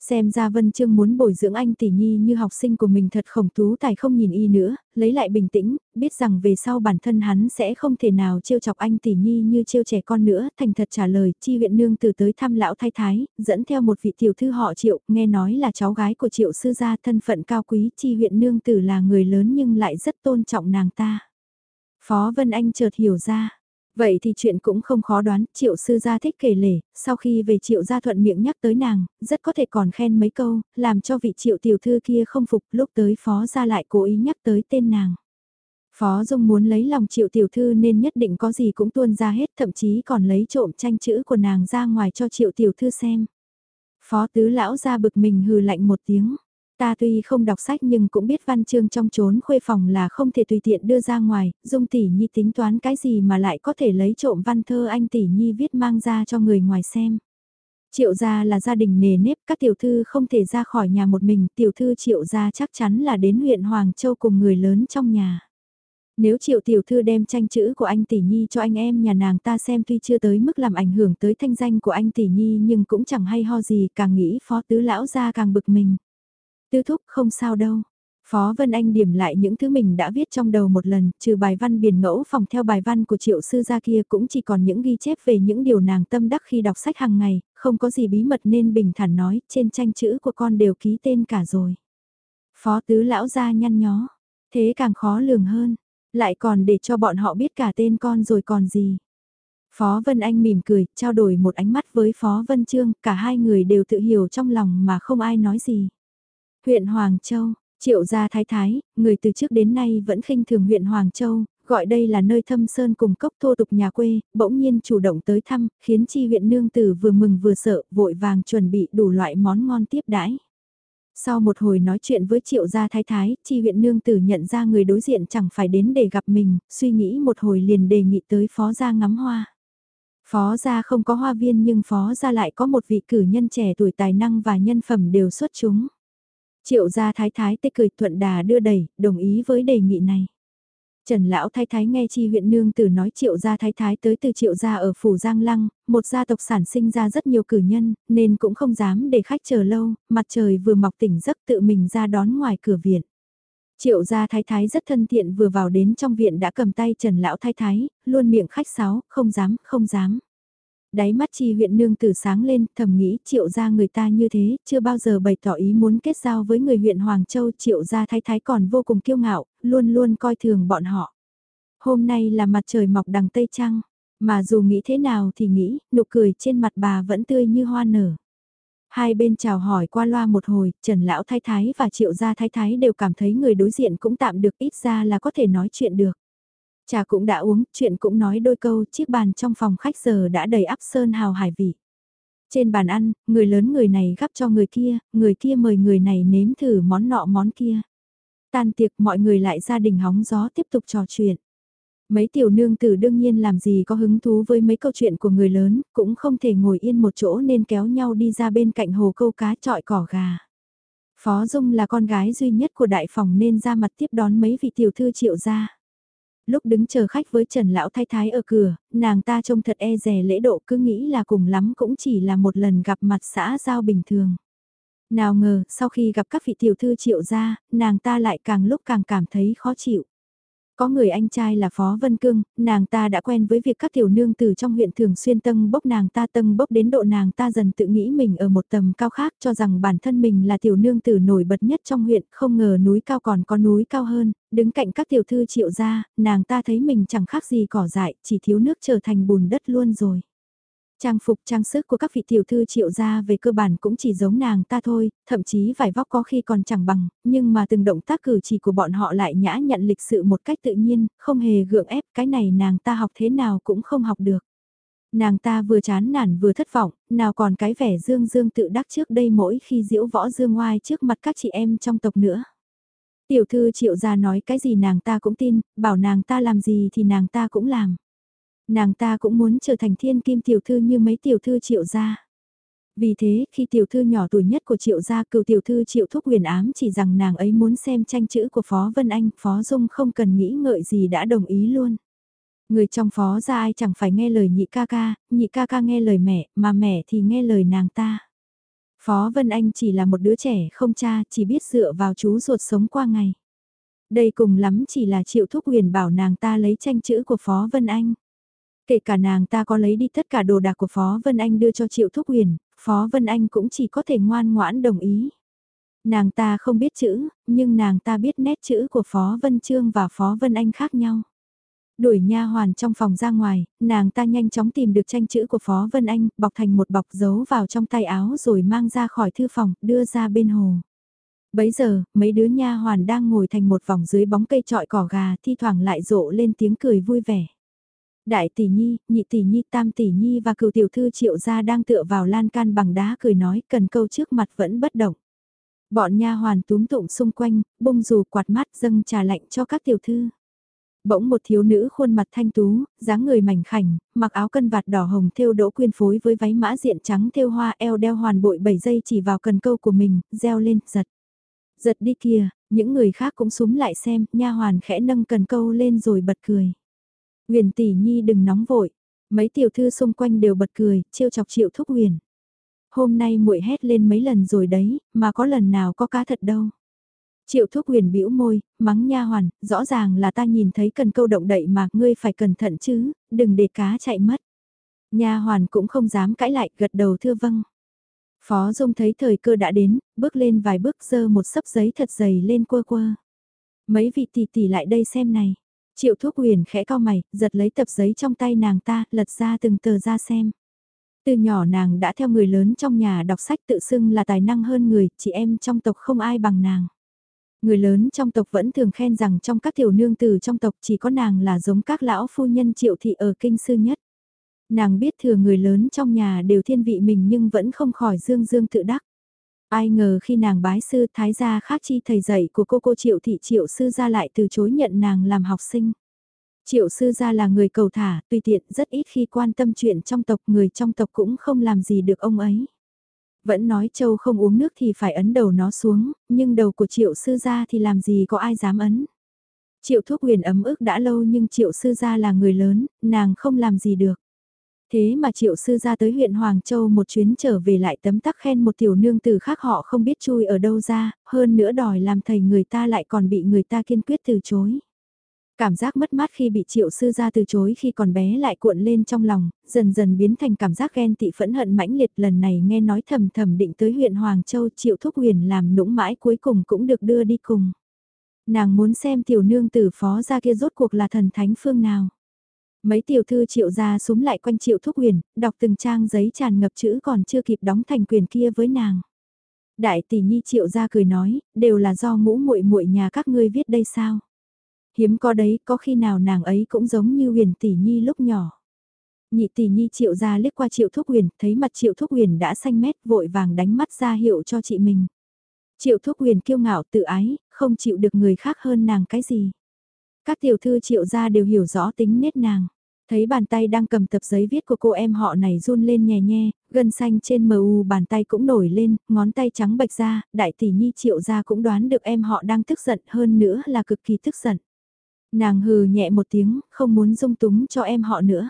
Xem ra Vân Trương muốn bồi dưỡng anh tỷ nhi như học sinh của mình thật khổng tú tài không nhìn y nữa, lấy lại bình tĩnh, biết rằng về sau bản thân hắn sẽ không thể nào trêu chọc anh tỷ nhi như trêu trẻ con nữa, thành thật trả lời, chi huyện nương từ tới thăm lão thái thái, dẫn theo một vị tiểu thư họ triệu, nghe nói là cháu gái của triệu sư gia thân phận cao quý, chi huyện nương tử là người lớn nhưng lại rất tôn trọng nàng ta. Phó Vân Anh chợt hiểu ra, Vậy thì chuyện cũng không khó đoán, triệu sư gia thích kể lể, sau khi về triệu gia thuận miệng nhắc tới nàng, rất có thể còn khen mấy câu, làm cho vị triệu tiểu thư kia không phục lúc tới phó gia lại cố ý nhắc tới tên nàng. Phó Dung muốn lấy lòng triệu tiểu thư nên nhất định có gì cũng tuôn ra hết thậm chí còn lấy trộm tranh chữ của nàng ra ngoài cho triệu tiểu thư xem. Phó tứ lão ra bực mình hừ lạnh một tiếng. Ta tuy không đọc sách nhưng cũng biết văn chương trong chốn khuê phòng là không thể tùy tiện đưa ra ngoài, dung tỷ nhi tính toán cái gì mà lại có thể lấy trộm văn thơ anh tỷ nhi viết mang ra cho người ngoài xem. Triệu gia là gia đình nề nếp, các tiểu thư không thể ra khỏi nhà một mình, tiểu thư triệu gia chắc chắn là đến huyện Hoàng Châu cùng người lớn trong nhà. Nếu triệu tiểu thư đem tranh chữ của anh tỷ nhi cho anh em nhà nàng ta xem tuy chưa tới mức làm ảnh hưởng tới thanh danh của anh tỷ nhi nhưng cũng chẳng hay ho gì, càng nghĩ phó tứ lão gia càng bực mình. Tư thúc không sao đâu. Phó Vân Anh điểm lại những thứ mình đã viết trong đầu một lần, trừ bài văn biển ngẫu phòng theo bài văn của triệu sư gia kia cũng chỉ còn những ghi chép về những điều nàng tâm đắc khi đọc sách hàng ngày, không có gì bí mật nên bình thản nói, trên tranh chữ của con đều ký tên cả rồi. Phó tứ lão gia nhăn nhó, thế càng khó lường hơn, lại còn để cho bọn họ biết cả tên con rồi còn gì. Phó Vân Anh mỉm cười, trao đổi một ánh mắt với Phó Vân Trương, cả hai người đều tự hiểu trong lòng mà không ai nói gì. Huyện Hoàng Châu, Triệu gia thái thái, người từ trước đến nay vẫn khinh thường huyện Hoàng Châu, gọi đây là nơi thâm sơn cùng cốc thô tục nhà quê, bỗng nhiên chủ động tới thăm, khiến chi huyện nương tử vừa mừng vừa sợ, vội vàng chuẩn bị đủ loại món ngon tiếp đãi. Sau một hồi nói chuyện với triệu gia thái thái, chi huyện nương tử nhận ra người đối diện chẳng phải đến để gặp mình, suy nghĩ một hồi liền đề nghị tới phó gia ngắm hoa. Phó gia không có hoa viên nhưng phó gia lại có một vị cử nhân trẻ tuổi tài năng và nhân phẩm đều xuất chúng. Triệu gia thái thái tê cười thuận đà đưa đẩy, đồng ý với đề nghị này. Trần lão thái thái nghe chi huyện nương tử nói triệu gia thái thái tới từ triệu gia ở phủ Giang Lăng, một gia tộc sản sinh ra rất nhiều cử nhân, nên cũng không dám để khách chờ lâu, mặt trời vừa mọc tỉnh giấc tự mình ra đón ngoài cửa viện. Triệu gia thái thái rất thân thiện vừa vào đến trong viện đã cầm tay Trần lão thái thái, luôn miệng khách sáo, không dám, không dám. Đáy mắt chi huyện nương tử sáng lên, thầm nghĩ triệu gia người ta như thế, chưa bao giờ bày tỏ ý muốn kết giao với người huyện Hoàng Châu triệu gia thái thái còn vô cùng kiêu ngạo, luôn luôn coi thường bọn họ. Hôm nay là mặt trời mọc đằng Tây Trăng, mà dù nghĩ thế nào thì nghĩ, nụ cười trên mặt bà vẫn tươi như hoa nở. Hai bên chào hỏi qua loa một hồi, Trần Lão Thái Thái và Triệu Gia Thái Thái đều cảm thấy người đối diện cũng tạm được ít ra là có thể nói chuyện được. Trà cũng đã uống, chuyện cũng nói đôi câu, chiếc bàn trong phòng khách giờ đã đầy ắp sơn hào hải vị. Trên bàn ăn, người lớn người này gắp cho người kia, người kia mời người này nếm thử món nọ món kia. Tan tiệc mọi người lại gia đình hóng gió tiếp tục trò chuyện. Mấy tiểu nương tử đương nhiên làm gì có hứng thú với mấy câu chuyện của người lớn, cũng không thể ngồi yên một chỗ nên kéo nhau đi ra bên cạnh hồ câu cá trọi cỏ gà. Phó Dung là con gái duy nhất của đại phòng nên ra mặt tiếp đón mấy vị tiểu thư triệu gia lúc đứng chờ khách với Trần Lão Thái Thái ở cửa, nàng ta trông thật e rè lễ độ cứ nghĩ là cùng lắm cũng chỉ là một lần gặp mặt xã giao bình thường. Nào ngờ, sau khi gặp các vị tiểu thư triệu gia, nàng ta lại càng lúc càng cảm thấy khó chịu. Có người anh trai là Phó Vân Cương, nàng ta đã quen với việc các tiểu nương từ trong huyện thường xuyên tâng bốc nàng ta tâng bốc đến độ nàng ta dần tự nghĩ mình ở một tầm cao khác cho rằng bản thân mình là tiểu nương tử nổi bật nhất trong huyện, không ngờ núi cao còn có núi cao hơn, đứng cạnh các tiểu thư triệu gia, nàng ta thấy mình chẳng khác gì cỏ dại, chỉ thiếu nước trở thành bùn đất luôn rồi. Trang phục trang sức của các vị tiểu thư triệu gia về cơ bản cũng chỉ giống nàng ta thôi, thậm chí vải vóc có khi còn chẳng bằng, nhưng mà từng động tác cử chỉ của bọn họ lại nhã nhận lịch sự một cách tự nhiên, không hề gượng ép, cái này nàng ta học thế nào cũng không học được. Nàng ta vừa chán nản vừa thất vọng, nào còn cái vẻ dương dương tự đắc trước đây mỗi khi diễu võ dương oai trước mặt các chị em trong tộc nữa. Tiểu thư triệu gia nói cái gì nàng ta cũng tin, bảo nàng ta làm gì thì nàng ta cũng làm. Nàng ta cũng muốn trở thành thiên kim tiểu thư như mấy tiểu thư triệu gia. Vì thế, khi tiểu thư nhỏ tuổi nhất của triệu gia cựu tiểu thư triệu thúc huyền ám chỉ rằng nàng ấy muốn xem tranh chữ của Phó Vân Anh, Phó Dung không cần nghĩ ngợi gì đã đồng ý luôn. Người trong phó gia ai chẳng phải nghe lời nhị ca ca, nhị ca ca nghe lời mẹ, mà mẹ thì nghe lời nàng ta. Phó Vân Anh chỉ là một đứa trẻ không cha, chỉ biết dựa vào chú ruột sống qua ngày. Đây cùng lắm chỉ là triệu thúc huyền bảo nàng ta lấy tranh chữ của Phó Vân Anh. Kể cả nàng ta có lấy đi tất cả đồ đạc của Phó Vân Anh đưa cho Triệu Thúc Huyền, Phó Vân Anh cũng chỉ có thể ngoan ngoãn đồng ý. Nàng ta không biết chữ, nhưng nàng ta biết nét chữ của Phó Vân Trương và Phó Vân Anh khác nhau. Đuổi nha hoàn trong phòng ra ngoài, nàng ta nhanh chóng tìm được tranh chữ của Phó Vân Anh, bọc thành một bọc giấu vào trong tay áo rồi mang ra khỏi thư phòng, đưa ra bên hồ. Bấy giờ, mấy đứa nha hoàn đang ngồi thành một vòng dưới bóng cây trọi cỏ gà thi thoảng lại rộ lên tiếng cười vui vẻ. Đại tỷ nhi, nhị tỷ nhi, tam tỷ nhi và cựu tiểu thư triệu gia đang tựa vào lan can bằng đá cười nói cần câu trước mặt vẫn bất động. Bọn nha hoàn túm tụng xung quanh, bông dù quạt mắt dâng trà lạnh cho các tiểu thư. Bỗng một thiếu nữ khuôn mặt thanh tú, dáng người mảnh khảnh, mặc áo cân vạt đỏ hồng thêu đỗ quyên phối với váy mã diện trắng thêu hoa eo đeo hoàn bội 7 giây chỉ vào cần câu của mình, reo lên, giật. Giật đi kìa, những người khác cũng súng lại xem, nha hoàn khẽ nâng cần câu lên rồi bật cười. Huyền tỷ nhi đừng nóng vội, mấy tiểu thư xung quanh đều bật cười, trêu chọc triệu thúc huyền. Hôm nay muội hét lên mấy lần rồi đấy, mà có lần nào có cá thật đâu. Triệu Thúc Huyền bĩu môi, mắng nha hoàn, rõ ràng là ta nhìn thấy cần câu động đậy mà ngươi phải cẩn thận chứ, đừng để cá chạy mất. Nha hoàn cũng không dám cãi lại, gật đầu thưa vâng. Phó Dung thấy thời cơ đã đến, bước lên vài bước dơ một sấp giấy thật dày lên quơ quơ. Mấy vị tỷ tỷ lại đây xem này. Triệu Thúc Huyền khẽ cao mày, giật lấy tập giấy trong tay nàng ta, lật ra từng tờ ra xem. Từ nhỏ nàng đã theo người lớn trong nhà đọc sách tự xưng là tài năng hơn người, chị em trong tộc không ai bằng nàng. Người lớn trong tộc vẫn thường khen rằng trong các tiểu nương tử trong tộc chỉ có nàng là giống các lão phu nhân triệu thị ở kinh sư nhất. Nàng biết thừa người lớn trong nhà đều thiên vị mình nhưng vẫn không khỏi dương dương tự đắc. Ai ngờ khi nàng bái sư thái gia khác chi thầy dạy của cô cô triệu thị triệu sư gia lại từ chối nhận nàng làm học sinh. Triệu sư gia là người cầu thả, tùy tiện rất ít khi quan tâm chuyện trong tộc người trong tộc cũng không làm gì được ông ấy. Vẫn nói châu không uống nước thì phải ấn đầu nó xuống, nhưng đầu của triệu sư gia thì làm gì có ai dám ấn. Triệu thuốc huyền ấm ức đã lâu nhưng triệu sư gia là người lớn, nàng không làm gì được. Thế mà triệu sư ra tới huyện Hoàng Châu một chuyến trở về lại tấm tắc khen một tiểu nương tử khác họ không biết chui ở đâu ra, hơn nữa đòi làm thầy người ta lại còn bị người ta kiên quyết từ chối. Cảm giác mất mát khi bị triệu sư ra từ chối khi còn bé lại cuộn lên trong lòng, dần dần biến thành cảm giác ghen tị phẫn hận mãnh liệt lần này nghe nói thầm thầm định tới huyện Hoàng Châu triệu thúc huyền làm nũng mãi cuối cùng cũng được đưa đi cùng. Nàng muốn xem tiểu nương tử phó ra kia rốt cuộc là thần thánh phương nào. Mấy tiểu thư triệu ra súng lại quanh triệu thúc huyền, đọc từng trang giấy tràn ngập chữ còn chưa kịp đóng thành quyền kia với nàng. Đại tỷ nhi triệu ra cười nói, đều là do ngũ muội muội nhà các ngươi viết đây sao? Hiếm có đấy, có khi nào nàng ấy cũng giống như huyền tỷ nhi lúc nhỏ. Nhị tỷ nhi triệu ra liếc qua triệu thúc huyền, thấy mặt triệu thúc huyền đã xanh mét vội vàng đánh mắt ra hiệu cho chị mình. Triệu thúc huyền kiêu ngạo tự ái, không chịu được người khác hơn nàng cái gì. Các tiểu thư triệu gia đều hiểu rõ tính nết nàng. Thấy bàn tay đang cầm tập giấy viết của cô em họ này run lên nhẹ nhẹ, gân xanh trên mờ u bàn tay cũng nổi lên, ngón tay trắng bạch ra, đại tỷ nhi triệu gia cũng đoán được em họ đang tức giận hơn nữa là cực kỳ tức giận. Nàng hừ nhẹ một tiếng, không muốn dung túng cho em họ nữa.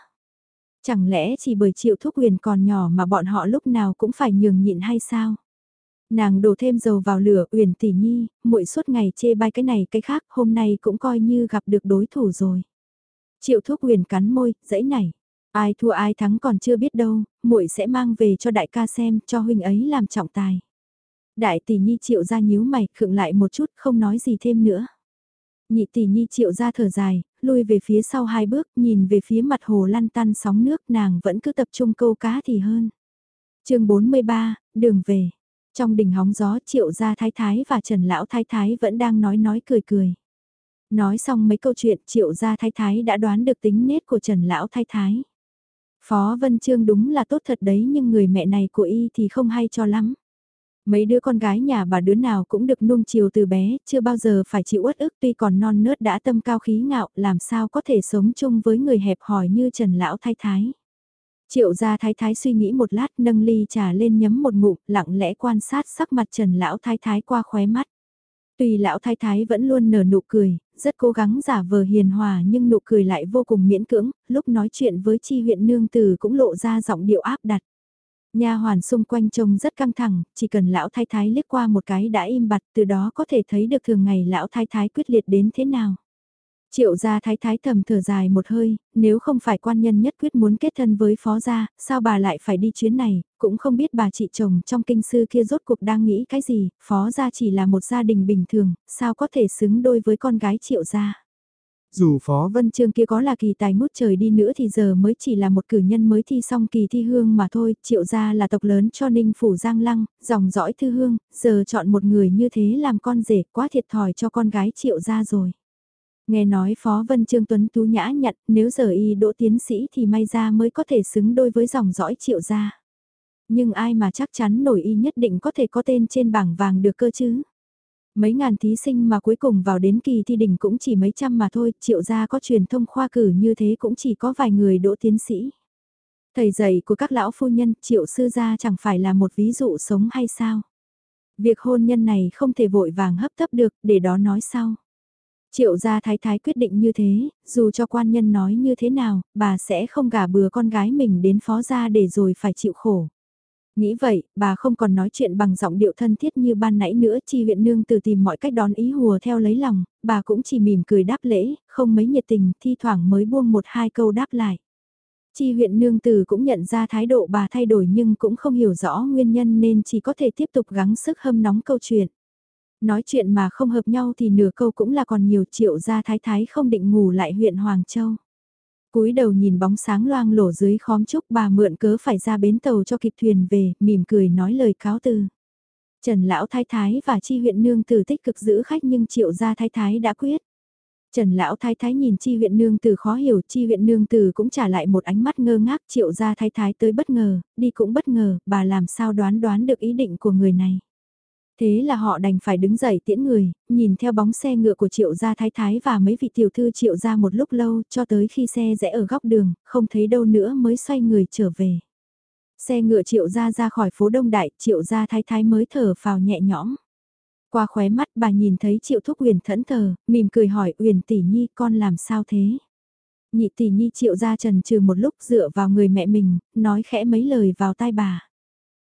Chẳng lẽ chỉ bởi triệu thuốc huyền còn nhỏ mà bọn họ lúc nào cũng phải nhường nhịn hay sao? Nàng đổ thêm dầu vào lửa, Uyển tỷ nhi, muội suốt ngày chê bai cái này cái khác, hôm nay cũng coi như gặp được đối thủ rồi. Triệu Thúc Uyển cắn môi, dãy nảy. Ai thua ai thắng còn chưa biết đâu, muội sẽ mang về cho đại ca xem, cho huynh ấy làm trọng tài. Đại tỷ nhi Triệu ra nhíu mày, khựng lại một chút, không nói gì thêm nữa. Nhị tỷ nhi Triệu ra thở dài, lui về phía sau hai bước, nhìn về phía mặt hồ lăn tăn sóng nước, nàng vẫn cứ tập trung câu cá thì hơn. Chương 43, đường về. Trong đình hóng gió triệu gia thái thái và trần lão thái thái vẫn đang nói nói cười cười. Nói xong mấy câu chuyện triệu gia thái thái đã đoán được tính nết của trần lão thái thái. Phó Vân Trương đúng là tốt thật đấy nhưng người mẹ này của y thì không hay cho lắm. Mấy đứa con gái nhà bà đứa nào cũng được nuông chiều từ bé, chưa bao giờ phải chịu uất ức tuy còn non nớt đã tâm cao khí ngạo, làm sao có thể sống chung với người hẹp hòi như Trần Lão Thái Thái. Triệu gia thái thái suy nghĩ một lát nâng ly trà lên nhấm một ngụm lặng lẽ quan sát sắc mặt trần lão thái thái qua khóe mắt. Tuy lão thái thái vẫn luôn nở nụ cười, rất cố gắng giả vờ hiền hòa nhưng nụ cười lại vô cùng miễn cưỡng, lúc nói chuyện với chi huyện nương tử cũng lộ ra giọng điệu áp đặt. Nha hoàn xung quanh trông rất căng thẳng, chỉ cần lão thái thái liếc qua một cái đã im bặt từ đó có thể thấy được thường ngày lão thái thái quyết liệt đến thế nào. Triệu gia thái thái thầm thở dài một hơi, nếu không phải quan nhân nhất quyết muốn kết thân với phó gia, sao bà lại phải đi chuyến này, cũng không biết bà chị chồng trong kinh sư kia rốt cuộc đang nghĩ cái gì, phó gia chỉ là một gia đình bình thường, sao có thể xứng đôi với con gái triệu gia. Dù phó vân trương kia có là kỳ tài ngút trời đi nữa thì giờ mới chỉ là một cử nhân mới thi xong kỳ thi hương mà thôi, triệu gia là tộc lớn cho ninh phủ giang lăng, dòng dõi thư hương, giờ chọn một người như thế làm con rể quá thiệt thòi cho con gái triệu gia rồi. Nghe nói Phó Vân Trương Tuấn Tú nhã nhận nếu giờ y đỗ tiến sĩ thì may ra mới có thể xứng đôi với dòng dõi triệu gia. Nhưng ai mà chắc chắn nổi y nhất định có thể có tên trên bảng vàng được cơ chứ. Mấy ngàn thí sinh mà cuối cùng vào đến kỳ thi đỉnh cũng chỉ mấy trăm mà thôi, triệu gia có truyền thông khoa cử như thế cũng chỉ có vài người đỗ tiến sĩ. Thầy dạy của các lão phu nhân, triệu sư gia chẳng phải là một ví dụ sống hay sao? Việc hôn nhân này không thể vội vàng hấp tấp được, để đó nói sau. Triệu gia thái thái quyết định như thế, dù cho quan nhân nói như thế nào, bà sẽ không gả bừa con gái mình đến phó gia để rồi phải chịu khổ. Nghĩ vậy, bà không còn nói chuyện bằng giọng điệu thân thiết như ban nãy nữa, chi huyện nương từ tìm mọi cách đón ý hùa theo lấy lòng, bà cũng chỉ mỉm cười đáp lễ, không mấy nhiệt tình, thi thoảng mới buông một hai câu đáp lại. Chi huyện nương từ cũng nhận ra thái độ bà thay đổi nhưng cũng không hiểu rõ nguyên nhân nên chỉ có thể tiếp tục gắng sức hâm nóng câu chuyện. Nói chuyện mà không hợp nhau thì nửa câu cũng là còn nhiều triệu gia thái thái không định ngủ lại huyện Hoàng Châu cúi đầu nhìn bóng sáng loang lổ dưới khóm trúc bà mượn cớ phải ra bến tàu cho kịp thuyền về, mỉm cười nói lời cáo từ. Trần Lão Thái Thái và Chi huyện nương tử tích cực giữ khách nhưng triệu gia Thái Thái đã quyết. Trần Lão Thái Thái nhìn Chi huyện nương tử khó hiểu, Chi huyện nương tử cũng trả lại một ánh mắt ngơ ngác triệu gia Thái Thái tới bất ngờ, đi cũng bất ngờ, bà làm sao đoán đoán được ý định của người này. Thế là họ đành phải đứng dậy tiễn người, nhìn theo bóng xe ngựa của triệu gia thái thái và mấy vị tiểu thư triệu gia một lúc lâu cho tới khi xe rẽ ở góc đường, không thấy đâu nữa mới xoay người trở về. Xe ngựa triệu gia ra khỏi phố Đông Đại, triệu gia thái thái mới thở vào nhẹ nhõm. Qua khóe mắt bà nhìn thấy triệu thúc huyền thẫn thờ, mỉm cười hỏi huyền tỷ nhi con làm sao thế? Nhị tỷ nhi triệu gia trần trừ một lúc dựa vào người mẹ mình, nói khẽ mấy lời vào tai bà.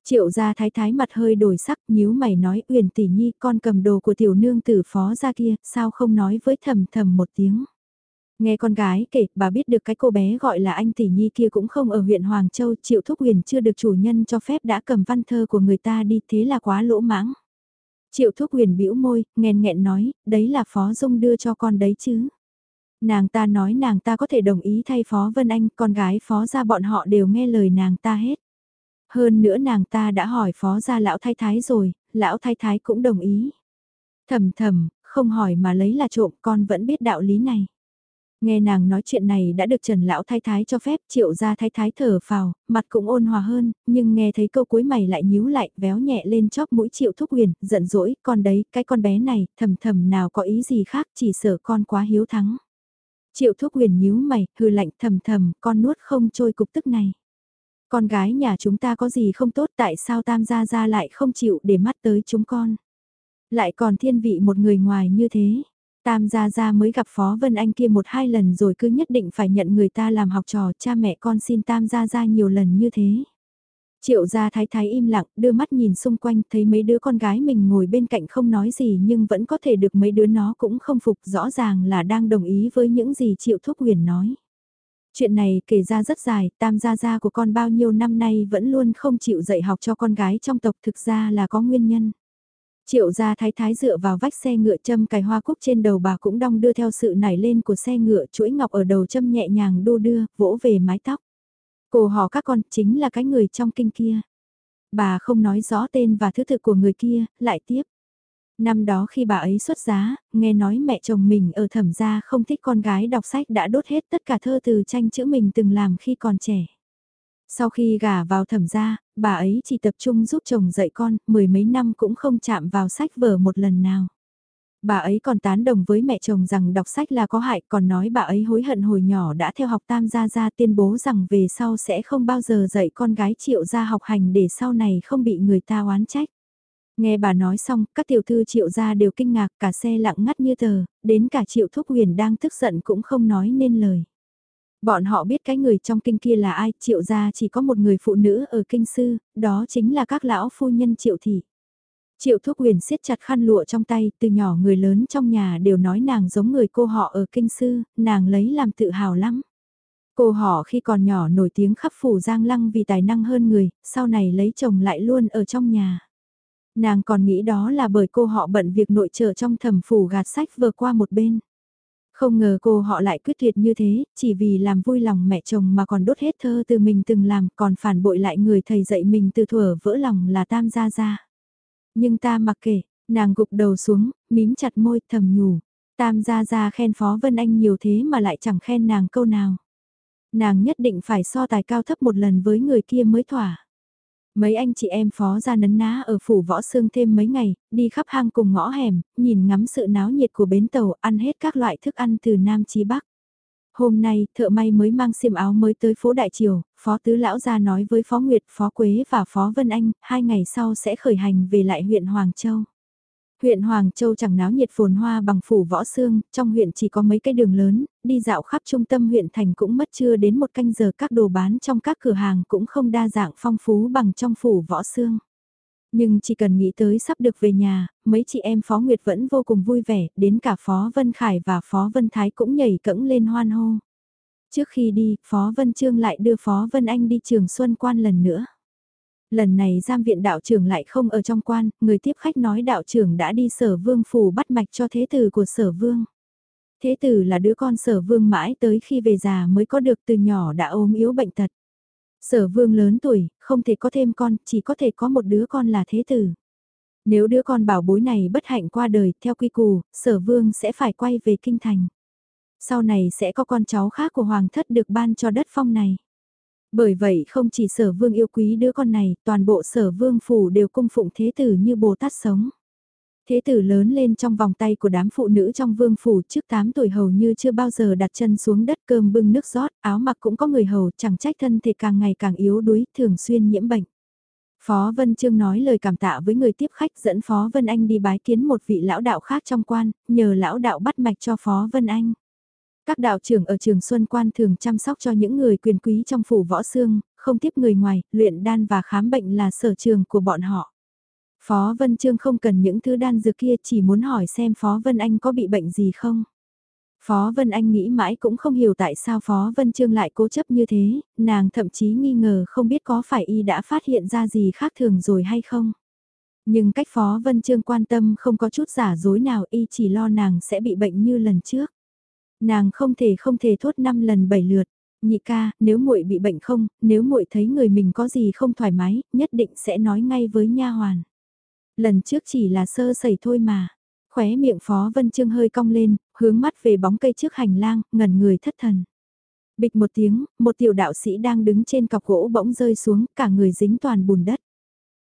Triệu gia thái thái mặt hơi đổi sắc nhíu mày nói uyển tỷ nhi con cầm đồ của tiểu nương tử phó ra kia, sao không nói với thầm thầm một tiếng. Nghe con gái kể, bà biết được cái cô bé gọi là anh tỷ nhi kia cũng không ở huyện Hoàng Châu, Triệu Thúc Huyền chưa được chủ nhân cho phép đã cầm văn thơ của người ta đi, thế là quá lỗ mãng. Triệu Thúc Huyền bĩu môi, nghèn nghẹn nói, đấy là Phó Dung đưa cho con đấy chứ. Nàng ta nói nàng ta có thể đồng ý thay Phó Vân Anh, con gái Phó ra bọn họ đều nghe lời nàng ta hết. Hơn nữa nàng ta đã hỏi phó gia lão thái thái rồi, lão thái thái cũng đồng ý. Thầm thầm, không hỏi mà lấy là trộm con vẫn biết đạo lý này. Nghe nàng nói chuyện này đã được Trần Lão Thái Thái cho phép triệu ra Thái Thái thở phào, mặt cũng ôn hòa hơn, nhưng nghe thấy câu cuối mày lại nhíu lại, véo nhẹ lên chóp mũi triệu thúc huyền, giận dỗi, con đấy, cái con bé này, thầm thầm nào có ý gì khác, chỉ sợ con quá hiếu thắng. Triệu thúc huyền nhíu mày, hư lạnh thầm thầm, con nuốt không trôi cục tức này. Con gái nhà chúng ta có gì không tốt tại sao tam gia gia lại không chịu để mắt tới chúng con. Lại còn thiên vị một người ngoài như thế. Tam gia gia mới gặp Phó Vân Anh kia một hai lần rồi cứ nhất định phải nhận người ta làm học trò cha mẹ con xin tam gia gia nhiều lần như thế. Triệu gia thái thái im lặng, đưa mắt nhìn xung quanh thấy mấy đứa con gái mình ngồi bên cạnh không nói gì nhưng vẫn có thể được mấy đứa nó cũng không phục rõ ràng là đang đồng ý với những gì Triệu Thúc Huyền nói. Chuyện này kể ra rất dài, tam gia gia của con bao nhiêu năm nay vẫn luôn không chịu dạy học cho con gái trong tộc thực ra là có nguyên nhân. Triệu gia thái thái dựa vào vách xe ngựa châm cài hoa cúc trên đầu bà cũng đong đưa theo sự nảy lên của xe ngựa chuỗi ngọc ở đầu châm nhẹ nhàng đô đưa, vỗ về mái tóc. Cổ họ các con chính là cái người trong kinh kia. Bà không nói rõ tên và thứ thực của người kia, lại tiếp. Năm đó khi bà ấy xuất giá, nghe nói mẹ chồng mình ở thẩm gia không thích con gái đọc sách đã đốt hết tất cả thơ từ tranh chữ mình từng làm khi còn trẻ. Sau khi gả vào thẩm gia, bà ấy chỉ tập trung giúp chồng dạy con, mười mấy năm cũng không chạm vào sách vở một lần nào. Bà ấy còn tán đồng với mẹ chồng rằng đọc sách là có hại, còn nói bà ấy hối hận hồi nhỏ đã theo học tam gia gia tuyên bố rằng về sau sẽ không bao giờ dạy con gái triệu gia học hành để sau này không bị người ta oán trách. Nghe bà nói xong, các tiểu thư triệu gia đều kinh ngạc cả xe lặng ngắt như tờ, đến cả triệu thúc huyền đang tức giận cũng không nói nên lời. Bọn họ biết cái người trong kinh kia là ai, triệu gia chỉ có một người phụ nữ ở kinh sư, đó chính là các lão phu nhân triệu thị. Triệu thúc huyền siết chặt khăn lụa trong tay, từ nhỏ người lớn trong nhà đều nói nàng giống người cô họ ở kinh sư, nàng lấy làm tự hào lắm. Cô họ khi còn nhỏ nổi tiếng khắp phủ giang lăng vì tài năng hơn người, sau này lấy chồng lại luôn ở trong nhà. Nàng còn nghĩ đó là bởi cô họ bận việc nội trợ trong thẩm phủ gạt sách vừa qua một bên. Không ngờ cô họ lại quyết tuyệt như thế, chỉ vì làm vui lòng mẹ chồng mà còn đốt hết thơ từ mình từng làm, còn phản bội lại người thầy dạy mình từ thuở vỡ lòng là tam gia gia. Nhưng ta mặc kệ, nàng gục đầu xuống, mím chặt môi thầm nhủ. Tam gia gia khen Phó Vân Anh nhiều thế mà lại chẳng khen nàng câu nào. Nàng nhất định phải so tài cao thấp một lần với người kia mới thỏa. Mấy anh chị em phó ra nấn ná ở phủ võ sương thêm mấy ngày, đi khắp hang cùng ngõ hẻm, nhìn ngắm sự náo nhiệt của bến tàu, ăn hết các loại thức ăn từ Nam chí Bắc. Hôm nay, thợ may mới mang xiêm áo mới tới phố Đại Triều, Phó Tứ Lão ra nói với Phó Nguyệt, Phó Quế và Phó Vân Anh, hai ngày sau sẽ khởi hành về lại huyện Hoàng Châu. Huyện Hoàng Châu chẳng náo nhiệt phồn hoa bằng phủ võ xương, trong huyện chỉ có mấy cái đường lớn, đi dạo khắp trung tâm huyện thành cũng mất chưa đến một canh giờ các đồ bán trong các cửa hàng cũng không đa dạng phong phú bằng trong phủ võ xương. Nhưng chỉ cần nghĩ tới sắp được về nhà, mấy chị em Phó Nguyệt vẫn vô cùng vui vẻ, đến cả Phó Vân Khải và Phó Vân Thái cũng nhảy cẫng lên hoan hô. Trước khi đi, Phó Vân Trương lại đưa Phó Vân Anh đi trường Xuân Quan lần nữa. Lần này giam viện đạo trưởng lại không ở trong quan, người tiếp khách nói đạo trưởng đã đi sở vương phủ bắt mạch cho thế tử của sở vương. Thế tử là đứa con sở vương mãi tới khi về già mới có được từ nhỏ đã ốm yếu bệnh tật. Sở vương lớn tuổi, không thể có thêm con, chỉ có thể có một đứa con là thế tử. Nếu đứa con bảo bối này bất hạnh qua đời, theo quy củ, sở vương sẽ phải quay về kinh thành. Sau này sẽ có con cháu khác của hoàng thất được ban cho đất phong này. Bởi vậy không chỉ sở vương yêu quý đứa con này, toàn bộ sở vương phủ đều cung phụng thế tử như Bồ Tát sống. Thế tử lớn lên trong vòng tay của đám phụ nữ trong vương phủ trước 8 tuổi hầu như chưa bao giờ đặt chân xuống đất cơm bưng nước rót, áo mặc cũng có người hầu, chẳng trách thân thể càng ngày càng yếu đuối, thường xuyên nhiễm bệnh. Phó Vân Trương nói lời cảm tạ với người tiếp khách dẫn Phó Vân Anh đi bái kiến một vị lão đạo khác trong quan, nhờ lão đạo bắt mạch cho Phó Vân Anh. Các đạo trưởng ở trường Xuân Quan thường chăm sóc cho những người quyền quý trong phủ võ xương, không tiếp người ngoài, luyện đan và khám bệnh là sở trường của bọn họ. Phó Vân Trương không cần những thứ đan dược kia chỉ muốn hỏi xem Phó Vân Anh có bị bệnh gì không. Phó Vân Anh nghĩ mãi cũng không hiểu tại sao Phó Vân Trương lại cố chấp như thế, nàng thậm chí nghi ngờ không biết có phải y đã phát hiện ra gì khác thường rồi hay không. Nhưng cách Phó Vân Trương quan tâm không có chút giả dối nào y chỉ lo nàng sẽ bị bệnh như lần trước. Nàng không thể không thể thốt năm lần bảy lượt, nhị ca, nếu muội bị bệnh không, nếu muội thấy người mình có gì không thoải mái, nhất định sẽ nói ngay với nha hoàn. Lần trước chỉ là sơ sẩy thôi mà. Khóe miệng Phó Vân Trương hơi cong lên, hướng mắt về bóng cây trước hành lang, ngẩn người thất thần. Bịch một tiếng, một tiểu đạo sĩ đang đứng trên cọc gỗ bỗng rơi xuống, cả người dính toàn bùn đất.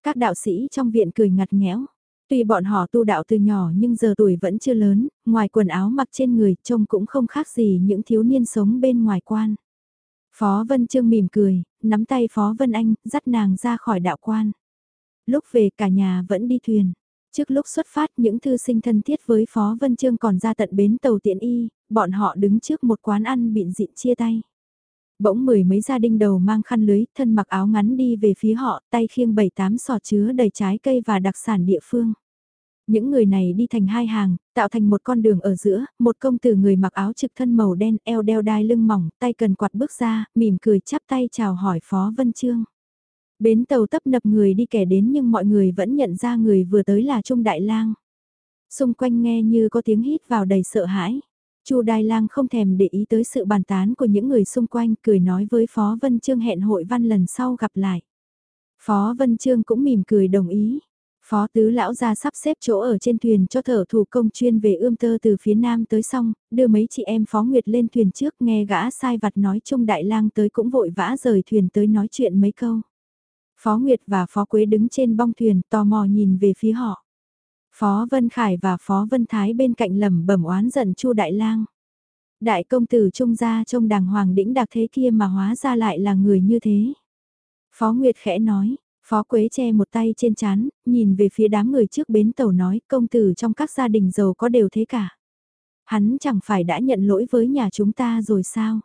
Các đạo sĩ trong viện cười ngặt nghẽo. Tuy bọn họ tu đạo từ nhỏ nhưng giờ tuổi vẫn chưa lớn, ngoài quần áo mặc trên người trông cũng không khác gì những thiếu niên sống bên ngoài quan. Phó Vân Trương mỉm cười, nắm tay Phó Vân Anh, dắt nàng ra khỏi đạo quan. Lúc về cả nhà vẫn đi thuyền. Trước lúc xuất phát những thư sinh thân thiết với Phó Vân Trương còn ra tận bến tàu tiện y, bọn họ đứng trước một quán ăn bịn dịn chia tay. Bỗng mười mấy gia đình đầu mang khăn lưới, thân mặc áo ngắn đi về phía họ, tay khiêng bảy tám sọt chứa đầy trái cây và đặc sản địa phương. Những người này đi thành hai hàng, tạo thành một con đường ở giữa, một công tử người mặc áo trực thân màu đen, eo đeo đai lưng mỏng, tay cần quạt bước ra, mỉm cười chắp tay chào hỏi Phó Vân Trương. Bến tàu tấp nập người đi kẻ đến nhưng mọi người vẫn nhận ra người vừa tới là Trung Đại Lang. Xung quanh nghe như có tiếng hít vào đầy sợ hãi. Chu Đại Lang không thèm để ý tới sự bàn tán của những người xung quanh, cười nói với Phó Vân Trương hẹn hội văn lần sau gặp lại. Phó Vân Trương cũng mỉm cười đồng ý. Phó tứ lão ra sắp xếp chỗ ở trên thuyền cho thợ thủ công chuyên về ươm tơ từ phía nam tới xong, đưa mấy chị em Phó Nguyệt lên thuyền trước nghe gã sai vặt nói chung Đại Lang tới cũng vội vã rời thuyền tới nói chuyện mấy câu. Phó Nguyệt và Phó Quế đứng trên bong thuyền tò mò nhìn về phía họ. Phó Vân Khải và Phó Vân Thái bên cạnh lầm bẩm oán giận Chu Đại Lang. Đại công tử trung gia trông đàng hoàng đĩnh đặc thế kia mà hóa ra lại là người như thế. Phó Nguyệt khẽ nói, Phó Quế che một tay trên chán, nhìn về phía đám người trước bến tàu nói công tử trong các gia đình giàu có đều thế cả. Hắn chẳng phải đã nhận lỗi với nhà chúng ta rồi sao?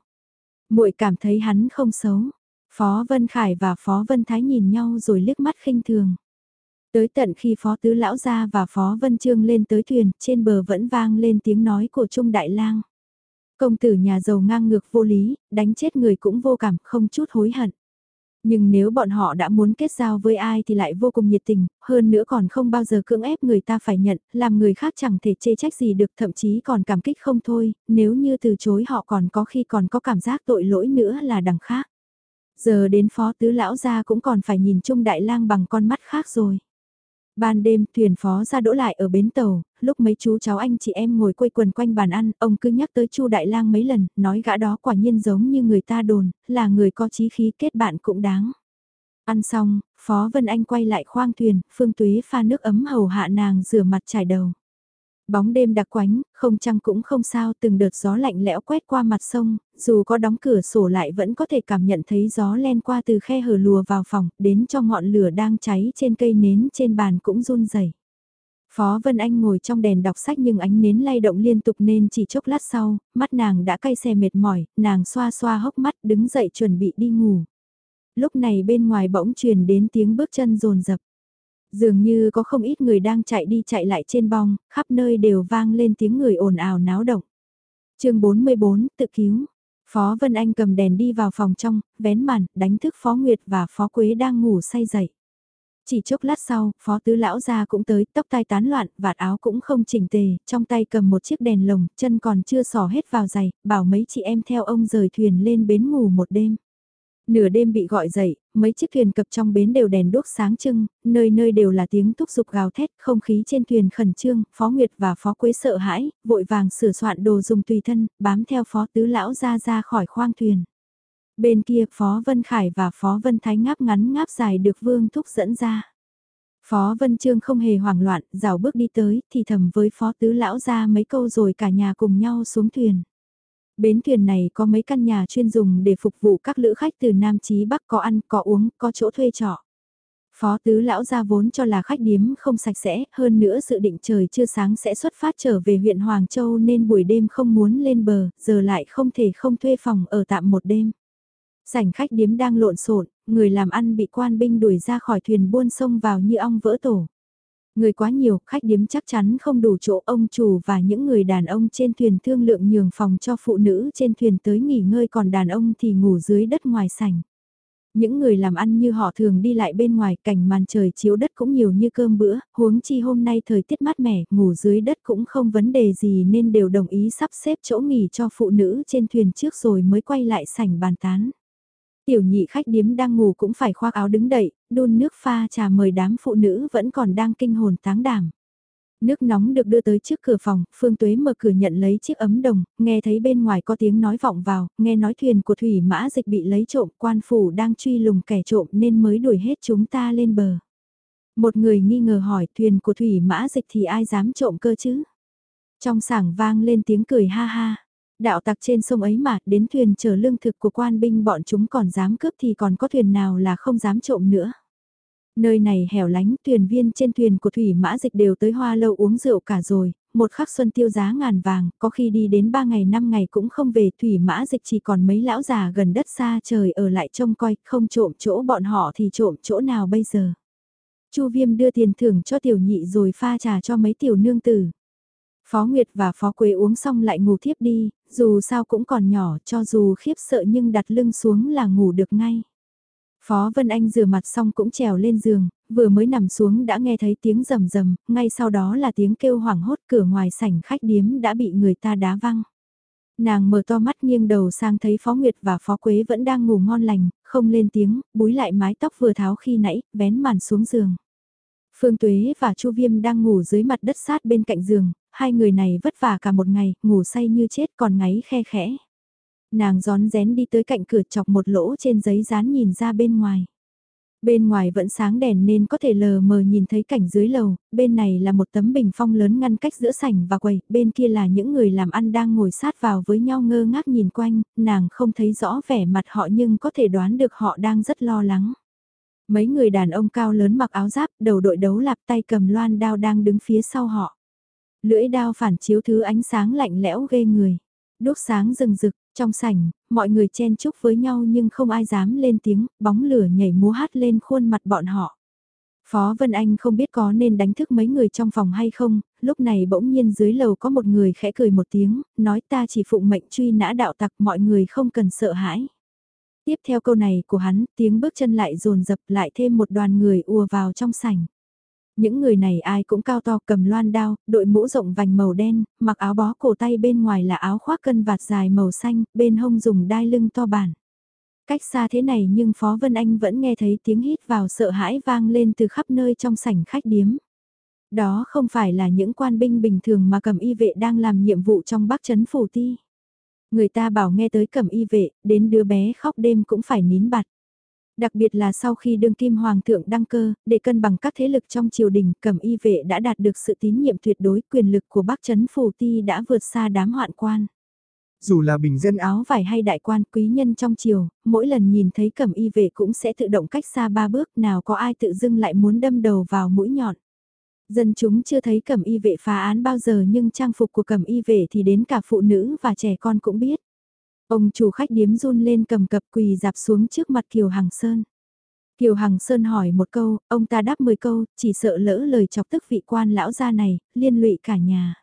muội cảm thấy hắn không xấu. Phó Vân Khải và Phó Vân Thái nhìn nhau rồi liếc mắt khinh thường. Tới tận khi Phó Tứ Lão Gia và Phó Vân Trương lên tới thuyền, trên bờ vẫn vang lên tiếng nói của Trung Đại Lang. Công tử nhà giàu ngang ngược vô lý, đánh chết người cũng vô cảm, không chút hối hận. Nhưng nếu bọn họ đã muốn kết giao với ai thì lại vô cùng nhiệt tình, hơn nữa còn không bao giờ cưỡng ép người ta phải nhận, làm người khác chẳng thể chê trách gì được thậm chí còn cảm kích không thôi, nếu như từ chối họ còn có khi còn có cảm giác tội lỗi nữa là đằng khác. Giờ đến phó tứ lão gia cũng còn phải nhìn chung đại lang bằng con mắt khác rồi. Ban đêm thuyền phó ra đỗ lại ở bến tàu, lúc mấy chú cháu anh chị em ngồi quây quần quanh bàn ăn, ông cứ nhắc tới Chu Đại Lang mấy lần, nói gã đó quả nhiên giống như người ta đồn, là người có chí khí kết bạn cũng đáng. Ăn xong, Phó Vân Anh quay lại khoang thuyền, Phương Tuế pha nước ấm hầu hạ nàng rửa mặt trải đầu. Bóng đêm đặc quánh, không trăng cũng không sao, từng đợt gió lạnh lẽo quét qua mặt sông, dù có đóng cửa sổ lại vẫn có thể cảm nhận thấy gió len qua từ khe hở lùa vào phòng, đến cho ngọn lửa đang cháy trên cây nến trên bàn cũng run rẩy. Phó Vân Anh ngồi trong đèn đọc sách nhưng ánh nến lay động liên tục nên chỉ chốc lát sau, mắt nàng đã cay xe mệt mỏi, nàng xoa xoa hốc mắt đứng dậy chuẩn bị đi ngủ. Lúc này bên ngoài bỗng truyền đến tiếng bước chân rồn rập. Dường như có không ít người đang chạy đi chạy lại trên bong, khắp nơi đều vang lên tiếng người ồn ào náo động. chương 44, tự cứu. Phó Vân Anh cầm đèn đi vào phòng trong, vén màn, đánh thức Phó Nguyệt và Phó Quế đang ngủ say dậy. Chỉ chốc lát sau, phó tứ lão ra cũng tới, tóc tai tán loạn, vạt áo cũng không chỉnh tề, trong tay cầm một chiếc đèn lồng, chân còn chưa sò hết vào giày, bảo mấy chị em theo ông rời thuyền lên bến ngủ một đêm. Nửa đêm bị gọi dậy, mấy chiếc thuyền cập trong bến đều đèn đuốc sáng trưng, nơi nơi đều là tiếng thúc giục gào thét, không khí trên thuyền khẩn trương, Phó Nguyệt và Phó Quế sợ hãi, vội vàng sửa soạn đồ dùng tùy thân, bám theo Phó Tứ Lão ra ra khỏi khoang thuyền. Bên kia Phó Vân Khải và Phó Vân Thái ngáp ngắn ngáp dài được Vương Thúc dẫn ra. Phó Vân Trương không hề hoảng loạn, rào bước đi tới, thì thầm với Phó Tứ Lão ra mấy câu rồi cả nhà cùng nhau xuống thuyền. Bến thuyền này có mấy căn nhà chuyên dùng để phục vụ các lữ khách từ Nam Chí Bắc có ăn, có uống, có chỗ thuê trọ. Phó tứ lão ra vốn cho là khách điếm không sạch sẽ, hơn nữa dự định trời chưa sáng sẽ xuất phát trở về huyện Hoàng Châu nên buổi đêm không muốn lên bờ, giờ lại không thể không thuê phòng ở tạm một đêm. Sảnh khách điếm đang lộn xộn, người làm ăn bị quan binh đuổi ra khỏi thuyền buôn sông vào như ong vỡ tổ. Người quá nhiều, khách điếm chắc chắn không đủ chỗ ông chủ và những người đàn ông trên thuyền thương lượng nhường phòng cho phụ nữ trên thuyền tới nghỉ ngơi còn đàn ông thì ngủ dưới đất ngoài sảnh. Những người làm ăn như họ thường đi lại bên ngoài cảnh màn trời chiếu đất cũng nhiều như cơm bữa, huống chi hôm nay thời tiết mát mẻ, ngủ dưới đất cũng không vấn đề gì nên đều đồng ý sắp xếp chỗ nghỉ cho phụ nữ trên thuyền trước rồi mới quay lại sảnh bàn tán. Tiểu nhị khách điếm đang ngủ cũng phải khoác áo đứng đậy, đun nước pha trà mời đám phụ nữ vẫn còn đang kinh hồn táng đảm. Nước nóng được đưa tới trước cửa phòng, Phương Tuế mở cửa nhận lấy chiếc ấm đồng, nghe thấy bên ngoài có tiếng nói vọng vào, nghe nói thuyền của thủy mã dịch bị lấy trộm, quan phủ đang truy lùng kẻ trộm nên mới đuổi hết chúng ta lên bờ. Một người nghi ngờ hỏi thuyền của thủy mã dịch thì ai dám trộm cơ chứ? Trong sảng vang lên tiếng cười ha ha. Đạo tặc trên sông ấy mà, đến thuyền chở lương thực của quan binh bọn chúng còn dám cướp thì còn có thuyền nào là không dám trộm nữa. Nơi này hẻo lánh, thuyền viên trên thuyền của thủy mã dịch đều tới hoa lâu uống rượu cả rồi, một khắc xuân tiêu giá ngàn vàng, có khi đi đến ba ngày năm ngày cũng không về thủy mã dịch chỉ còn mấy lão già gần đất xa trời ở lại trông coi, không trộm chỗ bọn họ thì trộm chỗ nào bây giờ. Chu Viêm đưa tiền thưởng cho tiểu nhị rồi pha trà cho mấy tiểu nương tử. Phó Nguyệt và Phó Quế uống xong lại ngủ thiếp đi, dù sao cũng còn nhỏ cho dù khiếp sợ nhưng đặt lưng xuống là ngủ được ngay. Phó Vân Anh rửa mặt xong cũng trèo lên giường, vừa mới nằm xuống đã nghe thấy tiếng rầm rầm, ngay sau đó là tiếng kêu hoảng hốt cửa ngoài sảnh khách điếm đã bị người ta đá văng. Nàng mở to mắt nghiêng đầu sang thấy Phó Nguyệt và Phó Quế vẫn đang ngủ ngon lành, không lên tiếng, búi lại mái tóc vừa tháo khi nãy, vén màn xuống giường. Phương Tuế và Chu Viêm đang ngủ dưới mặt đất sát bên cạnh giường, hai người này vất vả cả một ngày, ngủ say như chết còn ngáy khe khẽ. Nàng gión rén đi tới cạnh cửa chọc một lỗ trên giấy dán nhìn ra bên ngoài. Bên ngoài vẫn sáng đèn nên có thể lờ mờ nhìn thấy cảnh dưới lầu, bên này là một tấm bình phong lớn ngăn cách giữa sảnh và quầy, bên kia là những người làm ăn đang ngồi sát vào với nhau ngơ ngác nhìn quanh, nàng không thấy rõ vẻ mặt họ nhưng có thể đoán được họ đang rất lo lắng. Mấy người đàn ông cao lớn mặc áo giáp, đầu đội đấu lạp tay cầm loan đao đang đứng phía sau họ. Lưỡi đao phản chiếu thứ ánh sáng lạnh lẽo ghê người. Đốt sáng rừng rực, trong sảnh, mọi người chen chúc với nhau nhưng không ai dám lên tiếng, bóng lửa nhảy múa hát lên khuôn mặt bọn họ. Phó Vân Anh không biết có nên đánh thức mấy người trong phòng hay không, lúc này bỗng nhiên dưới lầu có một người khẽ cười một tiếng, nói ta chỉ phụng mệnh truy nã đạo tặc mọi người không cần sợ hãi. Tiếp theo câu này của hắn, tiếng bước chân lại rồn dập lại thêm một đoàn người ùa vào trong sảnh. Những người này ai cũng cao to cầm loan đao, đội mũ rộng vành màu đen, mặc áo bó cổ tay bên ngoài là áo khoác cân vạt dài màu xanh, bên hông dùng đai lưng to bản. Cách xa thế này nhưng Phó Vân Anh vẫn nghe thấy tiếng hít vào sợ hãi vang lên từ khắp nơi trong sảnh khách điếm. Đó không phải là những quan binh bình thường mà cầm y vệ đang làm nhiệm vụ trong bắc chấn phủ ti. Người ta bảo nghe tới cầm y vệ, đến đứa bé khóc đêm cũng phải nín bặt. Đặc biệt là sau khi đương kim hoàng thượng đăng cơ, để cân bằng các thế lực trong triều đình, cẩm y vệ đã đạt được sự tín nhiệm tuyệt đối, quyền lực của bác chấn phủ ti đã vượt xa đám hoạn quan. Dù là bình dân áo vải hay đại quan quý nhân trong triều, mỗi lần nhìn thấy cẩm y vệ cũng sẽ tự động cách xa ba bước nào có ai tự dưng lại muốn đâm đầu vào mũi nhọn. Dân chúng chưa thấy cẩm y vệ phá án bao giờ nhưng trang phục của cẩm y vệ thì đến cả phụ nữ và trẻ con cũng biết. Ông chủ khách điếm run lên cầm cập quỳ dạp xuống trước mặt Kiều Hằng Sơn. Kiều Hằng Sơn hỏi một câu, ông ta đáp 10 câu, chỉ sợ lỡ lời chọc tức vị quan lão gia này, liên lụy cả nhà.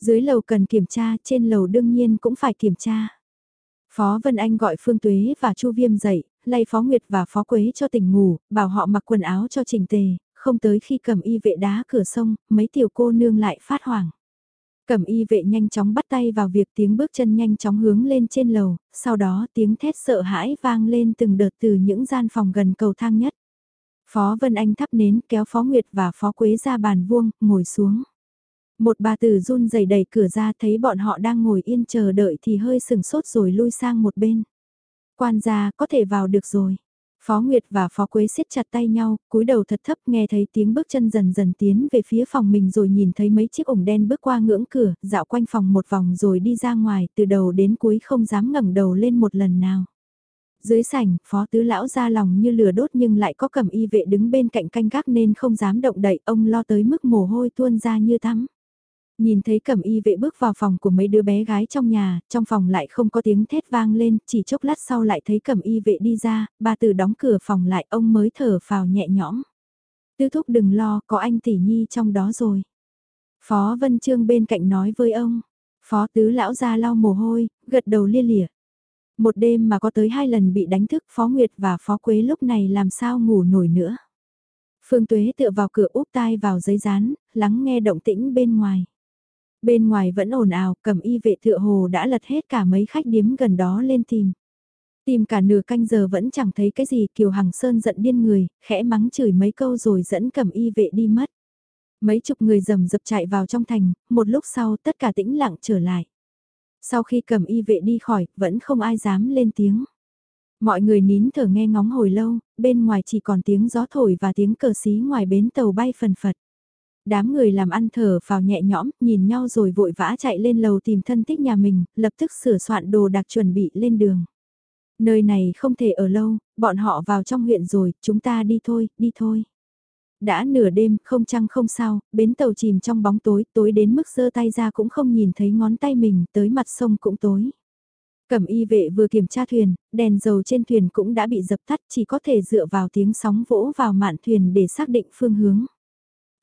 Dưới lầu cần kiểm tra, trên lầu đương nhiên cũng phải kiểm tra. Phó Vân Anh gọi Phương Tuế và Chu Viêm dậy, lay Phó Nguyệt và Phó Quế cho tỉnh ngủ, bảo họ mặc quần áo cho chỉnh tề, không tới khi cầm y vệ đá cửa sông, mấy tiểu cô nương lại phát hoảng. Cẩm y vệ nhanh chóng bắt tay vào việc tiếng bước chân nhanh chóng hướng lên trên lầu, sau đó tiếng thét sợ hãi vang lên từng đợt từ những gian phòng gần cầu thang nhất. Phó Vân Anh thắp nến kéo Phó Nguyệt và Phó Quế ra bàn vuông, ngồi xuống. Một bà tử run rẩy đẩy cửa ra thấy bọn họ đang ngồi yên chờ đợi thì hơi sừng sốt rồi lui sang một bên. Quan gia có thể vào được rồi. Phó Nguyệt và Phó Quế siết chặt tay nhau, cúi đầu thật thấp nghe thấy tiếng bước chân dần dần tiến về phía phòng mình rồi nhìn thấy mấy chiếc ủng đen bước qua ngưỡng cửa, dạo quanh phòng một vòng rồi đi ra ngoài, từ đầu đến cuối không dám ngẩng đầu lên một lần nào. Dưới sảnh, Phó Tứ Lão ra lòng như lửa đốt nhưng lại có cầm y vệ đứng bên cạnh canh gác nên không dám động đậy, ông lo tới mức mồ hôi tuôn ra như tắm. Nhìn thấy cẩm y vệ bước vào phòng của mấy đứa bé gái trong nhà, trong phòng lại không có tiếng thét vang lên, chỉ chốc lát sau lại thấy cẩm y vệ đi ra, bà từ đóng cửa phòng lại ông mới thở phào nhẹ nhõm. Tư thúc đừng lo, có anh tỷ nhi trong đó rồi. Phó Vân Trương bên cạnh nói với ông, phó tứ lão ra lau mồ hôi, gật đầu lia lịa. Một đêm mà có tới hai lần bị đánh thức Phó Nguyệt và Phó Quế lúc này làm sao ngủ nổi nữa. Phương Tuế tựa vào cửa úp tai vào giấy rán, lắng nghe động tĩnh bên ngoài. Bên ngoài vẫn ồn ào, cầm y vệ tựa hồ đã lật hết cả mấy khách điếm gần đó lên tìm. Tìm cả nửa canh giờ vẫn chẳng thấy cái gì Kiều Hằng Sơn giận điên người, khẽ mắng chửi mấy câu rồi dẫn cầm y vệ đi mất. Mấy chục người rầm dập chạy vào trong thành, một lúc sau tất cả tĩnh lặng trở lại. Sau khi cầm y vệ đi khỏi, vẫn không ai dám lên tiếng. Mọi người nín thở nghe ngóng hồi lâu, bên ngoài chỉ còn tiếng gió thổi và tiếng cờ xí ngoài bến tàu bay phần phật đám người làm ăn thở vào nhẹ nhõm, nhìn nhau rồi vội vã chạy lên lầu tìm thân thích nhà mình, lập tức sửa soạn đồ đặc chuẩn bị lên đường. Nơi này không thể ở lâu, bọn họ vào trong huyện rồi, chúng ta đi thôi, đi thôi. Đã nửa đêm, không trăng không sao, bến tàu chìm trong bóng tối, tối đến mức giơ tay ra cũng không nhìn thấy ngón tay mình, tới mặt sông cũng tối. Cẩm y vệ vừa kiểm tra thuyền, đèn dầu trên thuyền cũng đã bị dập tắt, chỉ có thể dựa vào tiếng sóng vỗ vào mạn thuyền để xác định phương hướng.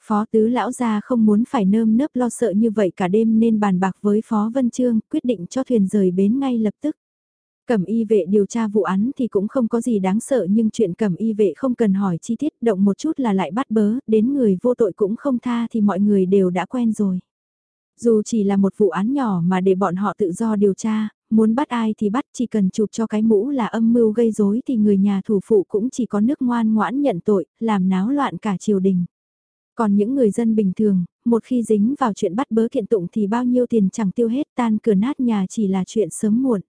Phó tứ lão gia không muốn phải nơm nớp lo sợ như vậy cả đêm nên bàn bạc với Phó Vân Trương quyết định cho thuyền rời bến ngay lập tức. Cẩm y vệ điều tra vụ án thì cũng không có gì đáng sợ nhưng chuyện cẩm y vệ không cần hỏi chi tiết động một chút là lại bắt bớ, đến người vô tội cũng không tha thì mọi người đều đã quen rồi. Dù chỉ là một vụ án nhỏ mà để bọn họ tự do điều tra, muốn bắt ai thì bắt chỉ cần chụp cho cái mũ là âm mưu gây rối thì người nhà thủ phụ cũng chỉ có nước ngoan ngoãn nhận tội, làm náo loạn cả triều đình. Còn những người dân bình thường, một khi dính vào chuyện bắt bớ kiện tụng thì bao nhiêu tiền chẳng tiêu hết tan cửa nát nhà chỉ là chuyện sớm muộn.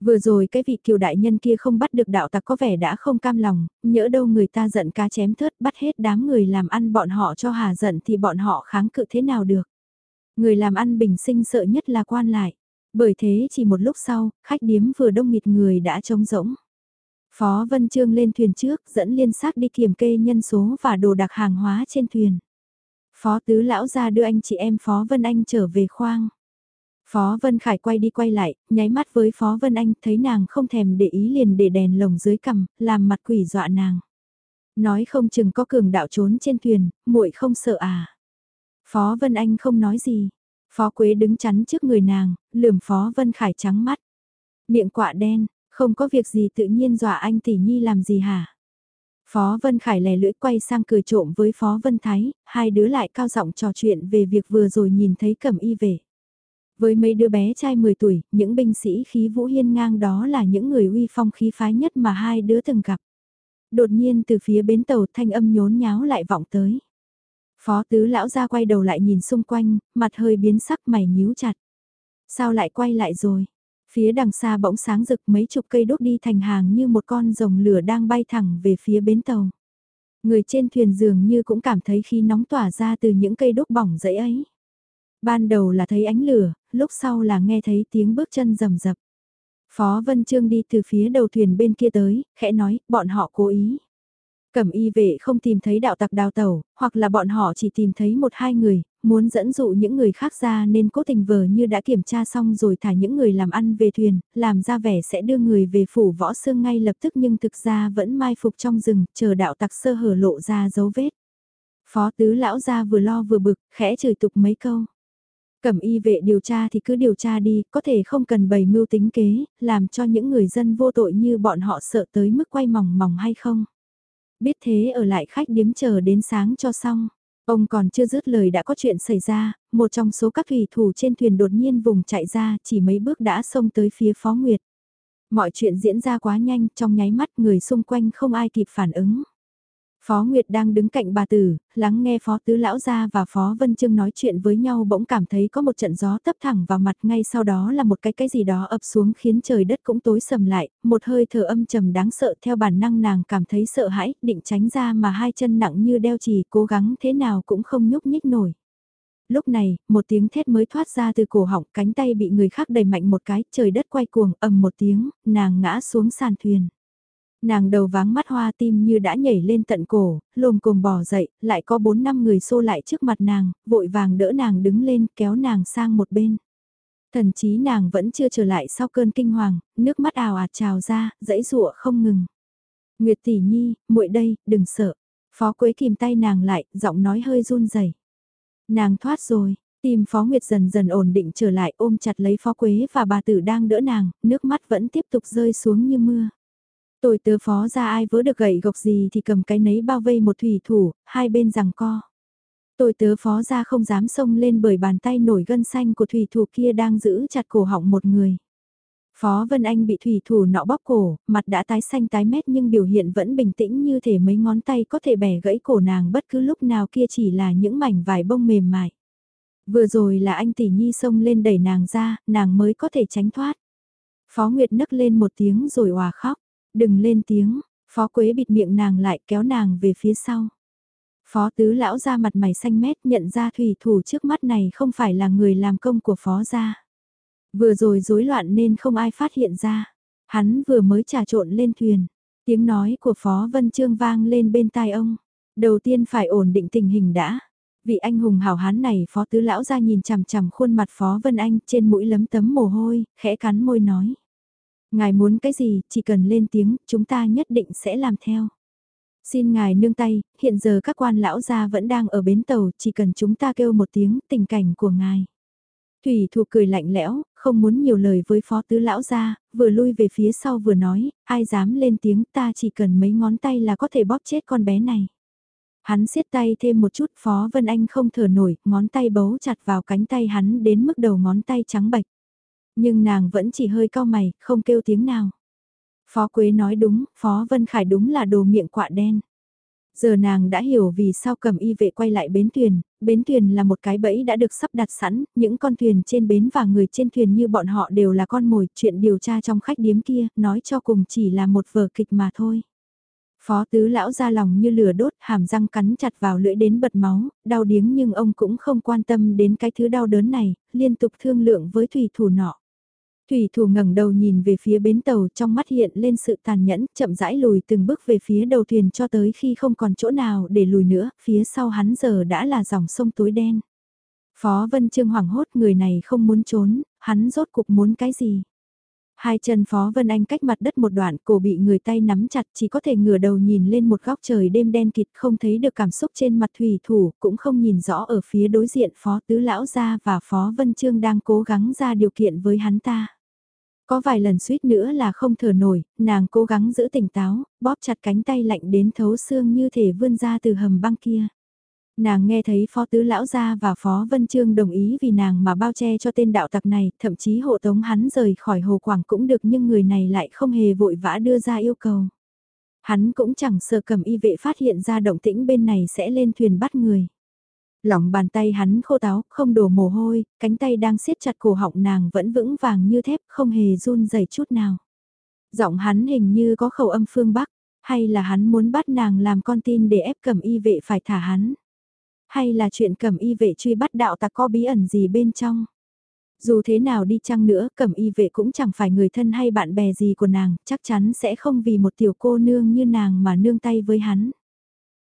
Vừa rồi cái vị kiều đại nhân kia không bắt được đạo tặc có vẻ đã không cam lòng, nhỡ đâu người ta giận cá chém thớt bắt hết đám người làm ăn bọn họ cho hà giận thì bọn họ kháng cự thế nào được. Người làm ăn bình sinh sợ nhất là quan lại. Bởi thế chỉ một lúc sau, khách điếm vừa đông nghịt người đã trống rỗng. Phó Vân Trương lên thuyền trước dẫn liên xác đi kiểm kê nhân số và đồ đặc hàng hóa trên thuyền. Phó Tứ Lão ra đưa anh chị em Phó Vân Anh trở về khoang. Phó Vân Khải quay đi quay lại, nháy mắt với Phó Vân Anh thấy nàng không thèm để ý liền để đèn lồng dưới cằm, làm mặt quỷ dọa nàng. Nói không chừng có cường đạo trốn trên thuyền, muội không sợ à. Phó Vân Anh không nói gì. Phó Quế đứng chắn trước người nàng, lườm Phó Vân Khải trắng mắt. Miệng quạ đen, không có việc gì tự nhiên dọa anh tỷ nhi làm gì hả? Phó Vân Khải lè lưỡi quay sang cười trộm với Phó Vân Thái, hai đứa lại cao giọng trò chuyện về việc vừa rồi nhìn thấy cẩm y về. Với mấy đứa bé trai 10 tuổi, những binh sĩ khí vũ hiên ngang đó là những người uy phong khí phái nhất mà hai đứa từng gặp. Đột nhiên từ phía bến tàu thanh âm nhốn nháo lại vọng tới. Phó tứ lão ra quay đầu lại nhìn xung quanh, mặt hơi biến sắc mày nhíu chặt. Sao lại quay lại rồi? Phía đằng xa bỗng sáng rực mấy chục cây đốt đi thành hàng như một con rồng lửa đang bay thẳng về phía bến tàu. Người trên thuyền dường như cũng cảm thấy khi nóng tỏa ra từ những cây đốt bỏng dậy ấy. Ban đầu là thấy ánh lửa, lúc sau là nghe thấy tiếng bước chân rầm rập. Phó Vân Trương đi từ phía đầu thuyền bên kia tới, khẽ nói, bọn họ cố ý. Cẩm y vệ không tìm thấy đạo tặc đào tẩu, hoặc là bọn họ chỉ tìm thấy một hai người, muốn dẫn dụ những người khác ra nên cố tình vờ như đã kiểm tra xong rồi thả những người làm ăn về thuyền, làm ra vẻ sẽ đưa người về phủ võ sương ngay lập tức nhưng thực ra vẫn mai phục trong rừng, chờ đạo tặc sơ hở lộ ra dấu vết. Phó tứ lão ra vừa lo vừa bực, khẽ chửi tục mấy câu. Cẩm y vệ điều tra thì cứ điều tra đi, có thể không cần bày mưu tính kế, làm cho những người dân vô tội như bọn họ sợ tới mức quay mỏng mỏng hay không. Biết thế ở lại khách điếm chờ đến sáng cho xong. Ông còn chưa dứt lời đã có chuyện xảy ra, một trong số các thủy thủ trên thuyền đột nhiên vùng chạy ra chỉ mấy bước đã xông tới phía Phó Nguyệt. Mọi chuyện diễn ra quá nhanh trong nháy mắt người xung quanh không ai kịp phản ứng. Phó Nguyệt đang đứng cạnh bà tử, lắng nghe Phó Tứ Lão Gia và Phó Vân Trương nói chuyện với nhau bỗng cảm thấy có một trận gió tấp thẳng vào mặt ngay sau đó là một cái cái gì đó ập xuống khiến trời đất cũng tối sầm lại, một hơi thở âm trầm đáng sợ theo bản năng nàng cảm thấy sợ hãi, định tránh ra mà hai chân nặng như đeo chì cố gắng thế nào cũng không nhúc nhích nổi. Lúc này, một tiếng thét mới thoát ra từ cổ họng cánh tay bị người khác đẩy mạnh một cái, trời đất quay cuồng ầm một tiếng, nàng ngã xuống sàn thuyền. Nàng đầu váng mắt hoa tim như đã nhảy lên tận cổ, lồm cồm bò dậy, lại có bốn năm người xô lại trước mặt nàng, vội vàng đỡ nàng đứng lên kéo nàng sang một bên. Thần chí nàng vẫn chưa trở lại sau cơn kinh hoàng, nước mắt ào ạt trào ra, dãy rụa không ngừng. Nguyệt tỷ nhi, muội đây, đừng sợ. Phó Quế kìm tay nàng lại, giọng nói hơi run rẩy. Nàng thoát rồi, tim Phó Nguyệt dần dần ổn định trở lại ôm chặt lấy Phó Quế và bà tử đang đỡ nàng, nước mắt vẫn tiếp tục rơi xuống như mưa. Tôi tớ phó ra ai vỡ được gậy gộc gì thì cầm cái nấy bao vây một thủy thủ, hai bên rằng co. Tôi tớ phó ra không dám xông lên bởi bàn tay nổi gân xanh của thủy thủ kia đang giữ chặt cổ họng một người. Phó Vân Anh bị thủy thủ nọ bóp cổ, mặt đã tái xanh tái mét nhưng biểu hiện vẫn bình tĩnh như thể mấy ngón tay có thể bẻ gãy cổ nàng bất cứ lúc nào kia chỉ là những mảnh vải bông mềm mại. Vừa rồi là anh tỷ nhi xông lên đẩy nàng ra, nàng mới có thể tránh thoát. Phó Nguyệt nấc lên một tiếng rồi hòa khóc. Đừng lên tiếng, phó quế bịt miệng nàng lại kéo nàng về phía sau. Phó tứ lão ra mặt mày xanh mét nhận ra thủy thủ trước mắt này không phải là người làm công của phó gia. Vừa rồi rối loạn nên không ai phát hiện ra. Hắn vừa mới trà trộn lên thuyền. Tiếng nói của Phó Vân Trương vang lên bên tai ông. Đầu tiên phải ổn định tình hình đã. Vị anh hùng hảo hán này Phó Tứ Lão ra nhìn chằm chằm khuôn mặt Phó Vân Anh trên mũi lấm tấm mồ hôi, khẽ cắn môi nói. Ngài muốn cái gì, chỉ cần lên tiếng, chúng ta nhất định sẽ làm theo. Xin ngài nương tay, hiện giờ các quan lão gia vẫn đang ở bến tàu, chỉ cần chúng ta kêu một tiếng tình cảnh của ngài. Thủy thủ cười lạnh lẽo, không muốn nhiều lời với phó tứ lão gia, vừa lui về phía sau vừa nói, ai dám lên tiếng ta chỉ cần mấy ngón tay là có thể bóp chết con bé này. Hắn siết tay thêm một chút phó Vân Anh không thở nổi, ngón tay bấu chặt vào cánh tay hắn đến mức đầu ngón tay trắng bạch. Nhưng nàng vẫn chỉ hơi cau mày, không kêu tiếng nào. Phó Quế nói đúng, Phó Vân Khải đúng là đồ miệng quạ đen. Giờ nàng đã hiểu vì sao cầm y vệ quay lại bến thuyền, bến thuyền là một cái bẫy đã được sắp đặt sẵn, những con thuyền trên bến và người trên thuyền như bọn họ đều là con mồi, chuyện điều tra trong khách điếm kia, nói cho cùng chỉ là một vở kịch mà thôi. Phó tứ lão ra lòng như lửa đốt, hàm răng cắn chặt vào lưỡi đến bật máu, đau điếng nhưng ông cũng không quan tâm đến cái thứ đau đớn này, liên tục thương lượng với thủy thủ nọ. Thủy thủ ngẩng đầu nhìn về phía bến tàu trong mắt hiện lên sự tàn nhẫn, chậm rãi lùi từng bước về phía đầu thuyền cho tới khi không còn chỗ nào để lùi nữa, phía sau hắn giờ đã là dòng sông tối đen. Phó Vân Trương hoảng hốt người này không muốn trốn, hắn rốt cục muốn cái gì? Hai chân Phó Vân Anh cách mặt đất một đoạn, cổ bị người tay nắm chặt, chỉ có thể ngửa đầu nhìn lên một góc trời đêm đen kịt, không thấy được cảm xúc trên mặt thủy thủ, cũng không nhìn rõ ở phía đối diện Phó Tứ Lão Gia và Phó Vân Trương đang cố gắng ra điều kiện với hắn ta. Có vài lần suýt nữa là không thở nổi, nàng cố gắng giữ tỉnh táo, bóp chặt cánh tay lạnh đến thấu xương như thể vươn ra từ hầm băng kia. Nàng nghe thấy Phó Tứ Lão Gia và Phó Vân Trương đồng ý vì nàng mà bao che cho tên đạo tặc này, thậm chí hộ tống hắn rời khỏi Hồ Quảng cũng được nhưng người này lại không hề vội vã đưa ra yêu cầu. Hắn cũng chẳng sợ cầm y vệ phát hiện ra động tĩnh bên này sẽ lên thuyền bắt người. Lòng bàn tay hắn khô táo, không đổ mồ hôi, cánh tay đang siết chặt cổ họng nàng vẫn vững vàng như thép, không hề run rẩy chút nào. Giọng hắn hình như có khẩu âm phương Bắc, hay là hắn muốn bắt nàng làm con tin để ép cầm y vệ phải thả hắn. Hay là chuyện cầm y vệ truy bắt đạo tặc có bí ẩn gì bên trong. Dù thế nào đi chăng nữa, cẩm y vệ cũng chẳng phải người thân hay bạn bè gì của nàng, chắc chắn sẽ không vì một tiểu cô nương như nàng mà nương tay với hắn.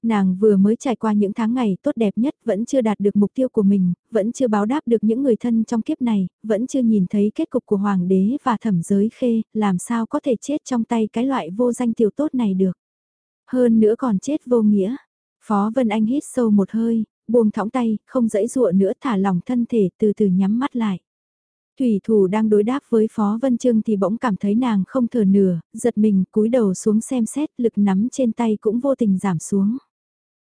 Nàng vừa mới trải qua những tháng ngày tốt đẹp nhất, vẫn chưa đạt được mục tiêu của mình, vẫn chưa báo đáp được những người thân trong kiếp này, vẫn chưa nhìn thấy kết cục của hoàng đế và thẩm giới khê, làm sao có thể chết trong tay cái loại vô danh tiểu tốt này được. Hơn nữa còn chết vô nghĩa. Phó Vân Anh hít sâu một hơi, buông thõng tay, không dãy dụa nữa thả lỏng thân thể từ từ nhắm mắt lại. Thủy thủ đang đối đáp với Phó Vân Trương thì bỗng cảm thấy nàng không thở nửa, giật mình cúi đầu xuống xem xét lực nắm trên tay cũng vô tình giảm xuống.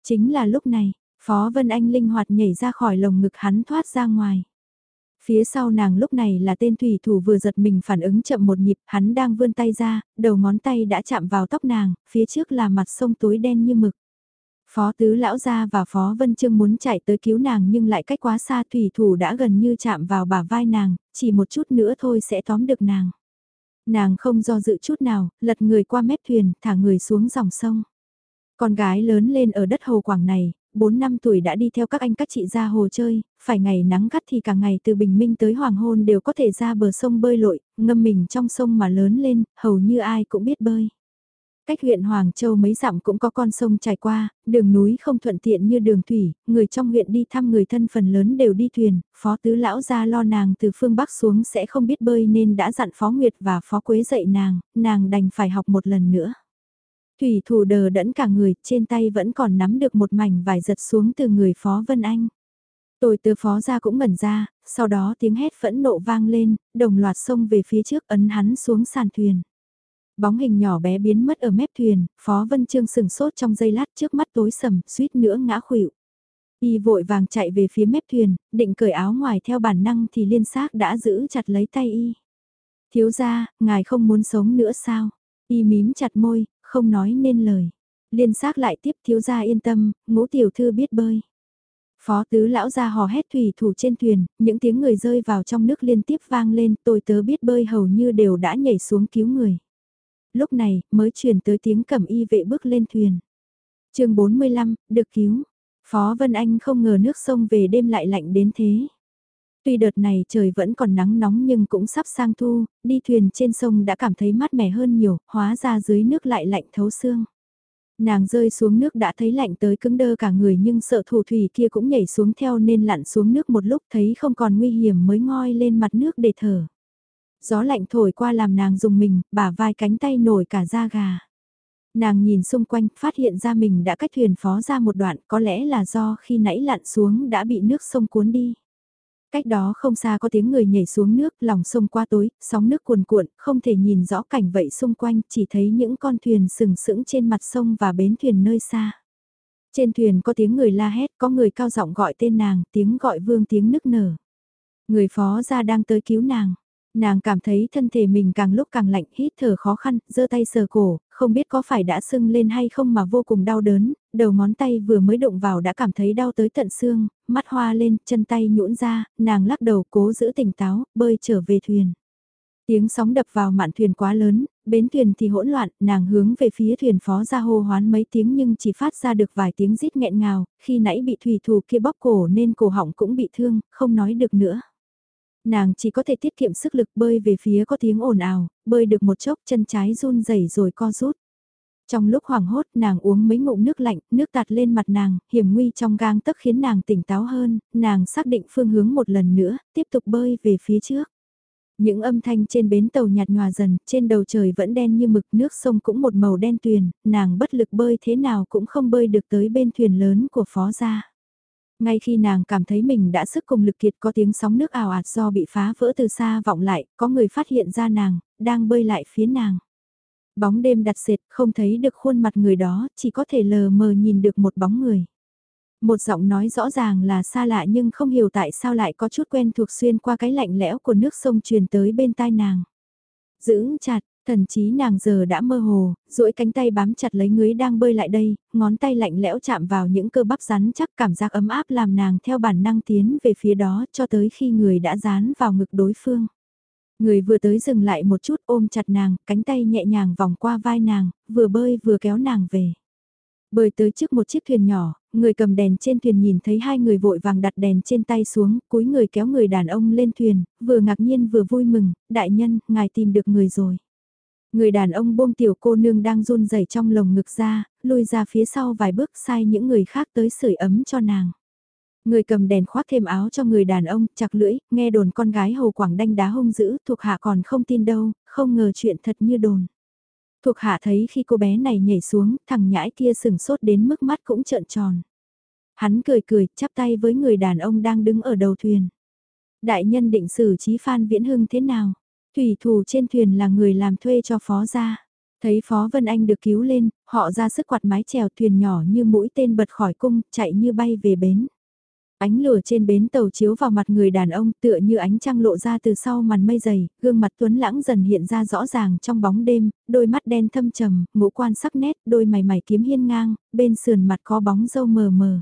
Chính là lúc này, Phó Vân Anh linh hoạt nhảy ra khỏi lồng ngực hắn thoát ra ngoài. Phía sau nàng lúc này là tên thủy thủ vừa giật mình phản ứng chậm một nhịp, hắn đang vươn tay ra, đầu ngón tay đã chạm vào tóc nàng, phía trước là mặt sông tối đen như mực. Phó tứ lão gia và Phó Vân Trương muốn chạy tới cứu nàng nhưng lại cách quá xa thủy thủ đã gần như chạm vào bả vai nàng, chỉ một chút nữa thôi sẽ tóm được nàng. Nàng không do dự chút nào, lật người qua mép thuyền, thả người xuống dòng sông. Con gái lớn lên ở đất hồ quảng này, 4 năm tuổi đã đi theo các anh các chị ra hồ chơi, phải ngày nắng gắt thì cả ngày từ bình minh tới hoàng hôn đều có thể ra bờ sông bơi lội, ngâm mình trong sông mà lớn lên, hầu như ai cũng biết bơi. Cách huyện Hoàng Châu mấy dặm cũng có con sông trải qua, đường núi không thuận tiện như đường thủy, người trong huyện đi thăm người thân phần lớn đều đi thuyền, phó tứ lão ra lo nàng từ phương Bắc xuống sẽ không biết bơi nên đã dặn phó Nguyệt và phó Quế dạy nàng, nàng đành phải học một lần nữa. Thủy thủ đờ đẫn cả người, trên tay vẫn còn nắm được một mảnh vải giật xuống từ người phó Vân Anh. Tôi từ phó ra cũng ngẩn ra, sau đó tiếng hét phẫn nộ vang lên, đồng loạt xông về phía trước ấn hắn xuống sàn thuyền. Bóng hình nhỏ bé biến mất ở mép thuyền, Phó Vân Trương sừng sốt trong giây lát trước mắt tối sầm, suýt nữa ngã khuỵu. Y vội vàng chạy về phía mép thuyền, định cởi áo ngoài theo bản năng thì liên xác đã giữ chặt lấy tay Y. Thiếu ra, ngài không muốn sống nữa sao? Y mím chặt môi, không nói nên lời. Liên xác lại tiếp thiếu gia yên tâm, ngũ tiểu thư biết bơi. Phó tứ lão ra hò hét thủy thủ trên thuyền, những tiếng người rơi vào trong nước liên tiếp vang lên, tôi tớ biết bơi hầu như đều đã nhảy xuống cứu người lúc này mới truyền tới tiếng cẩm y vệ bước lên thuyền. chương 45, được cứu. Phó Vân Anh không ngờ nước sông về đêm lại lạnh đến thế. Tuy đợt này trời vẫn còn nắng nóng nhưng cũng sắp sang thu, đi thuyền trên sông đã cảm thấy mát mẻ hơn nhiều, hóa ra dưới nước lại lạnh thấu xương. Nàng rơi xuống nước đã thấy lạnh tới cứng đơ cả người nhưng sợ thủ thủy kia cũng nhảy xuống theo nên lặn xuống nước một lúc thấy không còn nguy hiểm mới ngoi lên mặt nước để thở gió lạnh thổi qua làm nàng dùng mình, bả vai cánh tay nổi cả da gà. Nàng nhìn xung quanh, phát hiện ra mình đã cách thuyền phó ra một đoạn, có lẽ là do khi nãy lặn xuống đã bị nước sông cuốn đi. Cách đó không xa có tiếng người nhảy xuống nước, lòng sông qua tối, sóng nước cuồn cuộn, không thể nhìn rõ cảnh vậy xung quanh, chỉ thấy những con thuyền sừng sững trên mặt sông và bến thuyền nơi xa. Trên thuyền có tiếng người la hét, có người cao giọng gọi tên nàng, tiếng gọi vương tiếng nức nở. Người phó ra đang tới cứu nàng. Nàng cảm thấy thân thể mình càng lúc càng lạnh, hít thở khó khăn, giơ tay sờ cổ, không biết có phải đã sưng lên hay không mà vô cùng đau đớn, đầu ngón tay vừa mới động vào đã cảm thấy đau tới tận xương, mắt hoa lên, chân tay nhũn ra, nàng lắc đầu cố giữ tỉnh táo, bơi trở về thuyền. Tiếng sóng đập vào mạn thuyền quá lớn, bến thuyền thì hỗn loạn, nàng hướng về phía thuyền phó ra hô hoán mấy tiếng nhưng chỉ phát ra được vài tiếng rít nghẹn ngào, khi nãy bị thủy thủ kia bóp cổ nên cổ họng cũng bị thương, không nói được nữa. Nàng chỉ có thể tiết kiệm sức lực bơi về phía có tiếng ồn ào, bơi được một chốc chân trái run rẩy rồi co rút. Trong lúc hoảng hốt nàng uống mấy ngụm nước lạnh, nước tạt lên mặt nàng, hiểm nguy trong gang tấc khiến nàng tỉnh táo hơn, nàng xác định phương hướng một lần nữa, tiếp tục bơi về phía trước. Những âm thanh trên bến tàu nhạt nhòa dần, trên đầu trời vẫn đen như mực nước sông cũng một màu đen tuyền, nàng bất lực bơi thế nào cũng không bơi được tới bên thuyền lớn của phó gia. Ngay khi nàng cảm thấy mình đã sức cùng lực kiệt có tiếng sóng nước ảo ạt do bị phá vỡ từ xa vọng lại, có người phát hiện ra nàng, đang bơi lại phía nàng. Bóng đêm đặt sệt, không thấy được khuôn mặt người đó, chỉ có thể lờ mờ nhìn được một bóng người. Một giọng nói rõ ràng là xa lạ nhưng không hiểu tại sao lại có chút quen thuộc xuyên qua cái lạnh lẽo của nước sông truyền tới bên tai nàng. Giữ chặt, Thần chí nàng giờ đã mơ hồ, duỗi cánh tay bám chặt lấy người đang bơi lại đây, ngón tay lạnh lẽo chạm vào những cơ bắp rắn chắc cảm giác ấm áp làm nàng theo bản năng tiến về phía đó cho tới khi người đã dán vào ngực đối phương. Người vừa tới dừng lại một chút ôm chặt nàng, cánh tay nhẹ nhàng vòng qua vai nàng, vừa bơi vừa kéo nàng về. Bơi tới trước một chiếc thuyền nhỏ, người cầm đèn trên thuyền nhìn thấy hai người vội vàng đặt đèn trên tay xuống, cúi người kéo người đàn ông lên thuyền, vừa ngạc nhiên vừa vui mừng, đại nhân, ngài tìm được người rồi. Người đàn ông buông tiểu cô nương đang run rẩy trong lồng ngực ra, lùi ra phía sau vài bước sai những người khác tới sưởi ấm cho nàng. Người cầm đèn khoác thêm áo cho người đàn ông, chặt lưỡi, nghe đồn con gái hầu quảng đanh đá hung dữ, thuộc hạ còn không tin đâu, không ngờ chuyện thật như đồn. Thuộc hạ thấy khi cô bé này nhảy xuống, thằng nhãi kia sừng sốt đến mức mắt cũng trợn tròn. Hắn cười cười, chắp tay với người đàn ông đang đứng ở đầu thuyền. Đại nhân định xử trí Phan Viễn Hưng thế nào? Thủy thủ trên thuyền là người làm thuê cho phó gia. Thấy Phó Vân Anh được cứu lên, họ ra sức quạt mái chèo thuyền nhỏ như mũi tên bật khỏi cung, chạy như bay về bến. Ánh lửa trên bến tàu chiếu vào mặt người đàn ông tựa như ánh trăng lộ ra từ sau màn mây dày, gương mặt tuấn lãng dần hiện ra rõ ràng trong bóng đêm, đôi mắt đen thâm trầm, ngũ quan sắc nét, đôi mày mày kiếm hiên ngang, bên sườn mặt có bóng dâu mờ mờ.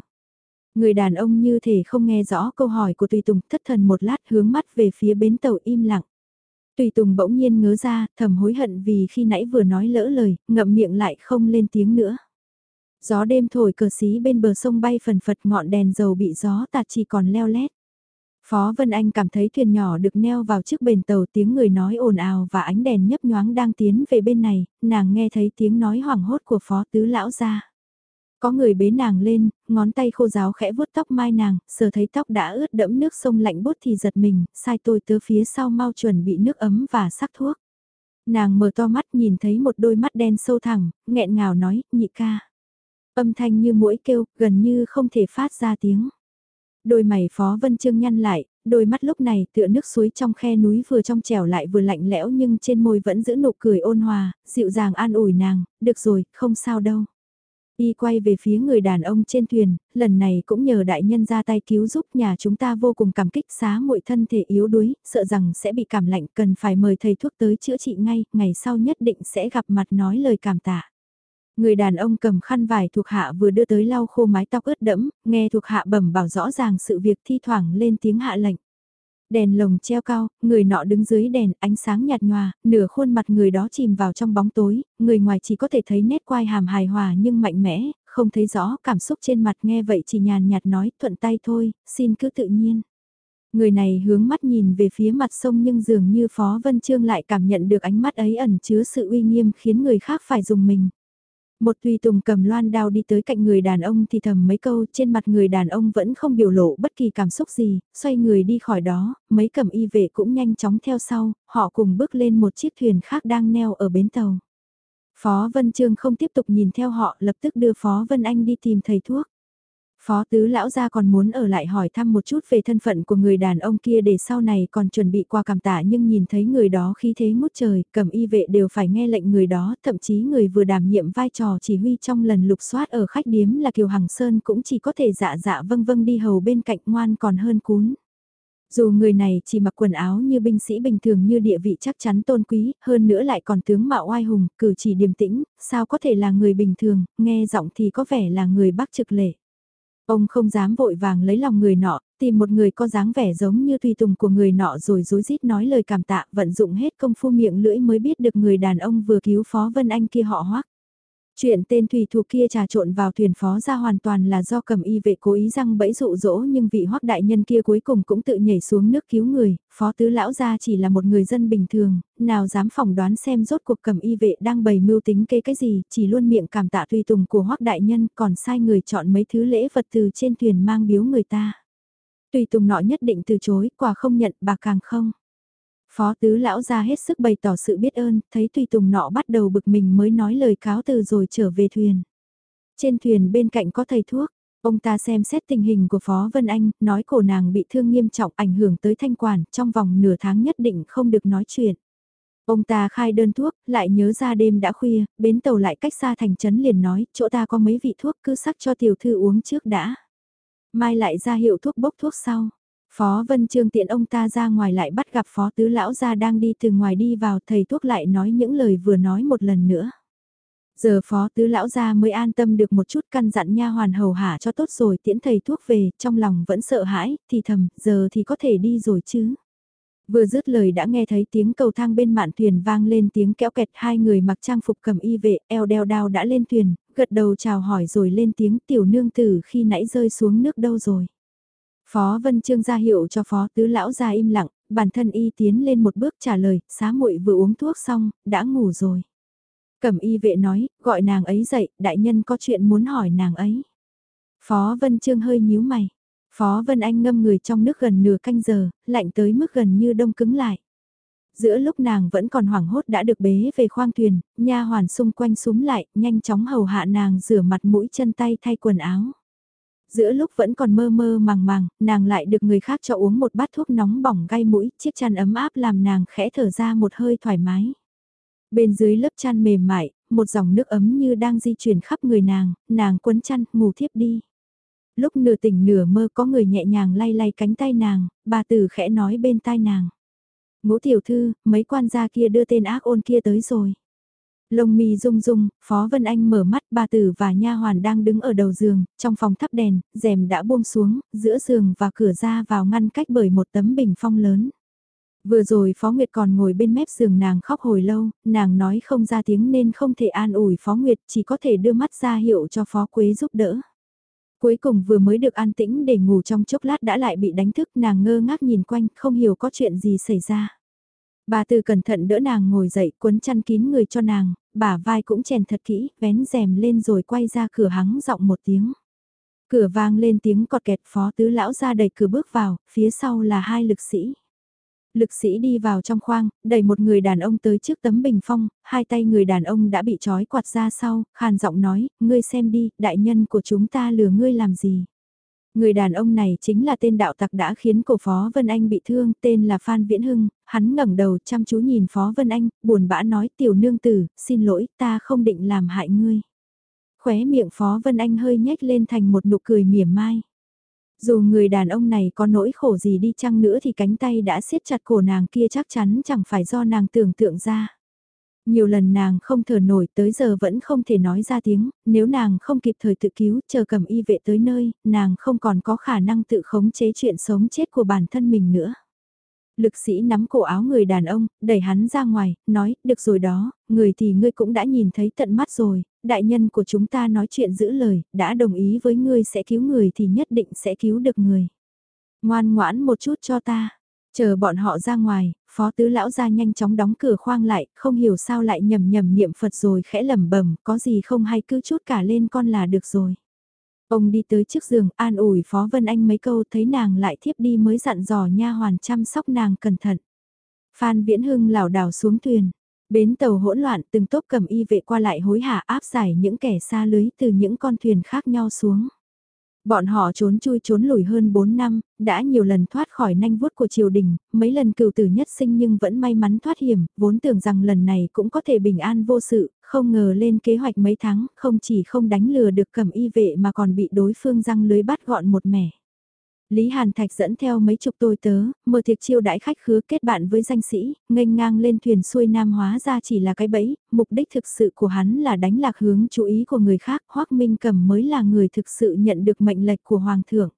Người đàn ông như thể không nghe rõ câu hỏi của Tùy Tùng thất thần một lát hướng mắt về phía bến tàu im lặng. Tùy Tùng bỗng nhiên ngớ ra, thầm hối hận vì khi nãy vừa nói lỡ lời, ngậm miệng lại không lên tiếng nữa. Gió đêm thổi cờ xí bên bờ sông bay phần phật ngọn đèn dầu bị gió tạt chỉ còn leo lét. Phó Vân Anh cảm thấy thuyền nhỏ được neo vào trước bền tàu tiếng người nói ồn ào và ánh đèn nhấp nhoáng đang tiến về bên này, nàng nghe thấy tiếng nói hoảng hốt của Phó Tứ Lão ra. Có người bế nàng lên, ngón tay khô giáo khẽ vuốt tóc mai nàng, sờ thấy tóc đã ướt đẫm nước sông lạnh bút thì giật mình, sai tôi tớ phía sau mau chuẩn bị nước ấm và sắc thuốc. Nàng mở to mắt nhìn thấy một đôi mắt đen sâu thẳng, nghẹn ngào nói, nhị ca. Âm thanh như mũi kêu, gần như không thể phát ra tiếng. Đôi mày Phó Vân Trương nhăn lại, đôi mắt lúc này tựa nước suối trong khe núi vừa trong trẻo lại vừa lạnh lẽo nhưng trên môi vẫn giữ nụ cười ôn hòa, dịu dàng an ủi nàng, được rồi, không sao đâu. Y quay về phía người đàn ông trên thuyền, lần này cũng nhờ đại nhân ra tay cứu giúp nhà chúng ta vô cùng cảm kích xá muội thân thể yếu đuối, sợ rằng sẽ bị cảm lạnh cần phải mời thầy thuốc tới chữa trị ngay, ngày sau nhất định sẽ gặp mặt nói lời cảm tạ. Người đàn ông cầm khăn vải thuộc hạ vừa đưa tới lau khô mái tóc ướt đẫm, nghe thuộc hạ bẩm bảo rõ ràng sự việc thi thoảng lên tiếng hạ lệnh. Đèn lồng treo cao, người nọ đứng dưới đèn, ánh sáng nhạt nhòa, nửa khuôn mặt người đó chìm vào trong bóng tối, người ngoài chỉ có thể thấy nét quai hàm hài hòa nhưng mạnh mẽ, không thấy rõ cảm xúc trên mặt nghe vậy chỉ nhàn nhạt nói thuận tay thôi, xin cứ tự nhiên. Người này hướng mắt nhìn về phía mặt sông nhưng dường như Phó Vân Trương lại cảm nhận được ánh mắt ấy ẩn chứa sự uy nghiêm khiến người khác phải dùng mình. Một tùy tùng cầm loan đao đi tới cạnh người đàn ông thì thầm mấy câu trên mặt người đàn ông vẫn không biểu lộ bất kỳ cảm xúc gì, xoay người đi khỏi đó, mấy cầm y vệ cũng nhanh chóng theo sau, họ cùng bước lên một chiếc thuyền khác đang neo ở bến tàu. Phó Vân Trương không tiếp tục nhìn theo họ lập tức đưa Phó Vân Anh đi tìm thầy thuốc. Phó tứ lão gia còn muốn ở lại hỏi thăm một chút về thân phận của người đàn ông kia để sau này còn chuẩn bị qua cảm tạ nhưng nhìn thấy người đó khí thế ngút trời, cầm y vệ đều phải nghe lệnh người đó, thậm chí người vừa đảm nhiệm vai trò chỉ huy trong lần lục soát ở khách điếm là Kiều Hằng Sơn cũng chỉ có thể dạ dạ vâng vâng đi hầu bên cạnh ngoan còn hơn cún. Dù người này chỉ mặc quần áo như binh sĩ bình thường như địa vị chắc chắn tôn quý, hơn nữa lại còn tướng mạo oai hùng, cử chỉ điềm tĩnh, sao có thể là người bình thường, nghe giọng thì có vẻ là người bắc trực lệ. Ông không dám vội vàng lấy lòng người nọ, tìm một người có dáng vẻ giống như tùy tùng của người nọ rồi rối rít nói lời cảm tạ vận dụng hết công phu miệng lưỡi mới biết được người đàn ông vừa cứu Phó Vân Anh kia họ hoắc. Chuyện tên thủy thủ kia trà trộn vào thuyền phó ra hoàn toàn là do cầm y vệ cố ý răng bẫy dụ dỗ nhưng vị hoắc đại nhân kia cuối cùng cũng tự nhảy xuống nước cứu người, phó tứ lão gia chỉ là một người dân bình thường, nào dám phỏng đoán xem rốt cuộc cầm y vệ đang bày mưu tính kế cái gì, chỉ luôn miệng cảm tạ tùy tùng của hoắc đại nhân còn sai người chọn mấy thứ lễ vật từ trên thuyền mang biếu người ta. Tùy tùng nọ nhất định từ chối, quà không nhận, bạc càng không. Phó tứ lão ra hết sức bày tỏ sự biết ơn, thấy tùy tùng nọ bắt đầu bực mình mới nói lời cáo từ rồi trở về thuyền. Trên thuyền bên cạnh có thầy thuốc, ông ta xem xét tình hình của Phó Vân Anh, nói cổ nàng bị thương nghiêm trọng ảnh hưởng tới thanh quản, trong vòng nửa tháng nhất định không được nói chuyện. Ông ta khai đơn thuốc, lại nhớ ra đêm đã khuya, bến tàu lại cách xa thành trấn liền nói, chỗ ta có mấy vị thuốc cứ sắc cho tiểu thư uống trước đã. Mai lại ra hiệu thuốc bốc thuốc sau. Phó Vân Trương tiện ông ta ra ngoài lại bắt gặp Phó Tứ Lão ra đang đi từ ngoài đi vào thầy thuốc lại nói những lời vừa nói một lần nữa. Giờ Phó Tứ Lão ra mới an tâm được một chút căn dặn nha hoàn hầu hạ cho tốt rồi tiễn thầy thuốc về, trong lòng vẫn sợ hãi, thì thầm, giờ thì có thể đi rồi chứ. Vừa dứt lời đã nghe thấy tiếng cầu thang bên mạn thuyền vang lên tiếng kéo kẹt hai người mặc trang phục cầm y vệ, eo đeo đao đã lên thuyền, gật đầu chào hỏi rồi lên tiếng tiểu nương tử khi nãy rơi xuống nước đâu rồi. Phó Vân Trương ra hiệu cho Phó Tứ Lão ra im lặng, bản thân y tiến lên một bước trả lời, xá muội vừa uống thuốc xong, đã ngủ rồi. Cẩm y vệ nói, gọi nàng ấy dậy, đại nhân có chuyện muốn hỏi nàng ấy. Phó Vân Trương hơi nhíu mày. Phó Vân Anh ngâm người trong nước gần nửa canh giờ, lạnh tới mức gần như đông cứng lại. Giữa lúc nàng vẫn còn hoảng hốt đã được bế về khoang thuyền, nha hoàn xung quanh súng lại, nhanh chóng hầu hạ nàng rửa mặt mũi chân tay thay quần áo. Giữa lúc vẫn còn mơ mơ màng màng, nàng lại được người khác cho uống một bát thuốc nóng bỏng gai mũi, chiếc chăn ấm áp làm nàng khẽ thở ra một hơi thoải mái. Bên dưới lớp chăn mềm mại, một dòng nước ấm như đang di chuyển khắp người nàng, nàng quấn chăn, ngủ thiếp đi. Lúc nửa tỉnh nửa mơ có người nhẹ nhàng lay lay cánh tay nàng, bà tử khẽ nói bên tai nàng. Ngũ tiểu thư, mấy quan gia kia đưa tên ác ôn kia tới rồi. Lông mi rung rung, Phó Vân Anh mở mắt, bà tử và nha hoàn đang đứng ở đầu giường, trong phòng thắp đèn, rèm đã buông xuống, giữa giường và cửa ra vào ngăn cách bởi một tấm bình phong lớn. Vừa rồi Phó Nguyệt còn ngồi bên mép giường nàng khóc hồi lâu, nàng nói không ra tiếng nên không thể an ủi Phó Nguyệt, chỉ có thể đưa mắt ra hiệu cho Phó Quế giúp đỡ. Cuối cùng vừa mới được an tĩnh để ngủ trong chốc lát đã lại bị đánh thức nàng ngơ ngác nhìn quanh không hiểu có chuyện gì xảy ra. Bà từ cẩn thận đỡ nàng ngồi dậy cuốn chăn kín người cho nàng, bà vai cũng chèn thật kỹ, vén rèm lên rồi quay ra cửa hắng giọng một tiếng. Cửa vang lên tiếng cọt kẹt phó tứ lão ra đẩy cửa bước vào, phía sau là hai lực sĩ. Lực sĩ đi vào trong khoang, đẩy một người đàn ông tới trước tấm bình phong, hai tay người đàn ông đã bị trói quạt ra sau, khàn giọng nói, ngươi xem đi, đại nhân của chúng ta lừa ngươi làm gì. Người đàn ông này chính là tên đạo tặc đã khiến cổ Phó Vân Anh bị thương, tên là Phan Viễn Hưng, hắn ngẩng đầu chăm chú nhìn Phó Vân Anh, buồn bã nói tiểu nương tử, xin lỗi, ta không định làm hại ngươi. Khóe miệng Phó Vân Anh hơi nhếch lên thành một nụ cười mỉa mai. Dù người đàn ông này có nỗi khổ gì đi chăng nữa thì cánh tay đã siết chặt cổ nàng kia chắc chắn chẳng phải do nàng tưởng tượng ra. Nhiều lần nàng không thở nổi tới giờ vẫn không thể nói ra tiếng, nếu nàng không kịp thời tự cứu chờ cầm y vệ tới nơi, nàng không còn có khả năng tự khống chế chuyện sống chết của bản thân mình nữa. Lực sĩ nắm cổ áo người đàn ông, đẩy hắn ra ngoài, nói, được rồi đó, người thì ngươi cũng đã nhìn thấy tận mắt rồi, đại nhân của chúng ta nói chuyện giữ lời, đã đồng ý với ngươi sẽ cứu người thì nhất định sẽ cứu được người. Ngoan ngoãn một chút cho ta. Chờ bọn họ ra ngoài, phó tứ lão ra nhanh chóng đóng cửa khoang lại, không hiểu sao lại nhầm nhầm niệm Phật rồi khẽ lẩm bẩm có gì không hay cứ chút cả lên con là được rồi. Ông đi tới trước giường an ủi Phó Vân Anh mấy câu thấy nàng lại thiếp đi mới dặn dò nha hoàn chăm sóc nàng cẩn thận. Phan Viễn Hưng lảo đảo xuống thuyền. Bến tàu hỗn loạn từng tốp cầm y vệ qua lại hối hả áp giải những kẻ xa lưới từ những con thuyền khác nhau xuống. Bọn họ trốn chui trốn lùi hơn 4 năm, đã nhiều lần thoát khỏi nanh vuốt của triều đình, mấy lần cựu tử nhất sinh nhưng vẫn may mắn thoát hiểm, vốn tưởng rằng lần này cũng có thể bình an vô sự, không ngờ lên kế hoạch mấy tháng, không chỉ không đánh lừa được cầm y vệ mà còn bị đối phương răng lưới bắt gọn một mẻ. Lý Hàn Thạch dẫn theo mấy chục tôi tớ, mở tiệc chiêu đãi khách khứa kết bạn với danh sĩ, nghênh ngang lên thuyền xuôi nam hóa ra chỉ là cái bẫy, mục đích thực sự của hắn là đánh lạc hướng chú ý của người khác, Hoác Minh Cẩm mới là người thực sự nhận được mệnh lệch của Hoàng thượng.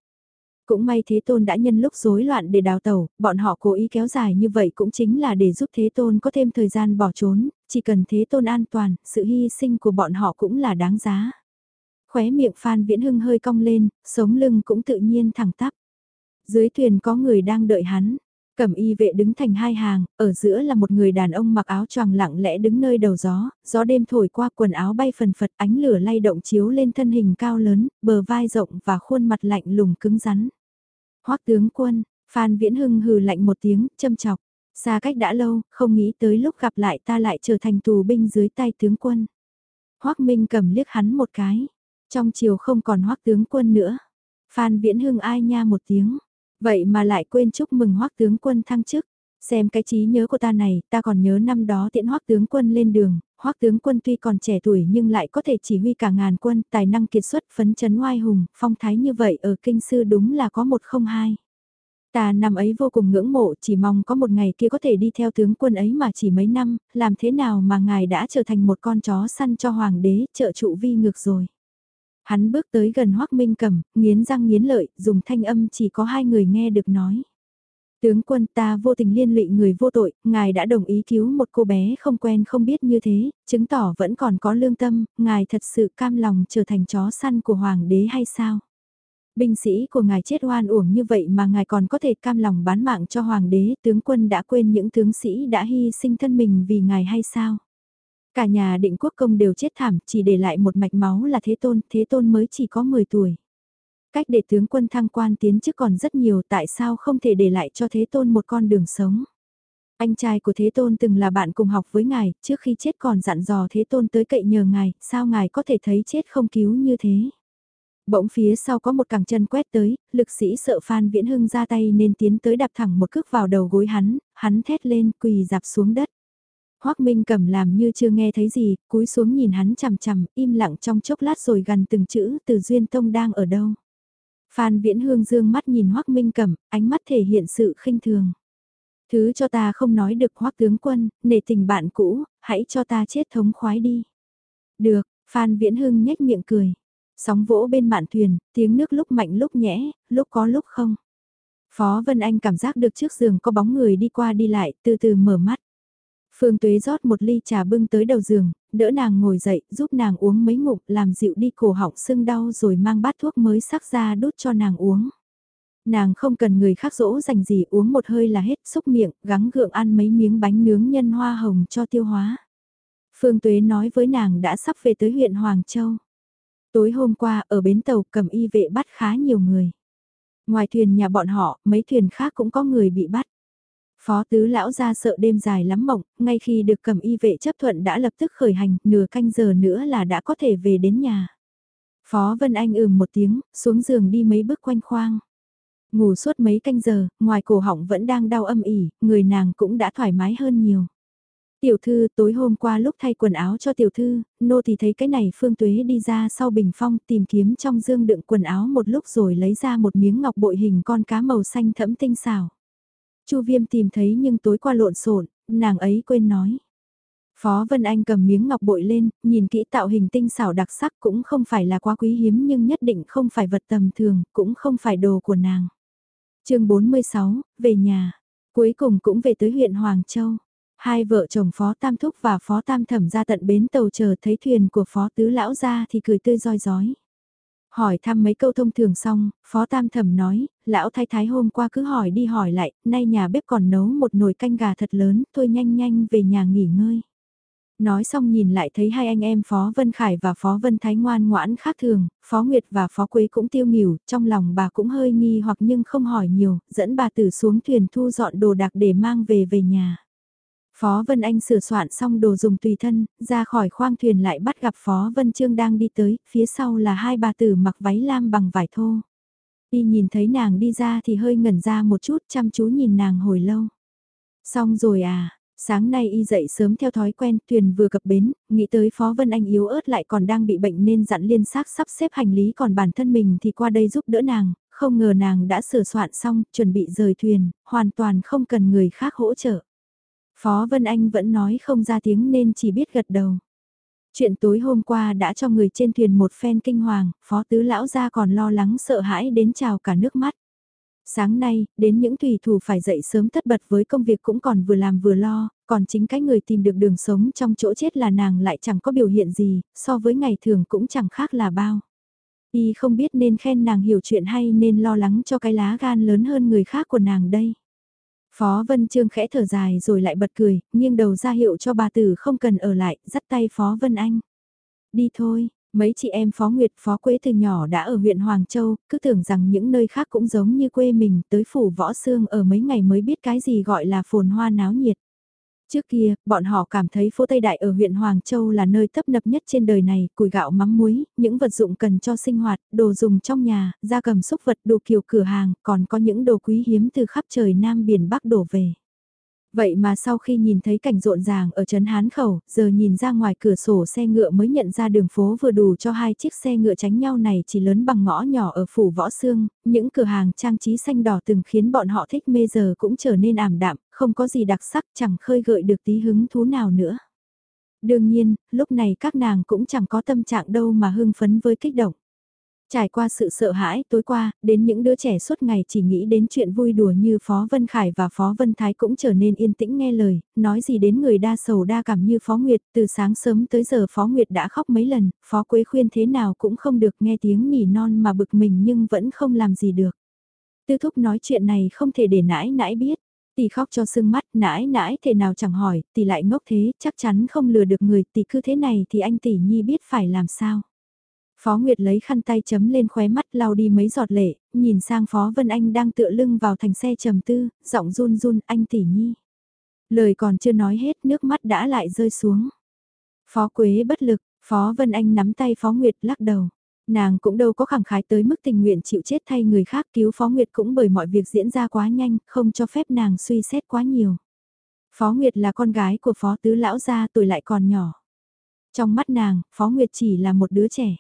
Cũng may Thế Tôn đã nhân lúc rối loạn để đào tẩu, bọn họ cố ý kéo dài như vậy cũng chính là để giúp Thế Tôn có thêm thời gian bỏ trốn, chỉ cần Thế Tôn an toàn, sự hy sinh của bọn họ cũng là đáng giá. Khóe miệng Phan Viễn Hưng hơi cong lên, sống lưng cũng tự nhiên thẳng tắp. Dưới thuyền có người đang đợi hắn. Cẩm y vệ đứng thành hai hàng, ở giữa là một người đàn ông mặc áo choàng lặng lẽ đứng nơi đầu gió, gió đêm thổi qua quần áo bay phần phật ánh lửa lay động chiếu lên thân hình cao lớn, bờ vai rộng và khuôn mặt lạnh lùng cứng rắn. Hoắc tướng quân, Phan Viễn Hưng hừ lạnh một tiếng, châm chọc. Xa cách đã lâu, không nghĩ tới lúc gặp lại ta lại trở thành tù binh dưới tay tướng quân. Hoắc Minh cầm liếc hắn một cái. Trong chiều không còn Hoắc tướng quân nữa. Phan Viễn Hưng ai nha một tiếng. Vậy mà lại quên chúc mừng hoắc tướng quân thăng chức. Xem cái trí nhớ của ta này, ta còn nhớ năm đó tiễn hoắc tướng quân lên đường, hoắc tướng quân tuy còn trẻ tuổi nhưng lại có thể chỉ huy cả ngàn quân, tài năng kiệt xuất phấn chấn oai hùng, phong thái như vậy ở kinh sư đúng là có một không hai. Ta năm ấy vô cùng ngưỡng mộ, chỉ mong có một ngày kia có thể đi theo tướng quân ấy mà chỉ mấy năm, làm thế nào mà ngài đã trở thành một con chó săn cho hoàng đế, trợ trụ vi ngược rồi. Hắn bước tới gần Hoác Minh cầm nghiến răng nghiến lợi, dùng thanh âm chỉ có hai người nghe được nói. Tướng quân ta vô tình liên lụy người vô tội, ngài đã đồng ý cứu một cô bé không quen không biết như thế, chứng tỏ vẫn còn có lương tâm, ngài thật sự cam lòng trở thành chó săn của hoàng đế hay sao? Binh sĩ của ngài chết oan uổng như vậy mà ngài còn có thể cam lòng bán mạng cho hoàng đế, tướng quân đã quên những tướng sĩ đã hy sinh thân mình vì ngài hay sao? Cả nhà định quốc công đều chết thảm, chỉ để lại một mạch máu là Thế Tôn, Thế Tôn mới chỉ có 10 tuổi. Cách để tướng quân thăng quan tiến chức còn rất nhiều tại sao không thể để lại cho Thế Tôn một con đường sống. Anh trai của Thế Tôn từng là bạn cùng học với ngài, trước khi chết còn dặn dò Thế Tôn tới cậy nhờ ngài, sao ngài có thể thấy chết không cứu như thế. Bỗng phía sau có một cẳng chân quét tới, lực sĩ sợ Phan Viễn Hưng ra tay nên tiến tới đạp thẳng một cước vào đầu gối hắn, hắn thét lên quỳ dạp xuống đất. Hoác Minh cầm làm như chưa nghe thấy gì, cúi xuống nhìn hắn chằm chằm, im lặng trong chốc lát rồi gần từng chữ từ Duyên Tông đang ở đâu. Phan Viễn Hương dương mắt nhìn Hoác Minh cầm, ánh mắt thể hiện sự khinh thường. Thứ cho ta không nói được Hoác tướng quân, nể tình bạn cũ, hãy cho ta chết thống khoái đi. Được, Phan Viễn Hưng nhếch miệng cười. Sóng vỗ bên mạn thuyền, tiếng nước lúc mạnh lúc nhẽ, lúc có lúc không. Phó Vân Anh cảm giác được trước giường có bóng người đi qua đi lại, từ từ mở mắt. Phương Tuế rót một ly trà bưng tới đầu giường, đỡ nàng ngồi dậy, giúp nàng uống mấy ngụm, làm dịu đi cổ họng sưng đau rồi mang bát thuốc mới sắc ra đút cho nàng uống. Nàng không cần người khác dỗ dành gì uống một hơi là hết, xúc miệng, gắng gượng ăn mấy miếng bánh nướng nhân hoa hồng cho tiêu hóa. Phương Tuế nói với nàng đã sắp về tới huyện Hoàng Châu. Tối hôm qua ở bến tàu cầm y vệ bắt khá nhiều người. Ngoài thuyền nhà bọn họ, mấy thuyền khác cũng có người bị bắt. Phó tứ lão ra sợ đêm dài lắm mộng, ngay khi được cầm y vệ chấp thuận đã lập tức khởi hành, nửa canh giờ nữa là đã có thể về đến nhà. Phó Vân Anh ừm một tiếng, xuống giường đi mấy bước quanh khoang. Ngủ suốt mấy canh giờ, ngoài cổ họng vẫn đang đau âm ỉ, người nàng cũng đã thoải mái hơn nhiều. Tiểu thư tối hôm qua lúc thay quần áo cho tiểu thư, nô thì thấy cái này Phương Tuế đi ra sau bình phong tìm kiếm trong dương đựng quần áo một lúc rồi lấy ra một miếng ngọc bội hình con cá màu xanh thẫm tinh xảo. Chu Viêm tìm thấy nhưng tối qua lộn xộn, nàng ấy quên nói. Phó Vân Anh cầm miếng ngọc bội lên, nhìn kỹ tạo hình tinh xảo đặc sắc cũng không phải là quá quý hiếm nhưng nhất định không phải vật tầm thường, cũng không phải đồ của nàng. chương 46, về nhà. Cuối cùng cũng về tới huyện Hoàng Châu. Hai vợ chồng Phó Tam Thúc và Phó Tam Thẩm ra tận bến tàu chờ thấy thuyền của Phó Tứ Lão ra thì cười tươi roi rói. Hỏi thăm mấy câu thông thường xong, Phó Tam Thẩm nói, lão thái thái hôm qua cứ hỏi đi hỏi lại, nay nhà bếp còn nấu một nồi canh gà thật lớn, thôi nhanh nhanh về nhà nghỉ ngơi. Nói xong nhìn lại thấy hai anh em Phó Vân Khải và Phó Vân Thái ngoan ngoãn khác thường, Phó Nguyệt và Phó Quế cũng tiêu nghỉu, trong lòng bà cũng hơi nghi hoặc nhưng không hỏi nhiều, dẫn bà tử xuống thuyền thu dọn đồ đạc để mang về về nhà. Phó Vân Anh sửa soạn xong đồ dùng tùy thân, ra khỏi khoang thuyền lại bắt gặp Phó Vân Trương đang đi tới, phía sau là hai bà tử mặc váy lam bằng vải thô. Y nhìn thấy nàng đi ra thì hơi ngẩn ra một chút chăm chú nhìn nàng hồi lâu. Xong rồi à, sáng nay y dậy sớm theo thói quen, thuyền vừa cập bến, nghĩ tới Phó Vân Anh yếu ớt lại còn đang bị bệnh nên dặn liên xác sắp xếp hành lý còn bản thân mình thì qua đây giúp đỡ nàng, không ngờ nàng đã sửa soạn xong, chuẩn bị rời thuyền, hoàn toàn không cần người khác hỗ trợ. Phó Vân Anh vẫn nói không ra tiếng nên chỉ biết gật đầu. Chuyện tối hôm qua đã cho người trên thuyền một phen kinh hoàng, Phó Tứ Lão ra còn lo lắng sợ hãi đến trào cả nước mắt. Sáng nay, đến những thủy thủ phải dậy sớm thất bật với công việc cũng còn vừa làm vừa lo, còn chính cái người tìm được đường sống trong chỗ chết là nàng lại chẳng có biểu hiện gì, so với ngày thường cũng chẳng khác là bao. Y không biết nên khen nàng hiểu chuyện hay nên lo lắng cho cái lá gan lớn hơn người khác của nàng đây. Phó Vân Trương khẽ thở dài rồi lại bật cười, nghiêng đầu ra hiệu cho bà tử không cần ở lại, dắt tay Phó Vân Anh. Đi thôi, mấy chị em Phó Nguyệt Phó Quế từ nhỏ đã ở huyện Hoàng Châu, cứ tưởng rằng những nơi khác cũng giống như quê mình, tới phủ võ xương ở mấy ngày mới biết cái gì gọi là phồn hoa náo nhiệt. Trước kia, bọn họ cảm thấy phố Tây Đại ở huyện Hoàng Châu là nơi tấp nập nhất trên đời này, củi gạo mắm muối, những vật dụng cần cho sinh hoạt, đồ dùng trong nhà, gia cầm xúc vật đồ kiều cửa hàng, còn có những đồ quý hiếm từ khắp trời Nam Biển Bắc đổ về. Vậy mà sau khi nhìn thấy cảnh rộn ràng ở Trấn Hán Khẩu, giờ nhìn ra ngoài cửa sổ xe ngựa mới nhận ra đường phố vừa đủ cho hai chiếc xe ngựa tránh nhau này chỉ lớn bằng ngõ nhỏ ở phủ võ xương, những cửa hàng trang trí xanh đỏ từng khiến bọn họ thích mê giờ cũng trở nên ảm đạm, không có gì đặc sắc chẳng khơi gợi được tí hứng thú nào nữa. Đương nhiên, lúc này các nàng cũng chẳng có tâm trạng đâu mà hưng phấn với kích động. Trải qua sự sợ hãi tối qua, đến những đứa trẻ suốt ngày chỉ nghĩ đến chuyện vui đùa như Phó Vân Khải và Phó Vân Thái cũng trở nên yên tĩnh nghe lời, nói gì đến người đa sầu đa cảm như Phó Nguyệt, từ sáng sớm tới giờ Phó Nguyệt đã khóc mấy lần, Phó Quế khuyên thế nào cũng không được nghe tiếng nỉ non mà bực mình nhưng vẫn không làm gì được. Tư thúc nói chuyện này không thể để nãi nãi biết. Tỷ khóc cho sưng mắt, nãi nãi thể nào chẳng hỏi, tỷ lại ngốc thế, chắc chắn không lừa được người, tỷ cứ thế này thì anh tỷ nhi biết phải làm sao. Phó Nguyệt lấy khăn tay chấm lên khóe mắt lau đi mấy giọt lệ, nhìn sang Phó Vân Anh đang tựa lưng vào thành xe trầm tư, giọng run run anh tỷ nhi. Lời còn chưa nói hết nước mắt đã lại rơi xuống. Phó Quế bất lực, Phó Vân Anh nắm tay Phó Nguyệt lắc đầu. Nàng cũng đâu có khẳng khái tới mức tình nguyện chịu chết thay người khác cứu Phó Nguyệt cũng bởi mọi việc diễn ra quá nhanh, không cho phép nàng suy xét quá nhiều. Phó Nguyệt là con gái của Phó Tứ Lão gia tuổi lại còn nhỏ. Trong mắt nàng, Phó Nguyệt chỉ là một đứa trẻ.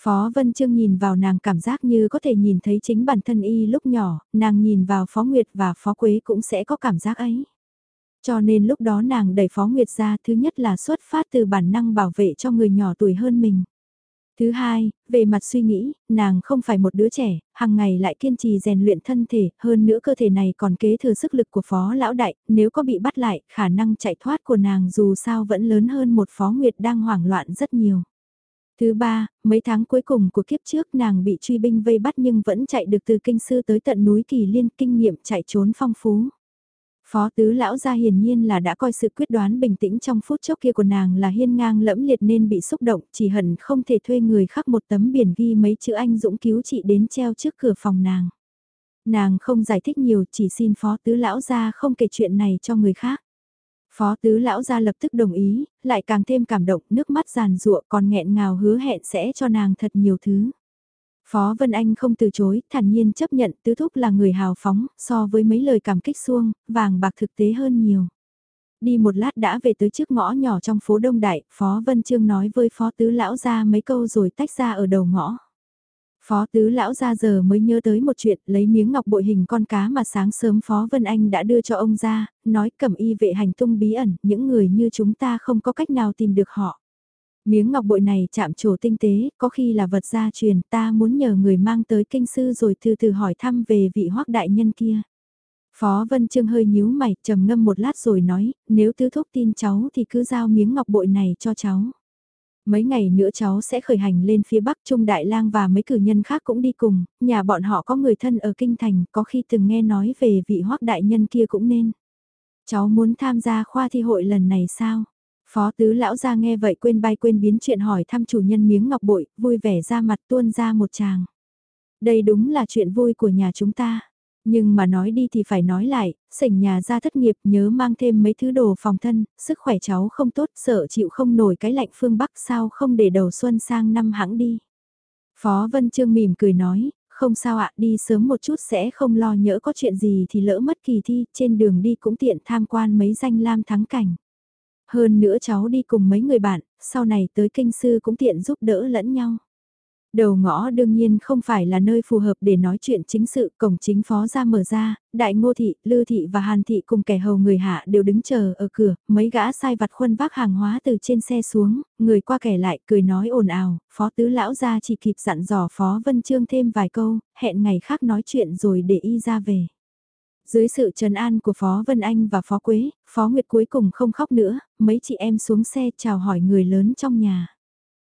Phó Vân Trương nhìn vào nàng cảm giác như có thể nhìn thấy chính bản thân y lúc nhỏ, nàng nhìn vào Phó Nguyệt và Phó Quế cũng sẽ có cảm giác ấy. Cho nên lúc đó nàng đẩy Phó Nguyệt ra thứ nhất là xuất phát từ bản năng bảo vệ cho người nhỏ tuổi hơn mình. Thứ hai, về mặt suy nghĩ, nàng không phải một đứa trẻ, hàng ngày lại kiên trì rèn luyện thân thể, hơn nữa cơ thể này còn kế thừa sức lực của phó lão đại, nếu có bị bắt lại, khả năng chạy thoát của nàng dù sao vẫn lớn hơn một phó nguyệt đang hoảng loạn rất nhiều. Thứ ba, mấy tháng cuối cùng của kiếp trước nàng bị truy binh vây bắt nhưng vẫn chạy được từ kinh sư tới tận núi Kỳ Liên kinh nghiệm chạy trốn phong phú. Phó tứ lão gia hiển nhiên là đã coi sự quyết đoán bình tĩnh trong phút chốc kia của nàng là hiên ngang lẫm liệt nên bị xúc động, chỉ hận không thể thuê người khắc một tấm biển ghi mấy chữ anh dũng cứu chị đến treo trước cửa phòng nàng. Nàng không giải thích nhiều chỉ xin phó tứ lão gia không kể chuyện này cho người khác. Phó tứ lão gia lập tức đồng ý, lại càng thêm cảm động nước mắt giàn ruộng còn nghẹn ngào hứa hẹn sẽ cho nàng thật nhiều thứ. Phó Vân Anh không từ chối, thản nhiên chấp nhận tứ thúc là người hào phóng, so với mấy lời cảm kích xuông, vàng bạc thực tế hơn nhiều. Đi một lát đã về tới trước ngõ nhỏ trong phố Đông Đại, Phó Vân Trương nói với Phó Tứ Lão ra mấy câu rồi tách ra ở đầu ngõ. Phó Tứ Lão ra giờ mới nhớ tới một chuyện, lấy miếng ngọc bội hình con cá mà sáng sớm Phó Vân Anh đã đưa cho ông ra, nói cầm y vệ hành tung bí ẩn, những người như chúng ta không có cách nào tìm được họ. Miếng ngọc bội này chạm trổ tinh tế, có khi là vật gia truyền, ta muốn nhờ người mang tới kinh sư rồi từ từ hỏi thăm về vị hoắc đại nhân kia. Phó Vân Trương hơi nhíu mày, trầm ngâm một lát rồi nói, nếu tứ thúc tin cháu thì cứ giao miếng ngọc bội này cho cháu. Mấy ngày nữa cháu sẽ khởi hành lên phía Bắc Trung Đại Lang và mấy cử nhân khác cũng đi cùng, nhà bọn họ có người thân ở Kinh Thành, có khi từng nghe nói về vị hoắc đại nhân kia cũng nên. Cháu muốn tham gia khoa thi hội lần này sao? Phó tứ lão ra nghe vậy quên bay quên biến chuyện hỏi thăm chủ nhân miếng ngọc bội, vui vẻ ra mặt tuôn ra một chàng. Đây đúng là chuyện vui của nhà chúng ta. Nhưng mà nói đi thì phải nói lại, sảnh nhà ra thất nghiệp nhớ mang thêm mấy thứ đồ phòng thân, sức khỏe cháu không tốt, sợ chịu không nổi cái lạnh phương Bắc sao không để đầu xuân sang năm hãng đi. Phó Vân Trương mỉm cười nói, không sao ạ, đi sớm một chút sẽ không lo nhỡ có chuyện gì thì lỡ mất kỳ thi, trên đường đi cũng tiện tham quan mấy danh lam thắng cảnh. Hơn nữa cháu đi cùng mấy người bạn, sau này tới kinh sư cũng tiện giúp đỡ lẫn nhau. Đầu ngõ đương nhiên không phải là nơi phù hợp để nói chuyện chính sự, cổng chính phó ra mở ra, đại ngô thị, lư thị và hàn thị cùng kẻ hầu người hạ đều đứng chờ ở cửa, mấy gã sai vặt khuân vác hàng hóa từ trên xe xuống, người qua kẻ lại cười nói ồn ào, phó tứ lão ra chỉ kịp dặn dò phó vân trương thêm vài câu, hẹn ngày khác nói chuyện rồi để y ra về. Dưới sự trần an của Phó Vân Anh và Phó Quế, Phó Nguyệt cuối cùng không khóc nữa, mấy chị em xuống xe chào hỏi người lớn trong nhà.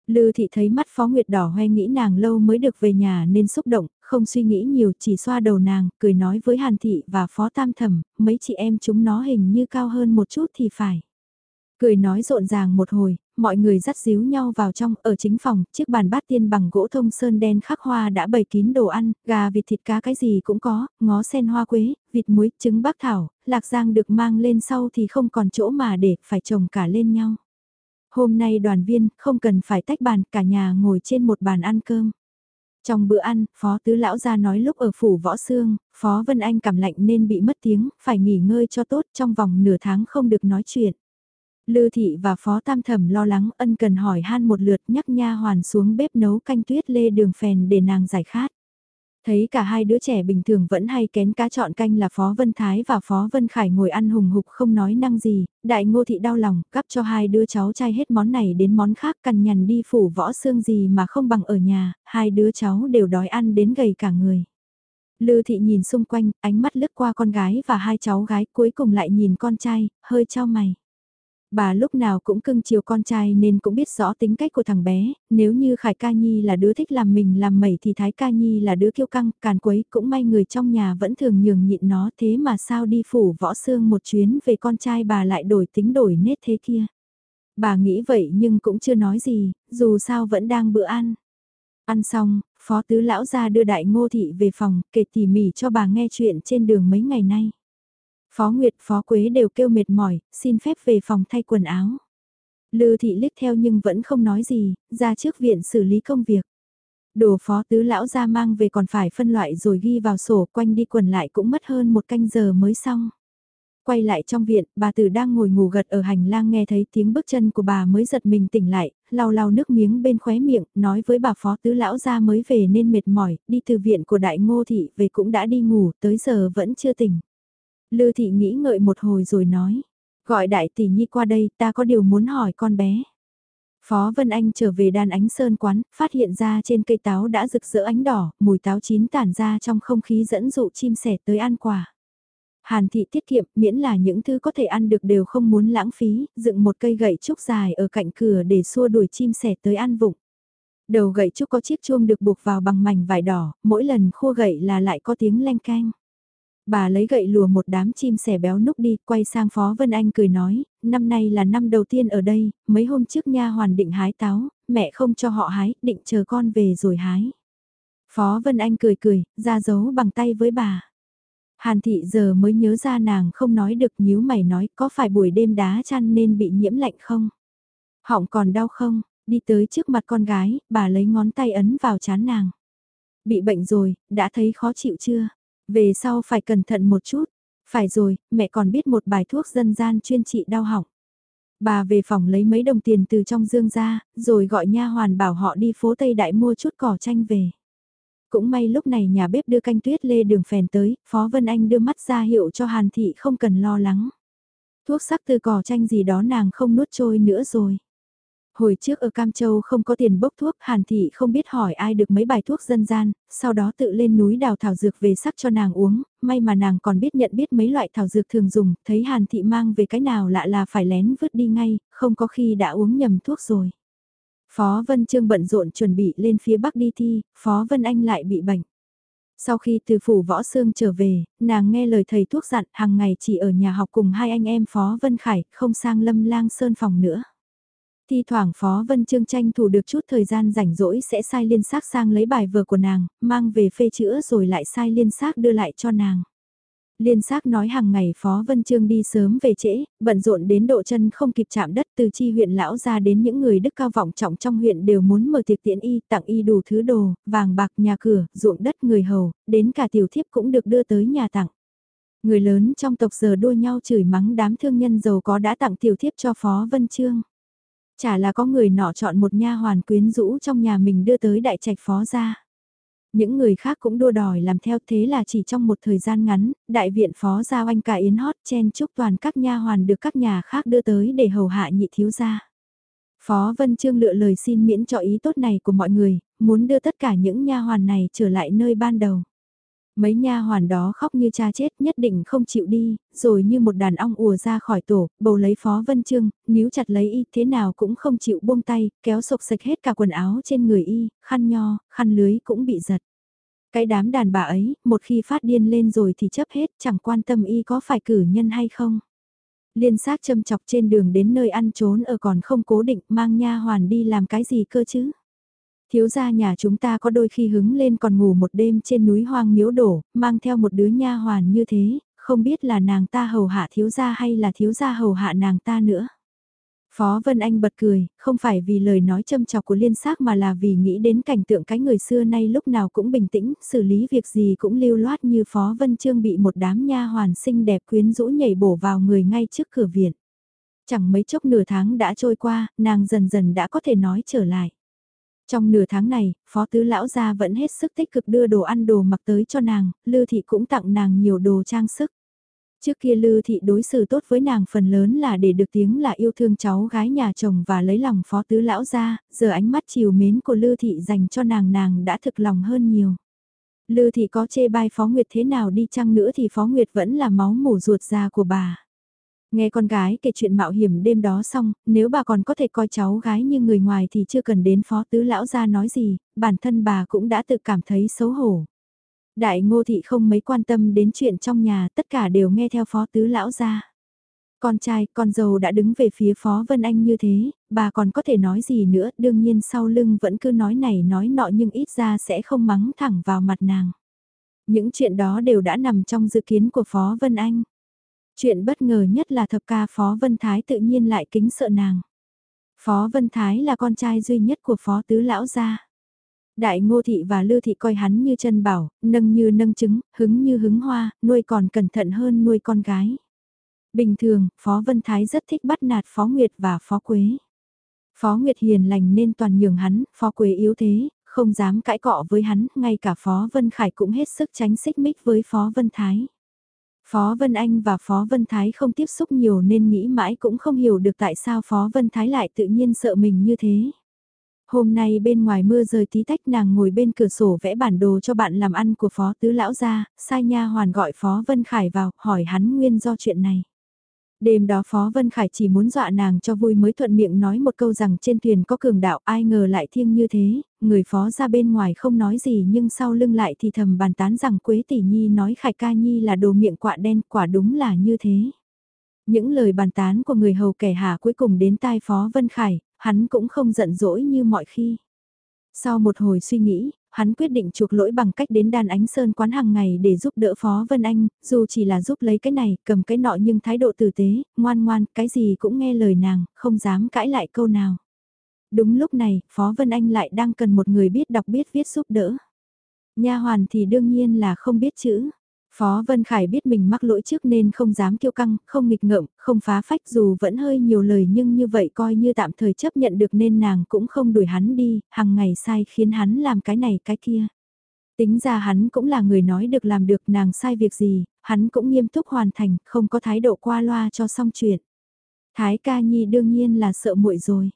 Lư thị thấy mắt Phó Nguyệt đỏ hoe nghĩ nàng lâu mới được về nhà nên xúc động, không suy nghĩ nhiều chỉ xoa đầu nàng, cười nói với Hàn thị và Phó Tam Thẩm, mấy chị em chúng nó hình như cao hơn một chút thì phải. Cười nói rộn ràng một hồi, mọi người dắt díu nhau vào trong, ở chính phòng, chiếc bàn bát tiên bằng gỗ thông sơn đen khắc hoa đã bày kín đồ ăn, gà vịt thịt cá cái gì cũng có, ngó sen hoa quế, vịt muối, trứng bắc thảo, lạc giang được mang lên sau thì không còn chỗ mà để, phải trồng cả lên nhau. Hôm nay đoàn viên, không cần phải tách bàn, cả nhà ngồi trên một bàn ăn cơm. Trong bữa ăn, Phó Tứ Lão ra nói lúc ở phủ Võ Sương, Phó Vân Anh cảm lạnh nên bị mất tiếng, phải nghỉ ngơi cho tốt trong vòng nửa tháng không được nói chuyện. Lư thị và phó tam thẩm lo lắng ân cần hỏi han một lượt nhắc nha hoàn xuống bếp nấu canh tuyết lê đường phèn để nàng giải khát. Thấy cả hai đứa trẻ bình thường vẫn hay kén cá chọn canh là Phó Vân Thái và Phó Vân Khải ngồi ăn hùng hục không nói năng gì, đại ngô thị đau lòng, cắp cho hai đứa cháu trai hết món này đến món khác cằn nhằn đi phủ võ xương gì mà không bằng ở nhà, hai đứa cháu đều đói ăn đến gầy cả người. Lư thị nhìn xung quanh, ánh mắt lướt qua con gái và hai cháu gái cuối cùng lại nhìn con trai, hơi trao mày. Bà lúc nào cũng cưng chiều con trai nên cũng biết rõ tính cách của thằng bé, nếu như Khải Ca Nhi là đứa thích làm mình làm mẩy thì Thái Ca Nhi là đứa kiêu căng, càn quấy, cũng may người trong nhà vẫn thường nhường nhịn nó thế mà sao đi phủ võ xương một chuyến về con trai bà lại đổi tính đổi nết thế kia. Bà nghĩ vậy nhưng cũng chưa nói gì, dù sao vẫn đang bữa ăn. Ăn xong, phó tứ lão ra đưa đại ngô thị về phòng, kể tỉ mỉ cho bà nghe chuyện trên đường mấy ngày nay. Phó Nguyệt, Phó Quế đều kêu mệt mỏi, xin phép về phòng thay quần áo. Lư thị liếc theo nhưng vẫn không nói gì, ra trước viện xử lý công việc. Đồ phó tứ lão ra mang về còn phải phân loại rồi ghi vào sổ quanh đi quần lại cũng mất hơn một canh giờ mới xong. Quay lại trong viện, bà tử đang ngồi ngủ gật ở hành lang nghe thấy tiếng bước chân của bà mới giật mình tỉnh lại, lau lau nước miếng bên khóe miệng, nói với bà phó tứ lão ra mới về nên mệt mỏi, đi từ viện của đại ngô thị về cũng đã đi ngủ, tới giờ vẫn chưa tỉnh. Lư thị nghĩ ngợi một hồi rồi nói, gọi đại tỷ nhi qua đây ta có điều muốn hỏi con bé. Phó Vân Anh trở về đàn ánh sơn quán, phát hiện ra trên cây táo đã rực rỡ ánh đỏ, mùi táo chín tản ra trong không khí dẫn dụ chim sẻ tới ăn quả. Hàn thị tiết kiệm, miễn là những thứ có thể ăn được đều không muốn lãng phí, dựng một cây gậy trúc dài ở cạnh cửa để xua đuổi chim sẻ tới ăn vụng. Đầu gậy trúc có chiếc chuông được buộc vào bằng mảnh vải đỏ, mỗi lần khua gậy là lại có tiếng leng canh. Bà lấy gậy lùa một đám chim sẻ béo núc đi, quay sang Phó Vân Anh cười nói, năm nay là năm đầu tiên ở đây, mấy hôm trước nha hoàn định hái táo, mẹ không cho họ hái, định chờ con về rồi hái. Phó Vân Anh cười cười, ra dấu bằng tay với bà. Hàn thị giờ mới nhớ ra nàng không nói được nhíu mày nói có phải buổi đêm đá chăn nên bị nhiễm lạnh không? Họng còn đau không? Đi tới trước mặt con gái, bà lấy ngón tay ấn vào chán nàng. Bị bệnh rồi, đã thấy khó chịu chưa? Về sau phải cẩn thận một chút. Phải rồi, mẹ còn biết một bài thuốc dân gian chuyên trị đau họng. Bà về phòng lấy mấy đồng tiền từ trong dương ra, rồi gọi nha hoàn bảo họ đi phố Tây Đại mua chút cỏ chanh về. Cũng may lúc này nhà bếp đưa canh tuyết lê đường phèn tới, Phó Vân Anh đưa mắt ra hiệu cho Hàn Thị không cần lo lắng. Thuốc sắc từ cỏ chanh gì đó nàng không nuốt trôi nữa rồi. Hồi trước ở Cam Châu không có tiền bốc thuốc, Hàn Thị không biết hỏi ai được mấy bài thuốc dân gian, sau đó tự lên núi đào thảo dược về sắc cho nàng uống, may mà nàng còn biết nhận biết mấy loại thảo dược thường dùng, thấy Hàn Thị mang về cái nào lạ là phải lén vứt đi ngay, không có khi đã uống nhầm thuốc rồi. Phó Vân Trương bận rộn chuẩn bị lên phía Bắc đi thi, Phó Vân Anh lại bị bệnh. Sau khi từ phủ võ sương trở về, nàng nghe lời thầy thuốc dặn hàng ngày chỉ ở nhà học cùng hai anh em Phó Vân Khải, không sang lâm lang sơn phòng nữa. Thi thoảng Phó Vân Trương tranh thủ được chút thời gian rảnh rỗi sẽ sai liên xác sang lấy bài vở của nàng, mang về phê chữa rồi lại sai liên xác đưa lại cho nàng. Liên xác nói hàng ngày Phó Vân Trương đi sớm về trễ, bận rộn đến độ chân không kịp chạm đất từ chi huyện lão ra đến những người đức cao vọng trọng trong huyện đều muốn mở tiệc tiễn y tặng y đủ thứ đồ, vàng bạc nhà cửa, ruộng đất người hầu, đến cả tiểu thiếp cũng được đưa tới nhà tặng. Người lớn trong tộc giờ đua nhau chửi mắng đám thương nhân giàu có đã tặng tiểu thiếp cho Phó Vân Trương. Chả là có người nọ chọn một nha hoàn quyến rũ trong nhà mình đưa tới đại trạch phó ra. Những người khác cũng đua đòi làm theo thế là chỉ trong một thời gian ngắn, đại viện phó gia oanh cả yến hót chen chúc toàn các nha hoàn được các nhà khác đưa tới để hầu hạ nhị thiếu gia. Phó Vân Trương lựa lời xin miễn cho ý tốt này của mọi người, muốn đưa tất cả những nha hoàn này trở lại nơi ban đầu. Mấy nha hoàn đó khóc như cha chết nhất định không chịu đi, rồi như một đàn ong ùa ra khỏi tổ, bầu lấy Phó Vân Trương, níu chặt lấy y thế nào cũng không chịu buông tay, kéo sộc sạch hết cả quần áo trên người y, khăn nho, khăn lưới cũng bị giật. Cái đám đàn bà ấy, một khi phát điên lên rồi thì chấp hết, chẳng quan tâm y có phải cử nhân hay không. Liên xác châm chọc trên đường đến nơi ăn trốn ở còn không cố định mang nha hoàn đi làm cái gì cơ chứ. Thiếu gia nhà chúng ta có đôi khi hứng lên còn ngủ một đêm trên núi hoang miếu đổ, mang theo một đứa nha hoàn như thế, không biết là nàng ta hầu hạ thiếu gia hay là thiếu gia hầu hạ nàng ta nữa. Phó Vân Anh bật cười, không phải vì lời nói châm chọc của liên xác mà là vì nghĩ đến cảnh tượng cái người xưa nay lúc nào cũng bình tĩnh, xử lý việc gì cũng lưu loát như Phó Vân Trương bị một đám nha hoàn xinh đẹp quyến rũ nhảy bổ vào người ngay trước cửa viện. Chẳng mấy chốc nửa tháng đã trôi qua, nàng dần dần đã có thể nói trở lại. Trong nửa tháng này, phó tứ lão gia vẫn hết sức tích cực đưa đồ ăn đồ mặc tới cho nàng, Lư Thị cũng tặng nàng nhiều đồ trang sức. Trước kia Lư Thị đối xử tốt với nàng phần lớn là để được tiếng là yêu thương cháu gái nhà chồng và lấy lòng phó tứ lão gia, giờ ánh mắt chiều mến của Lư Thị dành cho nàng nàng đã thực lòng hơn nhiều. Lư Thị có chê bai Phó Nguyệt thế nào đi chăng nữa thì Phó Nguyệt vẫn là máu mủ ruột già của bà. Nghe con gái kể chuyện mạo hiểm đêm đó xong, nếu bà còn có thể coi cháu gái như người ngoài thì chưa cần đến phó tứ lão ra nói gì, bản thân bà cũng đã tự cảm thấy xấu hổ. Đại ngô thị không mấy quan tâm đến chuyện trong nhà, tất cả đều nghe theo phó tứ lão ra. Con trai, con dâu đã đứng về phía phó Vân Anh như thế, bà còn có thể nói gì nữa, đương nhiên sau lưng vẫn cứ nói này nói nọ nhưng ít ra sẽ không mắng thẳng vào mặt nàng. Những chuyện đó đều đã nằm trong dự kiến của phó Vân Anh. Chuyện bất ngờ nhất là thập ca Phó Vân Thái tự nhiên lại kính sợ nàng. Phó Vân Thái là con trai duy nhất của Phó Tứ Lão gia. Đại Ngô Thị và Lư Thị coi hắn như chân bảo, nâng như nâng trứng, hứng như hứng hoa, nuôi còn cẩn thận hơn nuôi con gái. Bình thường, Phó Vân Thái rất thích bắt nạt Phó Nguyệt và Phó Quế. Phó Nguyệt hiền lành nên toàn nhường hắn, Phó Quế yếu thế, không dám cãi cọ với hắn, ngay cả Phó Vân Khải cũng hết sức tránh xích mích với Phó Vân Thái. Phó Vân Anh và Phó Vân Thái không tiếp xúc nhiều nên nghĩ mãi cũng không hiểu được tại sao Phó Vân Thái lại tự nhiên sợ mình như thế. Hôm nay bên ngoài mưa rơi tí tách nàng ngồi bên cửa sổ vẽ bản đồ cho bạn làm ăn của Phó Tứ Lão ra, sai nha hoàn gọi Phó Vân Khải vào, hỏi hắn nguyên do chuyện này. Đêm đó Phó Vân Khải chỉ muốn dọa nàng cho vui mới thuận miệng nói một câu rằng trên thuyền có cường đạo ai ngờ lại thiêng như thế, người Phó ra bên ngoài không nói gì nhưng sau lưng lại thì thầm bàn tán rằng Quế Tỷ Nhi nói Khải Ca Nhi là đồ miệng quạ đen quả đúng là như thế. Những lời bàn tán của người hầu kẻ hạ cuối cùng đến tai Phó Vân Khải, hắn cũng không giận dỗi như mọi khi. Sau một hồi suy nghĩ, hắn quyết định chuộc lỗi bằng cách đến đàn ánh sơn quán hàng ngày để giúp đỡ Phó Vân Anh, dù chỉ là giúp lấy cái này, cầm cái nọ nhưng thái độ tử tế, ngoan ngoan, cái gì cũng nghe lời nàng, không dám cãi lại câu nào. Đúng lúc này, Phó Vân Anh lại đang cần một người biết đọc biết viết giúp đỡ. Nha hoàn thì đương nhiên là không biết chữ. Phó Vân Khải biết mình mắc lỗi trước nên không dám kiêu căng, không nghịch ngợm, không phá phách dù vẫn hơi nhiều lời nhưng như vậy coi như tạm thời chấp nhận được nên nàng cũng không đuổi hắn đi, hàng ngày sai khiến hắn làm cái này cái kia. Tính ra hắn cũng là người nói được làm được nàng sai việc gì, hắn cũng nghiêm túc hoàn thành, không có thái độ qua loa cho xong chuyện. Thái ca nhi đương nhiên là sợ muội rồi.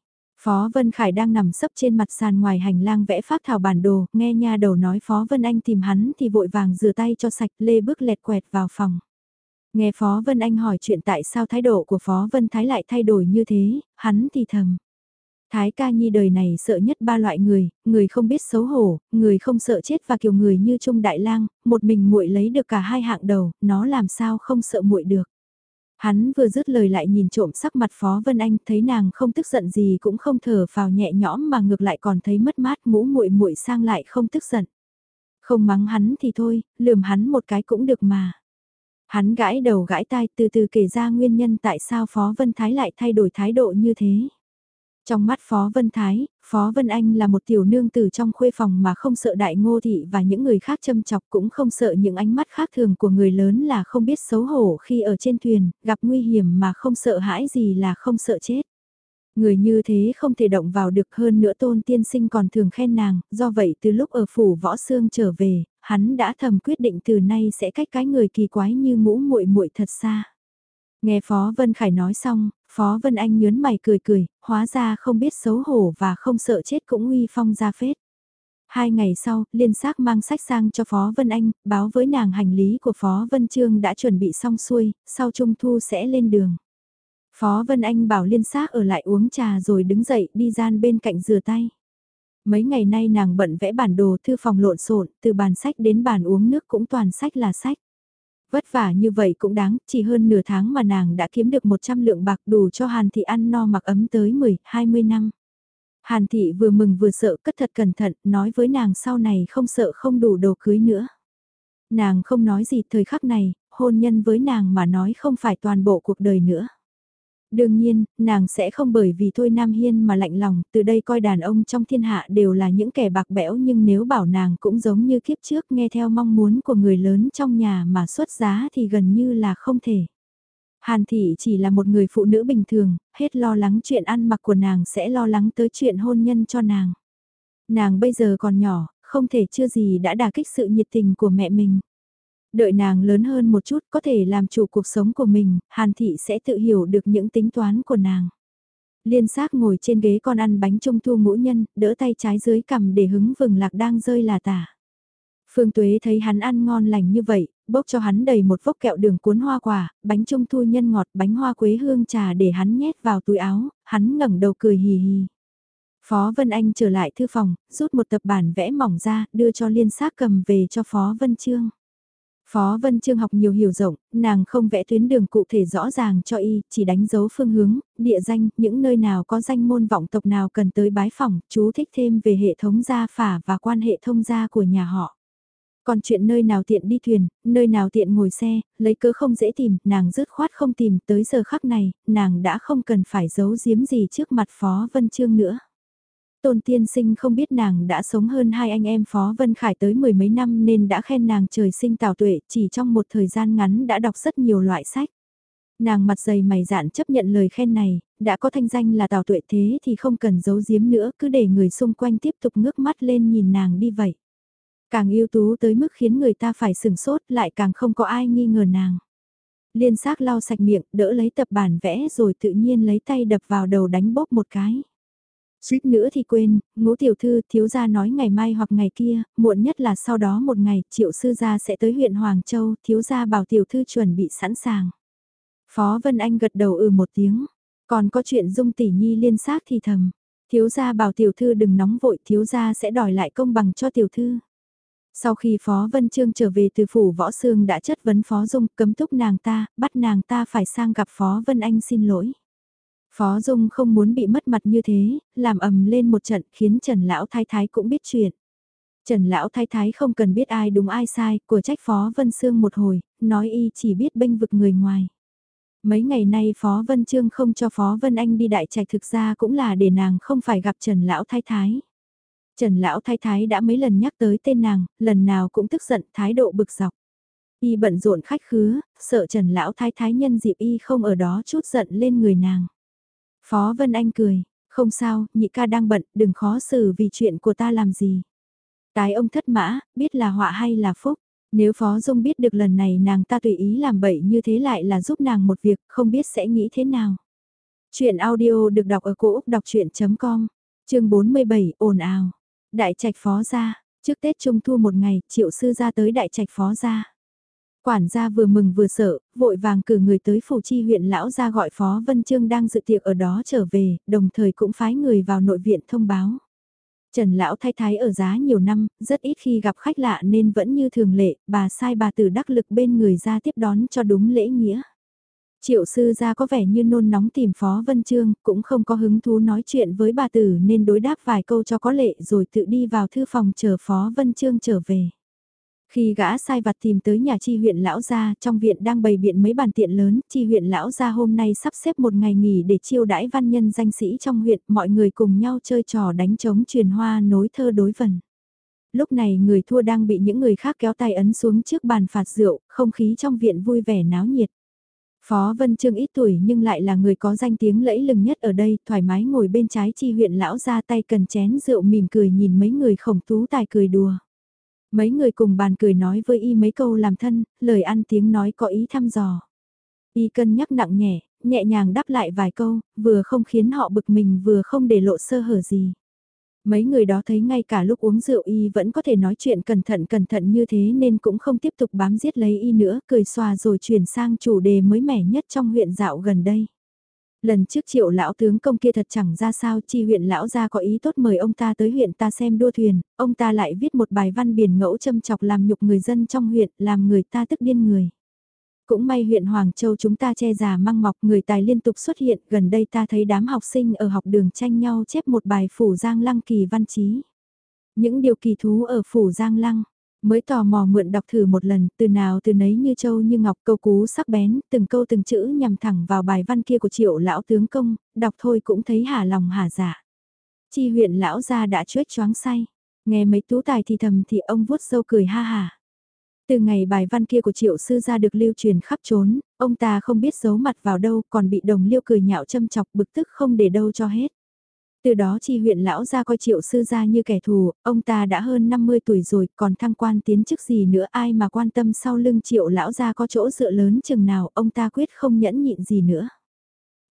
Phó Vân Khải đang nằm sấp trên mặt sàn ngoài hành lang vẽ phát thảo bản đồ, nghe nha đầu nói Phó Vân Anh tìm hắn thì vội vàng rửa tay cho sạch lê bước lẹt quẹt vào phòng. Nghe Phó Vân Anh hỏi chuyện tại sao thái độ của Phó Vân Thái lại thay đổi như thế, hắn thì thầm. Thái ca nhi đời này sợ nhất ba loại người, người không biết xấu hổ, người không sợ chết và kiểu người như Trung Đại Lang, một mình muội lấy được cả hai hạng đầu, nó làm sao không sợ muội được. Hắn vừa dứt lời lại nhìn trộm sắc mặt Phó Vân Anh, thấy nàng không tức giận gì cũng không thở vào nhẹ nhõm mà ngược lại còn thấy mất mát ngũ muội muội sang lại không tức giận. Không mắng hắn thì thôi, lườm hắn một cái cũng được mà. Hắn gãi đầu gãi tai từ từ kể ra nguyên nhân tại sao Phó Vân Thái lại thay đổi thái độ như thế. Trong mắt Phó Vân Thái, Phó Vân Anh là một tiểu nương tử trong khuê phòng mà không sợ đại ngô thị và những người khác châm chọc cũng không sợ những ánh mắt khác thường của người lớn là không biết xấu hổ khi ở trên thuyền, gặp nguy hiểm mà không sợ hãi gì là không sợ chết. Người như thế không thể động vào được hơn nữa tôn tiên sinh còn thường khen nàng, do vậy từ lúc ở phủ võ xương trở về, hắn đã thầm quyết định từ nay sẽ cách cái người kỳ quái như mũ muội muội thật xa. Nghe Phó Vân Khải nói xong, Phó Vân Anh nhớn mày cười cười, hóa ra không biết xấu hổ và không sợ chết cũng uy phong ra phết. Hai ngày sau, liên xác mang sách sang cho Phó Vân Anh, báo với nàng hành lý của Phó Vân Trương đã chuẩn bị xong xuôi, sau trung thu sẽ lên đường. Phó Vân Anh bảo liên xác ở lại uống trà rồi đứng dậy đi gian bên cạnh rửa tay. Mấy ngày nay nàng bận vẽ bản đồ thư phòng lộn xộn, từ bàn sách đến bàn uống nước cũng toàn sách là sách. Vất vả như vậy cũng đáng, chỉ hơn nửa tháng mà nàng đã kiếm được 100 lượng bạc đủ cho Hàn Thị ăn no mặc ấm tới 10, 20 năm. Hàn Thị vừa mừng vừa sợ cất thật cẩn thận, nói với nàng sau này không sợ không đủ đồ cưới nữa. Nàng không nói gì thời khắc này, hôn nhân với nàng mà nói không phải toàn bộ cuộc đời nữa. Đương nhiên, nàng sẽ không bởi vì thôi Nam Hiên mà lạnh lòng, từ đây coi đàn ông trong thiên hạ đều là những kẻ bạc bẽo nhưng nếu bảo nàng cũng giống như kiếp trước nghe theo mong muốn của người lớn trong nhà mà xuất giá thì gần như là không thể. Hàn Thị chỉ là một người phụ nữ bình thường, hết lo lắng chuyện ăn mặc của nàng sẽ lo lắng tới chuyện hôn nhân cho nàng. Nàng bây giờ còn nhỏ, không thể chưa gì đã đả kích sự nhiệt tình của mẹ mình. Đợi nàng lớn hơn một chút có thể làm chủ cuộc sống của mình, Hàn Thị sẽ tự hiểu được những tính toán của nàng. Liên xác ngồi trên ghế con ăn bánh trung thu ngũ nhân, đỡ tay trái dưới cầm để hứng vừng lạc đang rơi là tả. Phương Tuế thấy hắn ăn ngon lành như vậy, bốc cho hắn đầy một vốc kẹo đường cuốn hoa quả, bánh trung thu nhân ngọt, bánh hoa quế hương trà để hắn nhét vào túi áo, hắn ngẩng đầu cười hì hì. Phó Vân Anh trở lại thư phòng, rút một tập bản vẽ mỏng ra, đưa cho liên xác cầm về cho Phó Vân Trương. Phó Vân Trương học nhiều hiểu rộng, nàng không vẽ tuyến đường cụ thể rõ ràng cho y, chỉ đánh dấu phương hướng, địa danh, những nơi nào có danh môn vọng tộc nào cần tới bái phỏng, chú thích thêm về hệ thống gia phả và quan hệ thông gia của nhà họ. Còn chuyện nơi nào tiện đi thuyền, nơi nào tiện ngồi xe, lấy cớ không dễ tìm, nàng dứt khoát không tìm, tới giờ khắc này, nàng đã không cần phải giấu giếm gì trước mặt Phó Vân Trương nữa. Tôn tiên sinh không biết nàng đã sống hơn hai anh em Phó Vân Khải tới mười mấy năm nên đã khen nàng trời sinh tào tuệ chỉ trong một thời gian ngắn đã đọc rất nhiều loại sách. Nàng mặt dày mày dạn chấp nhận lời khen này, đã có thanh danh là tào tuệ thế thì không cần giấu giếm nữa cứ để người xung quanh tiếp tục ngước mắt lên nhìn nàng đi vậy. Càng ưu tú tới mức khiến người ta phải sửng sốt lại càng không có ai nghi ngờ nàng. Liên xác lau sạch miệng, đỡ lấy tập bản vẽ rồi tự nhiên lấy tay đập vào đầu đánh bóp một cái. Suýt nữa thì quên, ngũ tiểu thư thiếu gia nói ngày mai hoặc ngày kia, muộn nhất là sau đó một ngày, triệu sư gia sẽ tới huyện Hoàng Châu, thiếu gia bảo tiểu thư chuẩn bị sẵn sàng. Phó Vân Anh gật đầu ừ một tiếng, còn có chuyện dung tỷ nhi liên xác thì thầm. Thiếu gia bảo tiểu thư đừng nóng vội, thiếu gia sẽ đòi lại công bằng cho tiểu thư. Sau khi Phó Vân Trương trở về từ phủ võ sương đã chất vấn Phó Dung cấm túc nàng ta, bắt nàng ta phải sang gặp Phó Vân Anh xin lỗi. Phó Dung không muốn bị mất mặt như thế, làm ầm lên một trận khiến Trần Lão Thái Thái cũng biết chuyện. Trần Lão Thái Thái không cần biết ai đúng ai sai, của trách Phó Vân Sương một hồi, nói y chỉ biết bênh vực người ngoài. Mấy ngày nay Phó Vân Trương không cho Phó Vân Anh đi đại trạch thực ra cũng là để nàng không phải gặp Trần Lão Thái Thái. Trần Lão Thái Thái đã mấy lần nhắc tới tên nàng, lần nào cũng tức giận thái độ bực dọc. Y bận rộn khách khứa, sợ Trần Lão Thái Thái nhân dịp Y không ở đó chút giận lên người nàng. Phó Vân Anh cười, không sao, nhị ca đang bận, đừng khó xử vì chuyện của ta làm gì. Tái ông thất mã, biết là họa hay là phúc. Nếu Phó Dung biết được lần này nàng ta tùy ý làm bậy như thế lại là giúp nàng một việc, không biết sẽ nghĩ thế nào. Chuyện audio được đọc ở cổ Úc đọc chuyện.com, chương 47, ồn ào. Đại trạch phó ra, trước Tết Trung Thu một ngày, triệu sư ra tới đại trạch phó ra. Quản gia vừa mừng vừa sợ, vội vàng cử người tới phủ chi huyện lão ra gọi Phó Vân Trương đang dự tiệc ở đó trở về, đồng thời cũng phái người vào nội viện thông báo. Trần lão thay thái ở giá nhiều năm, rất ít khi gặp khách lạ nên vẫn như thường lệ, bà sai bà tử đắc lực bên người ra tiếp đón cho đúng lễ nghĩa. Triệu sư gia có vẻ như nôn nóng tìm Phó Vân Trương, cũng không có hứng thú nói chuyện với bà tử nên đối đáp vài câu cho có lệ rồi tự đi vào thư phòng chờ Phó Vân Trương trở về. Khi gã sai vặt tìm tới nhà chi huyện lão gia, trong viện đang bày biện mấy bàn tiện lớn, chi huyện lão gia hôm nay sắp xếp một ngày nghỉ để chiêu đãi văn nhân danh sĩ trong huyện, mọi người cùng nhau chơi trò đánh trống truyền hoa nối thơ đối vần. Lúc này người thua đang bị những người khác kéo tay ấn xuống trước bàn phạt rượu, không khí trong viện vui vẻ náo nhiệt. Phó Vân Trương ít tuổi nhưng lại là người có danh tiếng lẫy lừng nhất ở đây, thoải mái ngồi bên trái chi huyện lão ra tay cần chén rượu mỉm cười nhìn mấy người khổng tú tài cười đùa. Mấy người cùng bàn cười nói với y mấy câu làm thân, lời ăn tiếng nói có ý thăm dò. Y cân nhắc nặng nhẹ, nhẹ nhàng đáp lại vài câu, vừa không khiến họ bực mình vừa không để lộ sơ hở gì. Mấy người đó thấy ngay cả lúc uống rượu y vẫn có thể nói chuyện cẩn thận cẩn thận như thế nên cũng không tiếp tục bám giết lấy y nữa, cười xòa rồi chuyển sang chủ đề mới mẻ nhất trong huyện dạo gần đây. Lần trước triệu lão tướng công kia thật chẳng ra sao chi huyện lão ra có ý tốt mời ông ta tới huyện ta xem đua thuyền, ông ta lại viết một bài văn biển ngẫu châm chọc làm nhục người dân trong huyện, làm người ta tức điên người. Cũng may huyện Hoàng Châu chúng ta che già măng mọc người tài liên tục xuất hiện, gần đây ta thấy đám học sinh ở học đường tranh nhau chép một bài phủ Giang Lăng kỳ văn trí Những điều kỳ thú ở phủ Giang Lăng, mới tò mò mượn đọc thử một lần, từ nào từ nấy như châu như ngọc câu cú sắc bén, từng câu từng chữ nhằm thẳng vào bài văn kia của triệu lão tướng công, đọc thôi cũng thấy hả lòng hả dạ. Chi huyện lão gia đã chuết choáng say, nghe mấy tú tài thì thầm thì ông vuốt sâu cười ha hà. Từ ngày bài văn kia của triệu sư gia được lưu truyền khắp trốn, ông ta không biết giấu mặt vào đâu còn bị đồng liêu cười nhạo châm chọc bực tức không để đâu cho hết. Từ đó chi huyện lão ra coi triệu sư gia như kẻ thù, ông ta đã hơn 50 tuổi rồi, còn thăng quan tiến chức gì nữa ai mà quan tâm sau lưng triệu lão ra có chỗ dựa lớn chừng nào, ông ta quyết không nhẫn nhịn gì nữa.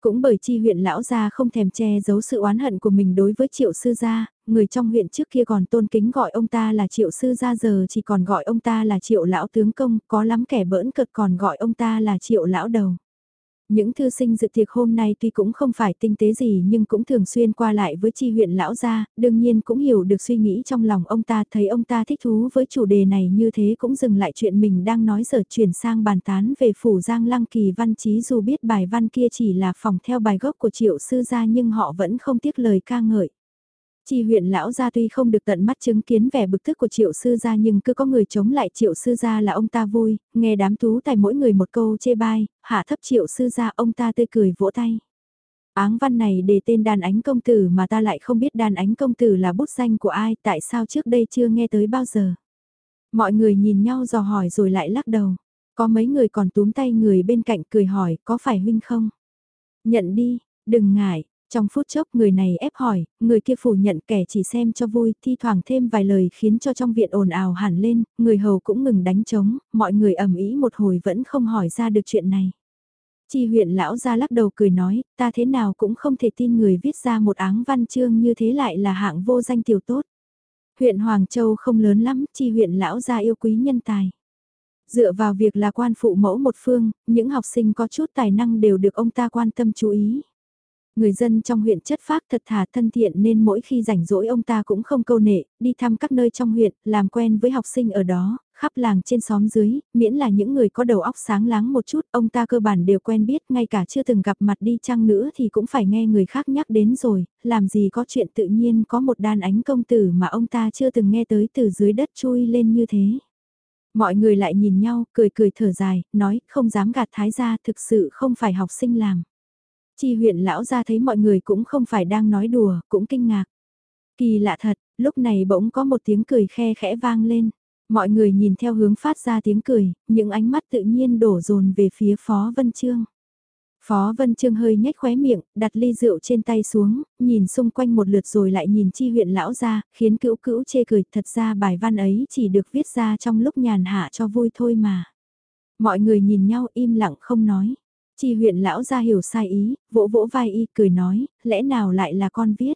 Cũng bởi chi huyện lão gia không thèm che giấu sự oán hận của mình đối với triệu sư gia, người trong huyện trước kia còn tôn kính gọi ông ta là triệu sư gia giờ chỉ còn gọi ông ta là triệu lão tướng công, có lắm kẻ bỡn cợt còn gọi ông ta là triệu lão đầu. Những thư sinh dự tiệc hôm nay tuy cũng không phải tinh tế gì nhưng cũng thường xuyên qua lại với chi huyện lão gia, đương nhiên cũng hiểu được suy nghĩ trong lòng ông ta thấy ông ta thích thú với chủ đề này như thế cũng dừng lại chuyện mình đang nói giờ chuyển sang bàn tán về phủ giang lăng kỳ văn chí dù biết bài văn kia chỉ là phòng theo bài gốc của triệu sư gia nhưng họ vẫn không tiếc lời ca ngợi. Chi huyện lão gia tuy không được tận mắt chứng kiến vẻ bực tức của triệu sư gia nhưng cứ có người chống lại triệu sư gia là ông ta vui, nghe đám tú tài mỗi người một câu chê bai, hạ thấp triệu sư gia ông ta tươi cười vỗ tay. Áng văn này đề tên đàn ánh công tử mà ta lại không biết đàn ánh công tử là bút danh của ai, tại sao trước đây chưa nghe tới bao giờ. Mọi người nhìn nhau dò hỏi rồi lại lắc đầu. Có mấy người còn túm tay người bên cạnh cười hỏi có phải huynh không? Nhận đi, đừng ngại, trong phút chốc người này ép hỏi, người kia phủ nhận kẻ chỉ xem cho vui, thi thoảng thêm vài lời khiến cho trong viện ồn ào hẳn lên, người hầu cũng ngừng đánh trống, mọi người ầm ĩ một hồi vẫn không hỏi ra được chuyện này. Chi huyện lão ra lắc đầu cười nói, ta thế nào cũng không thể tin người viết ra một áng văn chương như thế lại là hạng vô danh tiểu tốt. Huyện Hoàng Châu không lớn lắm, chi huyện lão ra yêu quý nhân tài. Dựa vào việc là quan phụ mẫu một phương, những học sinh có chút tài năng đều được ông ta quan tâm chú ý. Người dân trong huyện chất phác thật thà thân thiện nên mỗi khi rảnh rỗi ông ta cũng không câu nệ, đi thăm các nơi trong huyện, làm quen với học sinh ở đó, khắp làng trên xóm dưới, miễn là những người có đầu óc sáng láng một chút, ông ta cơ bản đều quen biết, ngay cả chưa từng gặp mặt đi chăng nữa thì cũng phải nghe người khác nhắc đến rồi, làm gì có chuyện tự nhiên có một đàn ánh công tử mà ông ta chưa từng nghe tới từ dưới đất chui lên như thế. Mọi người lại nhìn nhau, cười cười thở dài, nói không dám gạt thái gia thực sự không phải học sinh làm. Chi huyện lão ra thấy mọi người cũng không phải đang nói đùa, cũng kinh ngạc. Kỳ lạ thật, lúc này bỗng có một tiếng cười khe khẽ vang lên. Mọi người nhìn theo hướng phát ra tiếng cười, những ánh mắt tự nhiên đổ dồn về phía Phó Vân Trương. Phó Vân Trương hơi nhếch khóe miệng, đặt ly rượu trên tay xuống, nhìn xung quanh một lượt rồi lại nhìn chi huyện lão ra, khiến cữu cữu chê cười, thật ra bài văn ấy chỉ được viết ra trong lúc nhàn hạ cho vui thôi mà. Mọi người nhìn nhau im lặng không nói. Chi huyện lão ra hiểu sai ý, vỗ vỗ vai y cười nói, lẽ nào lại là con viết?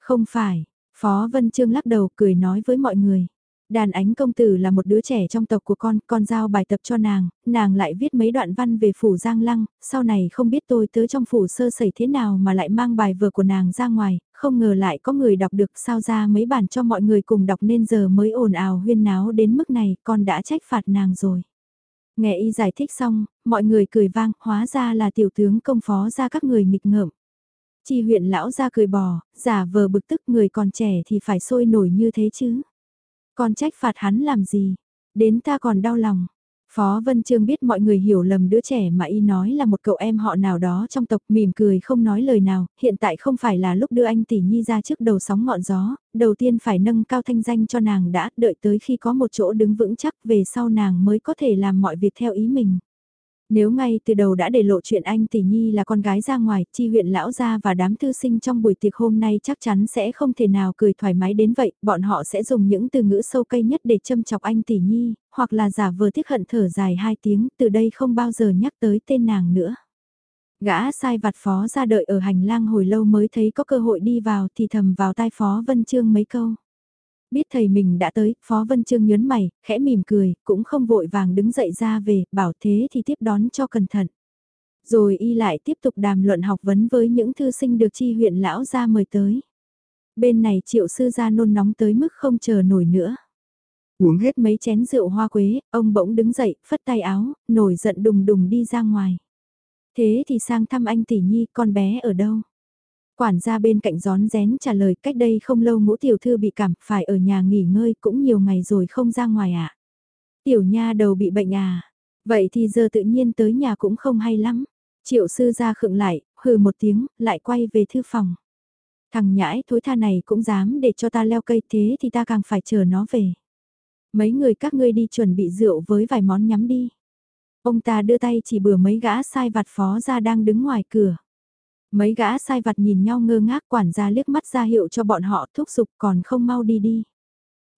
Không phải, Phó Vân Trương lắc đầu cười nói với mọi người. Đàn ánh công tử là một đứa trẻ trong tộc của con, con giao bài tập cho nàng, nàng lại viết mấy đoạn văn về phủ Giang Lăng, sau này không biết tôi tới trong phủ sơ sẩy thế nào mà lại mang bài vừa của nàng ra ngoài, không ngờ lại có người đọc được sao ra mấy bản cho mọi người cùng đọc nên giờ mới ồn ào huyên náo đến mức này, con đã trách phạt nàng rồi. Nghe y giải thích xong, mọi người cười vang, hóa ra là tiểu tướng công phó ra các người nghịch ngợm. Chi huyện lão ra cười bò, giả vờ bực tức người còn trẻ thì phải sôi nổi như thế chứ. Còn trách phạt hắn làm gì, đến ta còn đau lòng. Phó Vân Trương biết mọi người hiểu lầm đứa trẻ mà y nói là một cậu em họ nào đó trong tộc mỉm cười không nói lời nào, hiện tại không phải là lúc đưa anh tỷ nhi ra trước đầu sóng ngọn gió, đầu tiên phải nâng cao thanh danh cho nàng đã, đợi tới khi có một chỗ đứng vững chắc về sau nàng mới có thể làm mọi việc theo ý mình. Nếu ngay từ đầu đã để lộ chuyện anh tỷ nhi là con gái ra ngoài, chi huyện lão gia và đám thư sinh trong buổi tiệc hôm nay chắc chắn sẽ không thể nào cười thoải mái đến vậy, bọn họ sẽ dùng những từ ngữ sâu cây nhất để châm chọc anh tỷ nhi, hoặc là giả vờ tiếc hận thở dài hai tiếng, từ đây không bao giờ nhắc tới tên nàng nữa. Gã sai vặt phó ra đợi ở hành lang hồi lâu mới thấy có cơ hội đi vào thì thầm vào tai phó Vân Trương mấy câu. Biết thầy mình đã tới, Phó Vân Trương nhớn mày, khẽ mỉm cười, cũng không vội vàng đứng dậy ra về, bảo thế thì tiếp đón cho cẩn thận. Rồi y lại tiếp tục đàm luận học vấn với những thư sinh được chi huyện lão ra mời tới. Bên này triệu sư ra nôn nóng tới mức không chờ nổi nữa. Uống hết mấy chén rượu hoa quế, ông bỗng đứng dậy, phất tay áo, nổi giận đùng đùng đi ra ngoài. Thế thì sang thăm anh tỷ nhi, con bé ở đâu? Quản gia bên cạnh gión rén trả lời cách đây không lâu ngũ tiểu thư bị cảm, phải ở nhà nghỉ ngơi cũng nhiều ngày rồi không ra ngoài ạ. À? Tiểu nha đầu bị bệnh à? Vậy thì giờ tự nhiên tới nhà cũng không hay lắm. Triệu sư ra khựng lại, hừ một tiếng, lại quay về thư phòng. Thằng nhãi thối tha này cũng dám để cho ta leo cây thế thì ta càng phải chờ nó về. Mấy người các ngươi đi chuẩn bị rượu với vài món nhắm đi. Ông ta đưa tay chỉ bừa mấy gã sai vặt phó ra đang đứng ngoài cửa. Mấy gã sai vặt nhìn nhau ngơ ngác quản gia liếc mắt ra hiệu cho bọn họ thúc giục còn không mau đi đi.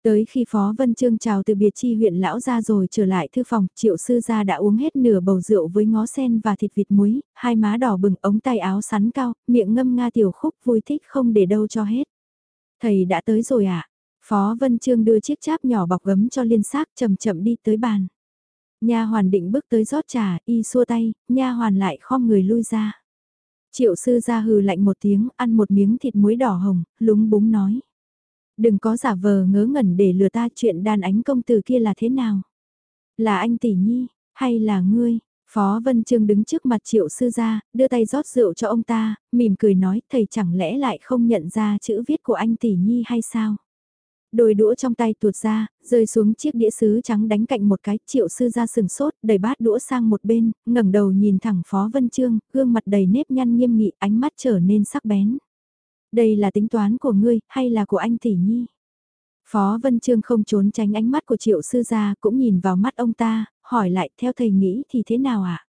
Tới khi Phó Vân Trương chào từ biệt chi huyện lão ra rồi trở lại thư phòng, triệu sư gia đã uống hết nửa bầu rượu với ngó sen và thịt vịt muối, hai má đỏ bừng ống tay áo sắn cao, miệng ngâm nga tiểu khúc vui thích không để đâu cho hết. Thầy đã tới rồi. À? Phó Vân Trương đưa chiếc cháp nhỏ bọc gấm cho liên xác chậm chậm đi tới bàn. Nha hoàn định bước tới rót trà, y xua tay, nha hoàn lại khom người lui ra. Triệu sư ra hừ lạnh một tiếng, ăn một miếng thịt muối đỏ hồng, lúng búng nói. Đừng có giả vờ ngớ ngẩn để lừa ta chuyện đàn ánh công tử kia là thế nào. Là anh tỷ nhi, hay là ngươi? Phó Vân Trương đứng trước mặt triệu sư gia, đưa tay rót rượu cho ông ta, mỉm cười nói thầy chẳng lẽ lại không nhận ra chữ viết của anh tỷ nhi hay sao? Đôi đũa trong tay tuột ra, rơi xuống chiếc đĩa sứ trắng đánh cạnh một cái, triệu sư ra sừng sốt, đẩy bát đũa sang một bên, ngẩng đầu nhìn thẳng Phó Vân Trương, gương mặt đầy nếp nhăn nghiêm nghị, ánh mắt trở nên sắc bén. Đây là tính toán của ngươi, hay là của anh tỷ nhi? Phó Vân Trương không trốn tránh ánh mắt của triệu sư gia, cũng nhìn vào mắt ông ta, hỏi lại theo thầy nghĩ thì thế nào ạ? À?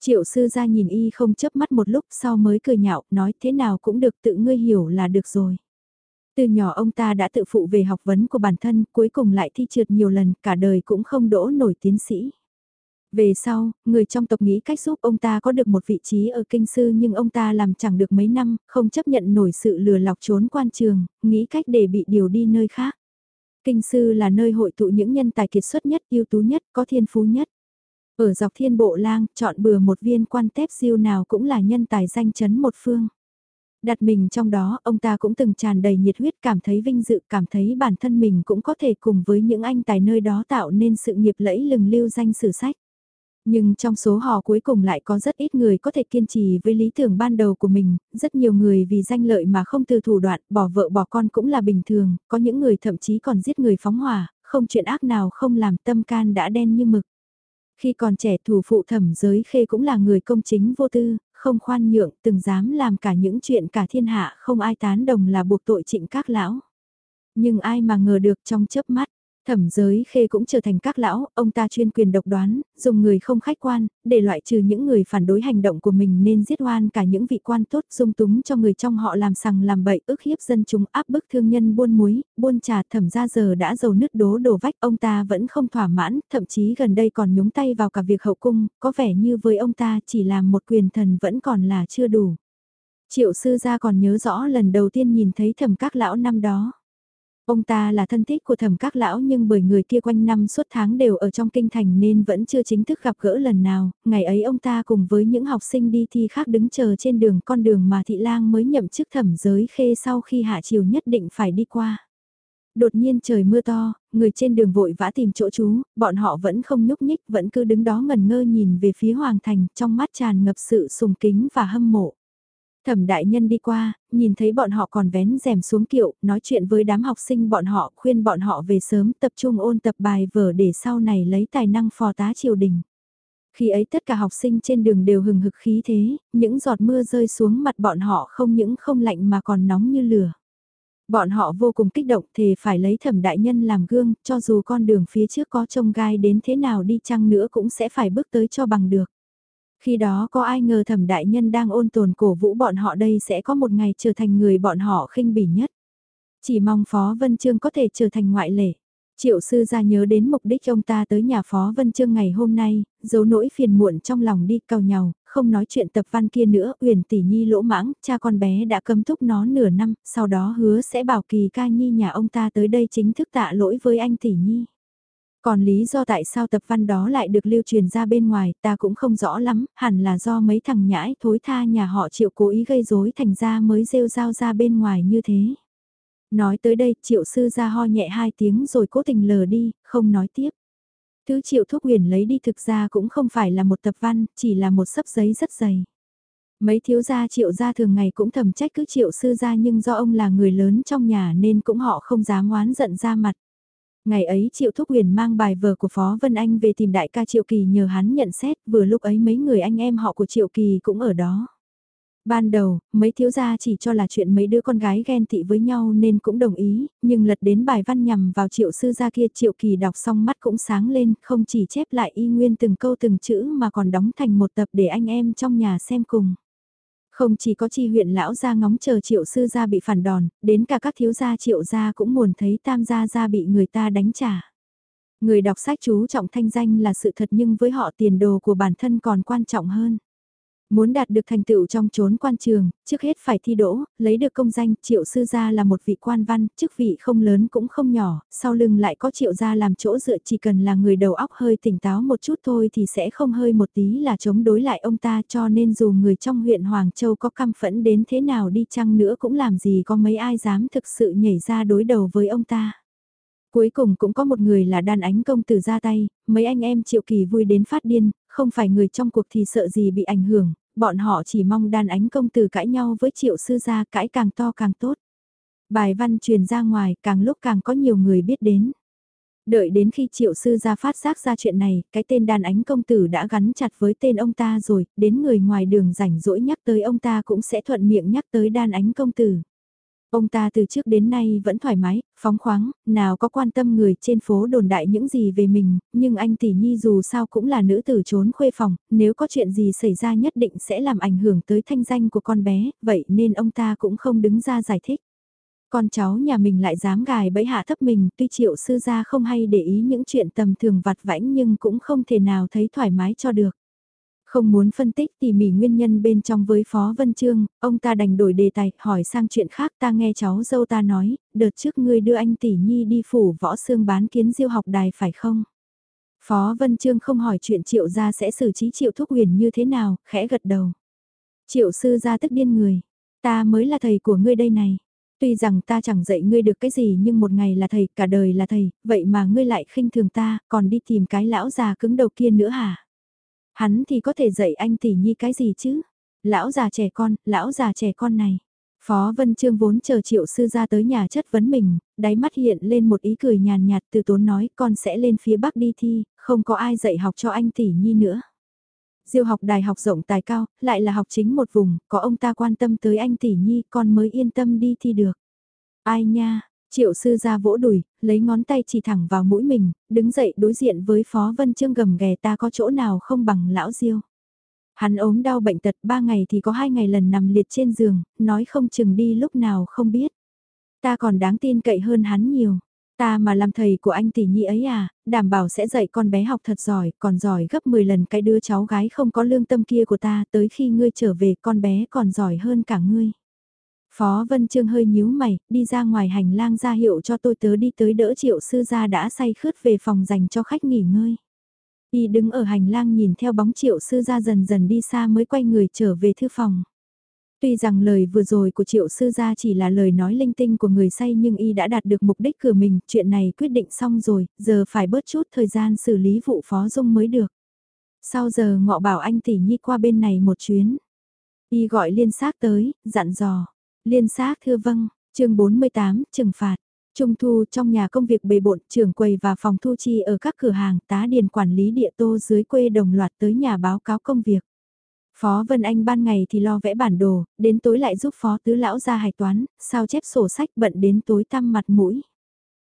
Triệu sư gia nhìn y không chớp mắt một lúc sau mới cười nhạo, nói thế nào cũng được tự ngươi hiểu là được rồi. Từ nhỏ ông ta đã tự phụ về học vấn của bản thân, cuối cùng lại thi trượt nhiều lần, cả đời cũng không đỗ nổi tiến sĩ. Về sau, người trong tộc nghĩ cách giúp ông ta có được một vị trí ở kinh sư nhưng ông ta làm chẳng được mấy năm, không chấp nhận nổi sự lừa lọc trốn quan trường, nghĩ cách để bị điều đi nơi khác. Kinh sư là nơi hội tụ những nhân tài kiệt xuất nhất, ưu tú nhất, có thiên phú nhất. Ở dọc thiên bộ lang, chọn bừa một viên quan tép siêu nào cũng là nhân tài danh chấn một phương. Đặt mình trong đó, ông ta cũng từng tràn đầy nhiệt huyết cảm thấy vinh dự, cảm thấy bản thân mình cũng có thể cùng với những anh tài nơi đó tạo nên sự nghiệp lẫy lừng lưu danh sử sách. Nhưng trong số họ cuối cùng lại có rất ít người có thể kiên trì với lý tưởng ban đầu của mình, rất nhiều người vì danh lợi mà không từ thủ đoạn, bỏ vợ bỏ con cũng là bình thường, có những người thậm chí còn giết người phóng hỏa, không chuyện ác nào không làm tâm can đã đen như mực. Khi còn trẻ thủ phụ thẩm giới khê cũng là người công chính vô tư, không khoan nhượng, từng dám làm cả những chuyện cả thiên hạ không ai tán đồng là buộc tội trịnh các lão. Nhưng ai mà ngờ được trong chớp mắt, Thẩm giới khê cũng trở thành các lão, ông ta chuyên quyền độc đoán, dùng người không khách quan, để loại trừ những người phản đối hành động của mình nên giết oan cả những vị quan tốt dung túng cho người trong họ làm sằng làm bậy ức hiếp dân chúng áp bức thương nhân buôn muối, buôn trà thẩm ra giờ đã dầu nứt đố đổ vách ông ta vẫn không thỏa mãn, thậm chí gần đây còn nhúng tay vào cả việc hậu cung, có vẻ như với ông ta chỉ làm một quyền thần vẫn còn là chưa đủ. Triệu sư gia còn nhớ rõ lần đầu tiên nhìn thấy thẩm các lão năm đó. Ông ta là thân thích của thẩm các lão nhưng bởi người kia quanh năm suốt tháng đều ở trong kinh thành nên vẫn chưa chính thức gặp gỡ lần nào, ngày ấy ông ta cùng với những học sinh đi thi khác đứng chờ trên đường con đường mà thị lang mới nhậm chức thẩm giới khê sau khi hạ chiều nhất định phải đi qua. Đột nhiên trời mưa to, người trên đường vội vã tìm chỗ trú, bọn họ vẫn không nhúc nhích, vẫn cứ đứng đó ngần ngơ nhìn về phía hoàng thành, trong mắt tràn ngập sự sùng kính và hâm mộ. Thẩm đại nhân đi qua, nhìn thấy bọn họ còn vén rèm xuống kiệu, nói chuyện với đám học sinh bọn họ, khuyên bọn họ về sớm tập trung ôn tập bài vở để sau này lấy tài năng phò tá triều đình. Khi ấy tất cả học sinh trên đường đều hừng hực khí thế, những giọt mưa rơi xuống mặt bọn họ không những không lạnh mà còn nóng như lửa. Bọn họ vô cùng kích động thề phải lấy thẩm đại nhân làm gương, cho dù con đường phía trước có trông gai đến thế nào đi chăng nữa cũng sẽ phải bước tới cho bằng được. Khi đó có ai ngờ thẩm đại nhân đang ôn tồn cổ vũ bọn họ đây sẽ có một ngày trở thành người bọn họ khinh bỉ nhất. Chỉ mong Phó Vân Trương có thể trở thành ngoại lệ. Triệu sư ra nhớ đến mục đích ông ta tới nhà Phó Vân Trương ngày hôm nay, giấu nỗi phiền muộn trong lòng đi cào nhau, không nói chuyện tập văn kia nữa, Uyển tỷ nhi lỗ mãng, cha con bé đã cấm thúc nó nửa năm, sau đó hứa sẽ bảo kỳ ca nhi nhà ông ta tới đây chính thức tạ lỗi với anh tỷ nhi. Còn lý do tại sao tập văn đó lại được lưu truyền ra bên ngoài ta cũng không rõ lắm, hẳn là do mấy thằng nhãi thối tha nhà họ triệu cố ý gây rối thành ra mới rêu rao ra bên ngoài như thế. Nói tới đây triệu sư ra ho nhẹ hai tiếng rồi cố tình lờ đi, không nói tiếp. Thứ triệu thuốc huyền lấy đi thực ra cũng không phải là một tập văn, chỉ là một sấp giấy rất dày. Mấy thiếu gia triệu gia thường ngày cũng thầm trách cứ triệu sư gia nhưng do ông là người lớn trong nhà nên cũng họ không dám oán giận ra mặt. Ngày ấy Triệu Thúc Huyền mang bài vở của Phó Vân Anh về tìm đại ca Triệu Kỳ nhờ hắn nhận xét, vừa lúc ấy mấy người anh em họ của Triệu Kỳ cũng ở đó. Ban đầu, mấy thiếu gia chỉ cho là chuyện mấy đứa con gái ghen tị với nhau nên cũng đồng ý, nhưng lật đến bài văn nhằm vào triệu sư gia kia triệu kỳ đọc xong mắt cũng sáng lên, không chỉ chép lại y nguyên từng câu từng chữ mà còn đóng thành một tập để anh em trong nhà xem cùng. Không chỉ có chi huyện lão gia ngóng chờ triệu sư gia bị phản đòn, đến cả các thiếu gia triệu gia cũng muốn thấy tam gia gia bị người ta đánh trả. Người đọc sách chú trọng thanh danh là sự thật nhưng với họ tiền đồ của bản thân còn quan trọng hơn. Muốn đạt được thành tựu trong chốn quan trường, trước hết phải thi đỗ, lấy được công danh, triệu sư gia là một vị quan văn, chức vị không lớn cũng không nhỏ, sau lưng lại có triệu gia làm chỗ dựa chỉ cần là người đầu óc hơi tỉnh táo một chút thôi thì sẽ không hơi một tí là chống đối lại ông ta cho nên dù người trong huyện Hoàng Châu có căm phẫn đến thế nào đi chăng nữa cũng làm gì có mấy ai dám thực sự nhảy ra đối đầu với ông ta. Cuối cùng cũng có một người là đàn ánh công tử ra tay, mấy anh em triệu kỳ vui đến phát điên, không phải người trong cuộc thì sợ gì bị ảnh hưởng, bọn họ chỉ mong đàn ánh công tử cãi nhau với triệu sư gia cãi càng to càng tốt. Bài văn truyền ra ngoài càng lúc càng có nhiều người biết đến. Đợi đến khi triệu sư gia phát giác ra chuyện này, cái tên đàn ánh công tử đã gắn chặt với tên ông ta rồi, đến người ngoài đường rảnh rỗi nhắc tới ông ta cũng sẽ thuận miệng nhắc tới đàn ánh công tử. Ông ta từ trước đến nay vẫn thoải mái, phóng khoáng, nào có quan tâm người trên phố đồn đại những gì về mình, nhưng anh tỷ nhi dù sao cũng là nữ tử trốn khuê phòng, nếu có chuyện gì xảy ra nhất định sẽ làm ảnh hưởng tới thanh danh của con bé, vậy nên ông ta cũng không đứng ra giải thích. Con cháu nhà mình lại dám gài bẫy hạ thấp mình, tuy triệu sư gia không hay để ý những chuyện tầm thường vặt vãnh nhưng cũng không thể nào thấy thoải mái cho được. Không muốn phân tích tỉ mỉ nguyên nhân bên trong với Phó Vân Trương, ông ta đành đổi đề tài, hỏi sang chuyện khác ta nghe cháu dâu ta nói, đợt trước ngươi đưa anh tỷ nhi đi phủ võ xương bán kiến diêu học đài phải không? Phó Vân Trương không hỏi chuyện triệu gia sẽ xử trí triệu thúc huyền như thế nào, khẽ gật đầu. Triệu sư gia tức điên người, ta mới là thầy của ngươi đây này. Tuy rằng ta chẳng dạy ngươi được cái gì nhưng một ngày là thầy, cả đời là thầy, vậy mà ngươi lại khinh thường ta, còn đi tìm cái lão già cứng đầu kia nữa hả? Hắn thì có thể dạy anh tỷ nhi cái gì chứ? Lão già trẻ con, lão già trẻ con này. Phó Vân Trương vốn chờ triệu sư ra tới nhà chất vấn mình, đáy mắt hiện lên một ý cười nhàn nhạt từ tốn nói con sẽ lên phía bắc đi thi, không có ai dạy học cho anh tỷ nhi nữa. Diêu học đài học rộng tài cao, lại là học chính một vùng, có ông ta quan tâm tới anh tỷ nhi con mới yên tâm đi thi được. Ai nha, Triệu sư ra vỗ đùi, lấy ngón tay chỉ thẳng vào mũi mình, đứng dậy đối diện với Phó Vân Trương gầm ghè ta có chỗ nào không bằng lão diêu. Hắn ốm đau bệnh tật ba ngày thì có hai ngày lần nằm liệt trên giường, nói không chừng đi lúc nào không biết. Ta còn đáng tin cậy hơn hắn nhiều. Ta mà làm thầy của anh tỷ nhi ấy à, đảm bảo sẽ dạy con bé học thật giỏi, còn giỏi gấp 10 lần cái đứa cháu gái không có lương tâm kia của ta, tới khi ngươi trở về con bé còn giỏi hơn cả ngươi. Phó Vân Trương hơi nhíu mày, đi ra ngoài hành lang ra hiệu cho tôi tớ đi tới đỡ triệu sư gia đã say khướt về phòng dành cho khách nghỉ ngơi. Y đứng ở hành lang nhìn theo bóng triệu sư gia dần dần đi xa mới quay người trở về thư phòng. Tuy rằng lời vừa rồi của triệu sư gia chỉ là lời nói linh tinh của người say nhưng y đã đạt được mục đích của mình, chuyện này quyết định xong rồi, giờ phải bớt chút thời gian xử lý vụ phó dung mới được. Sau giờ ngọ bảo anh tỷ nhi qua bên này một chuyến. Y gọi liên xác tới, dặn dò. Liên xác thưa vâng, chương 48, trừng phạt. Trung thu trong nhà công việc bề bộn, trưởng quầy và phòng thu chi ở các cửa hàng, tá điền quản lý địa tô dưới quê đồng loạt tới nhà báo cáo công việc. Phó Vân Anh ban ngày thì lo vẽ bản đồ, đến tối lại giúp Phó Tứ Lão ra hạch toán, sao chép sổ sách bận đến tối tăm mặt mũi.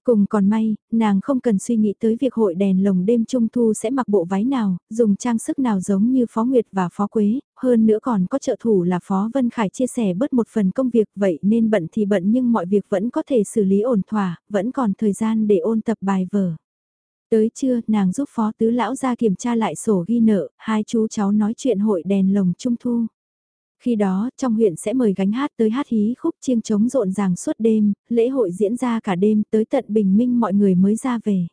Cùng còn may, nàng không cần suy nghĩ tới việc hội đèn lồng đêm trung thu sẽ mặc bộ váy nào, dùng trang sức nào giống như Phó Nguyệt và Phó Quế, hơn nữa còn có trợ thủ là Phó Vân Khải chia sẻ bớt một phần công việc vậy nên bận thì bận nhưng mọi việc vẫn có thể xử lý ổn thỏa, vẫn còn thời gian để ôn tập bài vở. Tới trưa, nàng giúp Phó Tứ Lão ra kiểm tra lại sổ ghi nợ, hai chú cháu nói chuyện hội đèn lồng trung thu. Khi đó, trong huyện sẽ mời gánh hát tới hát hí khúc chiêng trống rộn ràng suốt đêm, lễ hội diễn ra cả đêm tới tận bình minh mọi người mới ra về.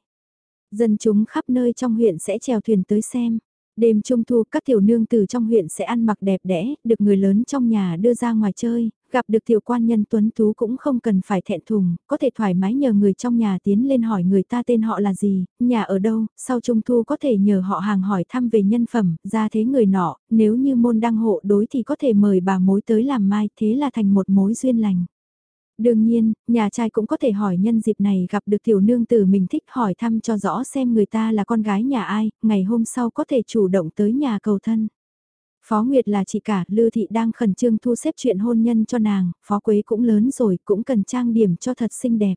Dân chúng khắp nơi trong huyện sẽ chèo thuyền tới xem. Đêm trung thu các tiểu nương từ trong huyện sẽ ăn mặc đẹp đẽ, được người lớn trong nhà đưa ra ngoài chơi, gặp được tiểu quan nhân tuấn tú cũng không cần phải thẹn thùng, có thể thoải mái nhờ người trong nhà tiến lên hỏi người ta tên họ là gì, nhà ở đâu, sau trung thu có thể nhờ họ hàng hỏi thăm về nhân phẩm, ra thế người nọ, nếu như môn đăng hộ đối thì có thể mời bà mối tới làm mai, thế là thành một mối duyên lành. Đương nhiên, nhà trai cũng có thể hỏi nhân dịp này gặp được tiểu nương tử mình thích hỏi thăm cho rõ xem người ta là con gái nhà ai, ngày hôm sau có thể chủ động tới nhà cầu thân. Phó Nguyệt là chị cả, Lư Thị đang khẩn trương thu xếp chuyện hôn nhân cho nàng, Phó Quế cũng lớn rồi, cũng cần trang điểm cho thật xinh đẹp.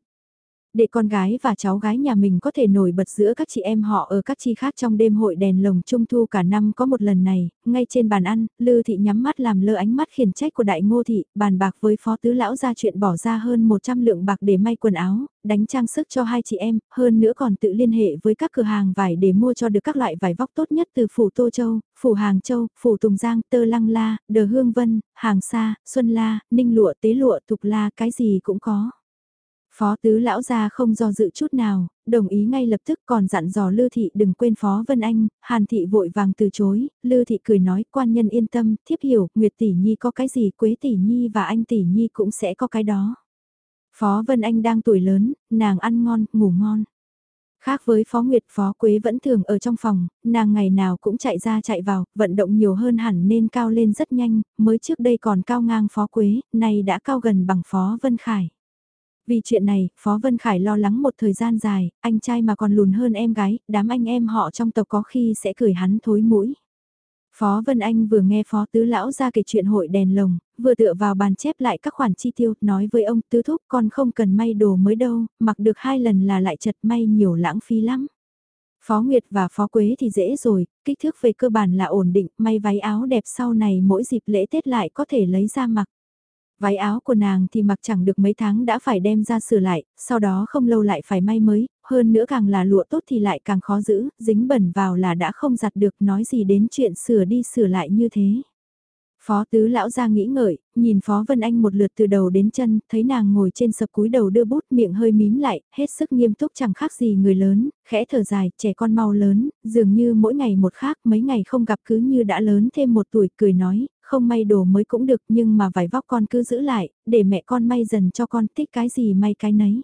Để con gái và cháu gái nhà mình có thể nổi bật giữa các chị em họ ở các chi khác trong đêm hội đèn lồng trung thu cả năm có một lần này, ngay trên bàn ăn, Lư Thị nhắm mắt làm lơ ánh mắt khiển trách của đại ngô thị, bàn bạc với phó tứ lão ra chuyện bỏ ra hơn 100 lượng bạc để may quần áo, đánh trang sức cho hai chị em, hơn nữa còn tự liên hệ với các cửa hàng vải để mua cho được các loại vải vóc tốt nhất từ phủ Tô Châu, phủ Hàng Châu, phủ Tùng Giang, Tơ Lăng La, Đờ Hương Vân, Hàng Sa, Xuân La, Ninh Lụa, Tế Lụa, Thục La, cái gì cũng có. Phó tứ lão gia không do dự chút nào, đồng ý ngay lập tức còn dặn dò Lư Thị đừng quên Phó Vân Anh, Hàn Thị vội vàng từ chối, Lư Thị cười nói quan nhân yên tâm, thiếp hiểu, Nguyệt Tỷ Nhi có cái gì Quế Tỷ Nhi và anh Tỷ Nhi cũng sẽ có cái đó. Phó Vân Anh đang tuổi lớn, nàng ăn ngon, ngủ ngon. Khác với Phó Nguyệt Phó Quế vẫn thường ở trong phòng, nàng ngày nào cũng chạy ra chạy vào, vận động nhiều hơn hẳn nên cao lên rất nhanh, mới trước đây còn cao ngang Phó Quế, nay đã cao gần bằng Phó Vân Khải. Vì chuyện này, Phó Vân Khải lo lắng một thời gian dài, anh trai mà còn lùn hơn em gái, đám anh em họ trong tộc có khi sẽ cười hắn thối mũi. Phó Vân Anh vừa nghe Phó Tứ Lão ra kể chuyện hội đèn lồng, vừa tựa vào bàn chép lại các khoản chi tiêu, nói với ông Tứ Thúc con không cần may đồ mới đâu, mặc được hai lần là lại chật may nhiều lãng phí lắm. Phó Nguyệt và Phó Quế thì dễ rồi, kích thước về cơ bản là ổn định, may váy áo đẹp sau này mỗi dịp lễ Tết lại có thể lấy ra mặc. Váy áo của nàng thì mặc chẳng được mấy tháng đã phải đem ra sửa lại, sau đó không lâu lại phải may mới, hơn nữa càng là lụa tốt thì lại càng khó giữ, dính bẩn vào là đã không giặt được nói gì đến chuyện sửa đi sửa lại như thế. Phó tứ lão ra nghĩ ngợi, nhìn Phó Vân Anh một lượt từ đầu đến chân, thấy nàng ngồi trên sập cúi đầu đưa bút miệng hơi mím lại, hết sức nghiêm túc chẳng khác gì người lớn, khẽ thở dài, trẻ con mau lớn, dường như mỗi ngày một khác, mấy ngày không gặp cứ như đã lớn thêm một tuổi, cười nói, không may đồ mới cũng được nhưng mà vải vóc con cứ giữ lại, để mẹ con may dần cho con thích cái gì may cái nấy.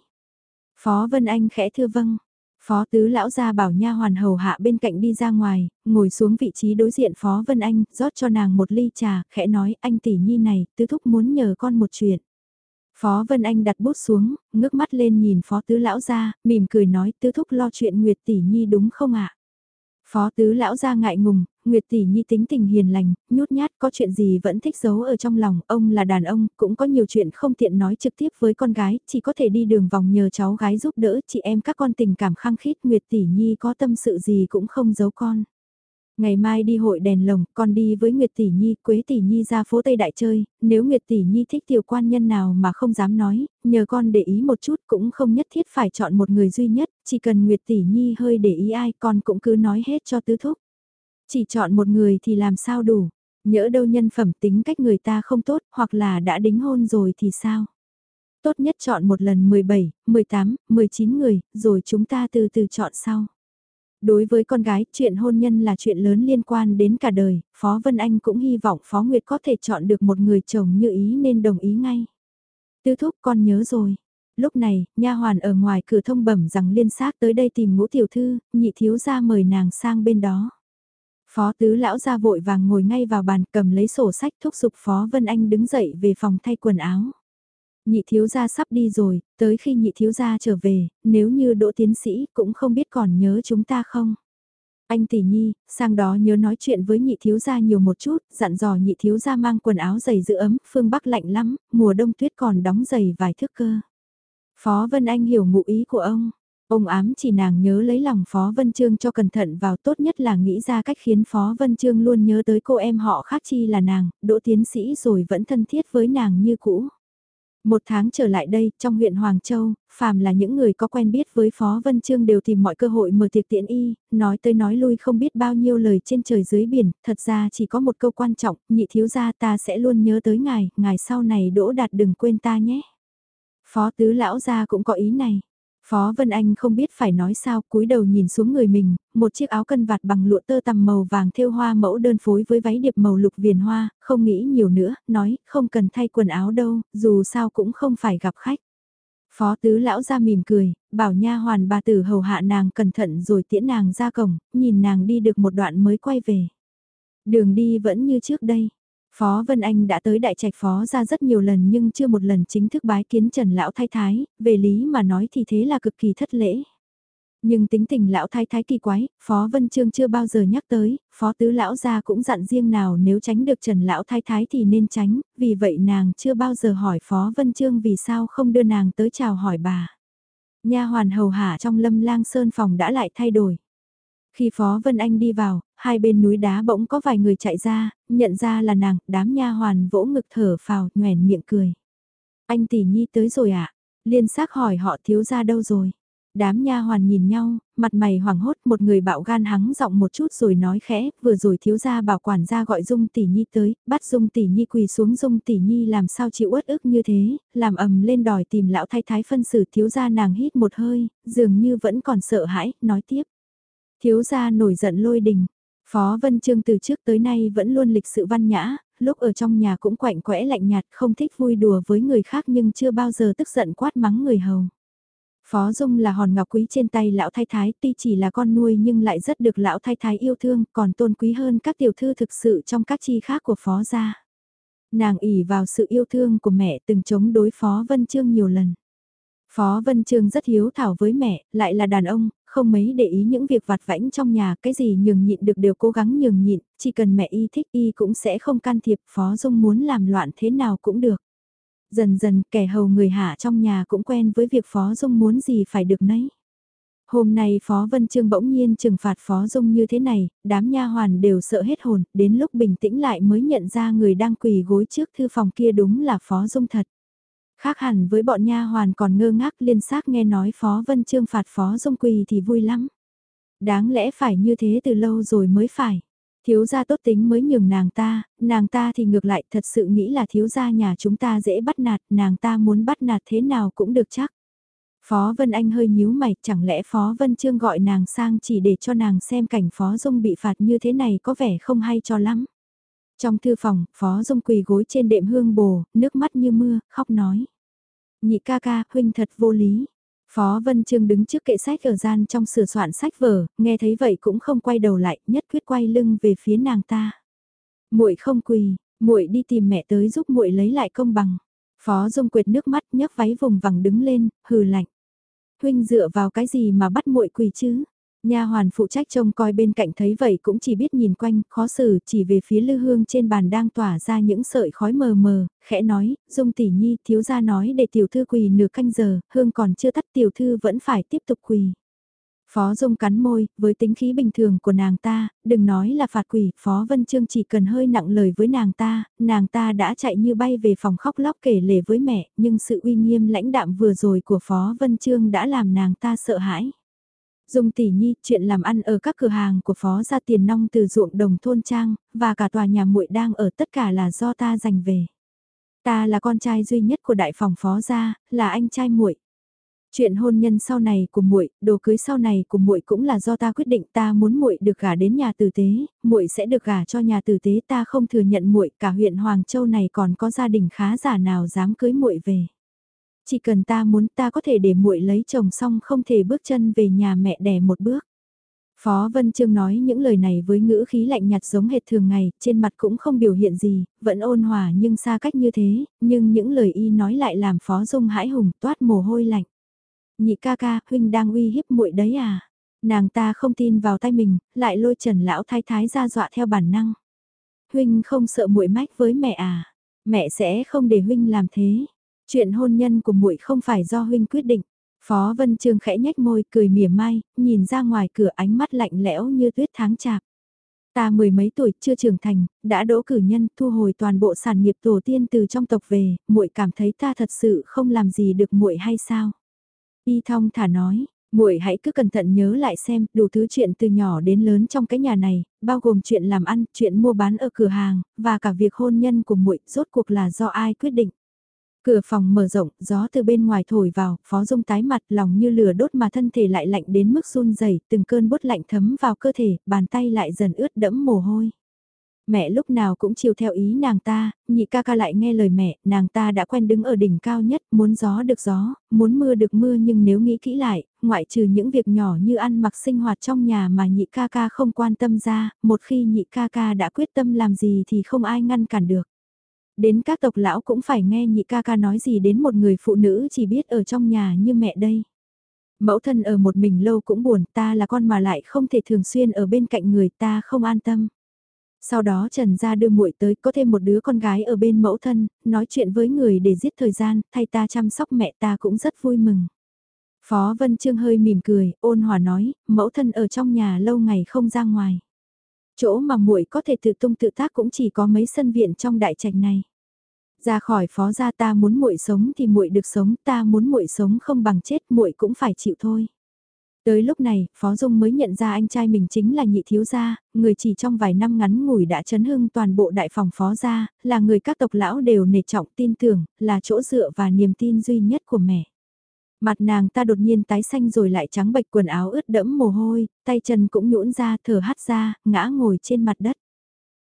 Phó Vân Anh khẽ thưa vâng. Phó tứ lão ra bảo nha hoàn hầu hạ bên cạnh đi ra ngoài, ngồi xuống vị trí đối diện Phó Vân Anh, rót cho nàng một ly trà, khẽ nói anh tỷ nhi này, tứ thúc muốn nhờ con một chuyện. Phó Vân Anh đặt bút xuống, ngước mắt lên nhìn Phó tứ lão ra, mỉm cười nói tứ thúc lo chuyện Nguyệt tỷ nhi đúng không ạ? Phó tứ lão ra ngại ngùng, Nguyệt tỷ nhi tính tình hiền lành, nhút nhát có chuyện gì vẫn thích giấu ở trong lòng, ông là đàn ông, cũng có nhiều chuyện không tiện nói trực tiếp với con gái, chỉ có thể đi đường vòng nhờ cháu gái giúp đỡ, chị em các con tình cảm khăng khít, Nguyệt tỷ nhi có tâm sự gì cũng không giấu con. Ngày mai đi hội đèn lồng, con đi với Nguyệt Tỷ Nhi, Quế Tỷ Nhi ra phố Tây Đại chơi, nếu Nguyệt Tỷ Nhi thích tiểu quan nhân nào mà không dám nói, nhờ con để ý một chút cũng không nhất thiết phải chọn một người duy nhất, chỉ cần Nguyệt Tỷ Nhi hơi để ý ai con cũng cứ nói hết cho tứ thúc. Chỉ chọn một người thì làm sao đủ, nhỡ đâu nhân phẩm tính cách người ta không tốt hoặc là đã đính hôn rồi thì sao? Tốt nhất chọn một lần 17, 18, 19 người, rồi chúng ta từ từ chọn sau. Đối với con gái, chuyện hôn nhân là chuyện lớn liên quan đến cả đời, Phó Vân Anh cũng hy vọng Phó Nguyệt có thể chọn được một người chồng như ý nên đồng ý ngay. Tư thúc con nhớ rồi. Lúc này, nha hoàn ở ngoài cửa thông bẩm rằng liên xác tới đây tìm ngũ tiểu thư, nhị thiếu ra mời nàng sang bên đó. Phó tứ lão ra vội vàng ngồi ngay vào bàn cầm lấy sổ sách thúc giục Phó Vân Anh đứng dậy về phòng thay quần áo. Nhị thiếu gia sắp đi rồi, tới khi nhị thiếu gia trở về, nếu như đỗ tiến sĩ cũng không biết còn nhớ chúng ta không. Anh tỷ nhi, sang đó nhớ nói chuyện với nhị thiếu gia nhiều một chút, dặn dò nhị thiếu gia mang quần áo dày giữ ấm, phương Bắc lạnh lắm, mùa đông tuyết còn đóng dày vài thước cơ. Phó Vân Anh hiểu ngụ ý của ông. Ông ám chỉ nàng nhớ lấy lòng Phó Vân Trương cho cẩn thận vào tốt nhất là nghĩ ra cách khiến Phó Vân Trương luôn nhớ tới cô em họ khác chi là nàng, đỗ tiến sĩ rồi vẫn thân thiết với nàng như cũ. Một tháng trở lại đây, trong huyện Hoàng Châu, phàm là những người có quen biết với Phó Vân Trương đều tìm mọi cơ hội mở tiệc tiễn y, nói tới nói lui không biết bao nhiêu lời trên trời dưới biển, thật ra chỉ có một câu quan trọng, nhị thiếu gia ta sẽ luôn nhớ tới ngài, ngài sau này đỗ đạt đừng quên ta nhé. Phó tứ lão gia cũng có ý này. Phó Vân Anh không biết phải nói sao, cúi đầu nhìn xuống người mình, một chiếc áo cân vạt bằng lụa tơ tằm màu vàng thêu hoa mẫu đơn phối với váy điệp màu lục viền hoa, không nghĩ nhiều nữa, nói, không cần thay quần áo đâu, dù sao cũng không phải gặp khách. Phó tứ lão ra mỉm cười, bảo nha hoàn bà tử hầu hạ nàng cẩn thận rồi tiễn nàng ra cổng, nhìn nàng đi được một đoạn mới quay về. Đường đi vẫn như trước đây, Phó Vân Anh đã tới đại trạch phó ra rất nhiều lần nhưng chưa một lần chính thức bái kiến Trần Lão Thái Thái, về lý mà nói thì thế là cực kỳ thất lễ. Nhưng tính tình Lão Thái Thái kỳ quái, Phó Vân Trương chưa bao giờ nhắc tới, Phó Tứ Lão gia cũng dặn riêng nào nếu tránh được Trần Lão Thái Thái thì nên tránh, vì vậy nàng chưa bao giờ hỏi Phó Vân Trương vì sao không đưa nàng tới chào hỏi bà. Nha hoàn hầu hạ trong lâm lang sơn phòng đã lại thay đổi. Khi Phó Vân Anh đi vào, hai bên núi đá bỗng có vài người chạy ra, nhận ra là nàng, đám nha hoàn vỗ ngực thở phào, nhoèn miệng cười. Anh tỷ nhi tới rồi ạ? À? Liên xác hỏi họ thiếu ra đâu rồi? Đám nha hoàn nhìn nhau, mặt mày hoảng hốt một người bạo gan hắng giọng một chút rồi nói khẽ, vừa rồi thiếu gia bảo quản gia gọi Dung tỷ nhi tới, bắt Dung tỷ nhi quỳ xuống Dung tỷ nhi làm sao chịu uất ức như thế, làm ầm lên đòi tìm lão thái thái phân xử thiếu gia nàng hít một hơi, dường như vẫn còn sợ hãi, nói tiếp. Thiếu gia nổi giận lôi đình, Phó Vân Trương từ trước tới nay vẫn luôn lịch sự văn nhã, lúc ở trong nhà cũng quạnh quẽ lạnh nhạt không thích vui đùa với người khác nhưng chưa bao giờ tức giận quát mắng người hầu. Phó Dung là hòn ngọc quý trên tay lão thái thái tuy chỉ là con nuôi nhưng lại rất được lão thái thái yêu thương còn tôn quý hơn các tiểu thư thực sự trong các chi khác của phó gia. Nàng ỉ vào sự yêu thương của mẹ từng chống đối Phó Vân Trương nhiều lần. Phó Vân Trương rất hiếu thảo với mẹ, lại là đàn ông, không mấy để ý những việc vặt vãnh trong nhà, cái gì nhường nhịn được đều cố gắng nhường nhịn, chỉ cần mẹ y thích y cũng sẽ không can thiệp, Phó Dung muốn làm loạn thế nào cũng được. Dần dần kẻ hầu người hạ trong nhà cũng quen với việc Phó Dung muốn gì phải được nấy. Hôm nay Phó Vân Trương bỗng nhiên trừng phạt Phó Dung như thế này, đám nha hoàn đều sợ hết hồn, đến lúc bình tĩnh lại mới nhận ra người đang quỳ gối trước thư phòng kia đúng là Phó Dung thật. Khác hẳn với bọn nha hoàn còn ngơ ngác liên xác nghe nói Phó Vân Trương phạt Phó Dung quỳ thì vui lắm. Đáng lẽ phải như thế từ lâu rồi mới phải. Thiếu gia tốt tính mới nhường nàng ta, nàng ta thì ngược lại thật sự nghĩ là thiếu gia nhà chúng ta dễ bắt nạt, nàng ta muốn bắt nạt thế nào cũng được chắc. Phó Vân Anh hơi nhíu mày, chẳng lẽ Phó Vân Trương gọi nàng sang chỉ để cho nàng xem cảnh Phó Dung bị phạt như thế này có vẻ không hay cho lắm. Trong thư phòng, Phó Dung quỳ gối trên đệm hương bồ, nước mắt như mưa, khóc nói. Nhị ca ca, huynh thật vô lý. Phó Vân Trương đứng trước kệ sách ở gian trong sửa soạn sách vở, nghe thấy vậy cũng không quay đầu lại, nhất quyết quay lưng về phía nàng ta. Muội không quỳ, muội đi tìm mẹ tới giúp muội lấy lại công bằng. Phó Dung quệt nước mắt, nhấc váy vùng vằng đứng lên, hừ lạnh. Huynh dựa vào cái gì mà bắt muội quỳ chứ? Nha hoàn phụ trách trông coi bên cạnh thấy vậy cũng chỉ biết nhìn quanh, khó xử, chỉ về phía lư hương trên bàn đang tỏa ra những sợi khói mờ mờ, khẽ nói, dung tỷ nhi, thiếu gia nói để tiểu thư quỳ nửa canh giờ, hương còn chưa tắt tiểu thư vẫn phải tiếp tục quỳ. Phó Dung cắn môi, với tính khí bình thường của nàng ta, đừng nói là phạt quỷ, Phó Vân Trương chỉ cần hơi nặng lời với nàng ta, nàng ta đã chạy như bay về phòng khóc lóc kể lể với mẹ, nhưng sự uy nghiêm lãnh đạm vừa rồi của Phó Vân Trương đã làm nàng ta sợ hãi. Dung tỷ nhi, chuyện làm ăn ở các cửa hàng của phó gia tiền nong từ ruộng đồng thôn trang, và cả tòa nhà muội đang ở tất cả là do ta giành về. Ta là con trai duy nhất của đại phòng phó gia, là anh trai muội. Chuyện hôn nhân sau này của muội, đồ cưới sau này của muội cũng là do ta quyết định, ta muốn muội được gả đến nhà tử tế, muội sẽ được gả cho nhà tử tế, ta không thừa nhận muội, cả huyện Hoàng Châu này còn có gia đình khá giả nào dám cưới muội về. Chỉ cần ta muốn ta có thể để muội lấy chồng xong không thể bước chân về nhà mẹ đẻ một bước. Phó Vân Trương nói những lời này với ngữ khí lạnh nhạt giống hệt thường ngày, trên mặt cũng không biểu hiện gì, vẫn ôn hòa nhưng xa cách như thế, nhưng những lời y nói lại làm Phó Dung hãi hùng toát mồ hôi lạnh. Nhị ca ca, huynh đang uy hiếp muội đấy à? Nàng ta không tin vào tay mình, lại lôi Trần lão thái thái ra dọa theo bản năng. Huynh không sợ muội mách với mẹ à? Mẹ sẽ không để huynh làm thế. Chuyện hôn nhân của muội không phải do huynh quyết định. Phó Vân Trương khẽ nhếch môi cười mỉa mai, nhìn ra ngoài cửa ánh mắt lạnh lẽo như tuyết tháng chạp. Ta mười mấy tuổi chưa trưởng thành, đã đỗ cử nhân thu hồi toàn bộ sản nghiệp tổ tiên từ trong tộc về, muội cảm thấy ta thật sự không làm gì được muội hay sao? Y thong thả nói, muội hãy cứ cẩn thận nhớ lại xem, đủ thứ chuyện từ nhỏ đến lớn trong cái nhà này, bao gồm chuyện làm ăn, chuyện mua bán ở cửa hàng, và cả việc hôn nhân của muội, rốt cuộc là do ai quyết định. Cửa phòng mở rộng, gió từ bên ngoài thổi vào, Phó Dung tái mặt lòng như lửa đốt mà thân thể lại lạnh đến mức run rẩy, từng cơn bút lạnh thấm vào cơ thể, bàn tay lại dần ướt đẫm mồ hôi. Mẹ lúc nào cũng chiều theo ý nàng ta, nhị ca ca lại nghe lời mẹ, nàng ta đã quen đứng ở đỉnh cao nhất, muốn gió được gió, muốn mưa được mưa nhưng nếu nghĩ kỹ lại, ngoại trừ những việc nhỏ như ăn mặc sinh hoạt trong nhà mà nhị ca ca không quan tâm ra, một khi nhị ca ca đã quyết tâm làm gì thì không ai ngăn cản được đến các tộc lão cũng phải nghe nhị ca ca nói gì đến một người phụ nữ chỉ biết ở trong nhà như mẹ đây. Mẫu thân ở một mình lâu cũng buồn, ta là con mà lại không thể thường xuyên ở bên cạnh người ta không an tâm. Sau đó Trần gia đưa muội tới, có thêm một đứa con gái ở bên mẫu thân, nói chuyện với người để giết thời gian, thay ta chăm sóc mẹ ta cũng rất vui mừng. Phó Vân Trương hơi mỉm cười, ôn hòa nói, mẫu thân ở trong nhà lâu ngày không ra ngoài. Chỗ mà muội có thể tự tung tự tác cũng chỉ có mấy sân viện trong đại trạch này. Ra khỏi phó gia ta muốn muội sống thì muội được sống, ta muốn muội sống không bằng chết, muội cũng phải chịu thôi. Tới lúc này, Phó Dung mới nhận ra anh trai mình chính là nhị thiếu gia, người chỉ trong vài năm ngắn ngủi đã chấn hưng toàn bộ đại phòng Phó gia, là người các tộc lão đều nể trọng tin tưởng, là chỗ dựa và niềm tin duy nhất của mẹ. Mặt nàng ta đột nhiên tái xanh rồi lại trắng bệch quần áo ướt đẫm mồ hôi, tay chân cũng nhũn ra thở hắt ra, ngã ngồi trên mặt đất.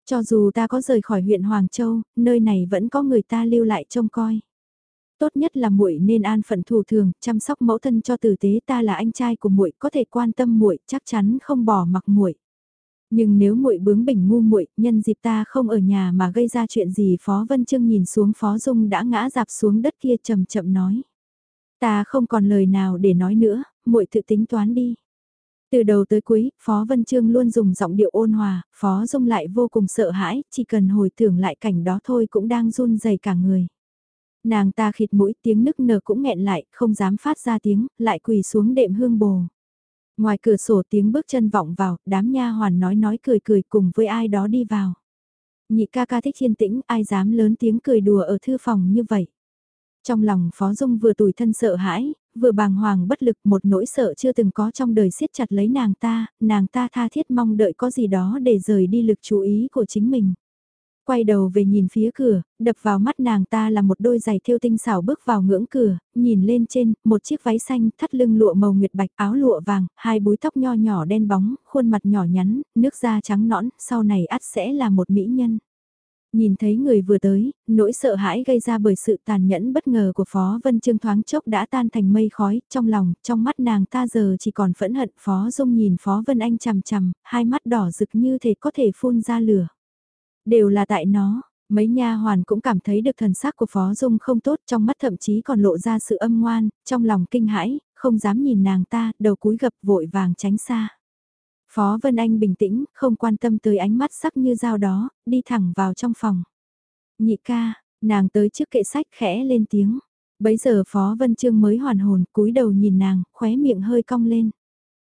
Cho dù ta có rời khỏi huyện Hoàng Châu, nơi này vẫn có người ta lưu lại trông coi. Tốt nhất là muội nên an phận thủ thường, chăm sóc mẫu thân cho tử tế ta là anh trai của muội, có thể quan tâm muội, chắc chắn không bỏ mặc muội. Nhưng nếu muội bướng bỉnh ngu muội, nhân dịp ta không ở nhà mà gây ra chuyện gì, Phó Vân Trương nhìn xuống Phó Dung đã ngã dạp xuống đất kia chậm chậm nói. Ta không còn lời nào để nói nữa, muội tự tính toán đi. Từ đầu tới cuối, Phó Vân Trương luôn dùng giọng điệu ôn hòa, Phó Dung lại vô cùng sợ hãi, chỉ cần hồi tưởng lại cảnh đó thôi cũng đang run rẩy cả người. Nàng ta khịt mũi tiếng nức nở cũng nghẹn lại, không dám phát ra tiếng, lại quỳ xuống đệm hương bồ. Ngoài cửa sổ tiếng bước chân vọng vào, đám nha hoàn nói nói cười cười cùng với ai đó đi vào. Nhị ca ca thích thiên tĩnh, ai dám lớn tiếng cười đùa ở thư phòng như vậy. Trong lòng Phó Dung vừa tủi thân sợ hãi, vừa bàng hoàng bất lực một nỗi sợ chưa từng có trong đời siết chặt lấy nàng ta, nàng ta tha thiết mong đợi có gì đó để rời đi lực chú ý của chính mình. Quay đầu về nhìn phía cửa, đập vào mắt nàng ta là một đôi giày thêu tinh xảo bước vào ngưỡng cửa, nhìn lên trên, một chiếc váy xanh, thắt lưng lụa màu nguyệt bạch, áo lụa vàng, hai búi tóc nho nhỏ đen bóng, khuôn mặt nhỏ nhắn, nước da trắng nõn, sau này ắt sẽ là một mỹ nhân. Nhìn thấy người vừa tới, nỗi sợ hãi gây ra bởi sự tàn nhẫn bất ngờ của Phó Vân Trương thoáng chốc đã tan thành mây khói, trong lòng, trong mắt nàng ta giờ chỉ còn phẫn hận Phó Dung nhìn Phó Vân Anh chằm chằm, hai mắt đỏ rực như thể có thể phun ra lửa. Đều là tại nó, mấy nha hoàn cũng cảm thấy được thần sắc của Phó Dung không tốt trong mắt thậm chí còn lộ ra sự âm ngoan, trong lòng kinh hãi, không dám nhìn nàng ta, đầu cúi gập vội vàng tránh xa. Phó Vân Anh bình tĩnh, không quan tâm tới ánh mắt sắc như dao đó, đi thẳng vào trong phòng. Nhị ca, nàng tới trước kệ sách khẽ lên tiếng. Bấy giờ Phó Vân Trương mới hoàn hồn, cúi đầu nhìn nàng, khóe miệng hơi cong lên.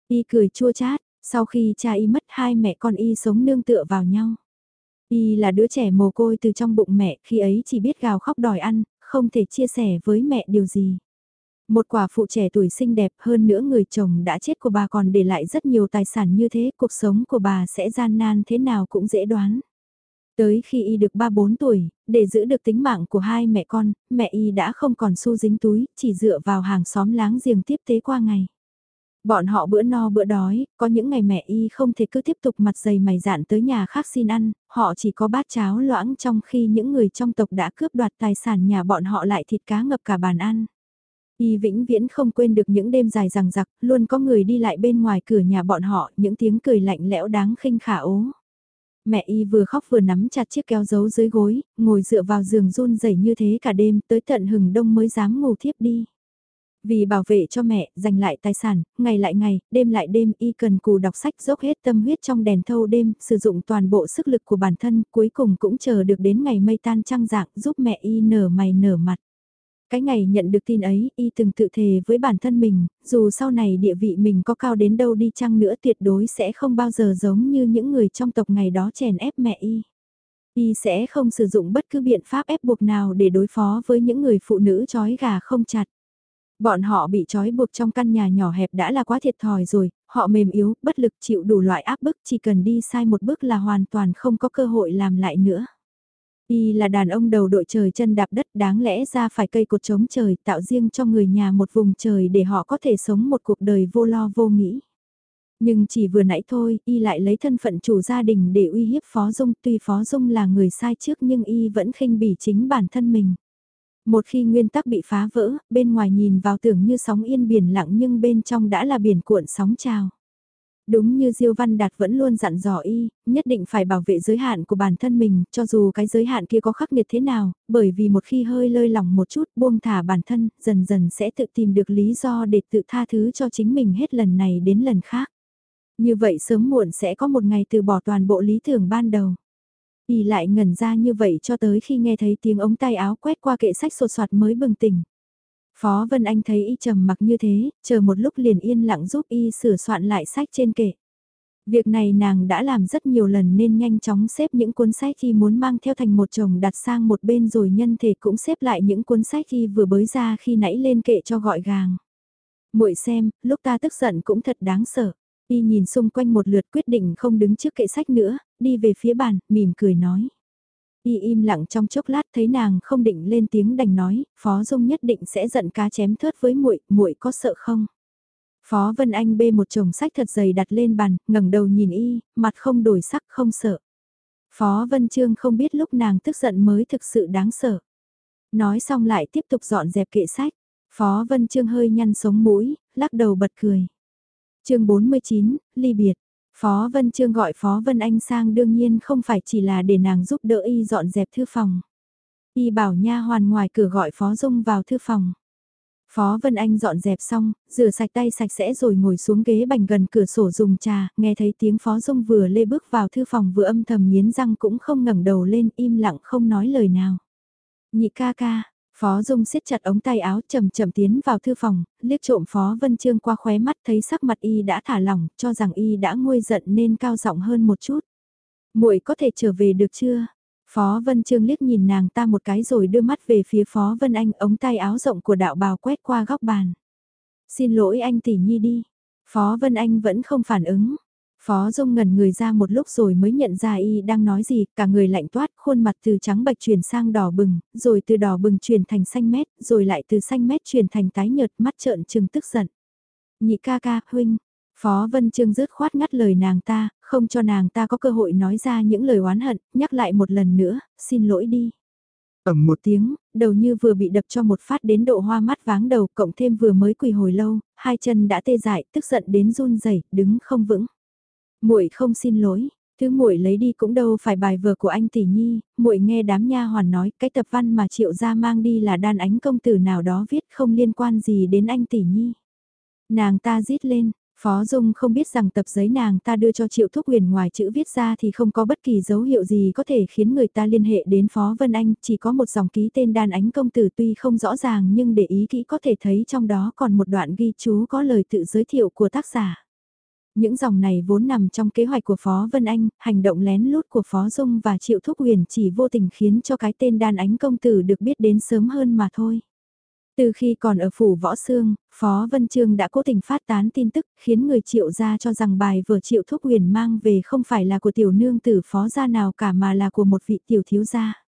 Y cười chua chát, sau khi cha y mất hai mẹ con y sống nương tựa vào nhau. Y là đứa trẻ mồ côi từ trong bụng mẹ, khi ấy chỉ biết gào khóc đòi ăn, không thể chia sẻ với mẹ điều gì. Một quả phụ trẻ tuổi xinh đẹp hơn nữa người chồng đã chết của bà còn để lại rất nhiều tài sản như thế, cuộc sống của bà sẽ gian nan thế nào cũng dễ đoán. Tới khi y được 3-4 tuổi, để giữ được tính mạng của hai mẹ con, mẹ y đã không còn xu dính túi, chỉ dựa vào hàng xóm láng giềng tiếp tế qua ngày. Bọn họ bữa no bữa đói, có những ngày mẹ y không thể cứ tiếp tục mặt dày mày dạn tới nhà khác xin ăn, họ chỉ có bát cháo loãng trong khi những người trong tộc đã cướp đoạt tài sản nhà bọn họ lại thịt cá ngập cả bàn ăn. Y vĩnh viễn không quên được những đêm dài rằng giặc, luôn có người đi lại bên ngoài cửa nhà bọn họ, những tiếng cười lạnh lẽo đáng khinh khả ố. Mẹ y vừa khóc vừa nắm chặt chiếc kéo giấu dưới gối, ngồi dựa vào giường run rẩy như thế cả đêm tới tận hừng đông mới dám ngủ thiếp đi. Vì bảo vệ cho mẹ, giành lại tài sản, ngày lại ngày, đêm lại đêm y cần cù đọc sách dốc hết tâm huyết trong đèn thâu đêm, sử dụng toàn bộ sức lực của bản thân, cuối cùng cũng chờ được đến ngày mây tan trăng dạng giúp mẹ y nở mày nở mặt. Cái ngày nhận được tin ấy, y từng tự thề với bản thân mình, dù sau này địa vị mình có cao đến đâu đi chăng nữa tuyệt đối sẽ không bao giờ giống như những người trong tộc ngày đó chèn ép mẹ y. Y sẽ không sử dụng bất cứ biện pháp ép buộc nào để đối phó với những người phụ nữ chói gà không chặt. Bọn họ bị trói buộc trong căn nhà nhỏ hẹp đã là quá thiệt thòi rồi, họ mềm yếu, bất lực chịu đủ loại áp bức, chỉ cần đi sai một bước là hoàn toàn không có cơ hội làm lại nữa. Y là đàn ông đầu đội trời chân đạp đất đáng lẽ ra phải cây cột chống trời tạo riêng cho người nhà một vùng trời để họ có thể sống một cuộc đời vô lo vô nghĩ. Nhưng chỉ vừa nãy thôi, Y lại lấy thân phận chủ gia đình để uy hiếp Phó Dung tuy Phó Dung là người sai trước nhưng Y vẫn khinh bỉ chính bản thân mình. Một khi nguyên tắc bị phá vỡ, bên ngoài nhìn vào tưởng như sóng yên biển lặng nhưng bên trong đã là biển cuộn sóng trào. Đúng như Diêu Văn Đạt vẫn luôn dặn dò y, nhất định phải bảo vệ giới hạn của bản thân mình, cho dù cái giới hạn kia có khắc nghiệt thế nào, bởi vì một khi hơi lơi lỏng một chút buông thả bản thân, dần dần sẽ tự tìm được lý do để tự tha thứ cho chính mình hết lần này đến lần khác. Như vậy sớm muộn sẽ có một ngày từ bỏ toàn bộ lý tưởng ban đầu. Y lại ngẩn ra như vậy cho tới khi nghe thấy tiếng ống tay áo quét qua kệ sách sột soạt mới bừng tỉnh. Phó Vân Anh thấy y trầm mặc như thế, chờ một lúc liền yên lặng giúp y sửa soạn lại sách trên kệ. Việc này nàng đã làm rất nhiều lần nên nhanh chóng xếp những cuốn sách khi muốn mang theo thành một chồng đặt sang một bên rồi nhân thể cũng xếp lại những cuốn sách khi vừa bới ra khi nãy lên kệ cho gọi gàng. muội xem, lúc ta tức giận cũng thật đáng sợ. Y nhìn xung quanh một lượt quyết định không đứng trước kệ sách nữa, đi về phía bàn, mỉm cười nói. Y im lặng trong chốc lát thấy nàng không định lên tiếng đành nói, Phó Dung nhất định sẽ giận cá chém thớt với muội, muội có sợ không? Phó Vân Anh bê một chồng sách thật dày đặt lên bàn, ngẩng đầu nhìn y, mặt không đổi sắc không sợ. Phó Vân Trương không biết lúc nàng tức giận mới thực sự đáng sợ. Nói xong lại tiếp tục dọn dẹp kệ sách. Phó Vân Trương hơi nhăn sống mũi, lắc đầu bật cười. chương 49, ly biệt. Phó Vân Trương gọi Phó Vân Anh sang đương nhiên không phải chỉ là để nàng giúp đỡ y dọn dẹp thư phòng. Y bảo nha hoàn ngoài cửa gọi Phó Dung vào thư phòng. Phó Vân Anh dọn dẹp xong, rửa sạch tay sạch sẽ rồi ngồi xuống ghế bành gần cửa sổ dùng trà, nghe thấy tiếng Phó Dung vừa lê bước vào thư phòng vừa âm thầm nghiến răng cũng không ngẩng đầu lên im lặng không nói lời nào. Nhị ca ca, Phó Dung siết chặt ống tay áo chậm chậm tiến vào thư phòng, liếc trộm Phó Vân Trương qua khóe mắt thấy sắc mặt y đã thả lỏng, cho rằng y đã nguôi giận nên cao giọng hơn một chút. Muội có thể trở về được chưa? Phó Vân Trương liếc nhìn nàng ta một cái rồi đưa mắt về phía Phó Vân Anh ống tay áo rộng của đạo bào quét qua góc bàn. Xin lỗi anh tỷ nhi đi. Phó Vân Anh vẫn không phản ứng. Phó Dung ngẩn người ra một lúc rồi mới nhận ra y đang nói gì, cả người lạnh toát, khuôn mặt từ trắng bạch chuyển sang đỏ bừng, rồi từ đỏ bừng chuyển thành xanh mét, rồi lại từ xanh mét chuyển thành tái nhợt mắt trợn trừng tức giận. Nhị ca ca, huynh, Phó Vân Trương rứt khoát ngắt lời nàng ta, không cho nàng ta có cơ hội nói ra những lời oán hận, nhắc lại một lần nữa, xin lỗi đi. Ẩm một tiếng, đầu như vừa bị đập cho một phát đến độ hoa mắt váng đầu, cộng thêm vừa mới quỳ hồi lâu, hai chân đã tê dại, tức giận đến run rẩy, đứng không vững. Muội không xin lỗi, thứ muội lấy đi cũng đâu phải bài vở của anh tỷ nhi, muội nghe đám nha hoàn nói, cái tập văn mà Triệu gia mang đi là đan ánh công tử nào đó viết không liên quan gì đến anh tỷ nhi. Nàng ta rít lên, Phó Dung không biết rằng tập giấy nàng ta đưa cho Triệu Thúc Huyền ngoài chữ viết ra thì không có bất kỳ dấu hiệu gì có thể khiến người ta liên hệ đến Phó Vân Anh, chỉ có một dòng ký tên đan ánh công tử tuy không rõ ràng nhưng để ý kỹ có thể thấy trong đó còn một đoạn ghi chú có lời tự giới thiệu của tác giả. Những dòng này vốn nằm trong kế hoạch của Phó Vân Anh, hành động lén lút của Phó Dung và Triệu Thúc Huyền chỉ vô tình khiến cho cái tên đan ánh công tử được biết đến sớm hơn mà thôi. Từ khi còn ở phủ võ xương, Phó Vân Trương đã cố tình phát tán tin tức khiến người triệu gia cho rằng bài vừa triệu thúc huyền mang về không phải là của tiểu nương tử phó gia nào cả mà là của một vị tiểu thiếu gia.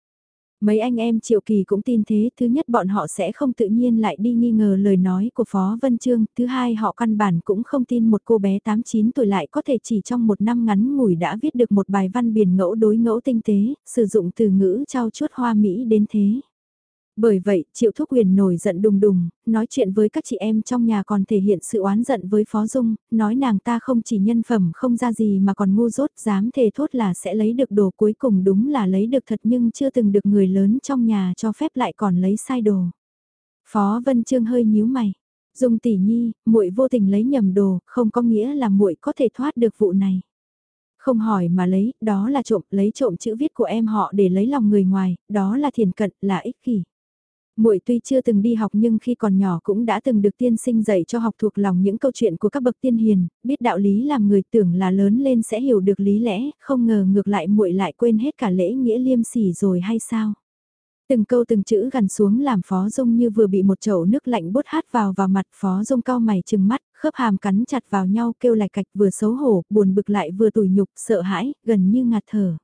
Mấy anh em triệu kỳ cũng tin thế, thứ nhất bọn họ sẽ không tự nhiên lại đi nghi ngờ lời nói của Phó Vân Trương, thứ hai họ căn bản cũng không tin một cô bé 8-9 tuổi lại có thể chỉ trong một năm ngắn ngủi đã viết được một bài văn biển ngẫu đối ngẫu tinh tế, sử dụng từ ngữ trao chuốt hoa mỹ đến thế. Bởi vậy, Triệu Thúc Huyền nổi giận đùng đùng, nói chuyện với các chị em trong nhà còn thể hiện sự oán giận với Phó Dung, nói nàng ta không chỉ nhân phẩm không ra gì mà còn ngu dốt, dám thề thốt là sẽ lấy được đồ cuối cùng đúng là lấy được thật nhưng chưa từng được người lớn trong nhà cho phép lại còn lấy sai đồ. Phó Vân Trương hơi nhíu mày. Dung tỷ nhi, muội vô tình lấy nhầm đồ, không có nghĩa là muội có thể thoát được vụ này. Không hỏi mà lấy, đó là trộm, lấy trộm chữ viết của em họ để lấy lòng người ngoài, đó là thiền cận, là ích kỷ. Muội tuy chưa từng đi học nhưng khi còn nhỏ cũng đã từng được tiên sinh dạy cho học thuộc lòng những câu chuyện của các bậc tiên hiền, biết đạo lý làm người tưởng là lớn lên sẽ hiểu được lý lẽ, không ngờ ngược lại muội lại quên hết cả lễ nghĩa liêm sỉ rồi hay sao? Từng câu từng chữ gần xuống làm Phó Dung như vừa bị một chậu nước lạnh bút hát vào vào mặt Phó Dung cao mày chừng mắt, khớp hàm cắn chặt vào nhau kêu lạch cạch vừa xấu hổ, buồn bực lại vừa tủi nhục, sợ hãi, gần như ngạt thở.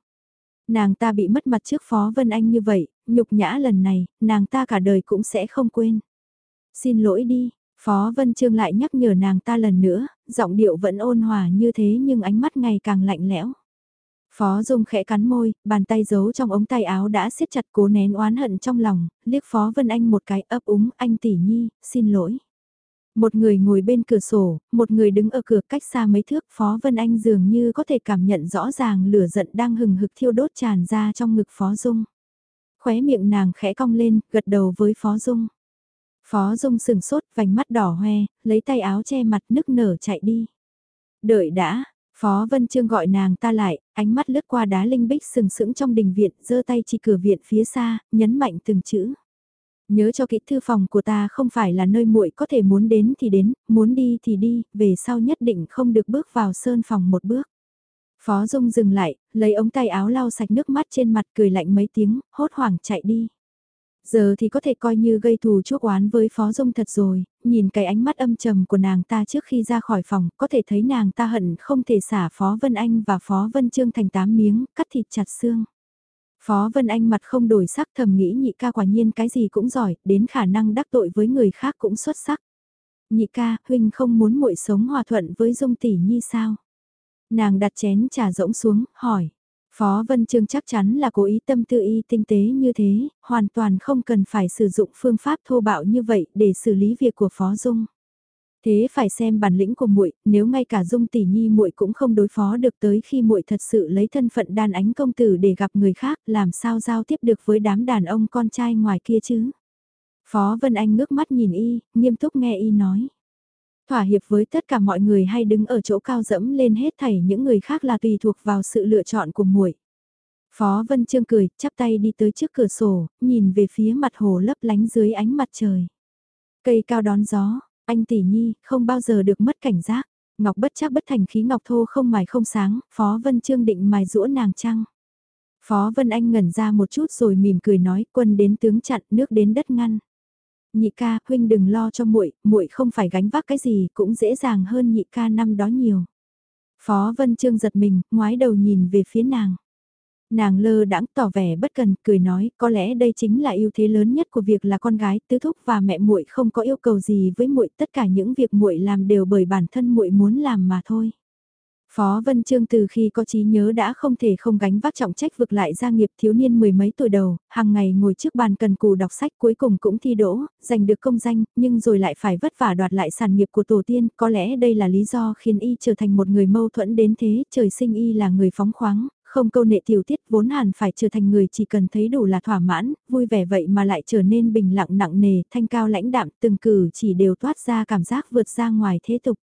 Nàng ta bị mất mặt trước Phó Vân Anh như vậy, nhục nhã lần này, nàng ta cả đời cũng sẽ không quên. Xin lỗi đi, Phó Vân Trương lại nhắc nhở nàng ta lần nữa, giọng điệu vẫn ôn hòa như thế nhưng ánh mắt ngày càng lạnh lẽo. Phó Dung khẽ cắn môi, bàn tay giấu trong ống tay áo đã siết chặt cố nén oán hận trong lòng, liếc Phó Vân Anh một cái ấp úng, anh tỷ nhi, xin lỗi. Một người ngồi bên cửa sổ, một người đứng ở cửa cách xa mấy thước Phó Vân Anh dường như có thể cảm nhận rõ ràng lửa giận đang hừng hực thiêu đốt tràn ra trong ngực Phó Dung. Khóe miệng nàng khẽ cong lên, gật đầu với Phó Dung. Phó Dung sừng sốt, vành mắt đỏ hoe, lấy tay áo che mặt nức nở chạy đi. Đợi đã, Phó Vân Trương gọi nàng ta lại, ánh mắt lướt qua đá linh bích sừng sững trong đình viện, giơ tay chỉ cửa viện phía xa, nhấn mạnh từng chữ. Nhớ cho kỹ thư phòng của ta không phải là nơi muội có thể muốn đến thì đến, muốn đi thì đi, về sau nhất định không được bước vào sơn phòng một bước. Phó Dung dừng lại, lấy ống tay áo lau sạch nước mắt trên mặt cười lạnh mấy tiếng, hốt hoảng chạy đi. Giờ thì có thể coi như gây thù chuốc oán với Phó Dung thật rồi, nhìn cái ánh mắt âm trầm của nàng ta trước khi ra khỏi phòng, có thể thấy nàng ta hận không thể xả Phó Vân Anh và Phó Vân Trương thành tám miếng, cắt thịt chặt xương. Phó Vân Anh mặt không đổi sắc thầm nghĩ nhị ca quả nhiên cái gì cũng giỏi, đến khả năng đắc tội với người khác cũng xuất sắc. Nhị ca, huynh không muốn muội sống hòa thuận với Dung tỷ nhi sao? Nàng đặt chén trà rỗng xuống, hỏi. Phó Vân Trương chắc chắn là cố ý tâm tư y tinh tế như thế, hoàn toàn không cần phải sử dụng phương pháp thô bạo như vậy để xử lý việc của Phó Dung. Thế phải xem bản lĩnh của muội, nếu ngay cả Dung tỷ nhi muội cũng không đối phó được tới khi muội thật sự lấy thân phận đàn ánh công tử để gặp người khác, làm sao giao tiếp được với đám đàn ông con trai ngoài kia chứ? Phó Vân Anh ngước mắt nhìn y, nghiêm túc nghe y nói. Thỏa hiệp với tất cả mọi người hay đứng ở chỗ cao dẫm lên hết thảy những người khác là tùy thuộc vào sự lựa chọn của muội. Phó Vân Trương cười, chắp tay đi tới trước cửa sổ, nhìn về phía mặt hồ lấp lánh dưới ánh mặt trời. Cây cao đón gió, anh tỷ nhi, không bao giờ được mất cảnh giác. Ngọc bất chắc bất thành khí ngọc thô không mài không sáng, Phó Vân Trương định mài rũa nàng trăng. Phó Vân Anh ngẩn ra một chút rồi mỉm cười nói quân đến tướng chặn nước đến đất ngăn. Nhị ca, huynh đừng lo cho muội, muội không phải gánh vác cái gì cũng dễ dàng hơn nhị ca năm đó nhiều. Phó Vân Trương giật mình, ngoái đầu nhìn về phía nàng. Nàng lơ đãng tỏ vẻ bất cần, cười nói, có lẽ đây chính là ưu thế lớn nhất của việc là con gái, tứ thúc và mẹ muội không có yêu cầu gì với muội, tất cả những việc muội làm đều bởi bản thân muội muốn làm mà thôi. Phó Vân Trương từ khi có trí nhớ đã không thể không gánh vác trọng trách vực lại gia nghiệp thiếu niên mười mấy tuổi đầu, hàng ngày ngồi trước bàn cần cù đọc sách cuối cùng cũng thi đỗ, giành được công danh, nhưng rồi lại phải vất vả đoạt lại sản nghiệp của tổ tiên, có lẽ đây là lý do khiến y trở thành một người mâu thuẫn đến thế, trời sinh y là người phóng khoáng, không câu nệ tiểu tiết vốn hẳn phải trở thành người chỉ cần thấy đủ là thỏa mãn, vui vẻ vậy mà lại trở nên bình lặng nặng nề, thanh cao lãnh đạm, từng cử chỉ đều toát ra cảm giác vượt ra ngoài thế tục.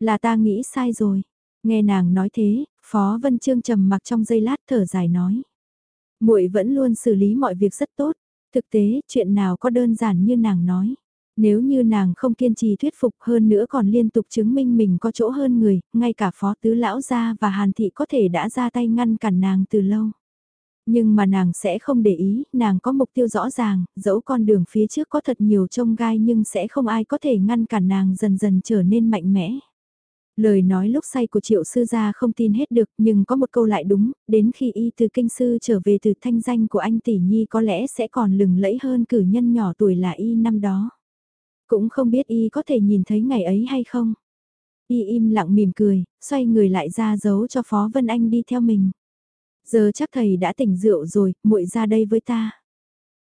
Là ta nghĩ sai rồi. Nghe nàng nói thế, Phó Vân Trương trầm mặc trong giây lát thở dài nói. muội vẫn luôn xử lý mọi việc rất tốt, thực tế chuyện nào có đơn giản như nàng nói. Nếu như nàng không kiên trì thuyết phục hơn nữa còn liên tục chứng minh mình có chỗ hơn người, ngay cả phó tứ lão gia và hàn thị có thể đã ra tay ngăn cản nàng từ lâu. Nhưng mà nàng sẽ không để ý, nàng có mục tiêu rõ ràng, dẫu con đường phía trước có thật nhiều trông gai nhưng sẽ không ai có thể ngăn cản nàng dần dần trở nên mạnh mẽ. Lời nói lúc say của triệu sư gia không tin hết được nhưng có một câu lại đúng, đến khi y từ kinh sư trở về từ thanh danh của anh tỷ nhi có lẽ sẽ còn lừng lẫy hơn cử nhân nhỏ tuổi là y năm đó. Cũng không biết y có thể nhìn thấy ngày ấy hay không. Y im lặng mỉm cười, xoay người lại ra giấu cho Phó Vân Anh đi theo mình. Giờ chắc thầy đã tỉnh rượu rồi, muội ra đây với ta.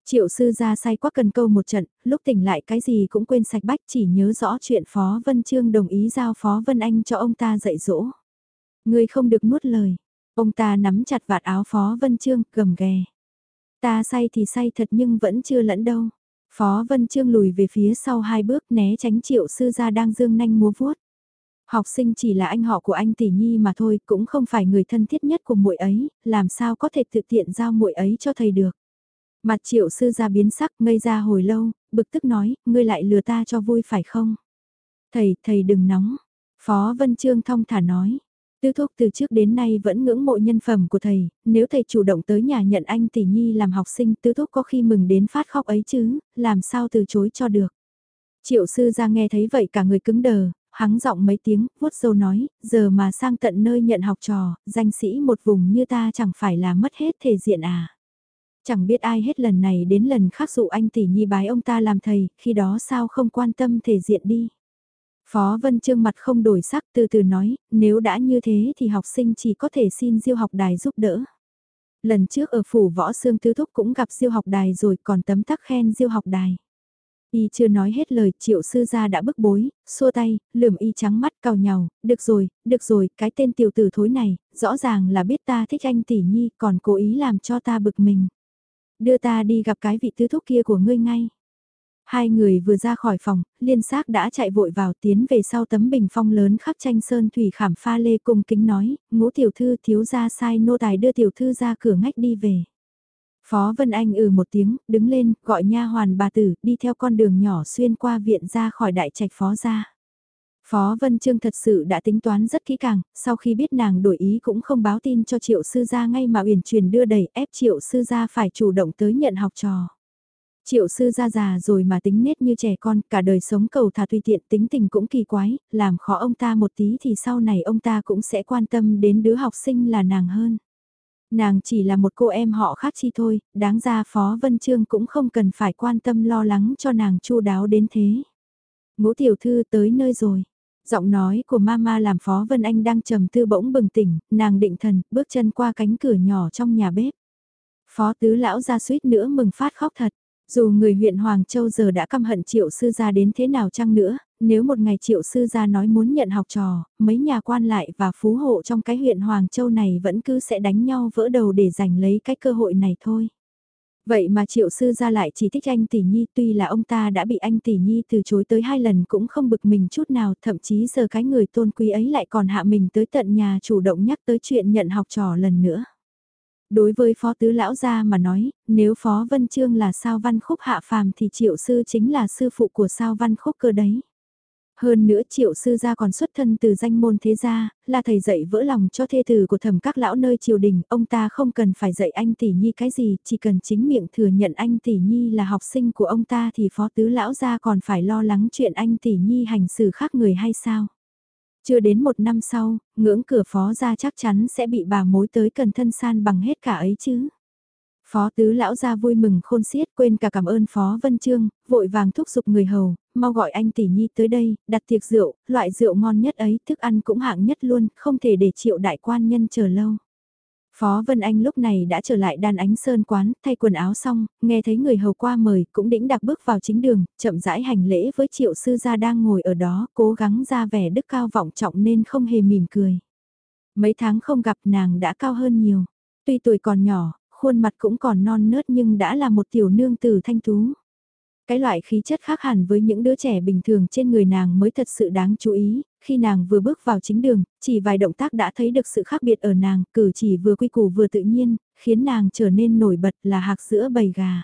Triệu sư ra say quá cần câu một trận, lúc tỉnh lại cái gì cũng quên sạch bách chỉ nhớ rõ chuyện Phó Vân Trương đồng ý giao Phó Vân Anh cho ông ta dạy dỗ. Người không được nuốt lời. Ông ta nắm chặt vạt áo Phó Vân Trương, gầm ghè. Ta say thì say thật nhưng vẫn chưa lẫn đâu. Phó Vân Trương lùi về phía sau hai bước né tránh triệu sư gia đang dương nanh múa vuốt. Học sinh chỉ là anh họ của anh tỷ nhi mà thôi, cũng không phải người thân thiết nhất của muội ấy, làm sao có thể tự tiện giao muội ấy cho thầy được. Mặt triệu sư gia biến sắc ngây ra hồi lâu, bực tức nói, ngươi lại lừa ta cho vui phải không? Thầy, thầy đừng nóng. Phó Vân Trương thong thả nói, Tứ thúc từ trước đến nay vẫn ngưỡng mộ nhân phẩm của thầy, nếu thầy chủ động tới nhà nhận anh tỷ nhi làm học sinh tứ thúc có khi mừng đến phát khóc ấy chứ, làm sao từ chối cho được. Triệu sư ra nghe thấy vậy cả người cứng đờ, hắng giọng mấy tiếng, vuốt dâu nói, giờ mà sang tận nơi nhận học trò, danh sĩ một vùng như ta chẳng phải là mất hết thể diện à. Chẳng biết ai hết lần này đến lần khác dụ anh tỷ nhi bái ông ta làm thầy, khi đó sao không quan tâm thể diện đi. Phó Vân Trương mặt không đổi sắc từ từ nói, nếu đã như thế thì học sinh chỉ có thể xin diêu học đài giúp đỡ. Lần trước ở phủ võ xương tứ thúc cũng gặp diêu học đài rồi còn tấm tắc khen diêu học đài. Y chưa nói hết lời, triệu sư gia đã bức bối, xua tay, lườm y trắng mắt cào nhào. được rồi, được rồi, cái tên tiểu tử thối này, rõ ràng là biết ta thích anh tỷ nhi, còn cố ý làm cho ta bực mình. Đưa ta đi gặp cái vị tứ thúc kia của ngươi ngay. Hai người vừa ra khỏi phòng, liên xác đã chạy vội vào tiến về sau tấm bình phong lớn khắc tranh sơn thủy khảm pha lê cung kính nói, ngũ tiểu thư thiếu ra sai nô tài đưa tiểu thư ra cửa ngách đi về. Phó Vân Anh ừ một tiếng, đứng lên, gọi nha hoàn bà tử, đi theo con đường nhỏ xuyên qua viện ra khỏi đại trạch phó ra. Phó Vân Trương thật sự đã tính toán rất kỹ càng, sau khi biết nàng đổi ý cũng không báo tin cho triệu sư gia ngay mà uyển truyền đưa đẩy ép triệu sư gia phải chủ động tới nhận học trò. Triệu sư ra già rồi mà tính nết như trẻ con, cả đời sống cầu thả tùy tiện tính tình cũng kỳ quái, làm khó ông ta một tí thì sau này ông ta cũng sẽ quan tâm đến đứa học sinh là nàng hơn. Nàng chỉ là một cô em họ khác chi thôi, đáng ra Phó Vân Trương cũng không cần phải quan tâm lo lắng cho nàng chu đáo đến thế. Ngũ tiểu thư tới nơi rồi. Giọng nói của mama làm Phó Vân Anh đang trầm tư bỗng bừng tỉnh, nàng định thần, bước chân qua cánh cửa nhỏ trong nhà bếp. Phó tứ lão ra suýt nữa mừng phát khóc thật. Dù người huyện Hoàng Châu giờ đã căm hận triệu sư gia đến thế nào chăng nữa, nếu một ngày triệu sư gia nói muốn nhận học trò, mấy nhà quan lại và phú hộ trong cái huyện Hoàng Châu này vẫn cứ sẽ đánh nhau vỡ đầu để giành lấy cái cơ hội này thôi. Vậy mà triệu sư gia lại chỉ thích anh tỷ nhi tuy là ông ta đã bị anh tỷ nhi từ chối tới hai lần cũng không bực mình chút nào thậm chí giờ cái người tôn quý ấy lại còn hạ mình tới tận nhà chủ động nhắc tới chuyện nhận học trò lần nữa. Đối với phó tứ lão gia mà nói, nếu phó vân trương là sao văn khúc hạ phàm thì triệu sư chính là sư phụ của sao văn khúc cơ đấy. Hơn nữa triệu sư gia còn xuất thân từ danh môn thế gia, là thầy dạy vỡ lòng cho thê tử của thẩm các lão nơi triều đình, ông ta không cần phải dạy anh tỷ nhi cái gì, chỉ cần chính miệng thừa nhận anh tỷ nhi là học sinh của ông ta thì phó tứ lão gia còn phải lo lắng chuyện anh tỷ nhi hành xử khác người hay sao. Chưa đến một năm sau, ngưỡng cửa phó ra chắc chắn sẽ bị bà mối tới cần thân san bằng hết cả ấy chứ. Phó tứ lão ra vui mừng khôn xiết quên cả cảm ơn Phó Vân Trương, vội vàng thúc giục người hầu, mau gọi anh tỷ nhi tới đây, đặt tiệc rượu, loại rượu ngon nhất ấy, thức ăn cũng hạng nhất luôn, không thể để triệu đại quan nhân chờ lâu. Phó Vân Anh lúc này đã trở lại đàn ánh sơn quán, thay quần áo xong, nghe thấy người hầu qua mời, cũng đĩnh đặc bước vào chính đường, chậm rãi hành lễ với triệu sư gia đang ngồi ở đó, cố gắng ra vẻ đức cao vọng trọng nên không hề mỉm cười. Mấy tháng không gặp nàng đã cao hơn nhiều. Tuy tuổi còn nhỏ, khuôn mặt cũng còn non nớt nhưng đã là một tiểu nương tử thanh tú. Cái loại khí chất khác hẳn với những đứa trẻ bình thường trên người nàng mới thật sự đáng chú ý, khi nàng vừa bước vào chính đường, chỉ vài động tác đã thấy được sự khác biệt ở nàng, cử chỉ vừa quy củ vừa tự nhiên, khiến nàng trở nên nổi bật là hạc sữa bầy gà.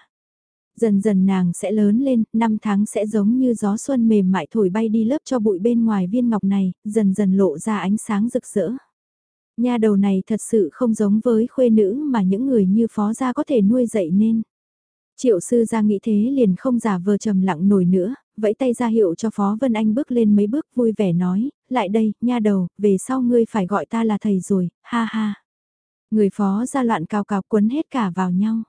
Dần dần nàng sẽ lớn lên, năm tháng sẽ giống như gió xuân mềm mại thổi bay đi lớp cho bụi bên ngoài viên ngọc này, dần dần lộ ra ánh sáng rực rỡ. Nhà đầu này thật sự không giống với khuê nữ mà những người như phó gia có thể nuôi dạy nên. Triệu sư ra nghĩ thế liền không giả vờ trầm lặng nổi nữa, vẫy tay ra hiệu cho Phó Vân Anh bước lên mấy bước vui vẻ nói, lại đây, nha đầu, về sau ngươi phải gọi ta là thầy rồi, ha ha. Người Phó ra loạn cao cao quấn hết cả vào nhau.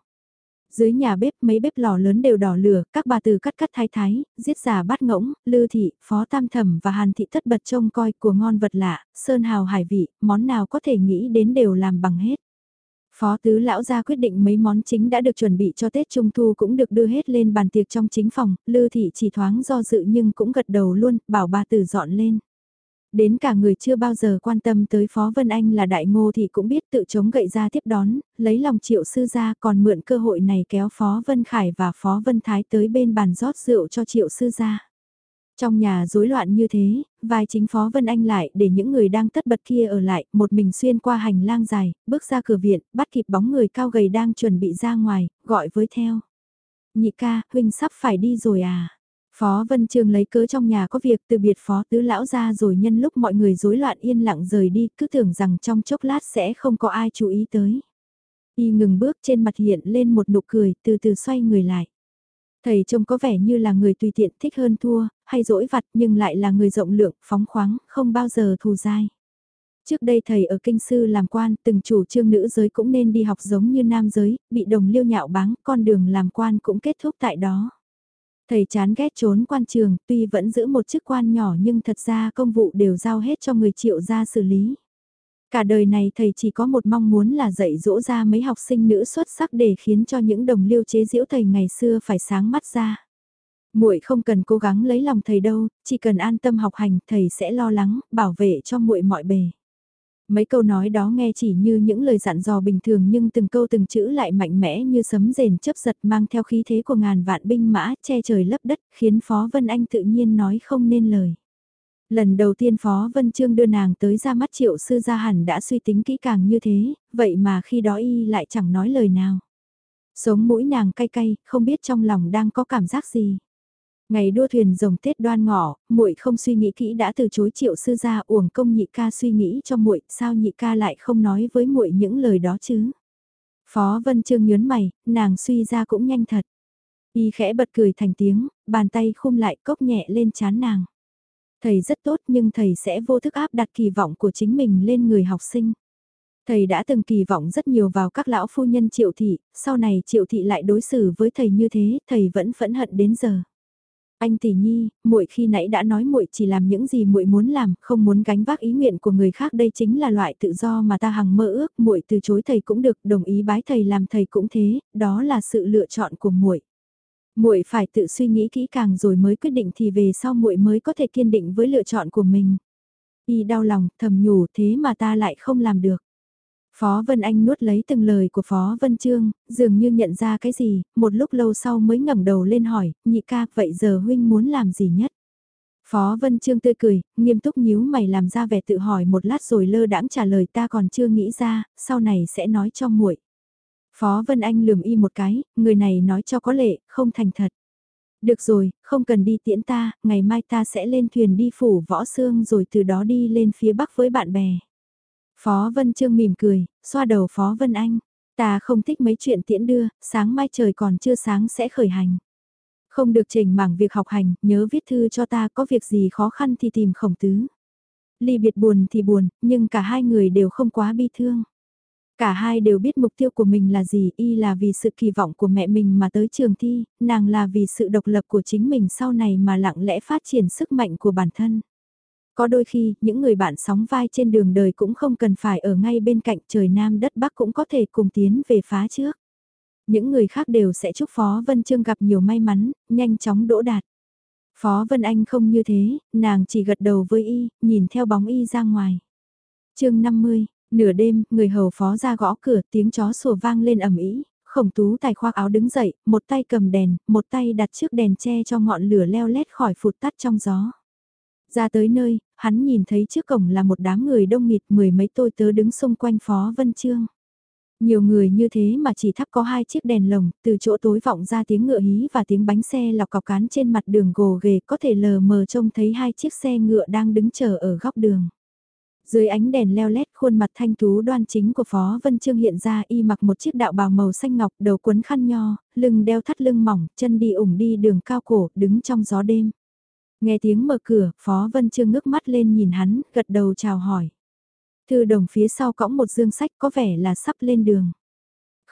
Dưới nhà bếp mấy bếp lò lớn đều đỏ lửa, các bà từ cắt cắt thái thái, giết giả bắt ngỗng, lư thị, phó tam thẩm và hàn thị thất bật trông coi của ngon vật lạ, sơn hào hải vị, món nào có thể nghĩ đến đều làm bằng hết. Phó tứ lão ra quyết định mấy món chính đã được chuẩn bị cho Tết Trung Thu cũng được đưa hết lên bàn tiệc trong chính phòng, Lư Thị chỉ thoáng do dự nhưng cũng gật đầu luôn, bảo bà tử dọn lên. Đến cả người chưa bao giờ quan tâm tới Phó Vân Anh là đại ngô thì cũng biết tự chống gậy ra tiếp đón, lấy lòng triệu sư ra còn mượn cơ hội này kéo Phó Vân Khải và Phó Vân Thái tới bên bàn rót rượu cho triệu sư ra. Trong nhà rối loạn như thế, vai chính Phó Vân Anh lại để những người đang tất bật kia ở lại, một mình xuyên qua hành lang dài, bước ra cửa viện, bắt kịp bóng người cao gầy đang chuẩn bị ra ngoài, gọi với theo. Nhị ca, huynh sắp phải đi rồi à? Phó Vân Trường lấy cớ trong nhà có việc từ biệt Phó Tứ Lão ra rồi nhân lúc mọi người rối loạn yên lặng rời đi, cứ tưởng rằng trong chốc lát sẽ không có ai chú ý tới. Y ngừng bước trên mặt hiện lên một nụ cười, từ từ xoay người lại. Thầy trông có vẻ như là người tùy tiện thích hơn thua, hay dỗi vặt nhưng lại là người rộng lượng, phóng khoáng, không bao giờ thù dai. Trước đây thầy ở kinh sư làm quan, từng chủ trương nữ giới cũng nên đi học giống như nam giới, bị đồng liêu nhạo báng, con đường làm quan cũng kết thúc tại đó. Thầy chán ghét trốn quan trường, tuy vẫn giữ một chức quan nhỏ nhưng thật ra công vụ đều giao hết cho người triệu gia xử lý. Cả đời này thầy chỉ có một mong muốn là dạy dỗ ra mấy học sinh nữ xuất sắc để khiến cho những đồng liêu chế diễu thầy ngày xưa phải sáng mắt ra. Muội không cần cố gắng lấy lòng thầy đâu, chỉ cần an tâm học hành, thầy sẽ lo lắng, bảo vệ cho muội mọi bề. Mấy câu nói đó nghe chỉ như những lời dặn dò bình thường nhưng từng câu từng chữ lại mạnh mẽ như sấm rền chấp giật mang theo khí thế của ngàn vạn binh mã che trời lấp đất khiến Phó Vân Anh tự nhiên nói không nên lời. Lần đầu tiên Phó Vân Trương đưa nàng tới ra mắt triệu sư gia hẳn đã suy tính kỹ càng như thế, vậy mà khi đó y lại chẳng nói lời nào. Sống mũi nàng cay cay, không biết trong lòng đang có cảm giác gì. Ngày đua thuyền rồng Tết đoan ngọ, muội không suy nghĩ kỹ đã từ chối triệu sư gia uổng công nhị ca suy nghĩ cho muội, sao nhị ca lại không nói với muội những lời đó chứ? Phó Vân Trương nhớn mày, nàng suy ra cũng nhanh thật. Y khẽ bật cười thành tiếng, bàn tay khum lại cốc nhẹ lên chán nàng. Thầy rất tốt nhưng thầy sẽ vô thức áp đặt kỳ vọng của chính mình lên người học sinh. Thầy đã từng kỳ vọng rất nhiều vào các lão phu nhân triệu thị, sau này triệu thị lại đối xử với thầy như thế, thầy vẫn phẫn hận đến giờ. Anh tỷ nhi, muội khi nãy đã nói muội chỉ làm những gì muội muốn làm, không muốn gánh vác ý nguyện của người khác đây chính là loại tự do mà ta hằng mơ ước, muội từ chối thầy cũng được, đồng ý bái thầy làm thầy cũng thế, đó là sự lựa chọn của muội. Muội phải tự suy nghĩ kỹ càng rồi mới quyết định thì về sau muội mới có thể kiên định với lựa chọn của mình. Y đau lòng, thầm nhủ thế mà ta lại không làm được. Phó Vân Anh nuốt lấy từng lời của Phó Vân Trương, dường như nhận ra cái gì, một lúc lâu sau mới ngẩng đầu lên hỏi, nhị ca, vậy giờ huynh muốn làm gì nhất? Phó Vân Trương tươi cười, nghiêm túc nhíu mày làm ra vẻ tự hỏi một lát rồi lơ đãng trả lời ta còn chưa nghĩ ra, sau này sẽ nói cho muội. Phó Vân Anh lườm y một cái, người này nói cho có lệ, không thành thật. Được rồi, không cần đi tiễn ta, ngày mai ta sẽ lên thuyền đi phủ võ xương rồi từ đó đi lên phía bắc với bạn bè. Phó Vân Trương mỉm cười, xoa đầu Phó Vân Anh. Ta không thích mấy chuyện tiễn đưa, sáng mai trời còn chưa sáng sẽ khởi hành. Không được trình mảng việc học hành, nhớ viết thư cho ta có việc gì khó khăn thì tìm khổng tứ. Ly biệt buồn thì buồn, nhưng cả hai người đều không quá bi thương. Cả hai đều biết mục tiêu của mình là gì, y là vì sự kỳ vọng của mẹ mình mà tới trường thi, nàng là vì sự độc lập của chính mình sau này mà lặng lẽ phát triển sức mạnh của bản thân. Có đôi khi, những người bạn sóng vai trên đường đời cũng không cần phải ở ngay bên cạnh trời Nam đất Bắc cũng có thể cùng tiến về phá trước. Những người khác đều sẽ chúc Phó Vân Trương gặp nhiều may mắn, nhanh chóng đỗ đạt. Phó Vân Anh không như thế, nàng chỉ gật đầu với y, nhìn theo bóng y ra ngoài. chương 50, nửa đêm, người hầu phó ra gõ cửa, tiếng chó sủa vang lên ầm ĩ. Khổng tú tài khoác áo đứng dậy, một tay cầm đèn, một tay đặt trước đèn che cho ngọn lửa leo lét khỏi phụt tắt trong gió. Ra tới nơi, hắn nhìn thấy trước cổng là một đám người đông nghịt mười mấy tôi tớ đứng xung quanh Phó Vân Trương. Nhiều người như thế mà chỉ thắp có hai chiếc đèn lồng, từ chỗ tối vọng ra tiếng ngựa hí và tiếng bánh xe lọc cọc cán trên mặt đường gồ ghề có thể lờ mờ trông thấy hai chiếc xe ngựa đang đứng chờ ở góc đường. Dưới ánh đèn leo lét khuôn mặt thanh tú đoan chính của Phó Vân Trương hiện ra y mặc một chiếc đạo bào màu xanh ngọc đầu quấn khăn nho, lưng đeo thắt lưng mỏng, chân đi ủng đi đường cao cổ, đứng trong gió đêm. Nghe tiếng mở cửa, Phó Vân Trương ngước mắt lên nhìn hắn, gật đầu chào hỏi. Thư đồng phía sau cõng một dương sách có vẻ là sắp lên đường.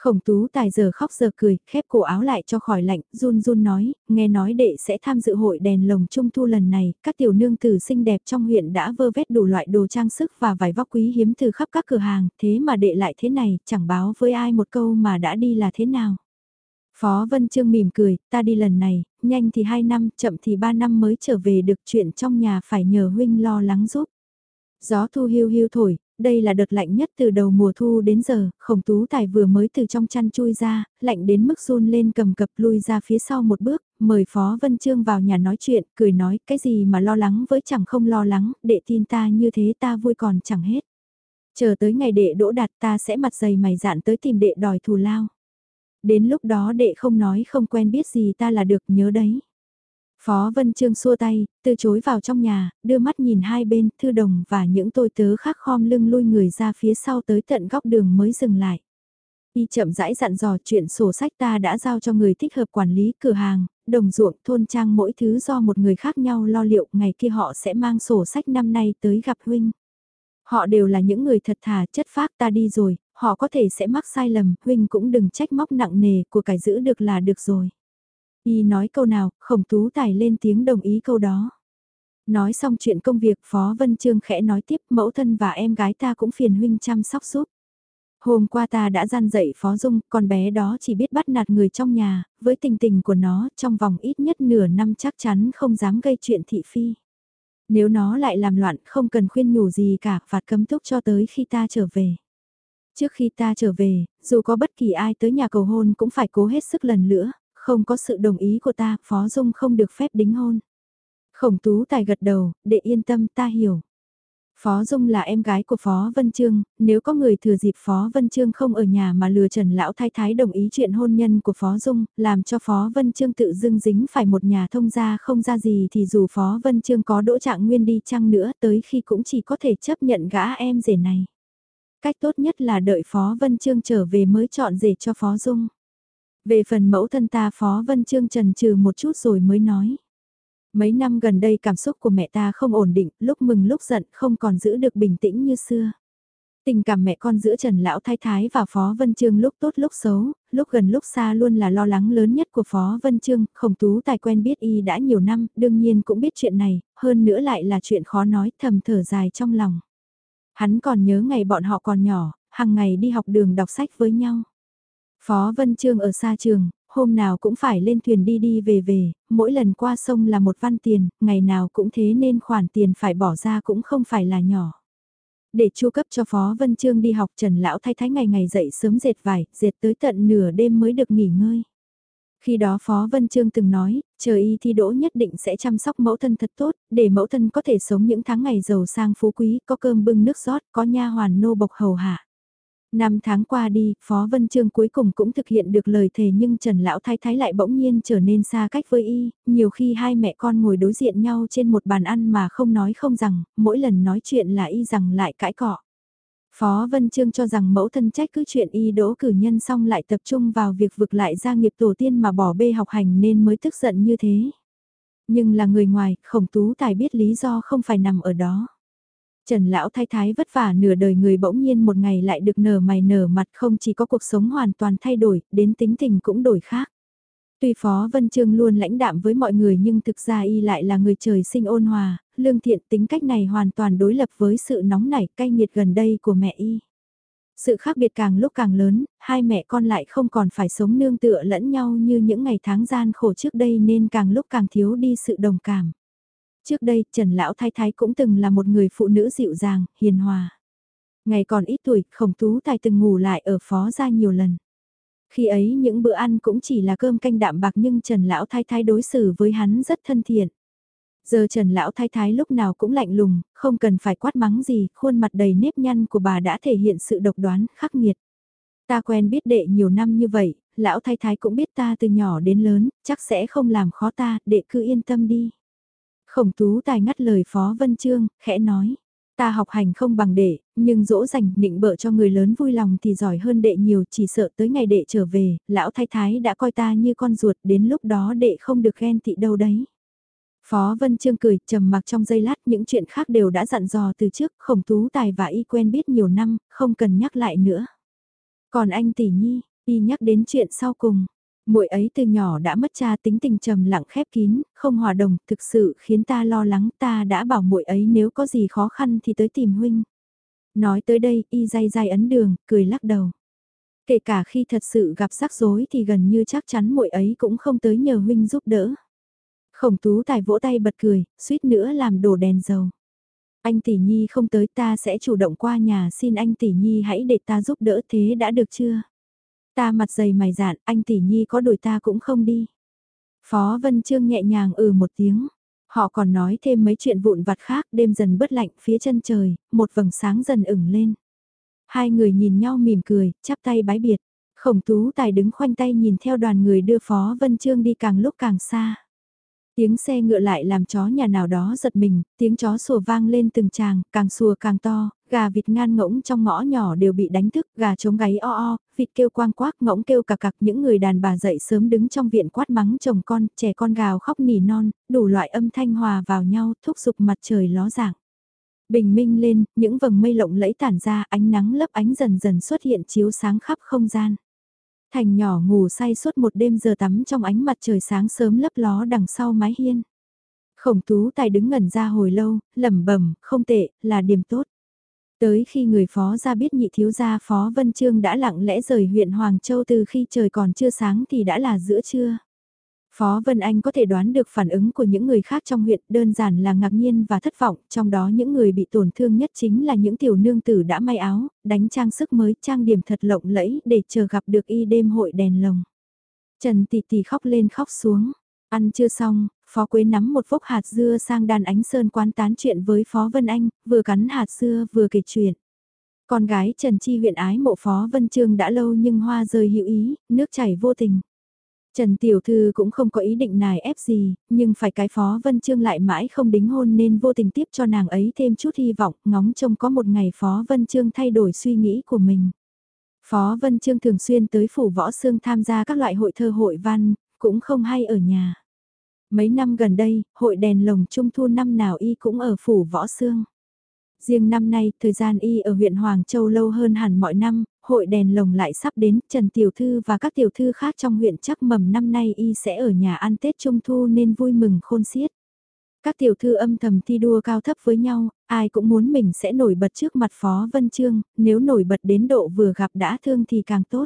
Khổng tú tài giờ khóc giờ cười, khép cổ áo lại cho khỏi lạnh, run run nói, nghe nói đệ sẽ tham dự hội đèn lồng trung thu lần này, các tiểu nương tử xinh đẹp trong huyện đã vơ vét đủ loại đồ trang sức và vải vóc quý hiếm từ khắp các cửa hàng, thế mà đệ lại thế này, chẳng báo với ai một câu mà đã đi là thế nào. Phó Vân Trương mỉm cười, ta đi lần này, nhanh thì 2 năm, chậm thì 3 năm mới trở về được chuyện trong nhà phải nhờ huynh lo lắng giúp. Gió thu hiu hiu thổi, đây là đợt lạnh nhất từ đầu mùa thu đến giờ, khổng tú tài vừa mới từ trong chăn chui ra, lạnh đến mức run lên cầm cập lui ra phía sau một bước, mời Phó Vân Trương vào nhà nói chuyện, cười nói cái gì mà lo lắng với chẳng không lo lắng, đệ tin ta như thế ta vui còn chẳng hết. Chờ tới ngày đệ đỗ đạt ta sẽ mặt dày mày dạn tới tìm đệ đòi thù lao. Đến lúc đó đệ không nói không quen biết gì ta là được nhớ đấy. Phó Vân Trương xua tay, từ chối vào trong nhà, đưa mắt nhìn hai bên, thư đồng và những tôi tớ khác khom lưng lui người ra phía sau tới tận góc đường mới dừng lại. Y chậm rãi dặn dò chuyện sổ sách ta đã giao cho người thích hợp quản lý cửa hàng, đồng ruộng, thôn trang mỗi thứ do một người khác nhau lo liệu, ngày kia họ sẽ mang sổ sách năm nay tới gặp huynh. Họ đều là những người thật thà, chất phác ta đi rồi, họ có thể sẽ mắc sai lầm, huynh cũng đừng trách móc nặng nề, của cải giữ được là được rồi. Y nói câu nào, khổng tú tài lên tiếng đồng ý câu đó. Nói xong chuyện công việc Phó Vân Trương khẽ nói tiếp mẫu thân và em gái ta cũng phiền huynh chăm sóc giúp. Hôm qua ta đã gian dạy Phó Dung, con bé đó chỉ biết bắt nạt người trong nhà, với tình tình của nó trong vòng ít nhất nửa năm chắc chắn không dám gây chuyện thị phi. Nếu nó lại làm loạn không cần khuyên nhủ gì cả, phạt cấm túc cho tới khi ta trở về. Trước khi ta trở về, dù có bất kỳ ai tới nhà cầu hôn cũng phải cố hết sức lần nữa, không có sự đồng ý của ta, Phó Dung không được phép đính hôn. Khổng tú tài gật đầu, để yên tâm ta hiểu. Phó Dung là em gái của Phó Vân Trương, nếu có người thừa dịp Phó Vân Trương không ở nhà mà lừa Trần Lão Thái Thái đồng ý chuyện hôn nhân của Phó Dung, làm cho Phó Vân Trương tự dưng dính phải một nhà thông gia không ra gì thì dù Phó Vân Trương có đỗ trạng nguyên đi chăng nữa tới khi cũng chỉ có thể chấp nhận gã em rể này. Cách tốt nhất là đợi Phó Vân Trương trở về mới chọn rể cho Phó Dung. Về phần mẫu thân ta Phó Vân Trương trần trừ một chút rồi mới nói. Mấy năm gần đây cảm xúc của mẹ ta không ổn định, lúc mừng lúc giận không còn giữ được bình tĩnh như xưa. Tình cảm mẹ con giữa Trần Lão Thái Thái và Phó Vân Trương lúc tốt lúc xấu, lúc gần lúc xa luôn là lo lắng lớn nhất của Phó Vân Trương, khổng tú tài quen biết y đã nhiều năm, đương nhiên cũng biết chuyện này, hơn nữa lại là chuyện khó nói, thầm thở dài trong lòng. Hắn còn nhớ ngày bọn họ còn nhỏ, hàng ngày đi học đường đọc sách với nhau. Phó Vân Trương ở xa trường, hôm nào cũng phải lên thuyền đi đi về về, mỗi lần qua sông là một văn tiền, ngày nào cũng thế nên khoản tiền phải bỏ ra cũng không phải là nhỏ. Để chu cấp cho Phó Vân Trương đi học Trần Lão thay thái ngày ngày dậy sớm dệt vải, dệt tới tận nửa đêm mới được nghỉ ngơi. Khi đó Phó Vân Trương từng nói, chờ y thi đỗ nhất định sẽ chăm sóc mẫu thân thật tốt, để mẫu thân có thể sống những tháng ngày giàu sang phú quý, có cơm bưng nước rót, có nha hoàn nô bộc hầu hạ. Năm tháng qua đi, Phó Vân Trương cuối cùng cũng thực hiện được lời thề nhưng Trần Lão Thái Thái lại bỗng nhiên trở nên xa cách với y, nhiều khi hai mẹ con ngồi đối diện nhau trên một bàn ăn mà không nói không rằng, mỗi lần nói chuyện là y rằng lại cãi cọ. Phó Vân Trương cho rằng mẫu thân trách cứ chuyện y đỗ cử nhân xong lại tập trung vào việc vực lại gia nghiệp tổ tiên mà bỏ bê học hành nên mới tức giận như thế. Nhưng là người ngoài, khổng tú tài biết lý do không phải nằm ở đó. Trần lão thái thái vất vả nửa đời người bỗng nhiên một ngày lại được nở mày nở mặt không chỉ có cuộc sống hoàn toàn thay đổi, đến tính tình cũng đổi khác. Tuy Phó Vân Trương luôn lãnh đạm với mọi người nhưng thực ra y lại là người trời sinh ôn hòa, lương thiện tính cách này hoàn toàn đối lập với sự nóng nảy cay nghiệt gần đây của mẹ y. Sự khác biệt càng lúc càng lớn, hai mẹ con lại không còn phải sống nương tựa lẫn nhau như những ngày tháng gian khổ trước đây nên càng lúc càng thiếu đi sự đồng cảm. Trước đây, Trần Lão Thái Thái cũng từng là một người phụ nữ dịu dàng, hiền hòa. Ngày còn ít tuổi, khổng tú tài từng ngủ lại ở phó gia nhiều lần. Khi ấy những bữa ăn cũng chỉ là cơm canh đạm bạc nhưng Trần Lão Thái Thái đối xử với hắn rất thân thiện. Giờ Trần Lão Thái Thái lúc nào cũng lạnh lùng, không cần phải quát mắng gì, khuôn mặt đầy nếp nhăn của bà đã thể hiện sự độc đoán, khắc nghiệt. Ta quen biết đệ nhiều năm như vậy, Lão Thái Thái cũng biết ta từ nhỏ đến lớn, chắc sẽ không làm khó ta, đệ cứ yên tâm đi. Khổng tú tài ngắt lời Phó Vân Trương, khẽ nói. Ta học hành không bằng đệ, nhưng dỗ dành định bợ cho người lớn vui lòng thì giỏi hơn đệ nhiều chỉ sợ tới ngày đệ trở về, lão thái thái đã coi ta như con ruột đến lúc đó đệ không được ghen tị đâu đấy. Phó Vân Trương cười trầm mặc trong giây lát những chuyện khác đều đã dặn dò từ trước, khổng tú tài và y quen biết nhiều năm, không cần nhắc lại nữa. Còn anh tỷ nhi, y nhắc đến chuyện sau cùng, muội ấy từ nhỏ đã mất cha tính tình trầm lặng khép kín, không hòa đồng, thực sự khiến ta lo lắng ta đã bảo muội ấy nếu có gì khó khăn thì tới tìm huynh. Nói tới đây, y dai dai ấn đường, cười lắc đầu. Kể cả khi thật sự gặp rắc rối thì gần như chắc chắn muội ấy cũng không tới nhờ huynh giúp đỡ. Khổng tú tài vỗ tay bật cười, suýt nữa làm đổ đèn dầu. Anh tỷ nhi không tới ta sẽ chủ động qua nhà xin anh tỷ nhi hãy để ta giúp đỡ thế đã được chưa? Ta mặt dày mày dạn, anh tỷ nhi có đuổi ta cũng không đi. Phó Vân Trương nhẹ nhàng ừ một tiếng. Họ còn nói thêm mấy chuyện vụn vặt khác, đêm dần bớt lạnh phía chân trời, một vầng sáng dần ửng lên. Hai người nhìn nhau mỉm cười, chắp tay bái biệt. Khổng tú tài đứng khoanh tay nhìn theo đoàn người đưa Phó Vân Trương đi càng lúc càng xa. Tiếng xe ngựa lại làm chó nhà nào đó giật mình, tiếng chó sủa vang lên từng tràng, càng sủa càng to, gà vịt ngan ngỗng trong ngõ nhỏ đều bị đánh thức, gà trống gáy o o, vịt kêu quang quác, ngỗng kêu cà cặc, những người đàn bà dậy sớm đứng trong viện quát mắng chồng con, trẻ con gào khóc nỉ non, đủ loại âm thanh hòa vào nhau, thúc giục mặt trời ló dạng. Bình minh lên, những vầng mây lộng lẫy tản ra, ánh nắng lấp ánh dần dần xuất hiện chiếu sáng khắp không gian. Thành nhỏ ngủ say suốt một đêm giờ tắm trong ánh mặt trời sáng sớm lấp ló đằng sau mái hiên. Khổng tú tài đứng ngẩn ra hồi lâu, lẩm bẩm không tệ, là điểm tốt. Tới khi người phó ra biết nhị thiếu gia phó Vân Trương đã lặng lẽ rời huyện Hoàng Châu từ khi trời còn chưa sáng thì đã là giữa trưa. Phó Vân Anh có thể đoán được phản ứng của những người khác trong huyện đơn giản là ngạc nhiên và thất vọng, trong đó những người bị tổn thương nhất chính là những tiểu nương tử đã may áo, đánh trang sức mới, trang điểm thật lộng lẫy để chờ gặp được y đêm hội đèn lồng. Trần Tỷ Tỷ khóc lên khóc xuống, ăn chưa xong, Phó Quế nắm một vốc hạt dưa sang đàn ánh sơn quán tán chuyện với Phó Vân Anh, vừa cắn hạt dưa vừa kể chuyện. Con gái Trần Chi huyện ái mộ Phó Vân Trương đã lâu nhưng hoa rơi hữu ý, nước chảy vô tình. Trần Tiểu Thư cũng không có ý định nài ép gì, nhưng phải cái Phó Vân Trương lại mãi không đính hôn nên vô tình tiếp cho nàng ấy thêm chút hy vọng, ngóng trông có một ngày Phó Vân Trương thay đổi suy nghĩ của mình. Phó Vân Trương thường xuyên tới phủ võ xương tham gia các loại hội thơ hội văn, cũng không hay ở nhà. Mấy năm gần đây, hội đèn lồng trung thu năm nào y cũng ở phủ võ xương. Riêng năm nay, thời gian y ở huyện Hoàng Châu lâu hơn hẳn mọi năm, hội đèn lồng lại sắp đến, Trần Tiểu Thư và các tiểu thư khác trong huyện chắc mầm năm nay y sẽ ở nhà ăn Tết Trung Thu nên vui mừng khôn xiết. Các tiểu thư âm thầm thi đua cao thấp với nhau, ai cũng muốn mình sẽ nổi bật trước mặt Phó Vân Trương, nếu nổi bật đến độ vừa gặp đã thương thì càng tốt.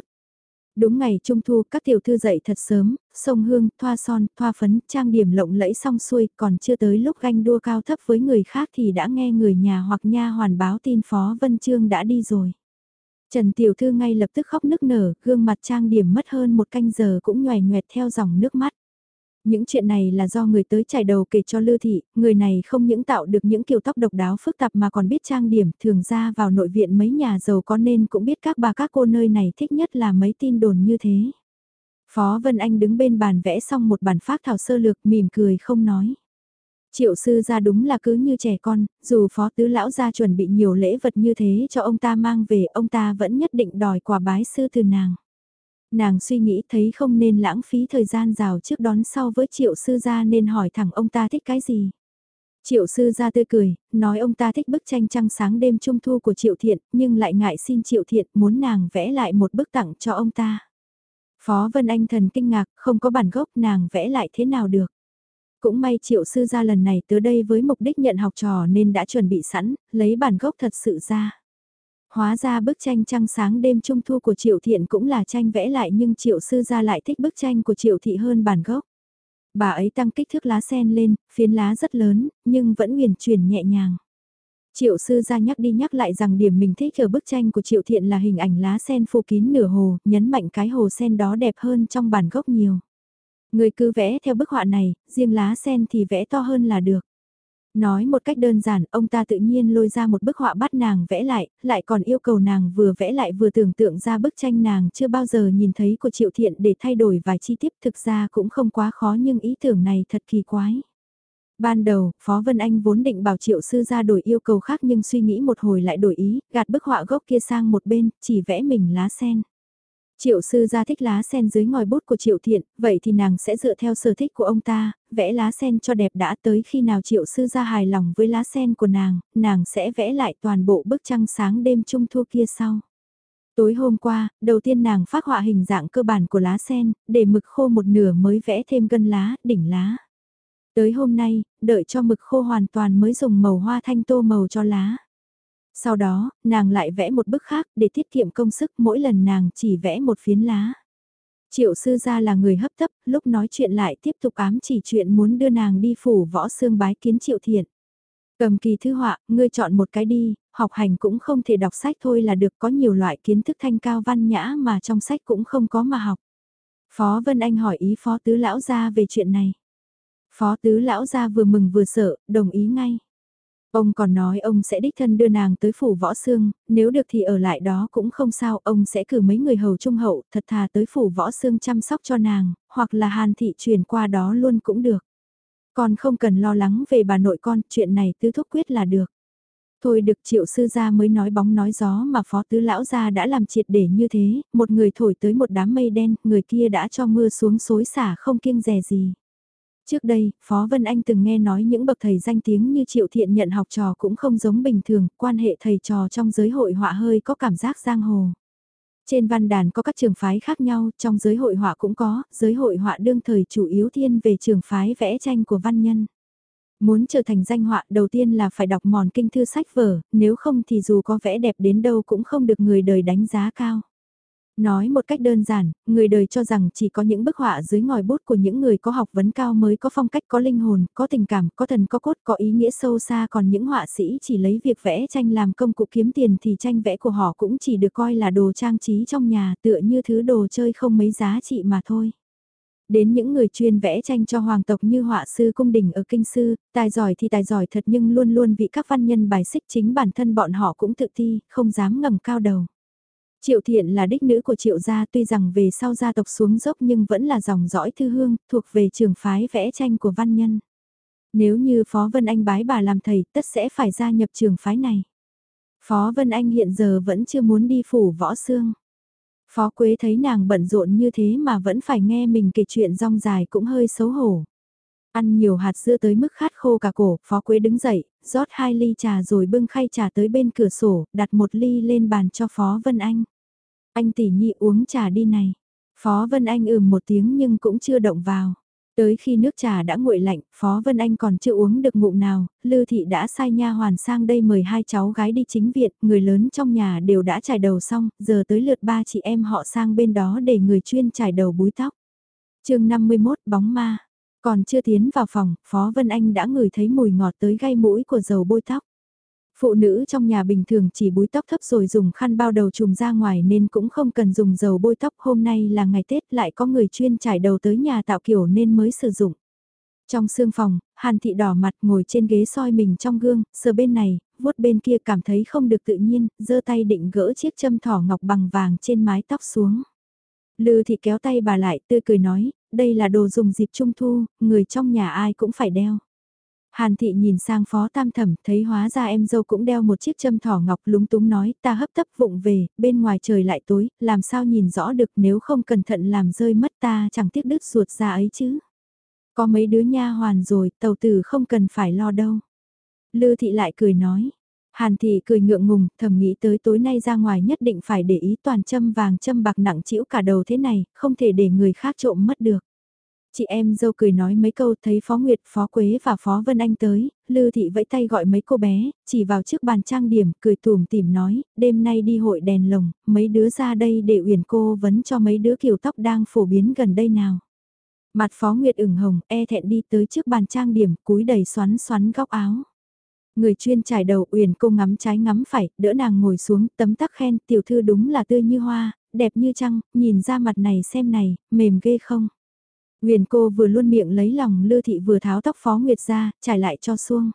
Đúng ngày trung thu, các tiểu thư dậy thật sớm, sông hương, thoa son, thoa phấn, trang điểm lộng lẫy xong xuôi, còn chưa tới lúc ganh đua cao thấp với người khác thì đã nghe người nhà hoặc nha hoàn báo tin Phó Vân Trương đã đi rồi. Trần Tiểu Thư ngay lập tức khóc nức nở, gương mặt trang điểm mất hơn một canh giờ cũng nhòe nhoẹt theo dòng nước mắt. Những chuyện này là do người tới trải đầu kể cho lưu Thị, người này không những tạo được những kiểu tóc độc đáo phức tạp mà còn biết trang điểm, thường ra vào nội viện mấy nhà giàu có nên cũng biết các bà các cô nơi này thích nhất là mấy tin đồn như thế. Phó Vân Anh đứng bên bàn vẽ xong một bản phác thảo sơ lược mỉm cười không nói. Triệu sư ra đúng là cứ như trẻ con, dù phó tứ lão ra chuẩn bị nhiều lễ vật như thế cho ông ta mang về, ông ta vẫn nhất định đòi quả bái sư từ nàng. Nàng suy nghĩ thấy không nên lãng phí thời gian rào trước đón sau với triệu sư gia nên hỏi thẳng ông ta thích cái gì. Triệu sư gia tươi cười, nói ông ta thích bức tranh trăng sáng đêm trung thu của Triệu Thiện, nhưng lại ngại xin Triệu Thiện muốn nàng vẽ lại một bức tặng cho ông ta. Phó Vân Anh thần kinh ngạc, không có bản gốc nàng vẽ lại thế nào được. Cũng may Triệu sư gia lần này tới đây với mục đích nhận học trò nên đã chuẩn bị sẵn, lấy bản gốc thật sự ra. Hóa ra bức tranh trăng sáng đêm trung thu của Triệu Thiện cũng là tranh vẽ lại nhưng Triệu Sư gia lại thích bức tranh của Triệu Thị hơn bản gốc. Bà ấy tăng kích thước lá sen lên, phiến lá rất lớn, nhưng vẫn huyền chuyển nhẹ nhàng. Triệu sư gia nhắc đi nhắc lại rằng điểm mình thích ở bức tranh của Triệu Thiện là hình ảnh lá sen phủ kín nửa hồ, nhấn mạnh cái hồ sen đó đẹp hơn trong bản gốc nhiều. Người cứ vẽ theo bức họa này, riêng lá sen thì vẽ to hơn là được. Nói một cách đơn giản, ông ta tự nhiên lôi ra một bức họa bắt nàng vẽ lại, lại còn yêu cầu nàng vừa vẽ lại vừa tưởng tượng ra bức tranh nàng chưa bao giờ nhìn thấy của Triệu Thiện để thay đổi vài chi tiết thực ra cũng không quá khó nhưng ý tưởng này thật kỳ quái. Ban đầu, Phó Vân Anh vốn định bảo Triệu Sư ra đổi yêu cầu khác nhưng suy nghĩ một hồi lại đổi ý, gạt bức họa gốc kia sang một bên, chỉ vẽ mình lá sen. Triệu sư gia thích lá sen dưới ngòi bút của triệu thiện, vậy thì nàng sẽ dựa theo sở thích của ông ta, vẽ lá sen cho đẹp đã tới khi nào triệu sư gia hài lòng với lá sen của nàng, nàng sẽ vẽ lại toàn bộ bức trăng sáng đêm trung thu kia sau. Tối hôm qua, đầu tiên nàng phát họa hình dạng cơ bản của lá sen, để mực khô một nửa mới vẽ thêm gân lá, đỉnh lá. Tới hôm nay, đợi cho mực khô hoàn toàn mới dùng màu hoa thanh tô màu cho lá. Sau đó, nàng lại vẽ một bức khác để tiết kiệm công sức mỗi lần nàng chỉ vẽ một phiến lá. Triệu sư gia là người hấp tấp, lúc nói chuyện lại tiếp tục ám chỉ chuyện muốn đưa nàng đi phủ võ xương bái kiến triệu thiện. Cầm kỳ thư họa, ngươi chọn một cái đi, học hành cũng không thể đọc sách thôi là được có nhiều loại kiến thức thanh cao văn nhã mà trong sách cũng không có mà học. Phó Vân Anh hỏi ý Phó Tứ Lão Gia về chuyện này. Phó Tứ Lão Gia vừa mừng vừa sợ, đồng ý ngay. Ông còn nói ông sẽ đích thân đưa nàng tới phủ võ xương, nếu được thì ở lại đó cũng không sao, ông sẽ cử mấy người hầu trung hậu thật thà tới phủ võ xương chăm sóc cho nàng, hoặc là hàn thị truyền qua đó luôn cũng được. Con không cần lo lắng về bà nội con, chuyện này tứ thúc quyết là được. Thôi được triệu sư gia mới nói bóng nói gió mà phó tứ lão gia đã làm triệt để như thế, một người thổi tới một đám mây đen, người kia đã cho mưa xuống xối xả không kiêng rè gì. Trước đây, Phó Vân Anh từng nghe nói những bậc thầy danh tiếng như Triệu Thiện nhận học trò cũng không giống bình thường, quan hệ thầy trò trong giới hội họa hơi có cảm giác giang hồ. Trên văn đàn có các trường phái khác nhau, trong giới hội họa cũng có, giới hội họa đương thời chủ yếu thiên về trường phái vẽ tranh của văn nhân. Muốn trở thành danh họa đầu tiên là phải đọc mòn kinh thư sách vở, nếu không thì dù có vẽ đẹp đến đâu cũng không được người đời đánh giá cao. Nói một cách đơn giản, người đời cho rằng chỉ có những bức họa dưới ngòi bút của những người có học vấn cao mới có phong cách có linh hồn, có tình cảm, có thần có cốt, có ý nghĩa sâu xa còn những họa sĩ chỉ lấy việc vẽ tranh làm công cụ kiếm tiền thì tranh vẽ của họ cũng chỉ được coi là đồ trang trí trong nhà tựa như thứ đồ chơi không mấy giá trị mà thôi. Đến những người chuyên vẽ tranh cho hoàng tộc như họa sư cung đình ở kinh sư, tài giỏi thì tài giỏi thật nhưng luôn luôn bị các văn nhân bài xích chính bản thân bọn họ cũng tự ti, không dám ngầm cao đầu. Triệu thiện là đích nữ của triệu gia tuy rằng về sau gia tộc xuống dốc nhưng vẫn là dòng dõi thư hương, thuộc về trường phái vẽ tranh của văn nhân. Nếu như Phó Vân Anh bái bà làm thầy tất sẽ phải gia nhập trường phái này. Phó Vân Anh hiện giờ vẫn chưa muốn đi phủ võ xương. Phó Quế thấy nàng bận rộn như thế mà vẫn phải nghe mình kể chuyện rong dài cũng hơi xấu hổ. Ăn nhiều hạt dưa tới mức khát khô cả cổ, Phó Quế đứng dậy, rót hai ly trà rồi bưng khay trà tới bên cửa sổ, đặt một ly lên bàn cho Phó Vân Anh. Anh tỷ nhi uống trà đi này. Phó Vân Anh ừm một tiếng nhưng cũng chưa động vào. Tới khi nước trà đã nguội lạnh, Phó Vân Anh còn chưa uống được ngụm nào, Lư Thị đã sai nha hoàn sang đây mời hai cháu gái đi chính viện, người lớn trong nhà đều đã trải đầu xong, giờ tới lượt ba chị em họ sang bên đó để người chuyên trải đầu búi tóc. chương 51 bóng ma, còn chưa tiến vào phòng, Phó Vân Anh đã ngửi thấy mùi ngọt tới gai mũi của dầu bôi tóc. Phụ nữ trong nhà bình thường chỉ búi tóc thấp rồi dùng khăn bao đầu trùm ra ngoài nên cũng không cần dùng dầu bôi tóc. Hôm nay là ngày Tết lại có người chuyên trải đầu tới nhà tạo kiểu nên mới sử dụng. Trong sương phòng, Hàn Thị đỏ mặt ngồi trên ghế soi mình trong gương, sờ bên này, vuốt bên kia cảm thấy không được tự nhiên, giơ tay định gỡ chiếc châm thỏ ngọc bằng vàng trên mái tóc xuống. Lư Thị kéo tay bà lại tươi cười nói, đây là đồ dùng dịp trung thu, người trong nhà ai cũng phải đeo. Hàn thị nhìn sang phó tam thẩm, thấy hóa ra em dâu cũng đeo một chiếc châm thỏ ngọc lúng túng nói, ta hấp tấp vụng về, bên ngoài trời lại tối, làm sao nhìn rõ được nếu không cẩn thận làm rơi mất ta chẳng tiếc đứt ruột ra ấy chứ. Có mấy đứa nha hoàn rồi, tàu tử không cần phải lo đâu. Lư thị lại cười nói. Hàn thị cười ngượng ngùng, thầm nghĩ tới tối nay ra ngoài nhất định phải để ý toàn châm vàng châm bạc nặng chĩu cả đầu thế này, không thể để người khác trộm mất được. Chị em dâu cười nói mấy câu thấy Phó Nguyệt, Phó Quế và Phó Vân Anh tới, Lư Thị vẫy tay gọi mấy cô bé, chỉ vào trước bàn trang điểm, cười tùm tìm nói, đêm nay đi hội đèn lồng, mấy đứa ra đây để uyển cô vấn cho mấy đứa kiểu tóc đang phổ biến gần đây nào. Mặt Phó Nguyệt ửng hồng, e thẹn đi tới trước bàn trang điểm, cúi đầy xoắn xoắn góc áo. Người chuyên trải đầu uyển cô ngắm trái ngắm phải, đỡ nàng ngồi xuống, tấm tắc khen, tiểu thư đúng là tươi như hoa, đẹp như trăng, nhìn ra mặt này xem này, mềm ghê không. Huyền cô vừa luôn miệng lấy lòng Lư Thị vừa tháo tóc Phó Nguyệt ra, trải lại cho xuông.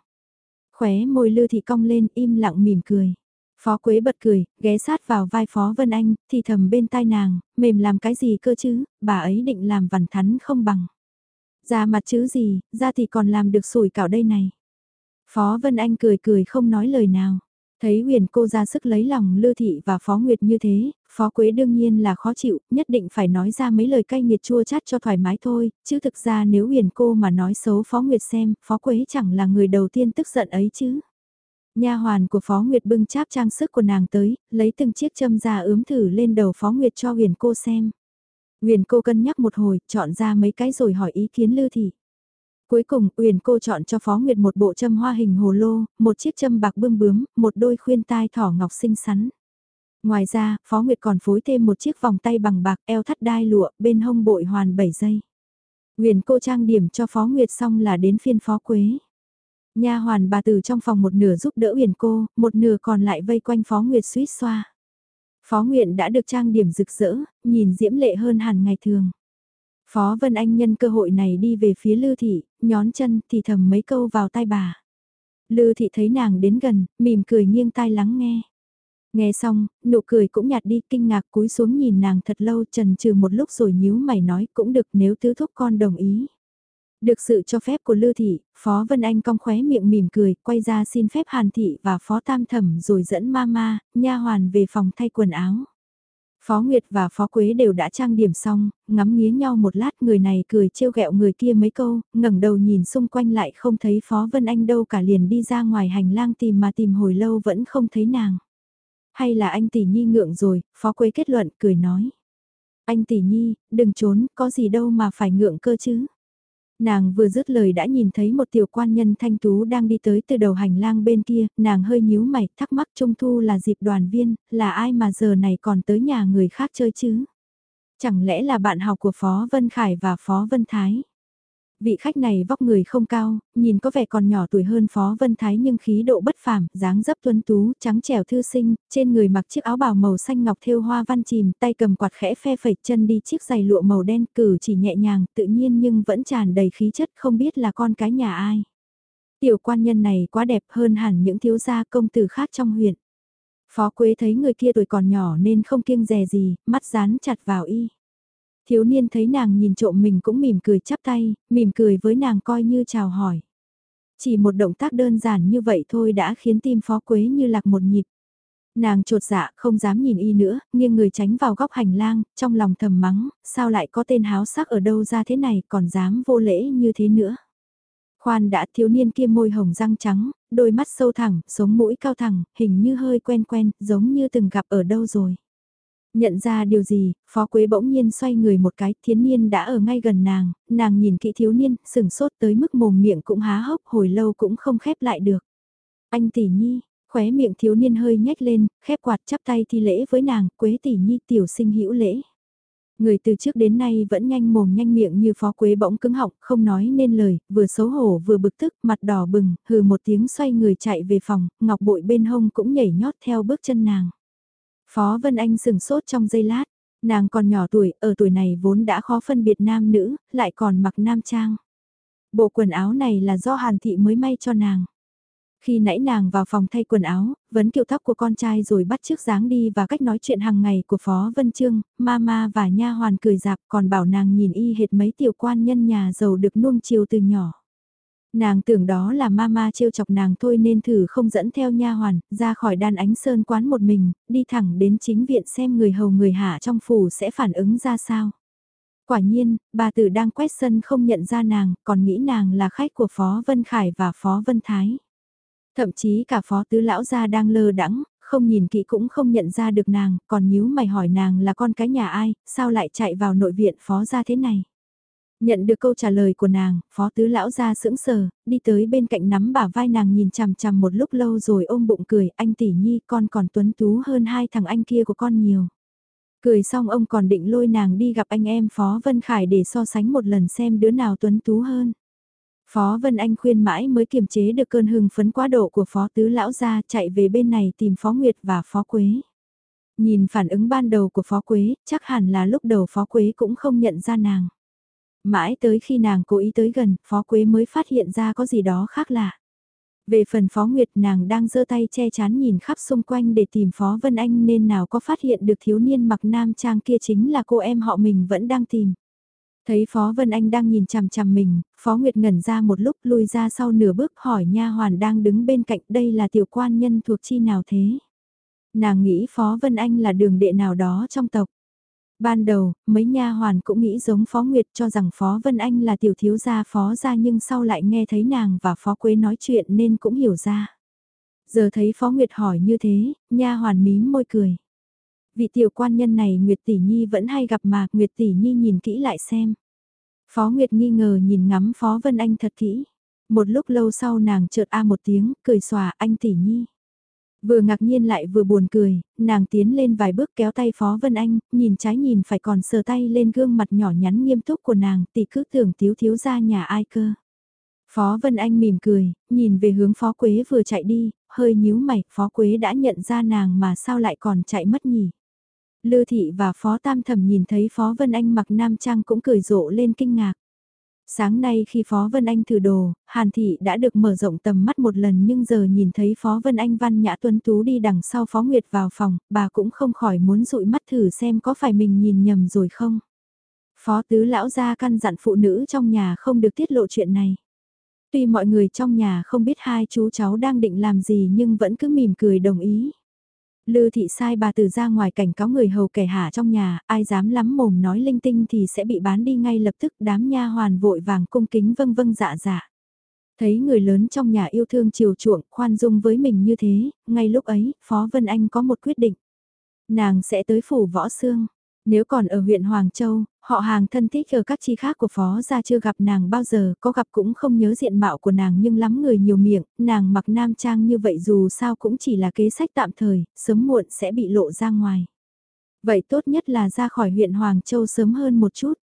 Khóe môi Lư Thị cong lên im lặng mỉm cười. Phó Quế bật cười, ghé sát vào vai Phó Vân Anh, thì thầm bên tai nàng, mềm làm cái gì cơ chứ, bà ấy định làm vằn thắn không bằng. Ra mặt chứ gì, ra thì còn làm được sủi cảo đây này. Phó Vân Anh cười cười không nói lời nào. Thấy huyền cô ra sức lấy lòng Lư Thị và Phó Nguyệt như thế, Phó Quế đương nhiên là khó chịu, nhất định phải nói ra mấy lời cay nghiệt chua chát cho thoải mái thôi, chứ thực ra nếu huyền cô mà nói xấu Phó Nguyệt xem, Phó Quế chẳng là người đầu tiên tức giận ấy chứ. Nha hoàn của Phó Nguyệt bưng cháp trang sức của nàng tới, lấy từng chiếc châm ra ướm thử lên đầu Phó Nguyệt cho huyền cô xem. Huyền cô cân nhắc một hồi, chọn ra mấy cái rồi hỏi ý kiến Lư Thị. Cuối cùng, Uyển cô chọn cho Phó Nguyệt một bộ châm hoa hình hồ lô, một chiếc châm bạc bươm bướm, một đôi khuyên tai thỏ ngọc xinh xắn. Ngoài ra, Phó Nguyệt còn phối thêm một chiếc vòng tay bằng bạc eo thắt đai lụa, bên hông bội hoàn 7 giây. Uyển cô trang điểm cho Phó Nguyệt xong là đến phiên Phó Quế. Nha hoàn bà từ trong phòng một nửa giúp đỡ Uyển cô, một nửa còn lại vây quanh Phó Nguyệt suýt xoa. Phó Nguyện đã được trang điểm rực rỡ, nhìn diễm lệ hơn hẳn ngày thường. Phó Vân Anh nhân cơ hội này đi về phía Lư Thị, nhón chân thì thầm mấy câu vào tai bà. Lư Thị thấy nàng đến gần, mỉm cười nghiêng tai lắng nghe. Nghe xong, nụ cười cũng nhạt đi, kinh ngạc cúi xuống nhìn nàng thật lâu trần trừ một lúc rồi nhíu mày nói cũng được nếu tứ thúc con đồng ý. Được sự cho phép của Lư Thị, Phó Vân Anh cong khóe miệng mỉm cười, quay ra xin phép Hàn Thị và Phó Tam Thẩm rồi dẫn Mama, nha hoàn về phòng thay quần áo. Phó Nguyệt và Phó Quế đều đã trang điểm xong, ngắm nghía nhau một lát người này cười trêu ghẹo người kia mấy câu, ngẩng đầu nhìn xung quanh lại không thấy Phó Vân Anh đâu cả liền đi ra ngoài hành lang tìm mà tìm hồi lâu vẫn không thấy nàng. Hay là anh tỷ nhi ngượng rồi, Phó Quế kết luận cười nói. Anh tỷ nhi, đừng trốn, có gì đâu mà phải ngượng cơ chứ. Nàng vừa dứt lời đã nhìn thấy một tiểu quan nhân thanh tú đang đi tới từ đầu hành lang bên kia, nàng hơi nhíu mày, thắc mắc Trung Thu là dịp đoàn viên, là ai mà giờ này còn tới nhà người khác chơi chứ? Chẳng lẽ là bạn học của Phó Vân Khải và Phó Vân Thái? Vị khách này vóc người không cao, nhìn có vẻ còn nhỏ tuổi hơn Phó Vân Thái nhưng khí độ bất phàm, dáng dấp tuấn tú, trắng trẻo thư sinh, trên người mặc chiếc áo bào màu xanh ngọc thêu hoa văn chìm, tay cầm quạt khẽ phe phẩy chân đi chiếc giày lụa màu đen cử chỉ nhẹ nhàng, tự nhiên nhưng vẫn tràn đầy khí chất không biết là con cái nhà ai. Tiểu quan nhân này quá đẹp hơn hẳn những thiếu gia công tử khác trong huyện. Phó Quế thấy người kia tuổi còn nhỏ nên không kiêng dè gì, mắt dán chặt vào y. Thiếu niên thấy nàng nhìn trộm mình cũng mỉm cười chắp tay, mỉm cười với nàng coi như chào hỏi. Chỉ một động tác đơn giản như vậy thôi đã khiến tim Phó Quế như lạc một nhịp. Nàng trột dạ không dám nhìn y nữa, nghiêng người tránh vào góc hành lang, trong lòng thầm mắng, sao lại có tên háo sắc ở đâu ra thế này còn dám vô lễ như thế nữa. Khoan đã thiếu niên kia môi hồng răng trắng, đôi mắt sâu thẳng, sống mũi cao thẳng, hình như hơi quen quen, giống như từng gặp ở đâu rồi. Nhận ra điều gì, Phó Quế bỗng nhiên xoay người một cái, thiến niên đã ở ngay gần nàng, nàng nhìn kỹ thiếu niên, sửng sốt tới mức mồm miệng cũng há hốc, hồi lâu cũng không khép lại được. Anh tỷ nhi, khóe miệng thiếu niên hơi nhếch lên, khép quạt chắp tay thi lễ với nàng, Quế tỷ nhi tiểu sinh hữu lễ. Người từ trước đến nay vẫn nhanh mồm nhanh miệng như phó quế bỗng cứng họng, không nói nên lời, vừa xấu hổ vừa bực tức, mặt đỏ bừng, hừ một tiếng xoay người chạy về phòng, ngọc bội bên hông cũng nhảy nhót theo bước chân nàng. Phó Vân Anh sừng sốt trong giây lát, nàng còn nhỏ tuổi, ở tuổi này vốn đã khó phân biệt nam nữ, lại còn mặc nam trang. Bộ quần áo này là do Hàn Thị mới may cho nàng. Khi nãy nàng vào phòng thay quần áo, vấn kiệu tóc của con trai rồi bắt chiếc dáng đi và cách nói chuyện hàng ngày của Phó Vân Trương, Mama và nha hoàn cười dạp còn bảo nàng nhìn y hệt mấy tiểu quan nhân nhà giàu được nuông chiều từ nhỏ. Nàng tưởng đó là mama trêu chọc nàng thôi nên thử không dẫn theo nha hoàn, ra khỏi đan ánh sơn quán một mình, đi thẳng đến chính viện xem người hầu người hạ trong phủ sẽ phản ứng ra sao. Quả nhiên, bà tử đang quét sân không nhận ra nàng, còn nghĩ nàng là khách của Phó Vân Khải và Phó Vân Thái. Thậm chí cả phó tứ lão gia đang lơ đắng, không nhìn kỹ cũng không nhận ra được nàng, còn nhíu mày hỏi nàng là con cái nhà ai, sao lại chạy vào nội viện phó gia thế này. Nhận được câu trả lời của nàng, phó tứ lão ra sững sờ, đi tới bên cạnh nắm bả vai nàng nhìn chằm chằm một lúc lâu rồi ôm bụng cười, anh tỷ nhi con còn tuấn tú hơn hai thằng anh kia của con nhiều. Cười xong ông còn định lôi nàng đi gặp anh em Phó Vân Khải để so sánh một lần xem đứa nào tuấn tú hơn. Phó Vân Anh khuyên mãi mới kiềm chế được cơn hưng phấn quá độ của Phó Tứ Lão ra chạy về bên này tìm Phó Nguyệt và Phó Quế. Nhìn phản ứng ban đầu của Phó Quế, chắc hẳn là lúc đầu Phó Quế cũng không nhận ra nàng. Mãi tới khi nàng cố ý tới gần, Phó Quế mới phát hiện ra có gì đó khác lạ. Về phần Phó Nguyệt nàng đang giơ tay che chắn nhìn khắp xung quanh để tìm Phó Vân Anh nên nào có phát hiện được thiếu niên mặc nam trang kia chính là cô em họ mình vẫn đang tìm. Thấy Phó Vân Anh đang nhìn chằm chằm mình, Phó Nguyệt ngẩn ra một lúc lùi ra sau nửa bước hỏi nha hoàn đang đứng bên cạnh đây là tiểu quan nhân thuộc chi nào thế. Nàng nghĩ Phó Vân Anh là đường đệ nào đó trong tộc. Ban đầu, mấy nha hoàn cũng nghĩ giống Phó Nguyệt cho rằng Phó Vân Anh là tiểu thiếu gia Phó gia nhưng sau lại nghe thấy nàng và Phó Quế nói chuyện nên cũng hiểu ra. Giờ thấy Phó Nguyệt hỏi như thế, nha hoàn mím môi cười vị tiểu quan nhân này Nguyệt Tỷ Nhi vẫn hay gặp mà, Nguyệt Tỷ Nhi nhìn kỹ lại xem. Phó Nguyệt nghi ngờ nhìn ngắm Phó Vân Anh thật kỹ. Một lúc lâu sau nàng chợt a một tiếng, cười xòa anh Tỷ Nhi. Vừa ngạc nhiên lại vừa buồn cười, nàng tiến lên vài bước kéo tay Phó Vân Anh, nhìn trái nhìn phải còn sờ tay lên gương mặt nhỏ nhắn nghiêm túc của nàng, tỷ cứ tưởng thiếu thiếu ra nhà ai cơ. Phó Vân Anh mỉm cười, nhìn về hướng Phó Quế vừa chạy đi, hơi nhíu mày, Phó Quế đã nhận ra nàng mà sao lại còn chạy mất nhỉ. Lư Thị và Phó Tam Thẩm nhìn thấy Phó Vân Anh mặc nam trang cũng cười rộ lên kinh ngạc. Sáng nay khi Phó Vân Anh thử đồ, Hàn Thị đã được mở rộng tầm mắt một lần nhưng giờ nhìn thấy Phó Vân Anh văn nhã tuấn tú đi đằng sau Phó Nguyệt vào phòng, bà cũng không khỏi muốn dụi mắt thử xem có phải mình nhìn nhầm rồi không. Phó Tứ Lão ra căn dặn phụ nữ trong nhà không được tiết lộ chuyện này. Tuy mọi người trong nhà không biết hai chú cháu đang định làm gì nhưng vẫn cứ mỉm cười đồng ý. Lư thị sai bà từ ra ngoài cảnh cáo người hầu kẻ hạ trong nhà, ai dám lắm mồm nói linh tinh thì sẽ bị bán đi ngay lập tức đám nha hoàn vội vàng cung kính vâng vâng dạ dạ. Thấy người lớn trong nhà yêu thương chiều chuộng, khoan dung với mình như thế, ngay lúc ấy, Phó Vân Anh có một quyết định. Nàng sẽ tới phủ võ xương. Nếu còn ở huyện Hoàng Châu, họ hàng thân thích ở các chi khác của phó gia chưa gặp nàng bao giờ, có gặp cũng không nhớ diện mạo của nàng nhưng lắm người nhiều miệng, nàng mặc nam trang như vậy dù sao cũng chỉ là kế sách tạm thời, sớm muộn sẽ bị lộ ra ngoài. Vậy tốt nhất là ra khỏi huyện Hoàng Châu sớm hơn một chút.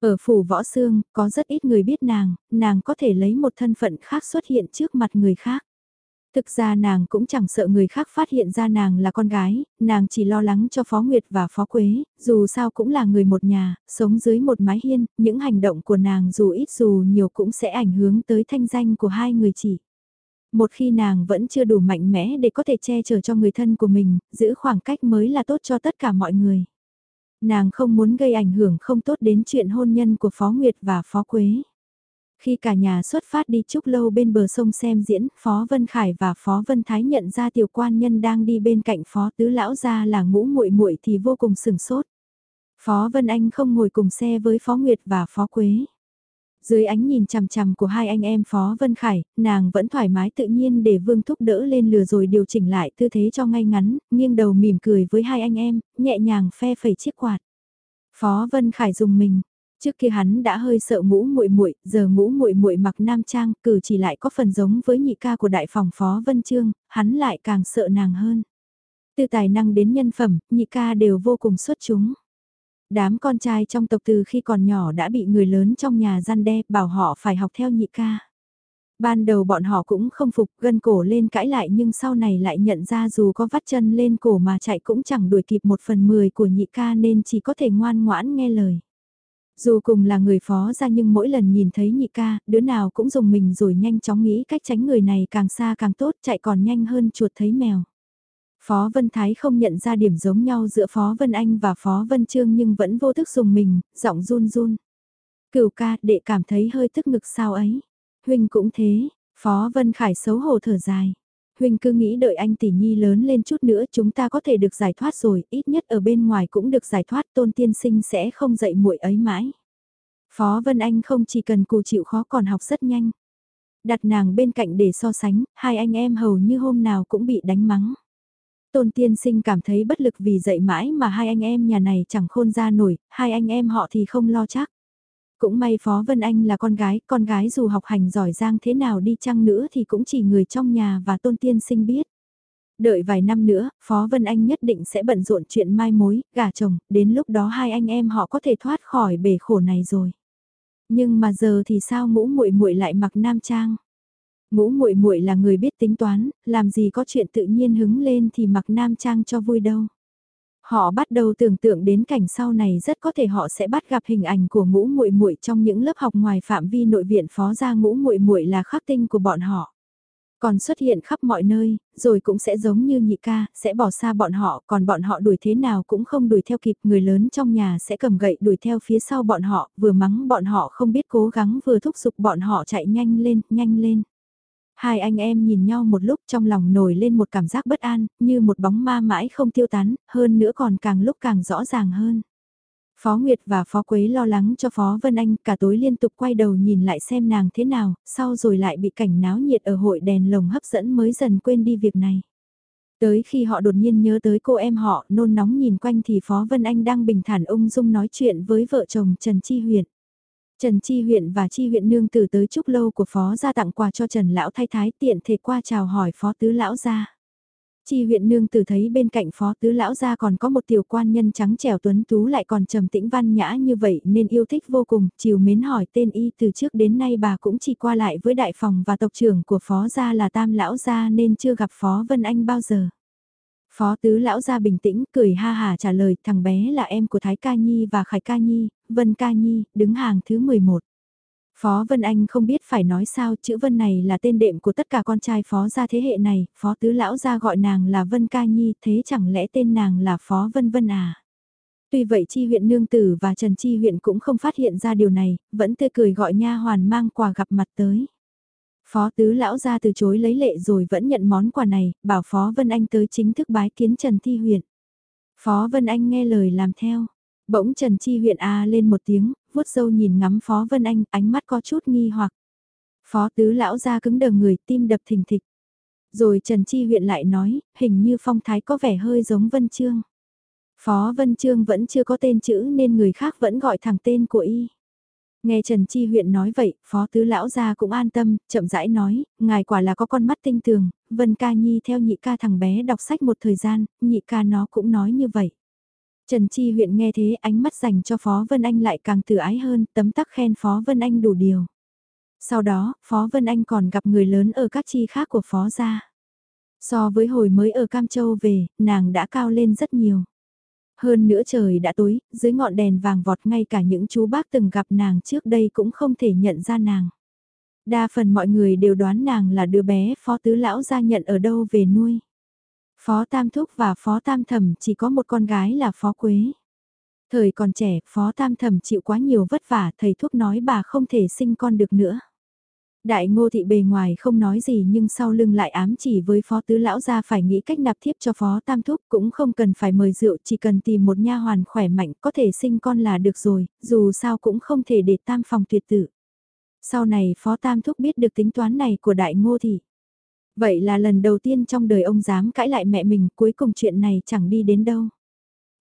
Ở phủ võ xương, có rất ít người biết nàng, nàng có thể lấy một thân phận khác xuất hiện trước mặt người khác. Thực ra nàng cũng chẳng sợ người khác phát hiện ra nàng là con gái, nàng chỉ lo lắng cho Phó Nguyệt và Phó Quế, dù sao cũng là người một nhà, sống dưới một mái hiên, những hành động của nàng dù ít dù nhiều cũng sẽ ảnh hưởng tới thanh danh của hai người chỉ. Một khi nàng vẫn chưa đủ mạnh mẽ để có thể che chở cho người thân của mình, giữ khoảng cách mới là tốt cho tất cả mọi người. Nàng không muốn gây ảnh hưởng không tốt đến chuyện hôn nhân của Phó Nguyệt và Phó Quế. Khi cả nhà xuất phát đi chúc lâu bên bờ sông xem diễn, Phó Vân Khải và Phó Vân Thái nhận ra tiểu quan nhân đang đi bên cạnh Phó Tứ Lão ra là ngũ muội muội thì vô cùng sừng sốt. Phó Vân Anh không ngồi cùng xe với Phó Nguyệt và Phó Quế. Dưới ánh nhìn chằm chằm của hai anh em Phó Vân Khải, nàng vẫn thoải mái tự nhiên để Vương Thúc đỡ lên lừa rồi điều chỉnh lại tư thế cho ngay ngắn, nghiêng đầu mỉm cười với hai anh em, nhẹ nhàng phe phẩy chiếc quạt. Phó Vân Khải dùng mình, Trước kia hắn đã hơi sợ ngũ muội muội, giờ ngũ muội muội mặc nam trang, cử chỉ lại có phần giống với nhị ca của đại phòng phó Vân Trương, hắn lại càng sợ nàng hơn. Từ tài năng đến nhân phẩm, nhị ca đều vô cùng xuất chúng. Đám con trai trong tộc từ khi còn nhỏ đã bị người lớn trong nhà gian đe bảo họ phải học theo nhị ca. Ban đầu bọn họ cũng không phục gân cổ lên cãi lại nhưng sau này lại nhận ra dù có vắt chân lên cổ mà chạy cũng chẳng đuổi kịp một phần mười của nhị ca nên chỉ có thể ngoan ngoãn nghe lời. Dù cùng là người phó ra nhưng mỗi lần nhìn thấy nhị ca, đứa nào cũng dùng mình rồi nhanh chóng nghĩ cách tránh người này càng xa càng tốt chạy còn nhanh hơn chuột thấy mèo. Phó Vân Thái không nhận ra điểm giống nhau giữa Phó Vân Anh và Phó Vân Trương nhưng vẫn vô thức dùng mình, giọng run run. Cửu ca, đệ cảm thấy hơi tức ngực sao ấy. Huynh cũng thế, Phó Vân Khải xấu hổ thở dài. Huynh cứ nghĩ đợi anh tỷ nhi lớn lên chút nữa chúng ta có thể được giải thoát rồi, ít nhất ở bên ngoài cũng được giải thoát tôn tiên sinh sẽ không dạy muội ấy mãi. Phó Vân Anh không chỉ cần cù chịu khó còn học rất nhanh. Đặt nàng bên cạnh để so sánh, hai anh em hầu như hôm nào cũng bị đánh mắng. Tôn tiên sinh cảm thấy bất lực vì dạy mãi mà hai anh em nhà này chẳng khôn ra nổi, hai anh em họ thì không lo chắc. Cũng may Phó Vân Anh là con gái, con gái dù học hành giỏi giang thế nào đi chăng nữa thì cũng chỉ người trong nhà và tôn tiên sinh biết. Đợi vài năm nữa, Phó Vân Anh nhất định sẽ bận rộn chuyện mai mối, gả chồng, đến lúc đó hai anh em họ có thể thoát khỏi bể khổ này rồi. Nhưng mà giờ thì sao ngũ muội muội lại mặc nam trang? Ngũ muội muội là người biết tính toán, làm gì có chuyện tự nhiên hứng lên thì mặc nam trang cho vui đâu. Họ bắt đầu tưởng tượng đến cảnh sau này rất có thể họ sẽ bắt gặp hình ảnh của ngũ muội muội trong những lớp học ngoài phạm vi nội viện phó gia ngũ muội muội là khắc tinh của bọn họ. Còn xuất hiện khắp mọi nơi, rồi cũng sẽ giống như nhị ca, sẽ bỏ xa bọn họ, còn bọn họ đuổi thế nào cũng không đuổi theo kịp, người lớn trong nhà sẽ cầm gậy đuổi theo phía sau bọn họ, vừa mắng bọn họ không biết cố gắng vừa thúc giục bọn họ chạy nhanh lên, nhanh lên. Hai anh em nhìn nhau một lúc trong lòng nổi lên một cảm giác bất an, như một bóng ma mãi không tiêu tán, hơn nữa còn càng lúc càng rõ ràng hơn. Phó Nguyệt và Phó Quế lo lắng cho Phó Vân Anh cả tối liên tục quay đầu nhìn lại xem nàng thế nào, sau rồi lại bị cảnh náo nhiệt ở hội đèn lồng hấp dẫn mới dần quên đi việc này. Tới khi họ đột nhiên nhớ tới cô em họ nôn nóng nhìn quanh thì Phó Vân Anh đang bình thản ung dung nói chuyện với vợ chồng Trần Chi Huyền. Trần Chi huyện và Chi huyện nương tử tới chúc lâu của phó gia tặng quà cho Trần lão thay thái tiện thể qua chào hỏi phó tứ lão gia. Chi huyện nương tử thấy bên cạnh phó tứ lão gia còn có một tiểu quan nhân trắng trẻo tuấn tú lại còn trầm tĩnh văn nhã như vậy nên yêu thích vô cùng, chiều mến hỏi tên y từ trước đến nay bà cũng chỉ qua lại với đại phòng và tộc trưởng của phó gia là tam lão gia nên chưa gặp phó Vân Anh bao giờ. Phó tứ lão gia bình tĩnh cười ha hà trả lời thằng bé là em của Thái Ca Nhi và Khải Ca Nhi, Vân Ca Nhi, đứng hàng thứ 11. Phó Vân Anh không biết phải nói sao, chữ Vân này là tên đệm của tất cả con trai phó gia thế hệ này, phó tứ lão gia gọi nàng là Vân Ca Nhi, thế chẳng lẽ tên nàng là Phó Vân Vân à? Tuy vậy Chi huyện Nương Tử và Trần Chi huyện cũng không phát hiện ra điều này, vẫn tươi cười gọi nha hoàn mang quà gặp mặt tới. Phó tứ lão gia từ chối lấy lệ rồi vẫn nhận món quà này, bảo Phó Vân Anh tới chính thức bái kiến Trần Thi huyện. Phó Vân Anh nghe lời làm theo. Bỗng Trần Chi huyện A lên một tiếng, vuốt dâu nhìn ngắm Phó Vân Anh, ánh mắt có chút nghi hoặc. Phó tứ lão ra cứng đờ người, tim đập thình thịch. Rồi Trần Chi huyện lại nói, hình như phong thái có vẻ hơi giống Vân Trương. Phó Vân Trương vẫn chưa có tên chữ nên người khác vẫn gọi thẳng tên của y. Nghe Trần Chi huyện nói vậy, Phó Tứ Lão gia cũng an tâm, chậm rãi nói, ngài quả là có con mắt tinh tường, Vân Ca Nhi theo nhị ca thằng bé đọc sách một thời gian, nhị ca nó cũng nói như vậy. Trần Chi huyện nghe thế ánh mắt dành cho Phó Vân Anh lại càng tự ái hơn, tấm tắc khen Phó Vân Anh đủ điều. Sau đó, Phó Vân Anh còn gặp người lớn ở các chi khác của Phó gia. So với hồi mới ở Cam Châu về, nàng đã cao lên rất nhiều. Hơn nữa trời đã tối, dưới ngọn đèn vàng vọt ngay cả những chú bác từng gặp nàng trước đây cũng không thể nhận ra nàng. Đa phần mọi người đều đoán nàng là đứa bé phó tứ lão gia nhận ở đâu về nuôi. Phó Tam Thúc và Phó Tam Thẩm chỉ có một con gái là Phó Quế. Thời còn trẻ, Phó Tam Thẩm chịu quá nhiều vất vả, thầy thuốc nói bà không thể sinh con được nữa. Đại ngô thị bề ngoài không nói gì nhưng sau lưng lại ám chỉ với phó tứ lão gia phải nghĩ cách nạp thiếp cho phó tam thúc cũng không cần phải mời rượu chỉ cần tìm một nha hoàn khỏe mạnh có thể sinh con là được rồi, dù sao cũng không thể để tam phòng tuyệt tử. Sau này phó tam thúc biết được tính toán này của đại ngô thị. Vậy là lần đầu tiên trong đời ông dám cãi lại mẹ mình cuối cùng chuyện này chẳng đi đến đâu.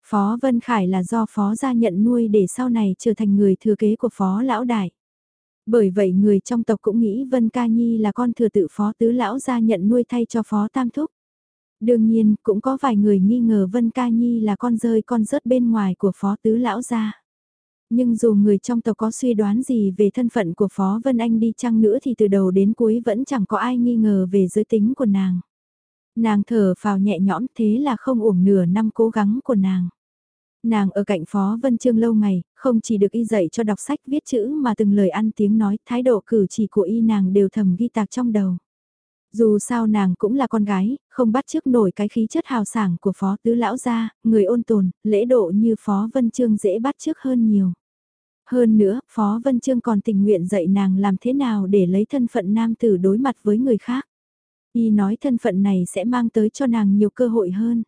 Phó Vân Khải là do phó gia nhận nuôi để sau này trở thành người thừa kế của phó lão đại. Bởi vậy người trong tộc cũng nghĩ Vân Ca Nhi là con thừa tự phó tứ lão gia nhận nuôi thay cho phó tam thúc. Đương nhiên, cũng có vài người nghi ngờ Vân Ca Nhi là con rơi con rớt bên ngoài của phó tứ lão gia. Nhưng dù người trong tộc có suy đoán gì về thân phận của Phó Vân Anh đi chăng nữa thì từ đầu đến cuối vẫn chẳng có ai nghi ngờ về giới tính của nàng. Nàng thở phào nhẹ nhõm thế là không uổng nửa năm cố gắng của nàng. Nàng ở cạnh Phó Vân Trương lâu ngày, không chỉ được y dạy cho đọc sách viết chữ mà từng lời ăn tiếng nói, thái độ cử chỉ của y nàng đều thầm ghi tạc trong đầu. Dù sao nàng cũng là con gái, không bắt chước nổi cái khí chất hào sảng của Phó Tứ Lão gia, người ôn tồn, lễ độ như Phó Vân Trương dễ bắt chước hơn nhiều. Hơn nữa, Phó Vân Trương còn tình nguyện dạy nàng làm thế nào để lấy thân phận nam tử đối mặt với người khác. Y nói thân phận này sẽ mang tới cho nàng nhiều cơ hội hơn.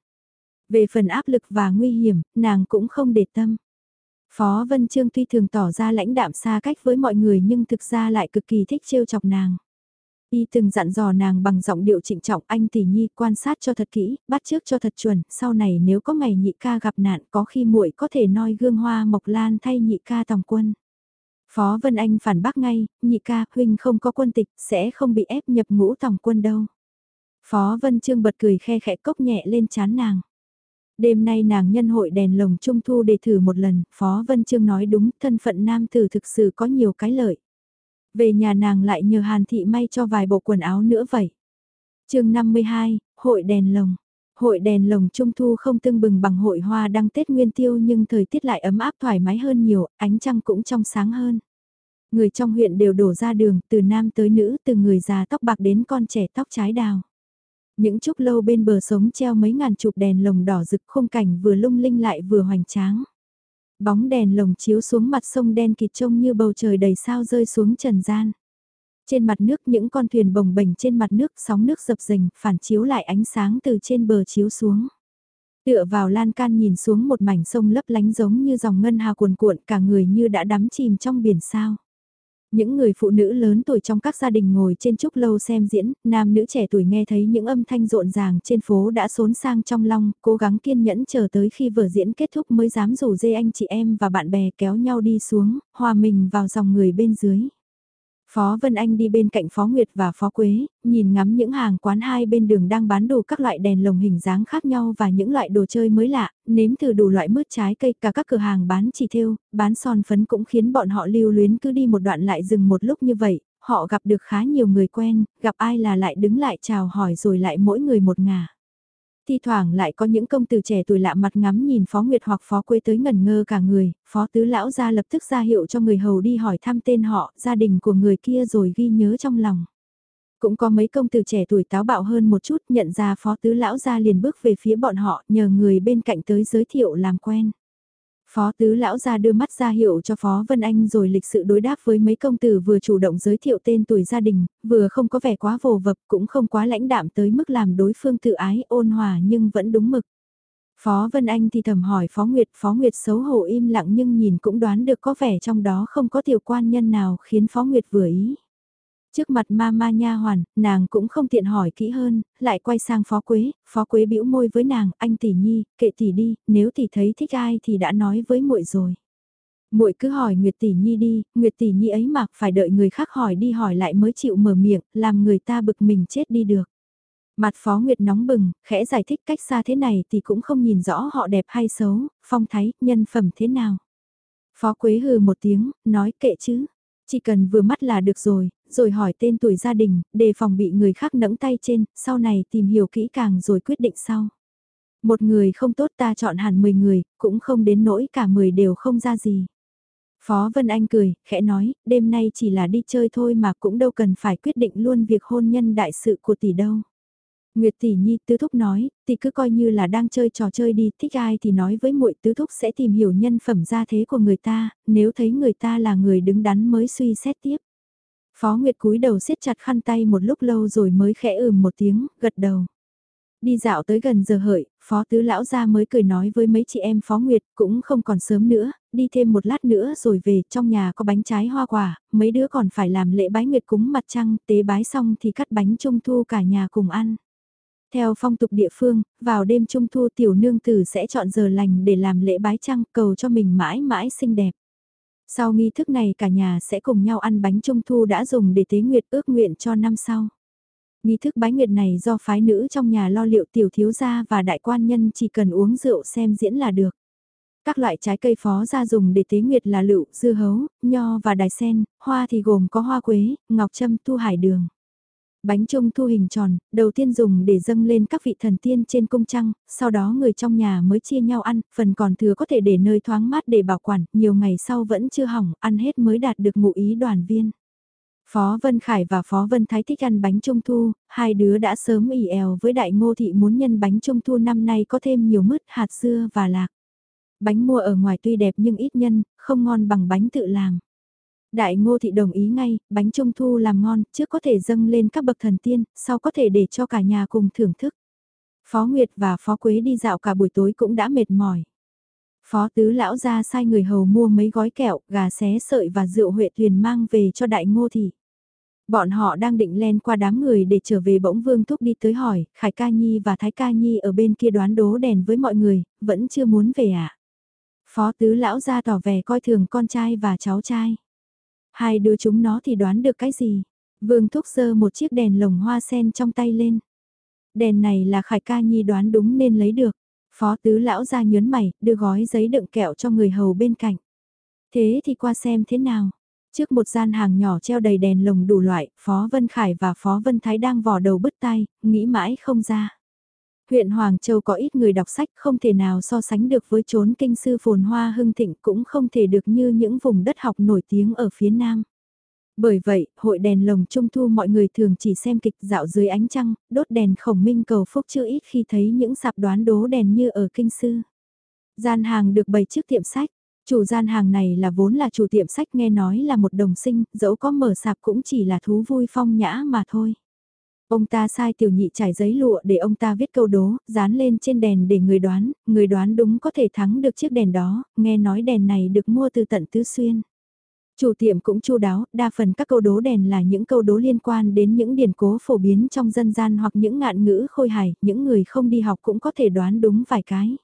Về phần áp lực và nguy hiểm, nàng cũng không để tâm. Phó Vân Trương tuy thường tỏ ra lãnh đạm xa cách với mọi người nhưng thực ra lại cực kỳ thích trêu chọc nàng. Y từng dặn dò nàng bằng giọng điệu trịnh trọng anh tỷ nhi quan sát cho thật kỹ, bắt trước cho thật chuẩn, sau này nếu có ngày nhị ca gặp nạn có khi muội có thể noi gương hoa mộc lan thay nhị ca tòng quân. Phó Vân Anh phản bác ngay, nhị ca, huynh không có quân tịch, sẽ không bị ép nhập ngũ tòng quân đâu. Phó Vân Trương bật cười khe khẽ cốc nhẹ lên chán nàng. Đêm nay nàng nhân hội đèn lồng trung thu để thử một lần, Phó Vân Trương nói đúng, thân phận nam tử thực sự có nhiều cái lợi. Về nhà nàng lại nhờ Hàn Thị may cho vài bộ quần áo nữa vậy. chương 52, Hội đèn lồng. Hội đèn lồng trung thu không tương bừng bằng hội hoa đăng Tết Nguyên Tiêu nhưng thời tiết lại ấm áp thoải mái hơn nhiều, ánh trăng cũng trong sáng hơn. Người trong huyện đều đổ ra đường, từ nam tới nữ, từ người già tóc bạc đến con trẻ tóc trái đào. Những chúc lâu bên bờ sống treo mấy ngàn chục đèn lồng đỏ rực khung cảnh vừa lung linh lại vừa hoành tráng. Bóng đèn lồng chiếu xuống mặt sông đen kịt trông như bầu trời đầy sao rơi xuống trần gian. Trên mặt nước những con thuyền bồng bềnh trên mặt nước, sóng nước dập dềnh, phản chiếu lại ánh sáng từ trên bờ chiếu xuống. Tựa vào lan can nhìn xuống một mảnh sông lấp lánh giống như dòng ngân hà cuồn cuộn, cả người như đã đắm chìm trong biển sao. Những người phụ nữ lớn tuổi trong các gia đình ngồi trên trúc lâu xem diễn, nam nữ trẻ tuổi nghe thấy những âm thanh rộn ràng trên phố đã xốn sang trong lòng, cố gắng kiên nhẫn chờ tới khi vở diễn kết thúc mới dám rủ dê anh chị em và bạn bè kéo nhau đi xuống, hòa mình vào dòng người bên dưới. Phó Vân Anh đi bên cạnh Phó Nguyệt và Phó Quế, nhìn ngắm những hàng quán hai bên đường đang bán đủ các loại đèn lồng hình dáng khác nhau và những loại đồ chơi mới lạ, nếm thử đủ loại mứt trái cây cả các cửa hàng bán chỉ thêu, bán son phấn cũng khiến bọn họ lưu luyến cứ đi một đoạn lại dừng một lúc như vậy, họ gặp được khá nhiều người quen, gặp ai là lại đứng lại chào hỏi rồi lại mỗi người một ngả thi thoảng lại có những công tử trẻ tuổi lạ mặt ngắm nhìn Phó Nguyệt hoặc Phó Quế tới ngẩn ngơ cả người, Phó Tứ Lão ra lập tức ra hiệu cho người hầu đi hỏi thăm tên họ, gia đình của người kia rồi ghi nhớ trong lòng. Cũng có mấy công tử trẻ tuổi táo bạo hơn một chút nhận ra Phó Tứ Lão ra liền bước về phía bọn họ nhờ người bên cạnh tới giới thiệu làm quen. Phó tứ lão ra đưa mắt ra hiệu cho Phó Vân Anh rồi lịch sự đối đáp với mấy công tử vừa chủ động giới thiệu tên tuổi gia đình, vừa không có vẻ quá vồ vập cũng không quá lãnh đạm tới mức làm đối phương tự ái ôn hòa nhưng vẫn đúng mực. Phó Vân Anh thì thầm hỏi Phó Nguyệt, Phó Nguyệt xấu hổ im lặng nhưng nhìn cũng đoán được có vẻ trong đó không có tiểu quan nhân nào khiến Phó Nguyệt vừa ý. Trước mặt ma ma nha hoàn, nàng cũng không tiện hỏi kỹ hơn, lại quay sang phó quế, phó quế bĩu môi với nàng, anh tỷ nhi, kệ tỷ đi, nếu tỷ thấy thích ai thì đã nói với muội rồi. Muội cứ hỏi Nguyệt tỷ nhi đi, Nguyệt tỷ nhi ấy mà phải đợi người khác hỏi đi hỏi lại mới chịu mở miệng, làm người ta bực mình chết đi được. Mặt Phó Nguyệt nóng bừng, khẽ giải thích cách xa thế này thì cũng không nhìn rõ họ đẹp hay xấu, phong thái, nhân phẩm thế nào. Phó Quế hừ một tiếng, nói kệ chứ. Chỉ cần vừa mắt là được rồi, rồi hỏi tên tuổi gia đình, đề phòng bị người khác nẫng tay trên, sau này tìm hiểu kỹ càng rồi quyết định sau. Một người không tốt ta chọn hẳn 10 người, cũng không đến nỗi cả 10 đều không ra gì. Phó Vân Anh cười, khẽ nói, đêm nay chỉ là đi chơi thôi mà cũng đâu cần phải quyết định luôn việc hôn nhân đại sự của tỷ đâu. Nguyệt tỷ nhi tứ thúc nói, tỷ cứ coi như là đang chơi trò chơi đi, thích ai thì nói với muội tứ thúc sẽ tìm hiểu nhân phẩm gia thế của người ta, nếu thấy người ta là người đứng đắn mới suy xét tiếp. Phó Nguyệt cúi đầu siết chặt khăn tay một lúc lâu rồi mới khẽ ừm một tiếng, gật đầu. Đi dạo tới gần giờ hợi, Phó Tứ Lão ra mới cười nói với mấy chị em Phó Nguyệt cũng không còn sớm nữa, đi thêm một lát nữa rồi về, trong nhà có bánh trái hoa quả, mấy đứa còn phải làm lễ bái Nguyệt cúng mặt trăng, tế bái xong thì cắt bánh trung thu cả nhà cùng ăn. Theo phong tục địa phương, vào đêm trung thu tiểu nương tử sẽ chọn giờ lành để làm lễ bái trăng cầu cho mình mãi mãi xinh đẹp. Sau nghi thức này cả nhà sẽ cùng nhau ăn bánh trung thu đã dùng để tế nguyệt ước nguyện cho năm sau. Nghi thức bái nguyệt này do phái nữ trong nhà lo liệu tiểu thiếu gia và đại quan nhân chỉ cần uống rượu xem diễn là được. Các loại trái cây phó gia dùng để tế nguyệt là lựu, dưa hấu, nho và đài sen, hoa thì gồm có hoa quế, ngọc trâm, thu hải đường. Bánh trung thu hình tròn, đầu tiên dùng để dâng lên các vị thần tiên trên cung trăng, sau đó người trong nhà mới chia nhau ăn, phần còn thừa có thể để nơi thoáng mát để bảo quản, nhiều ngày sau vẫn chưa hỏng, ăn hết mới đạt được ngụ ý đoàn viên. Phó Vân Khải và Phó Vân Thái thích ăn bánh trung thu, hai đứa đã sớm ỉ èo với đại ngô thị muốn nhân bánh trung thu năm nay có thêm nhiều mứt, hạt dưa và lạc. Bánh mua ở ngoài tuy đẹp nhưng ít nhân, không ngon bằng bánh tự làm. Đại ngô thị đồng ý ngay, bánh trung thu làm ngon, trước có thể dâng lên các bậc thần tiên, sau có thể để cho cả nhà cùng thưởng thức. Phó Nguyệt và Phó Quế đi dạo cả buổi tối cũng đã mệt mỏi. Phó tứ lão ra sai người hầu mua mấy gói kẹo, gà xé sợi và rượu huệ thuyền mang về cho đại ngô thị. Bọn họ đang định len qua đám người để trở về bỗng vương thúc đi tới hỏi, Khải ca nhi và Thái ca nhi ở bên kia đoán đố đèn với mọi người, vẫn chưa muốn về à? Phó tứ lão ra tỏ vẻ coi thường con trai và cháu trai. Hai đứa chúng nó thì đoán được cái gì? Vương thúc sơ một chiếc đèn lồng hoa sen trong tay lên. Đèn này là Khải ca nhi đoán đúng nên lấy được. Phó tứ lão ra nhớn mày, đưa gói giấy đựng kẹo cho người hầu bên cạnh. Thế thì qua xem thế nào. Trước một gian hàng nhỏ treo đầy đèn lồng đủ loại, Phó Vân Khải và Phó Vân Thái đang vò đầu bứt tai, nghĩ mãi không ra. Huyện Hoàng Châu có ít người đọc sách không thể nào so sánh được với chốn kinh sư phồn hoa hưng thịnh cũng không thể được như những vùng đất học nổi tiếng ở phía Nam. Bởi vậy, hội đèn lồng trung thu mọi người thường chỉ xem kịch dạo dưới ánh trăng, đốt đèn khổng minh cầu phúc chưa ít khi thấy những sạp đoán đố đèn như ở kinh sư. Gian hàng được bày trước tiệm sách, chủ gian hàng này là vốn là chủ tiệm sách nghe nói là một đồng sinh, dẫu có mở sạp cũng chỉ là thú vui phong nhã mà thôi. Ông ta sai tiểu nhị trải giấy lụa để ông ta viết câu đố, dán lên trên đèn để người đoán, người đoán đúng có thể thắng được chiếc đèn đó, nghe nói đèn này được mua từ tận Tứ Xuyên. Chủ tiệm cũng chu đáo, đa phần các câu đố đèn là những câu đố liên quan đến những điển cố phổ biến trong dân gian hoặc những ngạn ngữ khôi hài, những người không đi học cũng có thể đoán đúng vài cái.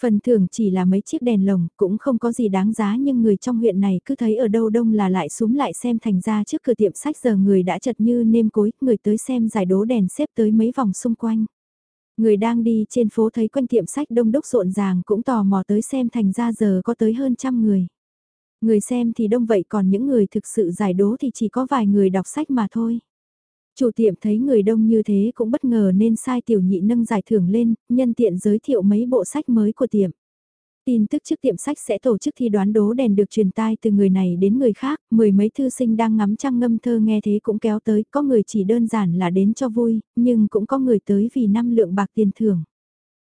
Phần thưởng chỉ là mấy chiếc đèn lồng, cũng không có gì đáng giá nhưng người trong huyện này cứ thấy ở đâu đông là lại súng lại xem thành ra trước cửa tiệm sách giờ người đã chật như nêm cối, người tới xem giải đố đèn xếp tới mấy vòng xung quanh. Người đang đi trên phố thấy quanh tiệm sách đông đúc rộn ràng cũng tò mò tới xem thành ra giờ có tới hơn trăm người. Người xem thì đông vậy còn những người thực sự giải đố thì chỉ có vài người đọc sách mà thôi. Chủ tiệm thấy người đông như thế cũng bất ngờ nên sai tiểu nhị nâng giải thưởng lên, nhân tiện giới thiệu mấy bộ sách mới của tiệm. Tin tức trước tiệm sách sẽ tổ chức thi đoán đố đèn được truyền tai từ người này đến người khác, mười mấy thư sinh đang ngắm trăng ngâm thơ nghe thế cũng kéo tới, có người chỉ đơn giản là đến cho vui, nhưng cũng có người tới vì năm lượng bạc tiền thưởng.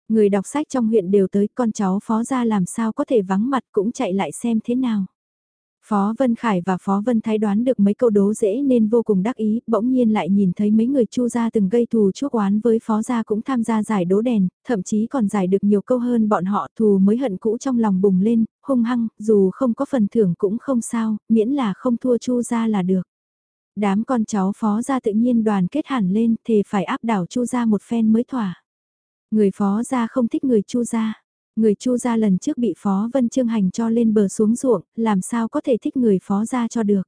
Người đọc sách trong huyện đều tới, con cháu phó ra làm sao có thể vắng mặt cũng chạy lại xem thế nào. Phó Vân Khải và Phó Vân Thái đoán được mấy câu đố dễ nên vô cùng đắc ý, bỗng nhiên lại nhìn thấy mấy người chu gia từng gây thù chuốc oán với Phó gia cũng tham gia giải đố đèn, thậm chí còn giải được nhiều câu hơn bọn họ thù mới hận cũ trong lòng bùng lên, hung hăng, dù không có phần thưởng cũng không sao, miễn là không thua chu gia là được. Đám con cháu Phó gia tự nhiên đoàn kết hẳn lên, thì phải áp đảo chu gia một phen mới thỏa. Người Phó gia không thích người chu gia Người chu gia lần trước bị Phó Vân Trương Hành cho lên bờ xuống ruộng, làm sao có thể thích người Phó gia cho được.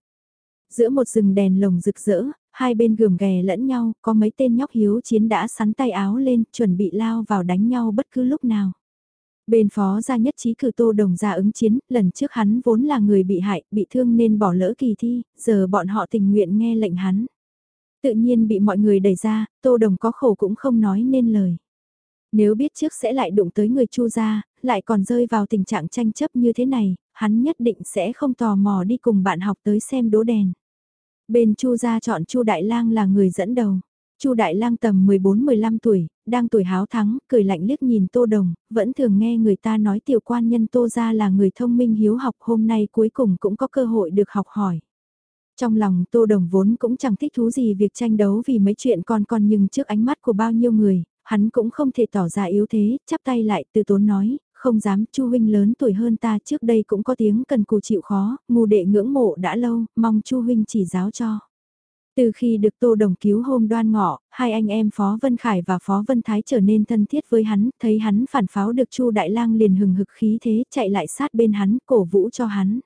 Giữa một rừng đèn lồng rực rỡ, hai bên gườm ghè lẫn nhau, có mấy tên nhóc hiếu chiến đã sắn tay áo lên, chuẩn bị lao vào đánh nhau bất cứ lúc nào. Bên phó gia nhất trí cử tô đồng ra ứng chiến, lần trước hắn vốn là người bị hại, bị thương nên bỏ lỡ kỳ thi, giờ bọn họ tình nguyện nghe lệnh hắn. Tự nhiên bị mọi người đẩy ra, tô đồng có khổ cũng không nói nên lời. Nếu biết trước sẽ lại đụng tới người chu gia, lại còn rơi vào tình trạng tranh chấp như thế này, hắn nhất định sẽ không tò mò đi cùng bạn học tới xem đố đèn. Bên chu gia chọn chu Đại Lang là người dẫn đầu. Chu Đại Lang tầm 14-15 tuổi, đang tuổi háo thắng, cười lạnh liếc nhìn Tô Đồng, vẫn thường nghe người ta nói tiểu quan nhân Tô gia là người thông minh hiếu học hôm nay cuối cùng cũng có cơ hội được học hỏi. Trong lòng Tô Đồng vốn cũng chẳng thích thú gì việc tranh đấu vì mấy chuyện con con nhưng trước ánh mắt của bao nhiêu người, hắn cũng không thể tỏ ra yếu thế, chắp tay lại từ tốn nói, không dám, Chu huynh lớn tuổi hơn ta trước đây cũng có tiếng cần cù chịu khó, ngu đệ ngưỡng mộ đã lâu, mong Chu huynh chỉ giáo cho. Từ khi được Tô Đồng cứu hôm đoan ngọ, hai anh em Phó Vân Khải và Phó Vân Thái trở nên thân thiết với hắn, thấy hắn phản pháo được Chu Đại Lang liền hừng hực khí thế, chạy lại sát bên hắn, cổ vũ cho hắn.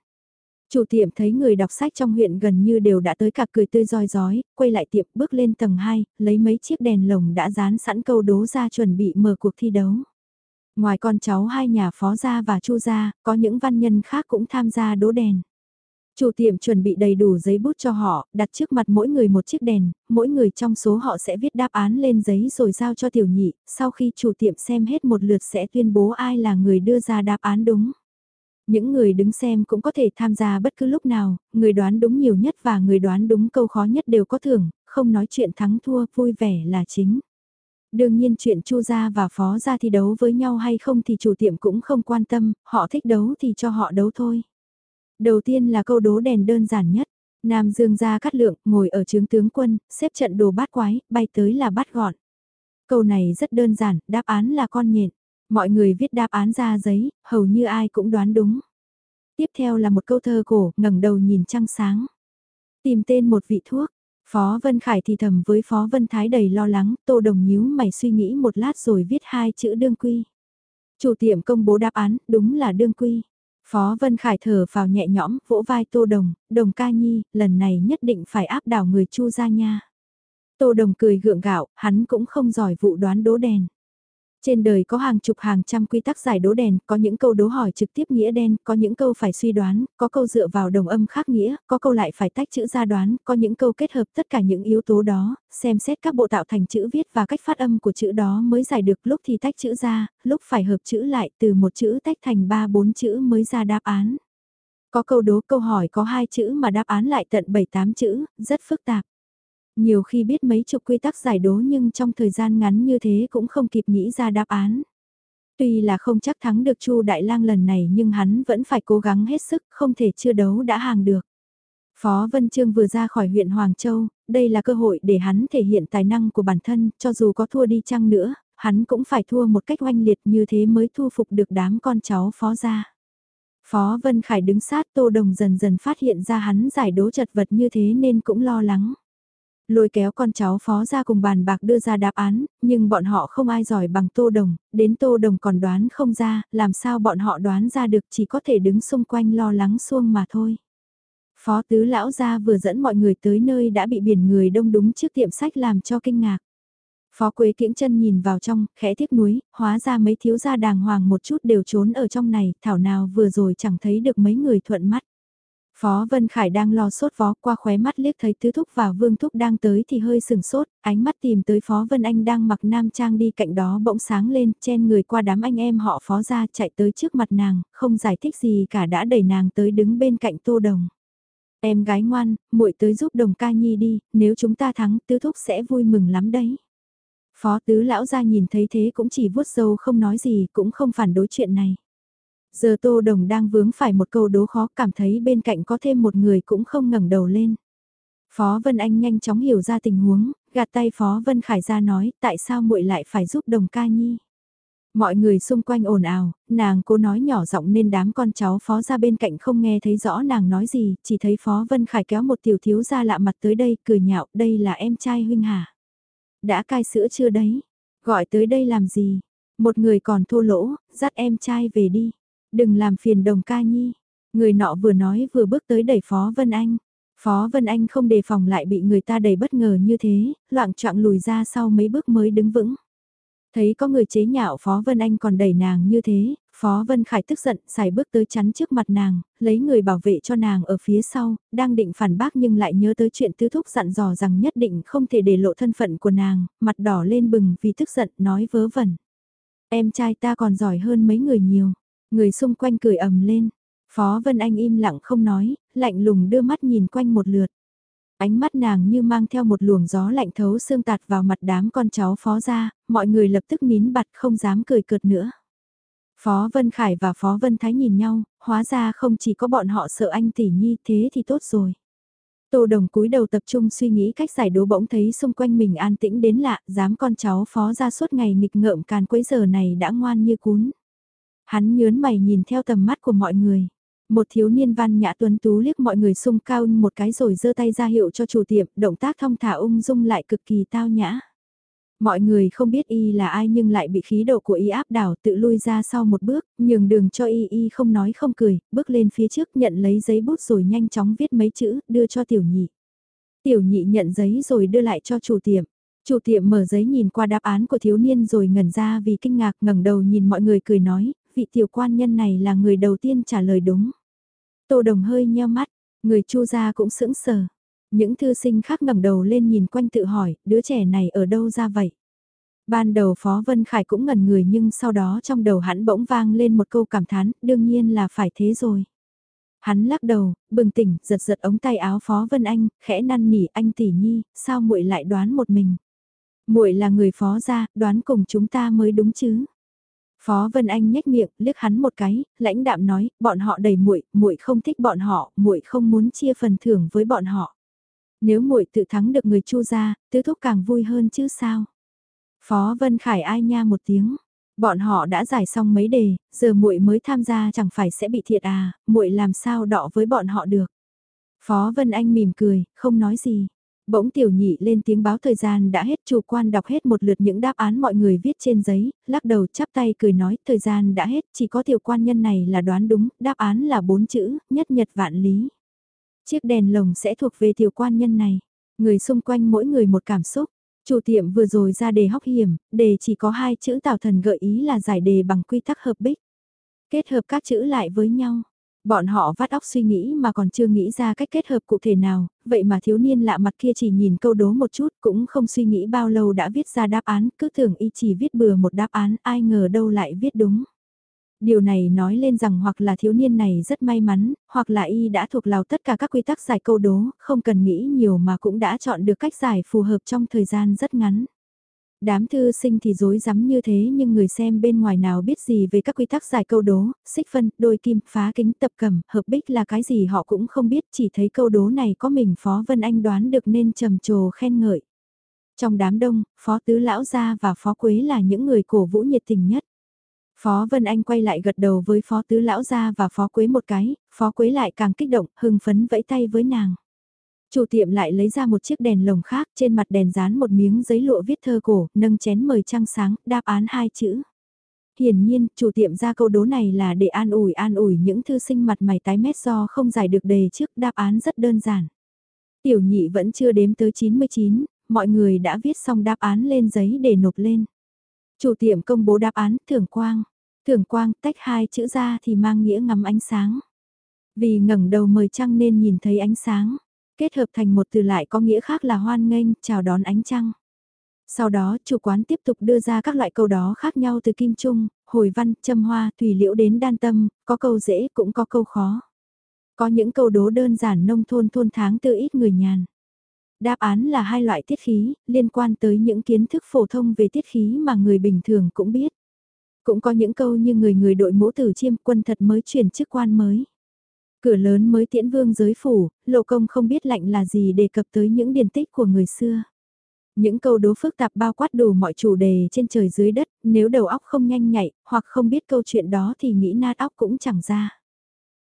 Chủ tiệm thấy người đọc sách trong huyện gần như đều đã tới cả cười tươi roi rói, quay lại tiệm bước lên tầng 2, lấy mấy chiếc đèn lồng đã dán sẵn câu đố ra chuẩn bị mở cuộc thi đấu. Ngoài con cháu hai nhà phó gia và chu gia, có những văn nhân khác cũng tham gia đố đèn. Chủ tiệm chuẩn bị đầy đủ giấy bút cho họ, đặt trước mặt mỗi người một chiếc đèn, mỗi người trong số họ sẽ viết đáp án lên giấy rồi giao cho tiểu nhị, sau khi chủ tiệm xem hết một lượt sẽ tuyên bố ai là người đưa ra đáp án đúng. Những người đứng xem cũng có thể tham gia bất cứ lúc nào, người đoán đúng nhiều nhất và người đoán đúng câu khó nhất đều có thưởng, không nói chuyện thắng thua, vui vẻ là chính. Đương nhiên chuyện Chu gia và Phó gia thi đấu với nhau hay không thì chủ tiệm cũng không quan tâm, họ thích đấu thì cho họ đấu thôi. Đầu tiên là câu đố đèn đơn giản nhất. Nam Dương gia cắt lượng, ngồi ở trướng tướng quân, xếp trận đồ bát quái, bay tới là bắt gọn. Câu này rất đơn giản, đáp án là con nhện. Mọi người viết đáp án ra giấy, hầu như ai cũng đoán đúng. Tiếp theo là một câu thơ cổ, ngẩng đầu nhìn trăng sáng. Tìm tên một vị thuốc. Phó Vân Khải thì thầm với Phó Vân Thái đầy lo lắng, Tô Đồng nhíu mày suy nghĩ một lát rồi viết hai chữ đương quy. Chủ tiệm công bố đáp án, đúng là đương quy. Phó Vân Khải thở vào nhẹ nhõm, vỗ vai Tô Đồng, Đồng ca nhi, lần này nhất định phải áp đảo người Chu ra nha. Tô Đồng cười gượng gạo, hắn cũng không giỏi vụ đoán đố đèn. Trên đời có hàng chục hàng trăm quy tắc giải đố đèn, có những câu đố hỏi trực tiếp nghĩa đen, có những câu phải suy đoán, có câu dựa vào đồng âm khác nghĩa, có câu lại phải tách chữ ra đoán, có những câu kết hợp tất cả những yếu tố đó, xem xét các bộ tạo thành chữ viết và cách phát âm của chữ đó mới giải được lúc thì tách chữ ra, lúc phải hợp chữ lại từ một chữ tách thành ba bốn chữ mới ra đáp án. Có câu đố câu hỏi có hai chữ mà đáp án lại tận bảy tám chữ, rất phức tạp. Nhiều khi biết mấy chục quy tắc giải đố nhưng trong thời gian ngắn như thế cũng không kịp nghĩ ra đáp án. Tuy là không chắc thắng được Chu Đại Lang lần này nhưng hắn vẫn phải cố gắng hết sức, không thể chưa đấu đã hàng được. Phó Vân Trương vừa ra khỏi huyện Hoàng Châu, đây là cơ hội để hắn thể hiện tài năng của bản thân, cho dù có thua đi chăng nữa, hắn cũng phải thua một cách oanh liệt như thế mới thu phục được đám con cháu phó gia. Phó Vân Khải đứng sát Tô Đồng dần dần phát hiện ra hắn giải đố chật vật như thế nên cũng lo lắng. Lôi kéo con cháu phó ra cùng bàn bạc đưa ra đáp án, nhưng bọn họ không ai giỏi bằng Tô Đồng, đến Tô Đồng còn đoán không ra, làm sao bọn họ đoán ra được chỉ có thể đứng xung quanh lo lắng xuông mà thôi. Phó tứ lão gia vừa dẫn mọi người tới nơi đã bị biển người đông đúng trước tiệm sách làm cho kinh ngạc. Phó Quế kiễng chân nhìn vào trong, khẽ tiếc núi, hóa ra mấy thiếu gia đàng hoàng một chút đều trốn ở trong này, thảo nào vừa rồi chẳng thấy được mấy người thuận mắt. Phó Vân Khải đang lo sốt vó qua khóe mắt liếc thấy Tứ Thúc và Vương Thúc đang tới thì hơi sừng sốt, ánh mắt tìm tới Phó Vân Anh đang mặc nam trang đi cạnh đó bỗng sáng lên, chen người qua đám anh em họ Phó ra chạy tới trước mặt nàng, không giải thích gì cả đã đẩy nàng tới đứng bên cạnh Tô Đồng. Em gái ngoan, muội tới giúp Đồng ca nhi đi, nếu chúng ta thắng Tứ Thúc sẽ vui mừng lắm đấy. Phó Tứ Lão ra nhìn thấy thế cũng chỉ vuốt râu không nói gì, cũng không phản đối chuyện này. Giờ Tô Đồng đang vướng phải một câu đố khó cảm thấy bên cạnh có thêm một người cũng không ngẩng đầu lên. Phó Vân Anh nhanh chóng hiểu ra tình huống, gạt tay Phó Vân Khải ra nói tại sao muội lại phải giúp Đồng ca nhi. Mọi người xung quanh ồn ào, nàng cố nói nhỏ giọng nên đám con cháu phó ra bên cạnh không nghe thấy rõ nàng nói gì, chỉ thấy phó Vân Khải kéo một tiểu thiếu ra lạ mặt tới đây, cười nhạo, đây là em trai huynh hả? Đã cai sữa chưa đấy? Gọi tới đây làm gì? Một người còn thô lỗ, dắt em trai về đi. Đừng làm phiền đồng ca nhi. Người nọ vừa nói vừa bước tới đẩy Phó Vân Anh. Phó Vân Anh không đề phòng lại bị người ta đẩy bất ngờ như thế, loạn trọng lùi ra sau mấy bước mới đứng vững. Thấy có người chế nhạo Phó Vân Anh còn đẩy nàng như thế, Phó Vân Khải tức giận, xài bước tới chắn trước mặt nàng, lấy người bảo vệ cho nàng ở phía sau, đang định phản bác nhưng lại nhớ tới chuyện tứ thúc dặn dò rằng nhất định không thể để lộ thân phận của nàng, mặt đỏ lên bừng vì tức giận nói vớ vẩn. Em trai ta còn giỏi hơn mấy người nhiều, người xung quanh cười ầm lên. Phó Vân Anh im lặng không nói, lạnh lùng đưa mắt nhìn quanh một lượt. Ánh mắt nàng như mang theo một luồng gió lạnh thấu xương tạt vào mặt đám con cháu phó ra, mọi người lập tức nín bặt không dám cười cợt nữa. Phó Vân Khải và Phó Vân Thái nhìn nhau, hóa ra không chỉ có bọn họ sợ anh tỷ nhi thế thì tốt rồi. Tô Đồng cúi đầu tập trung suy nghĩ cách giải đố bỗng thấy xung quanh mình an tĩnh đến lạ, dám con cháu Phó ra suốt ngày nghịch ngợm càn quấy giờ này đã ngoan như cún. Hắn nhớn mày nhìn theo tầm mắt của mọi người. Một thiếu niên văn nhã tuấn tú liếc mọi người xung cao một cái rồi giơ tay ra hiệu cho chủ tiệm, động tác thong thả ung dung lại cực kỳ tao nhã. Mọi người không biết y là ai nhưng lại bị khí độ của y áp đảo tự lui ra sau một bước, nhường đường cho y y không nói không cười, bước lên phía trước nhận lấy giấy bút rồi nhanh chóng viết mấy chữ, đưa cho tiểu nhị. Tiểu nhị nhận giấy rồi đưa lại cho chủ tiệm. Chủ tiệm mở giấy nhìn qua đáp án của thiếu niên rồi ngẩn ra vì kinh ngạc ngẩng đầu nhìn mọi người cười nói, vị tiểu quan nhân này là người đầu tiên trả lời đúng. Tô Đồng hơi nheo mắt, người chu gia cũng sững sờ. Những thư sinh khác ngẩng đầu lên nhìn quanh tự hỏi, đứa trẻ này ở đâu ra vậy? Ban đầu Phó Vân Khải cũng ngẩn người nhưng sau đó trong đầu hắn bỗng vang lên một câu cảm thán, đương nhiên là phải thế rồi. Hắn lắc đầu, bừng tỉnh, giật giật ống tay áo Phó Vân Anh, khẽ năn nỉ anh tỷ nhi, sao muội lại đoán một mình? Muội là người phó gia, đoán cùng chúng ta mới đúng chứ? Phó Vân Anh nhếch miệng, liếc hắn một cái, lãnh đạm nói, bọn họ đầy muội, muội không thích bọn họ, muội không muốn chia phần thưởng với bọn họ. Nếu muội tự thắng được người Chu gia, tứ thúc càng vui hơn chứ sao? Phó Vân Khải ai nha một tiếng. Bọn họ đã giải xong mấy đề, giờ muội mới tham gia chẳng phải sẽ bị thiệt à, muội làm sao đọ với bọn họ được. Phó Vân Anh mỉm cười, không nói gì. Bỗng tiểu nhị lên tiếng báo thời gian đã hết chủ quan đọc hết một lượt những đáp án mọi người viết trên giấy, lắc đầu chắp tay cười nói thời gian đã hết chỉ có tiểu quan nhân này là đoán đúng, đáp án là bốn chữ, nhất nhật vạn lý. Chiếc đèn lồng sẽ thuộc về tiểu quan nhân này, người xung quanh mỗi người một cảm xúc. Chủ tiệm vừa rồi ra đề hóc hiểm, đề chỉ có hai chữ tào thần gợi ý là giải đề bằng quy tắc hợp bích. Kết hợp các chữ lại với nhau. Bọn họ vắt óc suy nghĩ mà còn chưa nghĩ ra cách kết hợp cụ thể nào, vậy mà thiếu niên lạ mặt kia chỉ nhìn câu đố một chút cũng không suy nghĩ bao lâu đã viết ra đáp án, cứ tưởng y chỉ viết bừa một đáp án, ai ngờ đâu lại viết đúng. Điều này nói lên rằng hoặc là thiếu niên này rất may mắn, hoặc là y đã thuộc lào tất cả các quy tắc giải câu đố, không cần nghĩ nhiều mà cũng đã chọn được cách giải phù hợp trong thời gian rất ngắn. Đám thư sinh thì dối rắm như thế nhưng người xem bên ngoài nào biết gì về các quy tắc giải câu đố, xích phân, đôi kim, phá kính, tập cầm, hợp bích là cái gì họ cũng không biết, chỉ thấy câu đố này có mình Phó Vân Anh đoán được nên trầm trồ khen ngợi. Trong đám đông, Phó Tứ Lão Gia và Phó Quế là những người cổ vũ nhiệt tình nhất. Phó Vân Anh quay lại gật đầu với Phó Tứ Lão Gia và Phó Quế một cái, Phó Quế lại càng kích động, hưng phấn vẫy tay với nàng. Chủ tiệm lại lấy ra một chiếc đèn lồng khác, trên mặt đèn dán một miếng giấy lụa viết thơ cổ, nâng chén mời trăng sáng, đáp án hai chữ. Hiển nhiên, chủ tiệm ra câu đố này là để an ủi an ủi những thư sinh mặt mày tái mét do không giải được đề trước, đáp án rất đơn giản. Tiểu nhị vẫn chưa đếm tới 99, mọi người đã viết xong đáp án lên giấy để nộp lên. Chủ tiệm công bố đáp án, thưởng quang. Thưởng quang tách hai chữ ra thì mang nghĩa ngắm ánh sáng. Vì ngẩng đầu mời trăng nên nhìn thấy ánh sáng. Kết hợp thành một từ lại có nghĩa khác là hoan nghênh, chào đón ánh trăng. Sau đó, chủ quán tiếp tục đưa ra các loại câu đó khác nhau từ kim trung, hồi văn, châm hoa, tùy liễu đến đan tâm, có câu dễ cũng có câu khó. Có những câu đố đơn giản nông thôn thôn tháng từ ít người nhàn. Đáp án là hai loại tiết khí, liên quan tới những kiến thức phổ thông về tiết khí mà người bình thường cũng biết. Cũng có những câu như người người đội mũ tử chiêm quân thật mới chuyển chức quan mới. Cửa lớn mới tiễn vương giới phủ, lộ công không biết lạnh là gì đề cập tới những điển tích của người xưa. Những câu đố phức tạp bao quát đủ mọi chủ đề trên trời dưới đất, nếu đầu óc không nhanh nhạy, hoặc không biết câu chuyện đó thì nghĩ nát óc cũng chẳng ra.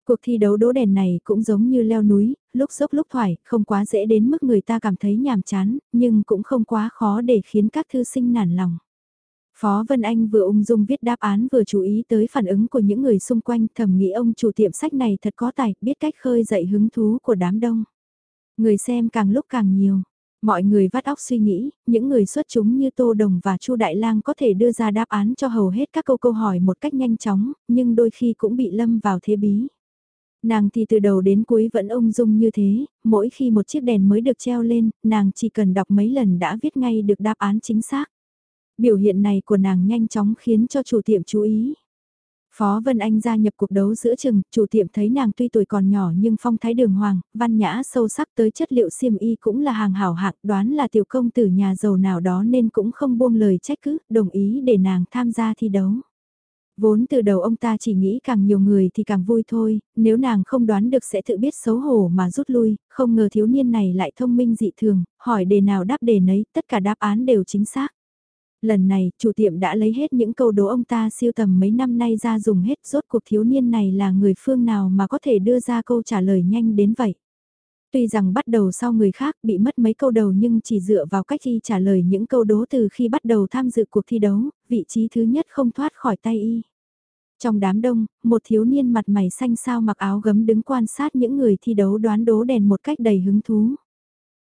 Cuộc thi đấu đố đèn này cũng giống như leo núi, lúc dốc lúc thoải, không quá dễ đến mức người ta cảm thấy nhàm chán, nhưng cũng không quá khó để khiến các thư sinh nản lòng. Phó Vân Anh vừa ung dung viết đáp án vừa chú ý tới phản ứng của những người xung quanh thầm nghĩ ông chủ tiệm sách này thật có tài, biết cách khơi dậy hứng thú của đám đông. Người xem càng lúc càng nhiều. Mọi người vắt óc suy nghĩ, những người xuất chúng như Tô Đồng và Chu Đại Lang có thể đưa ra đáp án cho hầu hết các câu câu hỏi một cách nhanh chóng, nhưng đôi khi cũng bị lâm vào thế bí. Nàng thì từ đầu đến cuối vẫn ung dung như thế, mỗi khi một chiếc đèn mới được treo lên, nàng chỉ cần đọc mấy lần đã viết ngay được đáp án chính xác. Biểu hiện này của nàng nhanh chóng khiến cho chủ tiệm chú ý. Phó Vân Anh gia nhập cuộc đấu giữa chừng, chủ tiệm thấy nàng tuy tuổi còn nhỏ nhưng phong thái đường hoàng, văn nhã sâu sắc tới chất liệu xiêm y cũng là hàng hảo hạng, đoán là tiểu công tử nhà giàu nào đó nên cũng không buông lời trách cứ, đồng ý để nàng tham gia thi đấu. Vốn từ đầu ông ta chỉ nghĩ càng nhiều người thì càng vui thôi, nếu nàng không đoán được sẽ tự biết xấu hổ mà rút lui, không ngờ thiếu niên này lại thông minh dị thường, hỏi đề nào đáp đề nấy, tất cả đáp án đều chính xác. Lần này, chủ tiệm đã lấy hết những câu đố ông ta siêu tầm mấy năm nay ra dùng hết rốt cuộc thiếu niên này là người phương nào mà có thể đưa ra câu trả lời nhanh đến vậy. Tuy rằng bắt đầu sau người khác bị mất mấy câu đầu nhưng chỉ dựa vào cách y trả lời những câu đố từ khi bắt đầu tham dự cuộc thi đấu, vị trí thứ nhất không thoát khỏi tay y. Trong đám đông, một thiếu niên mặt mày xanh sao mặc áo gấm đứng quan sát những người thi đấu đoán đố đèn một cách đầy hứng thú.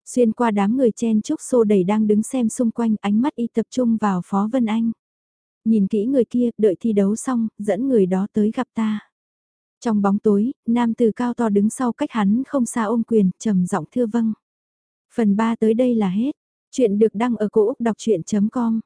Xuyên qua đám người chen chúc xô đầy đang đứng xem xung quanh ánh mắt y tập trung vào Phó Vân Anh. Nhìn kỹ người kia, đợi thi đấu xong, dẫn người đó tới gặp ta. Trong bóng tối, nam từ cao to đứng sau cách hắn không xa ôm quyền, trầm giọng thưa vâng. Phần 3 tới đây là hết. Chuyện được đăng ở cổ Úc đọc chuyện.com